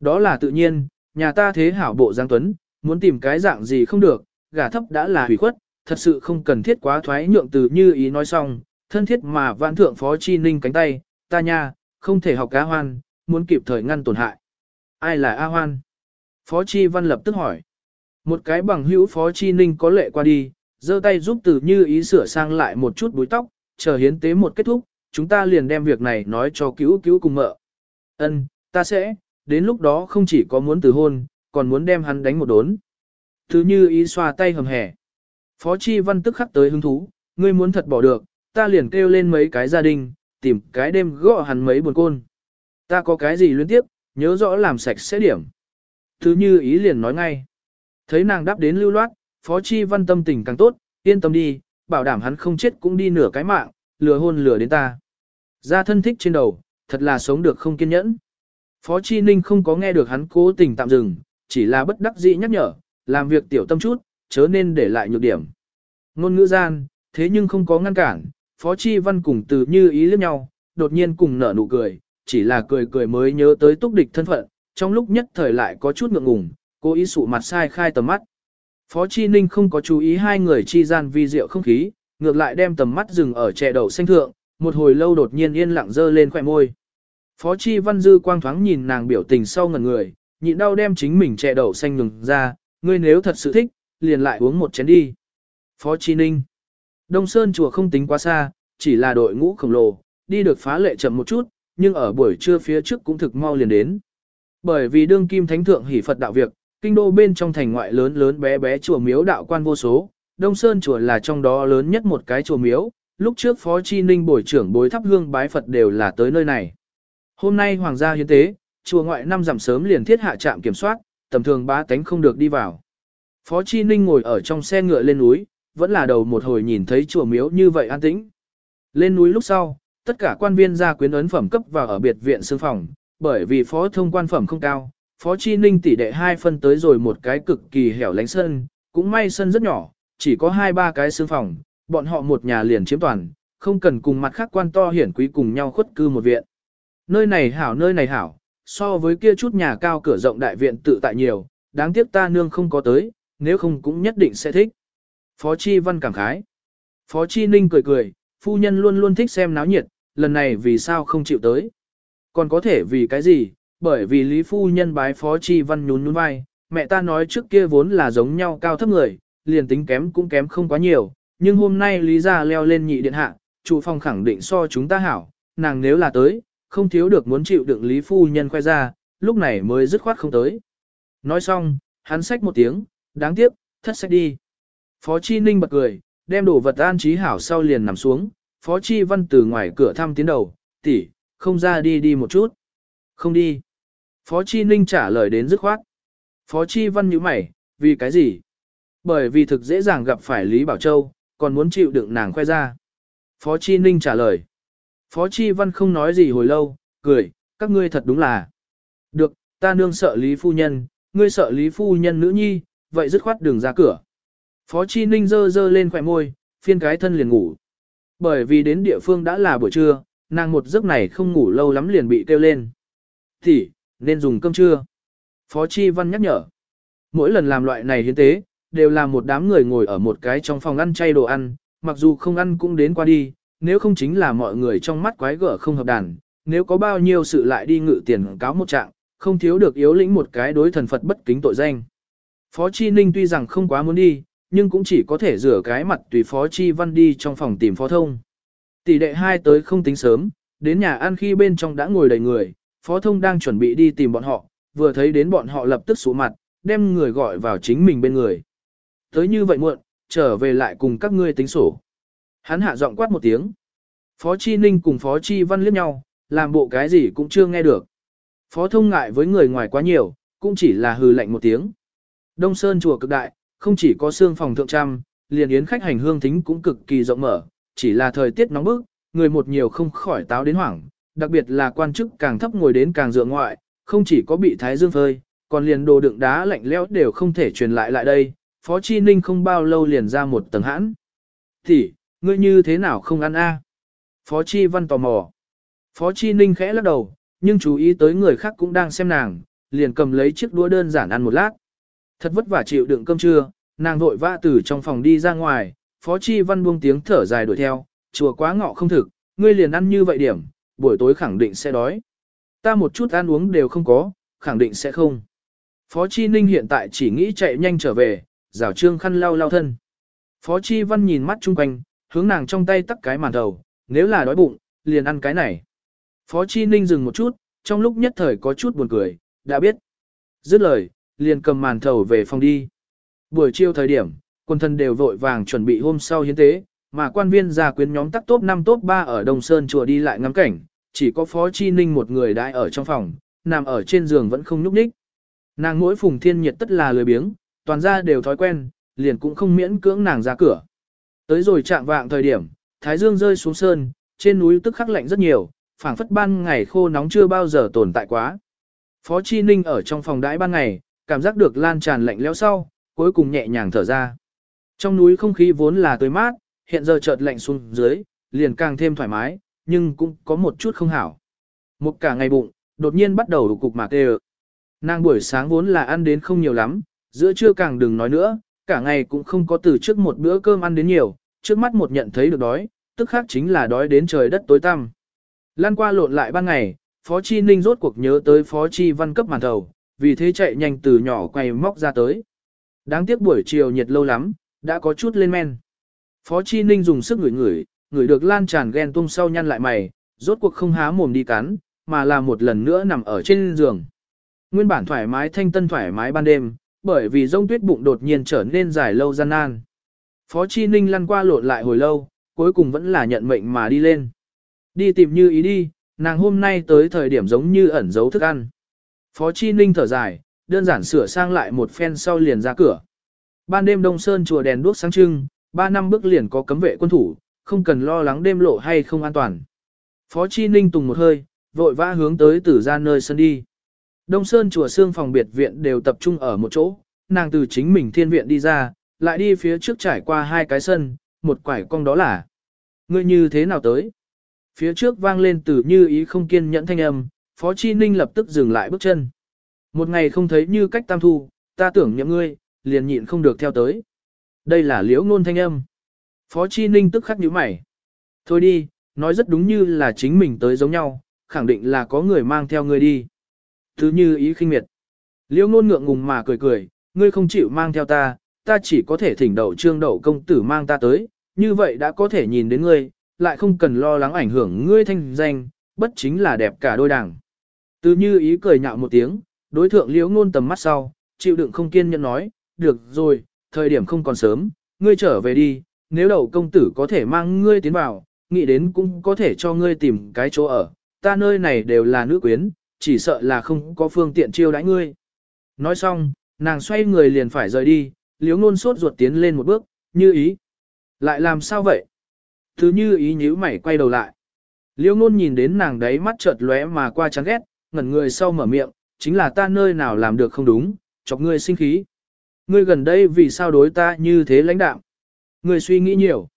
Đó là tự nhiên, nhà ta thế hảo bộ Giang Tuấn, muốn tìm cái dạng gì không được, gả thấp đã là hủy khuất, thật sự không cần thiết quá thoái nhượng từ như ý nói xong, thân thiết mà vạn thượng Phó Chi Ninh cánh tay, ta nha, không thể học a hoan, muốn kịp thời ngăn tổn hại. Ai là A Hoan? Phó Chi Văn lập tức hỏi. Một cái bằng hữu Phó Chi Ninh có lệ qua đi, giơ tay giúp từ như ý sửa sang lại một chút búi tóc, chờ hiến tế một kết thúc, chúng ta liền đem việc này nói cho cứu cứu cùng mợ. Ân, ta sẽ, đến lúc đó không chỉ có muốn từ hôn, còn muốn đem hắn đánh một đốn. Thứ như ý xoa tay hầm hẻ. Phó Chi Văn tức khắc tới hứng thú, ngươi muốn thật bỏ được, ta liền kêu lên mấy cái gia đình, tìm cái đêm gõ hắn mấy buồn côn. Ta có cái gì liên tiếp, nhớ rõ làm sạch sẽ điểm. Thứ như ý liền nói ngay. Thấy nàng đáp đến lưu loát, Phó Chi Văn tâm tình càng tốt, yên tâm đi, bảo đảm hắn không chết cũng đi nửa cái mạng, lừa hôn lừa đến ta. Ra thân thích trên đầu, thật là sống được không kiên nhẫn. Phó Chi Ninh không có nghe được hắn cố tình tạm dừng, chỉ là bất đắc dĩ nhắc nhở, làm việc tiểu tâm chút, chớ nên để lại nhược điểm. Ngôn ngữ gian, thế nhưng không có ngăn cản, Phó Chi Văn cùng từ như ý liếc nhau, đột nhiên cùng nở nụ cười, chỉ là cười cười mới nhớ tới túc địch thân phận, trong lúc nhất thời lại có chút ngượng ngùng, cố ý sụ mặt sai khai tầm mắt. Phó Chi Ninh không có chú ý hai người chi gian vi diệu không khí, ngược lại đem tầm mắt dừng ở trẻ đầu xanh thượng, một hồi lâu đột nhiên yên lặng dơ lên khỏe môi. Phó Chi Văn Dư quang thoáng nhìn nàng biểu tình sau ngần người, nhịn đau đem chính mình trẻ đầu xanh ngừng ra, ngươi nếu thật sự thích, liền lại uống một chén đi. Phó Chi Ninh Đông Sơn chùa không tính quá xa, chỉ là đội ngũ khổng lồ, đi được phá lệ chậm một chút, nhưng ở buổi trưa phía trước cũng thực mau liền đến. Bởi vì đương kim thánh thượng hỷ Phật đạo việc, kinh đô bên trong thành ngoại lớn lớn bé bé chùa miếu đạo quan vô số, Đông Sơn chùa là trong đó lớn nhất một cái chùa miếu, lúc trước Phó Chi Ninh bồi trưởng bối thắp hương bái Phật đều là tới nơi này. Hôm nay hoàng gia hiến tế, chùa ngoại năm giảm sớm liền thiết hạ trạm kiểm soát, tầm thường bá tánh không được đi vào. Phó Chi Ninh ngồi ở trong xe ngựa lên núi, vẫn là đầu một hồi nhìn thấy chùa miếu như vậy an tĩnh. Lên núi lúc sau, tất cả quan viên ra quyến ấn phẩm cấp vào ở biệt viện sương phòng, bởi vì phó thông quan phẩm không cao, phó chi ninh tỷ đệ hai phân tới rồi một cái cực kỳ hẻo lánh sân, cũng may sân rất nhỏ, chỉ có hai ba cái sương phòng, bọn họ một nhà liền chiếm toàn, không cần cùng mặt khác quan to hiển quý cùng nhau khuất cư một viện. Nơi này hảo nơi này hảo, so với kia chút nhà cao cửa rộng đại viện tự tại nhiều, đáng tiếc ta nương không có tới, nếu không cũng nhất định sẽ thích. Phó Chi Văn cảm khái. Phó Chi Ninh cười cười, phu nhân luôn luôn thích xem náo nhiệt, lần này vì sao không chịu tới. Còn có thể vì cái gì, bởi vì Lý Phu Nhân bái Phó Chi Văn nhún nhún vai, mẹ ta nói trước kia vốn là giống nhau cao thấp người, liền tính kém cũng kém không quá nhiều, nhưng hôm nay Lý gia leo lên nhị điện hạ, chủ phòng khẳng định so chúng ta hảo, nàng nếu là tới, không thiếu được muốn chịu đựng Lý Phu Nhân khoe ra, lúc này mới dứt khoát không tới. Nói xong, hắn xách một tiếng, đáng tiếc, thất sách đi. Phó Chi Ninh bật cười, đem đồ vật an trí hảo sau liền nằm xuống, Phó Chi Văn từ ngoài cửa thăm tiến đầu, tỷ, không ra đi đi một chút. Không đi. Phó Chi Ninh trả lời đến dứt khoát. Phó Chi Văn như mày, vì cái gì? Bởi vì thực dễ dàng gặp phải Lý Bảo Châu, còn muốn chịu đựng nàng khoe ra. Phó Chi Ninh trả lời. Phó Chi Văn không nói gì hồi lâu, cười, các ngươi thật đúng là. Được, ta nương sợ Lý Phu Nhân, ngươi sợ Lý Phu Nhân nữ nhi, vậy dứt khoát đường ra cửa. Phó Chi Ninh dơ dơ lên khỏe môi, phiên cái thân liền ngủ. Bởi vì đến địa phương đã là buổi trưa, nàng một giấc này không ngủ lâu lắm liền bị kêu lên. Thì, nên dùng cơm trưa. Phó Chi Văn nhắc nhở. Mỗi lần làm loại này hiến tế, đều là một đám người ngồi ở một cái trong phòng ăn chay đồ ăn, mặc dù không ăn cũng đến qua đi, nếu không chính là mọi người trong mắt quái gở không hợp đàn, nếu có bao nhiêu sự lại đi ngự tiền cáo một trạng, không thiếu được yếu lĩnh một cái đối thần Phật bất kính tội danh. Phó Chi Ninh tuy rằng không quá muốn đi, nhưng cũng chỉ có thể rửa cái mặt tùy Phó Chi Văn đi trong phòng tìm Phó Thông. Tỷ đệ hai tới không tính sớm, đến nhà ăn khi bên trong đã ngồi đầy người, Phó Thông đang chuẩn bị đi tìm bọn họ, vừa thấy đến bọn họ lập tức xuống mặt, đem người gọi vào chính mình bên người. Tới như vậy muộn, trở về lại cùng các ngươi tính sổ. Hắn hạ giọng quát một tiếng. Phó Chi Ninh cùng Phó Chi Văn liếc nhau, làm bộ cái gì cũng chưa nghe được. Phó Thông ngại với người ngoài quá nhiều, cũng chỉ là hừ lạnh một tiếng. Đông Sơn chùa cực đại, không chỉ có xương phòng thượng trăm, liền yến khách hành hương thính cũng cực kỳ rộng mở, chỉ là thời tiết nóng bức, người một nhiều không khỏi táo đến hoảng, đặc biệt là quan chức càng thấp ngồi đến càng dựa ngoại, không chỉ có bị thái dương phơi, còn liền đồ đựng đá lạnh lẽo đều không thể truyền lại lại đây, Phó Chi Ninh không bao lâu liền ra một tầng hãn. Thì, ngươi như thế nào không ăn a? Phó Chi Văn tò mò. Phó Chi Ninh khẽ lắc đầu, nhưng chú ý tới người khác cũng đang xem nàng, liền cầm lấy chiếc đũa đơn giản ăn một lát. Thật vất vả chịu đựng cơm trưa, nàng vội vã từ trong phòng đi ra ngoài, Phó Chi Văn buông tiếng thở dài đuổi theo, chùa quá ngọ không thực, ngươi liền ăn như vậy điểm, buổi tối khẳng định sẽ đói. Ta một chút ăn uống đều không có, khẳng định sẽ không. Phó Chi Ninh hiện tại chỉ nghĩ chạy nhanh trở về, rào trương khăn lau lau thân. Phó Chi Văn nhìn mắt chung quanh, hướng nàng trong tay tắt cái màn đầu, nếu là đói bụng, liền ăn cái này. Phó Chi Ninh dừng một chút, trong lúc nhất thời có chút buồn cười, đã biết. Dứt lời, liền cầm màn thầu về phòng đi. Buổi chiều thời điểm, quân thân đều vội vàng chuẩn bị hôm sau hiến tế, mà quan viên gia quyến nhóm tắc top 5 top 3 ở Đông Sơn chùa đi lại ngắm cảnh, chỉ có Phó Chi Ninh một người đại ở trong phòng, nằm ở trên giường vẫn không nhúc nhích. Nàng mỗi phùng thiên nhiệt tất là lười biếng, toàn ra đều thói quen, liền cũng không miễn cưỡng nàng ra cửa. Tới rồi chạm vạng thời điểm, thái dương rơi xuống sơn, trên núi tức khắc lạnh rất nhiều, phảng phất ban ngày khô nóng chưa bao giờ tồn tại quá. Phó Chi Ninh ở trong phòng đãi ban ngày, cảm giác được lan tràn lạnh lẽo sau, cuối cùng nhẹ nhàng thở ra. Trong núi không khí vốn là tươi mát, hiện giờ chợt lạnh xuống dưới, liền càng thêm thoải mái, nhưng cũng có một chút không hảo. Một cả ngày bụng, đột nhiên bắt đầu cục mạc tê Nàng buổi sáng vốn là ăn đến không nhiều lắm, giữa trưa càng đừng nói nữa, cả ngày cũng không có từ trước một bữa cơm ăn đến nhiều, trước mắt một nhận thấy được đói, tức khác chính là đói đến trời đất tối tăm. Lan qua lộn lại ban ngày, Phó Chi Ninh rốt cuộc nhớ tới Phó Chi Văn cấp màn thầu, vì thế chạy nhanh từ nhỏ quay móc ra tới. Đáng tiếc buổi chiều nhiệt lâu lắm, đã có chút lên men. Phó Chi Ninh dùng sức ngửi ngửi, ngửi được lan tràn ghen tung sau nhăn lại mày, rốt cuộc không há mồm đi cắn, mà là một lần nữa nằm ở trên giường. Nguyên bản thoải mái thanh tân thoải mái ban đêm, bởi vì rông tuyết bụng đột nhiên trở nên dài lâu gian nan. Phó Chi Ninh lăn qua lộn lại hồi lâu, cuối cùng vẫn là nhận mệnh mà đi lên. Đi tìm như ý đi, nàng hôm nay tới thời điểm giống như ẩn giấu thức ăn. Phó Chi Ninh thở dài, đơn giản sửa sang lại một phen sau liền ra cửa. Ban đêm Đông Sơn chùa đèn đuốc sáng trưng, ba năm bước liền có cấm vệ quân thủ, không cần lo lắng đêm lộ hay không an toàn. Phó Chi Ninh tùng một hơi, vội vã hướng tới tử ra nơi sân đi. Đông Sơn chùa xương phòng biệt viện đều tập trung ở một chỗ, nàng từ chính mình thiên viện đi ra, lại đi phía trước trải qua hai cái sân, một quải cong đó là. Ngươi như thế nào tới? Phía trước vang lên từ như ý không kiên nhẫn thanh âm, Phó Chi Ninh lập tức dừng lại bước chân. Một ngày không thấy như cách tam thu, ta tưởng nhậm ngươi, liền nhịn không được theo tới. Đây là liễu ngôn thanh âm. Phó Chi Ninh tức khắc nhíu mày. Thôi đi, nói rất đúng như là chính mình tới giống nhau, khẳng định là có người mang theo ngươi đi. Thứ như ý khinh miệt. Liễu ngôn ngượng ngùng mà cười cười, ngươi không chịu mang theo ta, ta chỉ có thể thỉnh đậu trương đậu công tử mang ta tới, như vậy đã có thể nhìn đến ngươi, lại không cần lo lắng ảnh hưởng ngươi thanh danh, bất chính là đẹp cả đôi đảng. Từ như ý cười nhạo một tiếng, đối thượng liễu ngôn tầm mắt sau, chịu đựng không kiên nhẫn nói, được rồi, thời điểm không còn sớm, ngươi trở về đi, nếu đầu công tử có thể mang ngươi tiến vào, nghĩ đến cũng có thể cho ngươi tìm cái chỗ ở, ta nơi này đều là nữ quyến, chỉ sợ là không có phương tiện chiêu đãi ngươi. Nói xong, nàng xoay người liền phải rời đi, liếu ngôn sốt ruột tiến lên một bước, như ý. Lại làm sao vậy? Thứ như ý nhíu mày quay đầu lại. Liêu ngôn nhìn đến nàng đấy mắt chợt lóe mà qua chán ghét, ngẩn người sau mở miệng, chính là ta nơi nào làm được không đúng, chọc ngươi sinh khí. Ngươi gần đây vì sao đối ta như thế lãnh đạo? Ngươi suy nghĩ nhiều.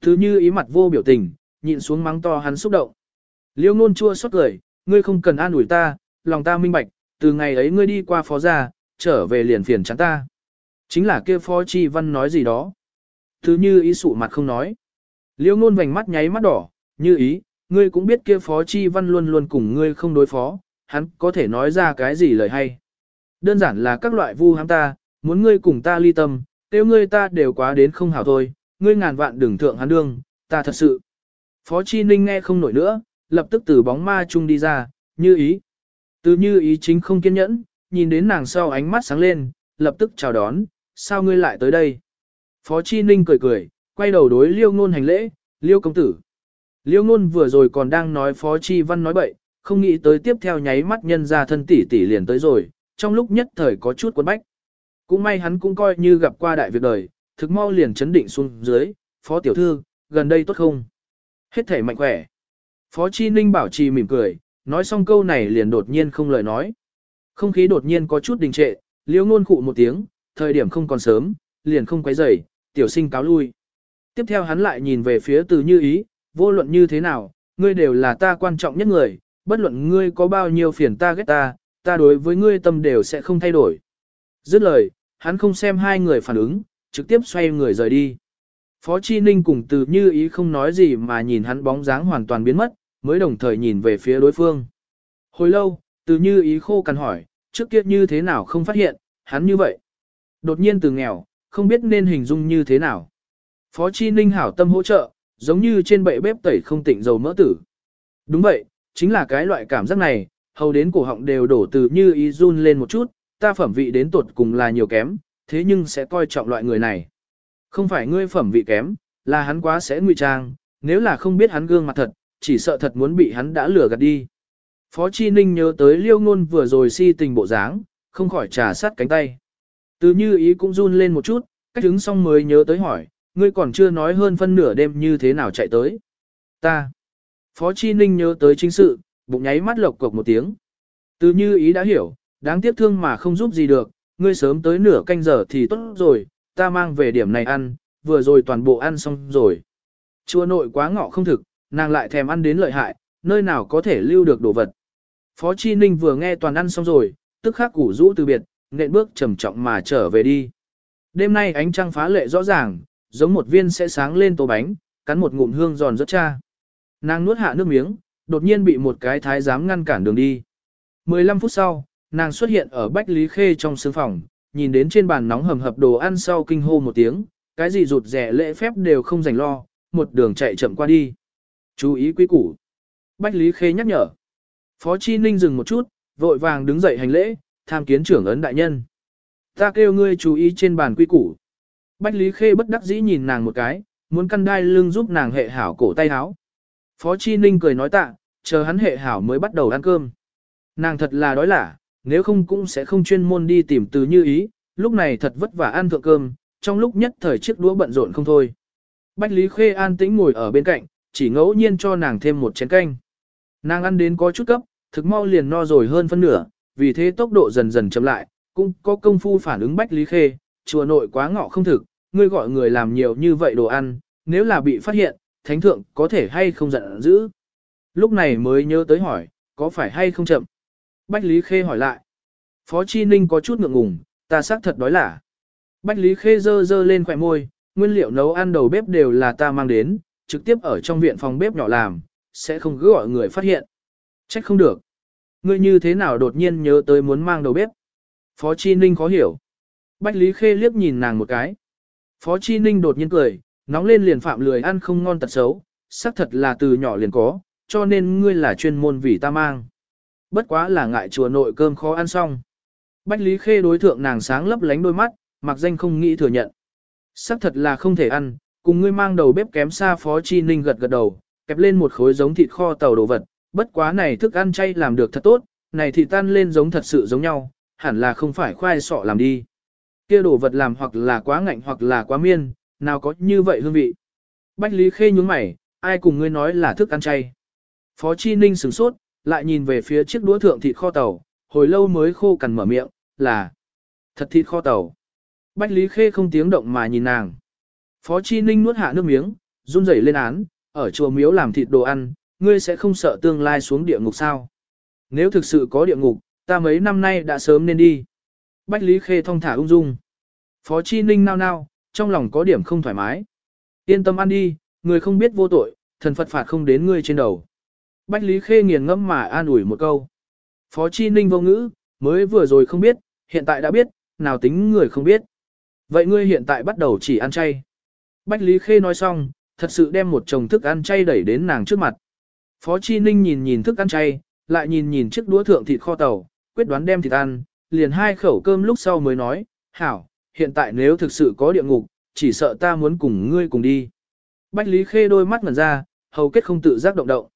Thứ như ý mặt vô biểu tình, nhịn xuống mắng to hắn xúc động. Liêu ngôn chua xót cười, ngươi không cần an ủi ta, lòng ta minh bạch, từ ngày ấy ngươi đi qua phó gia, trở về liền phiền chán ta. Chính là kia phó chi văn nói gì đó. Thứ như ý sụ mặt không nói. Liêu ngôn vành mắt nháy mắt đỏ, như ý, ngươi cũng biết kia phó chi văn luôn luôn cùng ngươi không đối phó, hắn có thể nói ra cái gì lời hay. Đơn giản là các loại vu hãm ta, muốn ngươi cùng ta ly tâm, tiêu ngươi ta đều quá đến không hảo thôi, ngươi ngàn vạn đừng thượng hắn đương, ta thật sự. Phó Chi Ninh nghe không nổi nữa, lập tức từ bóng ma chung đi ra, như ý. Từ như ý chính không kiên nhẫn, nhìn đến nàng sau ánh mắt sáng lên, lập tức chào đón, sao ngươi lại tới đây? Phó Chi Ninh cười cười, quay đầu đối liêu ngôn hành lễ, liêu công tử. Liêu ngôn vừa rồi còn đang nói Phó Chi Văn nói bậy, không nghĩ tới tiếp theo nháy mắt nhân ra thân tỷ tỷ liền tới rồi, trong lúc nhất thời có chút cuốn bách. Cũng may hắn cũng coi như gặp qua đại việc đời, thực mau liền chấn định xuống dưới, Phó Tiểu Thư, gần đây tốt không? Hết thể mạnh khỏe. Phó Chi Ninh bảo trì mỉm cười, nói xong câu này liền đột nhiên không lời nói. Không khí đột nhiên có chút đình trệ, liêu ngôn cụ một tiếng, thời điểm không còn sớm, liền không quấy rầy, tiểu sinh cáo lui. Tiếp theo hắn lại nhìn về phía từ như ý, vô luận như thế nào, ngươi đều là ta quan trọng nhất người, bất luận ngươi có bao nhiêu phiền ta ghét ta, ta đối với ngươi tâm đều sẽ không thay đổi. Dứt lời, hắn không xem hai người phản ứng, trực tiếp xoay người rời đi. Phó Chi Ninh cùng từ như ý không nói gì mà nhìn hắn bóng dáng hoàn toàn biến mất, mới đồng thời nhìn về phía đối phương. Hồi lâu, từ như ý khô cằn hỏi, trước kia như thế nào không phát hiện, hắn như vậy. Đột nhiên từ nghèo, không biết nên hình dung như thế nào. Phó Chi Ninh hảo tâm hỗ trợ, giống như trên bệ bếp tẩy không tịnh dầu mỡ tử. Đúng vậy, chính là cái loại cảm giác này, hầu đến cổ họng đều đổ từ như ý run lên một chút, ta phẩm vị đến tột cùng là nhiều kém, thế nhưng sẽ coi trọng loại người này. Không phải ngươi phẩm vị kém, là hắn quá sẽ ngụy trang, nếu là không biết hắn gương mặt thật, chỉ sợ thật muốn bị hắn đã lừa gạt đi. Phó Chi Ninh nhớ tới liêu ngôn vừa rồi si tình bộ dáng, không khỏi trà sát cánh tay. Từ như ý cũng run lên một chút, cách đứng xong mới nhớ tới hỏi, ngươi còn chưa nói hơn phân nửa đêm như thế nào chạy tới. Ta. Phó Chi Ninh nhớ tới chính sự, bụng nháy mắt lộc cộc một tiếng. Từ như ý đã hiểu, đáng tiếc thương mà không giúp gì được, ngươi sớm tới nửa canh giờ thì tốt rồi, ta mang về điểm này ăn, vừa rồi toàn bộ ăn xong rồi. Chua nội quá ngọ không thực, nàng lại thèm ăn đến lợi hại, nơi nào có thể lưu được đồ vật. Phó Chi Ninh vừa nghe toàn ăn xong rồi, tức khắc củ rũ từ biệt, nện bước trầm trọng mà trở về đi. Đêm nay ánh trăng phá lệ rõ ràng, giống một viên sẽ sáng lên tô bánh, cắn một ngụm hương giòn rất cha. Nàng nuốt hạ nước miếng, đột nhiên bị một cái thái giám ngăn cản đường đi. 15 phút sau, nàng xuất hiện ở Bách Lý Khê trong sương phòng, nhìn đến trên bàn nóng hầm hập đồ ăn sau kinh hô một tiếng, cái gì rụt rẻ lễ phép đều không dành lo, một đường chạy chậm qua đi. Chú ý quý củ. Bách Lý Khê nhắc nhở. Phó Chi Ninh dừng một chút, vội vàng đứng dậy hành lễ, tham kiến trưởng ấn đại nhân. Ta kêu ngươi chú ý trên bàn quy củ. Bách Lý Khê bất đắc dĩ nhìn nàng một cái, muốn căn đai lưng giúp nàng hệ hảo cổ tay áo. Phó Chi Ninh cười nói tạ, chờ hắn hệ hảo mới bắt đầu ăn cơm. Nàng thật là đói lả, nếu không cũng sẽ không chuyên môn đi tìm từ như ý, lúc này thật vất vả ăn thượng cơm, trong lúc nhất thời chiếc đũa bận rộn không thôi. Bách Lý Khê an tĩnh ngồi ở bên cạnh, chỉ ngẫu nhiên cho nàng thêm một chén canh. Nàng ăn đến có chút cấp, thực mau liền no rồi hơn phân nửa, vì thế tốc độ dần dần chậm lại, cũng có công phu phản ứng Bách Lý Khê, chùa nội quá ngọ không thực, ngươi gọi người làm nhiều như vậy đồ ăn, nếu là bị phát hiện, thánh thượng có thể hay không giận dữ. Lúc này mới nhớ tới hỏi, có phải hay không chậm? Bách Lý Khê hỏi lại. Phó Chi Ninh có chút ngượng ngùng, ta xác thật đói lả. Bách Lý Khê dơ dơ lên khỏe môi, nguyên liệu nấu ăn đầu bếp đều là ta mang đến, trực tiếp ở trong viện phòng bếp nhỏ làm, sẽ không cứ gọi người phát hiện. Trách không được. Ngươi như thế nào đột nhiên nhớ tới muốn mang đầu bếp? Phó Chi Ninh khó hiểu. Bách Lý Khê liếc nhìn nàng một cái. Phó Chi Ninh đột nhiên cười, nóng lên liền phạm lười ăn không ngon tật xấu, xác thật là từ nhỏ liền có, cho nên ngươi là chuyên môn vì ta mang. Bất quá là ngại chùa nội cơm khó ăn xong. Bách Lý Khê đối thượng nàng sáng lấp lánh đôi mắt, mặc danh không nghĩ thừa nhận. Xác thật là không thể ăn, cùng ngươi mang đầu bếp kém xa Phó Chi Ninh gật gật đầu, kẹp lên một khối giống thịt kho tàu đồ vật, bất quá này thức ăn chay làm được thật tốt, này thịt tan lên giống thật sự giống nhau, hẳn là không phải khoai sọ làm đi. Kia đồ vật làm hoặc là quá ngạnh hoặc là quá miên, nào có như vậy hương vị. Bách Lý Khê nhúng mày, ai cùng ngươi nói là thức ăn chay. Phó Chi Ninh sửng sốt, lại nhìn về phía chiếc đũa thượng thịt kho tàu, hồi lâu mới khô cằn mở miệng, là thật thịt kho tàu. Bách Lý Khê không tiếng động mà nhìn nàng. Phó Chi Ninh nuốt hạ nước miếng, run rẩy lên án, ở chùa miếu làm thịt đồ ăn, ngươi sẽ không sợ tương lai xuống địa ngục sao? Nếu thực sự có địa ngục, ta mấy năm nay đã sớm nên đi. Bách Lý Khê thong thả ung dung. Phó Chi Ninh nao nao, trong lòng có điểm không thoải mái. Yên tâm ăn đi, người không biết vô tội, thần Phật phạt không đến ngươi trên đầu. Bách Lý Khê nghiền ngẫm mà an ủi một câu. Phó Chi Ninh vô ngữ, mới vừa rồi không biết, hiện tại đã biết, nào tính người không biết. Vậy ngươi hiện tại bắt đầu chỉ ăn chay. Bách Lý Khê nói xong, thật sự đem một chồng thức ăn chay đẩy đến nàng trước mặt. Phó Chi Ninh nhìn nhìn thức ăn chay, lại nhìn nhìn chiếc đũa thượng thịt kho tàu, quyết đoán đem thịt ăn, liền hai khẩu cơm lúc sau mới nói, hảo, hiện tại nếu thực sự có địa ngục, chỉ sợ ta muốn cùng ngươi cùng đi. Bách Lý Khê đôi mắt ngẩn ra, hầu kết không tự giác động động.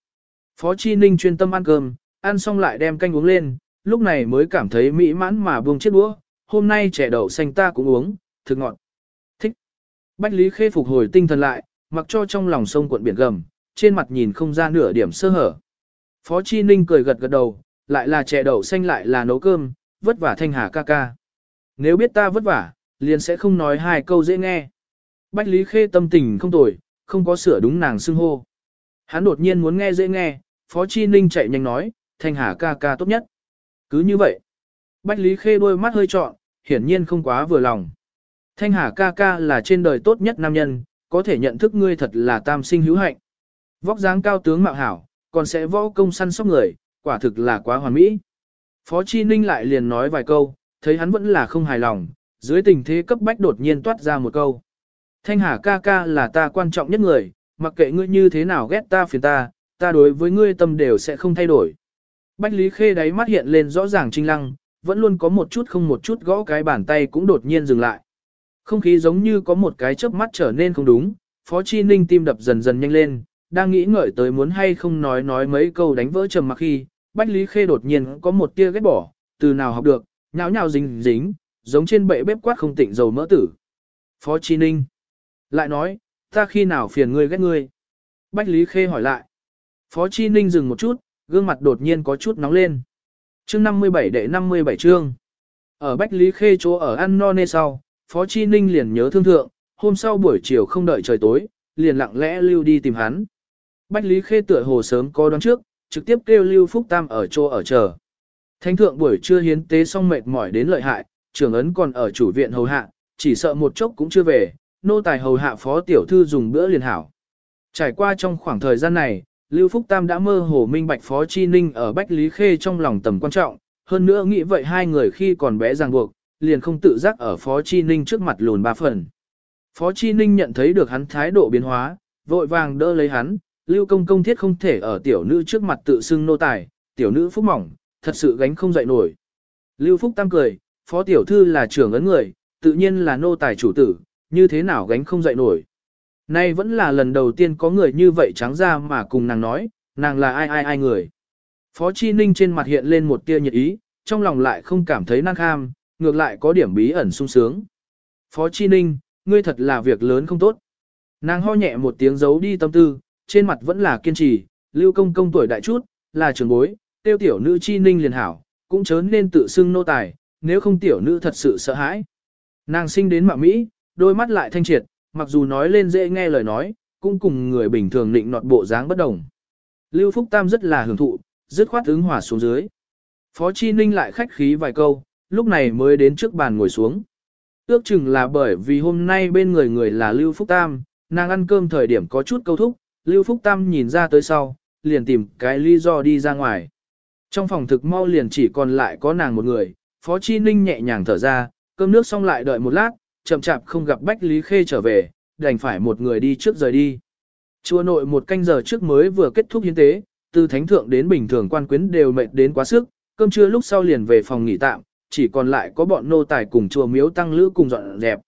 Phó Chi Ninh chuyên tâm ăn cơm, ăn xong lại đem canh uống lên, lúc này mới cảm thấy mỹ mãn mà buông chiếc đũa, hôm nay trẻ đậu xanh ta cũng uống, thực ngọt. Thích. Bách Lý Khê phục hồi tinh thần lại, mặc cho trong lòng sông cuộn biển gầm, trên mặt nhìn không ra nửa điểm sơ hở. Phó Chi Ninh cười gật gật đầu, lại là trẻ đậu xanh lại là nấu cơm, vất vả thanh hà ca ca. Nếu biết ta vất vả, liền sẽ không nói hai câu dễ nghe. Bách Lý Khê tâm tình không tồi, không có sửa đúng nàng xưng hô. Hắn đột nhiên muốn nghe dễ nghe, Phó Chi Ninh chạy nhanh nói, thanh hà ca ca tốt nhất. Cứ như vậy. Bách Lý Khê đôi mắt hơi trọn, hiển nhiên không quá vừa lòng. Thanh hà ca ca là trên đời tốt nhất nam nhân, có thể nhận thức ngươi thật là tam sinh hữu hạnh. Vóc dáng cao tướng mạo hảo, còn sẽ võ công săn sóc người, quả thực là quá hoàn mỹ. Phó Chi Ninh lại liền nói vài câu, thấy hắn vẫn là không hài lòng, dưới tình thế cấp bách đột nhiên toát ra một câu. Thanh Hà ca ca là ta quan trọng nhất người, mặc kệ ngươi như thế nào ghét ta phiền ta, ta đối với ngươi tâm đều sẽ không thay đổi. Bách Lý Khê đáy mắt hiện lên rõ ràng trinh lăng, vẫn luôn có một chút không một chút gõ cái bàn tay cũng đột nhiên dừng lại. Không khí giống như có một cái chớp mắt trở nên không đúng, Phó Chi Ninh tim đập dần dần nhanh lên, đang nghĩ ngợi tới muốn hay không nói nói mấy câu đánh vỡ trầm mặc khi, Bách Lý Khê đột nhiên có một tia ghét bỏ, từ nào học được, nháo nhào dính dính, giống trên bệ bếp quát không tịnh dầu mỡ tử. Phó Chi Ninh lại nói, ta khi nào phiền ngươi ghét ngươi? Bách Lý Khê hỏi lại. Phó Chi Ninh dừng một chút, gương mặt đột nhiên có chút nóng lên. Chương 57 đệ 57 chương. Ở Bách Lý Khê chỗ ở ăn no nê sau, Phó Chi Ninh liền nhớ thương thượng, hôm sau buổi chiều không đợi trời tối, liền lặng lẽ lưu đi tìm hắn. Bách Lý Khê tựa hồ sớm có đoán trước, trực tiếp kêu Lưu Phúc Tam ở chỗ ở chờ. Thánh thượng buổi trưa hiến tế xong mệt mỏi đến lợi hại, trưởng ấn còn ở chủ viện hầu hạ, chỉ sợ một chốc cũng chưa về, nô tài hầu hạ phó tiểu thư dùng bữa liền hảo. Trải qua trong khoảng thời gian này, Lưu Phúc Tam đã mơ hồ minh bạch phó chi ninh ở Bách Lý Khê trong lòng tầm quan trọng, hơn nữa nghĩ vậy hai người khi còn bé ràng buộc, liền không tự giác ở phó chi ninh trước mặt lùn ba phần. Phó chi ninh nhận thấy được hắn thái độ biến hóa, vội vàng đỡ lấy hắn, Lưu công công thiết không thể ở tiểu nữ trước mặt tự xưng nô tài, tiểu nữ phúc mỏng, thật sự gánh không dậy nổi. Lưu Phúc Tam cười, phó tiểu thư là trưởng ấn người, tự nhiên là nô tài chủ tử, như thế nào gánh không dậy nổi. Nay vẫn là lần đầu tiên có người như vậy trắng ra mà cùng nàng nói, nàng là ai ai ai người. Phó Chi Ninh trên mặt hiện lên một tia nhiệt ý, trong lòng lại không cảm thấy năng kham, ngược lại có điểm bí ẩn sung sướng. Phó Chi Ninh, ngươi thật là việc lớn không tốt. Nàng ho nhẹ một tiếng giấu đi tâm tư, trên mặt vẫn là kiên trì, lưu công công tuổi đại chút, là trưởng bối, tiêu tiểu nữ Chi Ninh liền hảo, cũng chớ nên tự xưng nô tài, nếu không tiểu nữ thật sự sợ hãi. Nàng sinh đến mạng Mỹ, đôi mắt lại thanh triệt, mặc dù nói lên dễ nghe lời nói, cũng cùng người bình thường định nọt bộ dáng bất đồng. Lưu Phúc Tam rất là hưởng thụ, dứt khoát ứng hòa xuống dưới. Phó Chi Ninh lại khách khí vài câu, lúc này mới đến trước bàn ngồi xuống. Ước chừng là bởi vì hôm nay bên người người là Lưu Phúc Tam, nàng ăn cơm thời điểm có chút câu thúc, Lưu Phúc Tam nhìn ra tới sau, liền tìm cái lý do đi ra ngoài. Trong phòng thực mau liền chỉ còn lại có nàng một người, Phó Chi Ninh nhẹ nhàng thở ra, cơm nước xong lại đợi một lát, chậm chạp không gặp Bách Lý Khê trở về, đành phải một người đi trước rời đi. Chùa nội một canh giờ trước mới vừa kết thúc hiến tế, từ thánh thượng đến bình thường quan quyến đều mệt đến quá sức, cơm trưa lúc sau liền về phòng nghỉ tạm, chỉ còn lại có bọn nô tài cùng chùa miếu tăng lữ cùng dọn dẹp.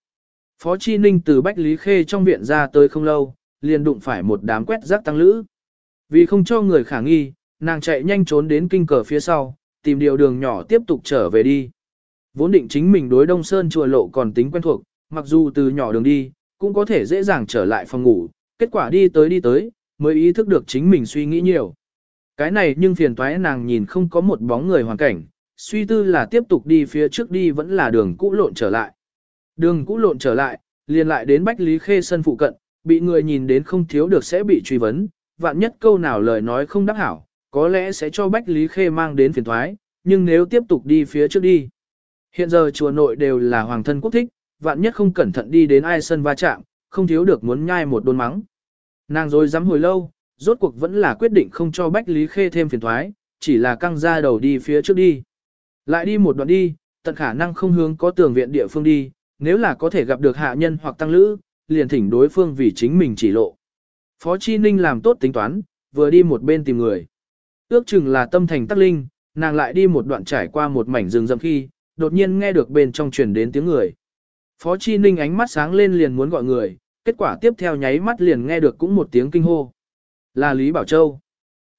Phó Chi Ninh từ Bách Lý Khê trong viện ra tới không lâu, liền đụng phải một đám quét rác tăng lữ. Vì không cho người khả nghi, nàng chạy nhanh trốn đến kinh cờ phía sau, tìm điều đường nhỏ tiếp tục trở về đi. Vốn định chính mình đối Đông Sơn chùa lộ còn tính quen thuộc, mặc dù từ nhỏ đường đi, cũng có thể dễ dàng trở lại phòng ngủ, kết quả đi tới đi tới, mới ý thức được chính mình suy nghĩ nhiều. Cái này nhưng phiền toái nàng nhìn không có một bóng người hoàn cảnh, suy tư là tiếp tục đi phía trước đi vẫn là đường cũ lộn trở lại. Đường cũ lộn trở lại, liền lại đến Bách Lý Khê sân phụ cận, bị người nhìn đến không thiếu được sẽ bị truy vấn, vạn nhất câu nào lời nói không đáp hảo, có lẽ sẽ cho Bách Lý Khê mang đến phiền thoái, nhưng nếu tiếp tục đi phía trước đi. Hiện giờ chùa nội đều là hoàng thân quốc thích, vạn nhất không cẩn thận đi đến ai sân va chạm, không thiếu được muốn nhai một đôn mắng. Nàng rồi dám hồi lâu, rốt cuộc vẫn là quyết định không cho Bách Lý Khê thêm phiền thoái, chỉ là căng ra đầu đi phía trước đi. Lại đi một đoạn đi, tận khả năng không hướng có tường viện địa phương đi, nếu là có thể gặp được hạ nhân hoặc tăng lữ, liền thỉnh đối phương vì chính mình chỉ lộ. Phó Chi Ninh làm tốt tính toán, vừa đi một bên tìm người. Ước chừng là tâm thành tắc linh, nàng lại đi một đoạn trải qua một mảnh rừng rậm khi, đột nhiên nghe được bên trong truyền đến tiếng người. Phó Chi Ninh ánh mắt sáng lên liền muốn gọi người, kết quả tiếp theo nháy mắt liền nghe được cũng một tiếng kinh hô. Là Lý Bảo Châu.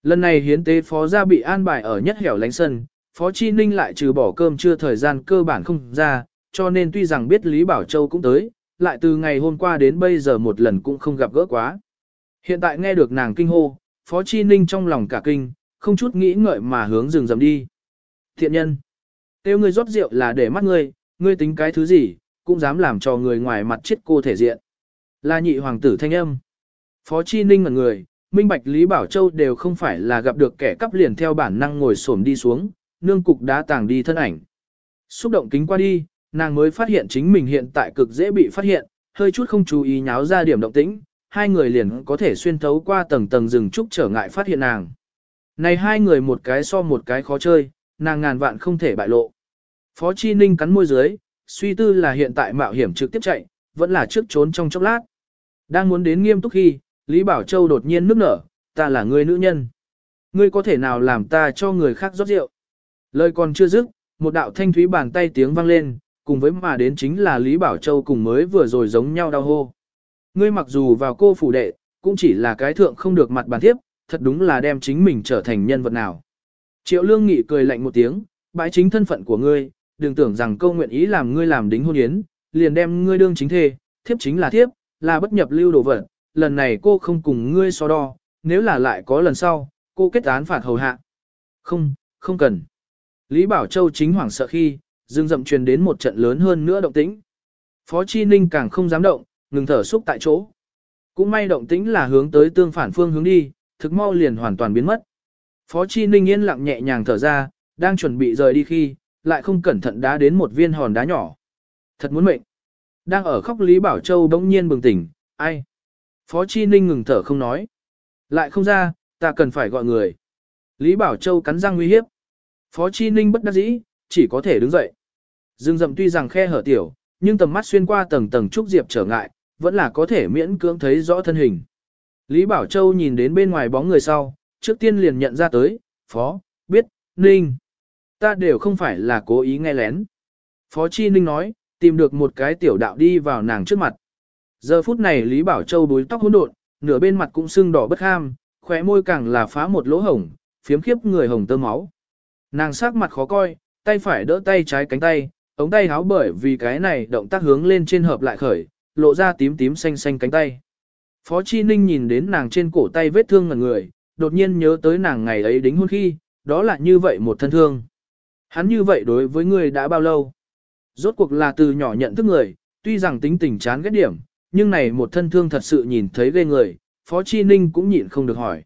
Lần này hiến tế phó gia bị an bài ở nhất hẻo lánh sân, Phó Chi Ninh lại trừ bỏ cơm chưa thời gian cơ bản không ra, cho nên tuy rằng biết Lý Bảo Châu cũng tới, lại từ ngày hôm qua đến bây giờ một lần cũng không gặp gỡ quá. Hiện tại nghe được nàng kinh hô, Phó Chi Ninh trong lòng cả kinh, không chút nghĩ ngợi mà hướng rừng rầm đi. Thiện nhân, tiêu ngươi rót rượu là để mắt ngươi, ngươi tính cái thứ gì, cũng dám làm cho người ngoài mặt chết cô thể diện. Là nhị hoàng tử thanh âm. Phó Chi Ninh ngẩn người, Minh Bạch Lý Bảo Châu đều không phải là gặp được kẻ cắp liền theo bản năng ngồi xổm đi xuống, nương cục đá tàng đi thân ảnh. Xúc động kính qua đi, nàng mới phát hiện chính mình hiện tại cực dễ bị phát hiện, hơi chút không chú ý nháo ra điểm động tĩnh, hai người liền có thể xuyên thấu qua tầng tầng rừng trúc trở ngại phát hiện nàng. Này hai người một cái so một cái khó chơi, nàng ngàn vạn không thể bại lộ. Phó Chi Ninh cắn môi dưới, suy tư là hiện tại mạo hiểm trực tiếp chạy, vẫn là trước trốn trong chốc lát. Đang muốn đến nghiêm túc khi, Lý Bảo Châu đột nhiên nước nở, ta là người nữ nhân. Ngươi có thể nào làm ta cho người khác rót rượu? Lời còn chưa dứt, một đạo thanh thúy bàn tay tiếng vang lên, cùng với mà đến chính là Lý Bảo Châu cùng mới vừa rồi giống nhau đau hô. Ngươi mặc dù vào cô phủ đệ, cũng chỉ là cái thượng không được mặt bàn thiếp thật đúng là đem chính mình trở thành nhân vật nào. Triệu Lương Nghị cười lạnh một tiếng, bãi chính thân phận của ngươi, đừng tưởng rằng câu nguyện ý làm ngươi làm đính hôn yến, liền đem ngươi đương chính thê, thiếp chính là thiếp, là bất nhập lưu đồ vật, lần này cô không cùng ngươi so đo, nếu là lại có lần sau, cô kết án phạt hầu hạ. Không, không cần. Lý Bảo Châu chính hoảng sợ khi, dương rậm truyền đến một trận lớn hơn nữa động tĩnh. Phó Chi Ninh càng không dám động, ngừng thở xúc tại chỗ. Cũng may động tĩnh là hướng tới tương phản phương hướng đi, thực mau liền hoàn toàn biến mất. Phó Chi Ninh yên lặng nhẹ nhàng thở ra, đang chuẩn bị rời đi khi, lại không cẩn thận đá đến một viên hòn đá nhỏ. Thật muốn mệnh. Đang ở khóc Lý Bảo Châu bỗng nhiên bừng tỉnh, ai? Phó Chi Ninh ngừng thở không nói. Lại không ra, ta cần phải gọi người. Lý Bảo Châu cắn răng nguy hiếp. Phó Chi Ninh bất đắc dĩ, chỉ có thể đứng dậy. Dương rậm tuy rằng khe hở tiểu, nhưng tầm mắt xuyên qua tầng tầng trúc diệp trở ngại, vẫn là có thể miễn cưỡng thấy rõ thân hình. Lý Bảo Châu nhìn đến bên ngoài bóng người sau, trước tiên liền nhận ra tới, Phó, biết, Ninh. Ta đều không phải là cố ý nghe lén. Phó Chi Ninh nói, tìm được một cái tiểu đạo đi vào nàng trước mặt. Giờ phút này Lý Bảo Châu búi tóc hỗn độn, nửa bên mặt cũng sưng đỏ bất ham, khóe môi càng là phá một lỗ hổng, phiếm khiếp người hồng tơ máu. Nàng sắc mặt khó coi, tay phải đỡ tay trái cánh tay, ống tay háo bởi vì cái này động tác hướng lên trên hợp lại khởi, lộ ra tím tím xanh xanh cánh tay. Phó Chi Ninh nhìn đến nàng trên cổ tay vết thương ngần người, đột nhiên nhớ tới nàng ngày ấy đính hôn khi, đó là như vậy một thân thương. Hắn như vậy đối với người đã bao lâu? Rốt cuộc là từ nhỏ nhận thức người, tuy rằng tính tình chán ghét điểm, nhưng này một thân thương thật sự nhìn thấy ghê người, Phó Chi Ninh cũng nhịn không được hỏi.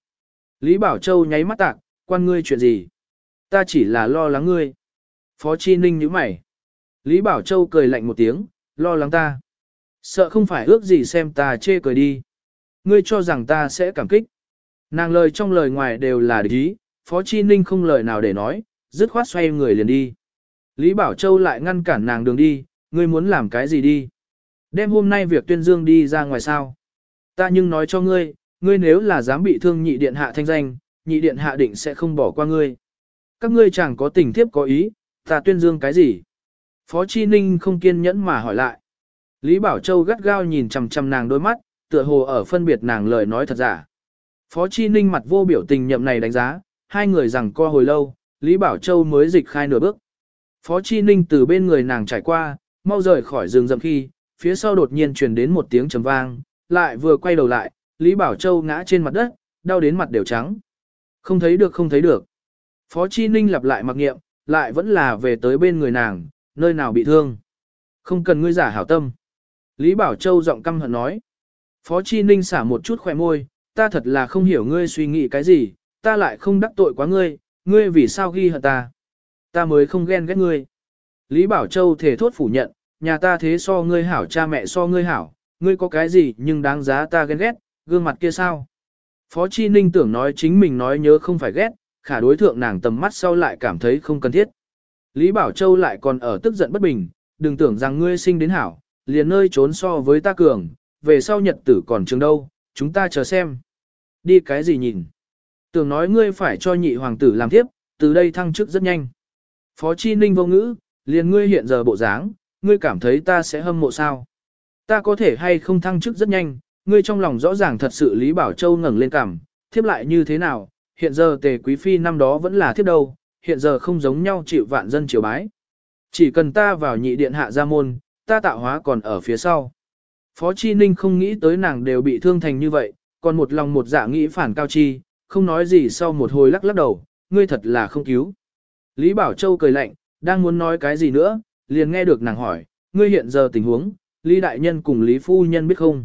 Lý Bảo Châu nháy mắt tạc, quan ngươi chuyện gì? Ta chỉ là lo lắng ngươi. Phó Chi Ninh nhíu mày. Lý Bảo Châu cười lạnh một tiếng, lo lắng ta. Sợ không phải ước gì xem ta chê cười đi. Ngươi cho rằng ta sẽ cảm kích. Nàng lời trong lời ngoài đều là địch ý, Phó Chi Ninh không lời nào để nói, dứt khoát xoay người liền đi. Lý Bảo Châu lại ngăn cản nàng đường đi, ngươi muốn làm cái gì đi. Đêm hôm nay việc tuyên dương đi ra ngoài sao. Ta nhưng nói cho ngươi, ngươi nếu là dám bị thương nhị điện hạ thanh danh, nhị điện hạ định sẽ không bỏ qua ngươi. Các ngươi chẳng có tình thiếp có ý, ta tuyên dương cái gì? Phó Chi Ninh không kiên nhẫn mà hỏi lại. Lý Bảo Châu gắt gao nhìn chằm chằm nàng đôi mắt, tựa hồ ở phân biệt nàng lời nói thật giả. Phó Chi Ninh mặt vô biểu tình nhậm này đánh giá, hai người rằng co hồi lâu, Lý Bảo Châu mới dịch khai nửa bước. Phó Chi Ninh từ bên người nàng trải qua, mau rời khỏi rừng rậm khi, phía sau đột nhiên truyền đến một tiếng trầm vang, lại vừa quay đầu lại, Lý Bảo Châu ngã trên mặt đất, đau đến mặt đều trắng. Không thấy được không thấy được. Phó Chi Ninh lặp lại mặc nghiệm, lại vẫn là về tới bên người nàng, nơi nào bị thương. Không cần ngươi giả hảo tâm. Lý Bảo Châu giọng căm hận nói. Phó Chi Ninh xả một chút khỏe môi, ta thật là không hiểu ngươi suy nghĩ cái gì, ta lại không đắc tội quá ngươi, ngươi vì sao ghi hận ta. Ta mới không ghen ghét ngươi. Lý Bảo Châu thể thốt phủ nhận, nhà ta thế so ngươi hảo cha mẹ so ngươi hảo, ngươi có cái gì nhưng đáng giá ta ghen ghét, gương mặt kia sao. Phó Chi Ninh tưởng nói chính mình nói nhớ không phải ghét, khả đối thượng nàng tầm mắt sau lại cảm thấy không cần thiết. Lý Bảo Châu lại còn ở tức giận bất bình, đừng tưởng rằng ngươi sinh đến hảo, liền nơi trốn so với ta cường, về sau nhật tử còn trường đâu, chúng ta chờ xem. Đi cái gì nhìn? Tưởng nói ngươi phải cho nhị hoàng tử làm tiếp, từ đây thăng chức rất nhanh. Phó Chi Ninh vô ngữ, liền ngươi hiện giờ bộ dáng, ngươi cảm thấy ta sẽ hâm mộ sao? Ta có thể hay không thăng chức rất nhanh, ngươi trong lòng rõ ràng thật sự Lý Bảo Châu ngẩng lên cảm, thiếp lại như thế nào, hiện giờ tề quý phi năm đó vẫn là thiếp đâu, hiện giờ không giống nhau chịu vạn dân triều bái. Chỉ cần ta vào nhị điện hạ gia môn, ta tạo hóa còn ở phía sau. Phó Chi Ninh không nghĩ tới nàng đều bị thương thành như vậy, còn một lòng một dạ nghĩ phản cao chi, không nói gì sau một hồi lắc lắc đầu, ngươi thật là không cứu. Lý Bảo Châu cười lạnh, đang muốn nói cái gì nữa, liền nghe được nàng hỏi, ngươi hiện giờ tình huống, Lý Đại Nhân cùng Lý Phu Nhân biết không?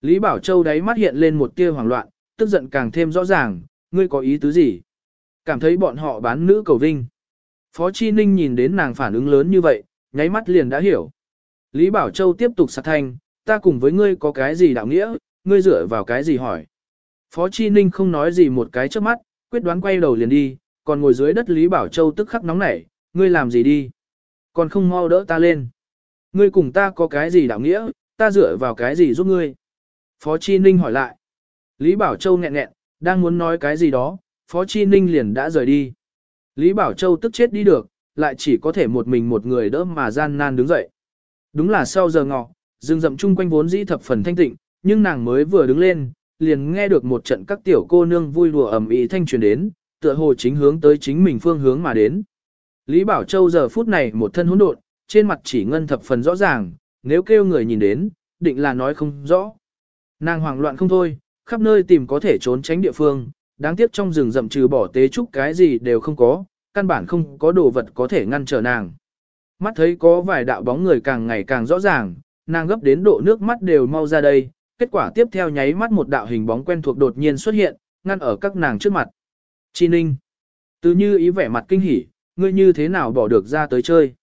Lý Bảo Châu đáy mắt hiện lên một tia hoảng loạn, tức giận càng thêm rõ ràng, ngươi có ý tứ gì? Cảm thấy bọn họ bán nữ cầu vinh. Phó Chi Ninh nhìn đến nàng phản ứng lớn như vậy, nháy mắt liền đã hiểu. Lý Bảo Châu tiếp tục sạc thanh, ta cùng với ngươi có cái gì đạo nghĩa, ngươi dựa vào cái gì hỏi. Phó Chi Ninh không nói gì một cái trước mắt, quyết đoán quay đầu liền đi, còn ngồi dưới đất Lý Bảo Châu tức khắc nóng nảy, ngươi làm gì đi. Còn không mau đỡ ta lên. Ngươi cùng ta có cái gì đạo nghĩa, ta dựa vào cái gì giúp ngươi. Phó Chi Ninh hỏi lại. Lý Bảo Châu nghẹn nghẹn, đang muốn nói cái gì đó, Phó Chi Ninh liền đã rời đi. Lý Bảo Châu tức chết đi được, lại chỉ có thể một mình một người đỡ mà gian nan đứng dậy. Đúng là sau giờ ngọ, rừng rậm chung quanh vốn dĩ thập phần thanh tịnh, nhưng nàng mới vừa đứng lên, liền nghe được một trận các tiểu cô nương vui đùa ầm ĩ thanh truyền đến, tựa hồ chính hướng tới chính mình phương hướng mà đến. Lý Bảo Châu giờ phút này một thân hỗn độn, trên mặt chỉ ngân thập phần rõ ràng, nếu kêu người nhìn đến, định là nói không rõ. Nàng hoảng loạn không thôi, khắp nơi tìm có thể trốn tránh địa phương, đáng tiếc trong rừng rậm trừ bỏ tế trúc cái gì đều không có, căn bản không có đồ vật có thể ngăn trở nàng. Mắt thấy có vài đạo bóng người càng ngày càng rõ ràng, nàng gấp đến độ nước mắt đều mau ra đây, kết quả tiếp theo nháy mắt một đạo hình bóng quen thuộc đột nhiên xuất hiện, ngăn ở các nàng trước mặt. Chi Ninh. Từ như ý vẻ mặt kinh hỉ, ngươi như thế nào bỏ được ra tới chơi.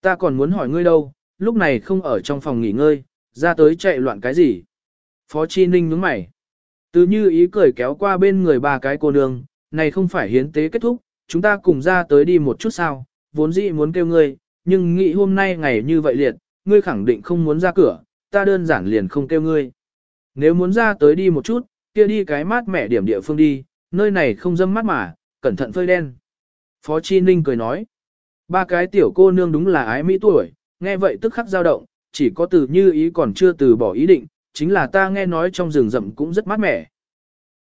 Ta còn muốn hỏi ngươi đâu, lúc này không ở trong phòng nghỉ ngơi, ra tới chạy loạn cái gì. Phó Chi Ninh nhướng mày. Từ như ý cười kéo qua bên người ba cái cô nương, này không phải hiến tế kết thúc, chúng ta cùng ra tới đi một chút sao, vốn dĩ muốn kêu ngươi, nhưng nghĩ hôm nay ngày như vậy liệt, ngươi khẳng định không muốn ra cửa, ta đơn giản liền không kêu ngươi. Nếu muốn ra tới đi một chút, kia đi cái mát mẻ điểm địa phương đi, nơi này không dâm mát mà, cẩn thận phơi đen. Phó Chi Ninh cười nói, ba cái tiểu cô nương đúng là ái mỹ tuổi, nghe vậy tức khắc dao động, chỉ có từ như ý còn chưa từ bỏ ý định, chính là ta nghe nói trong rừng rậm cũng rất mát mẻ.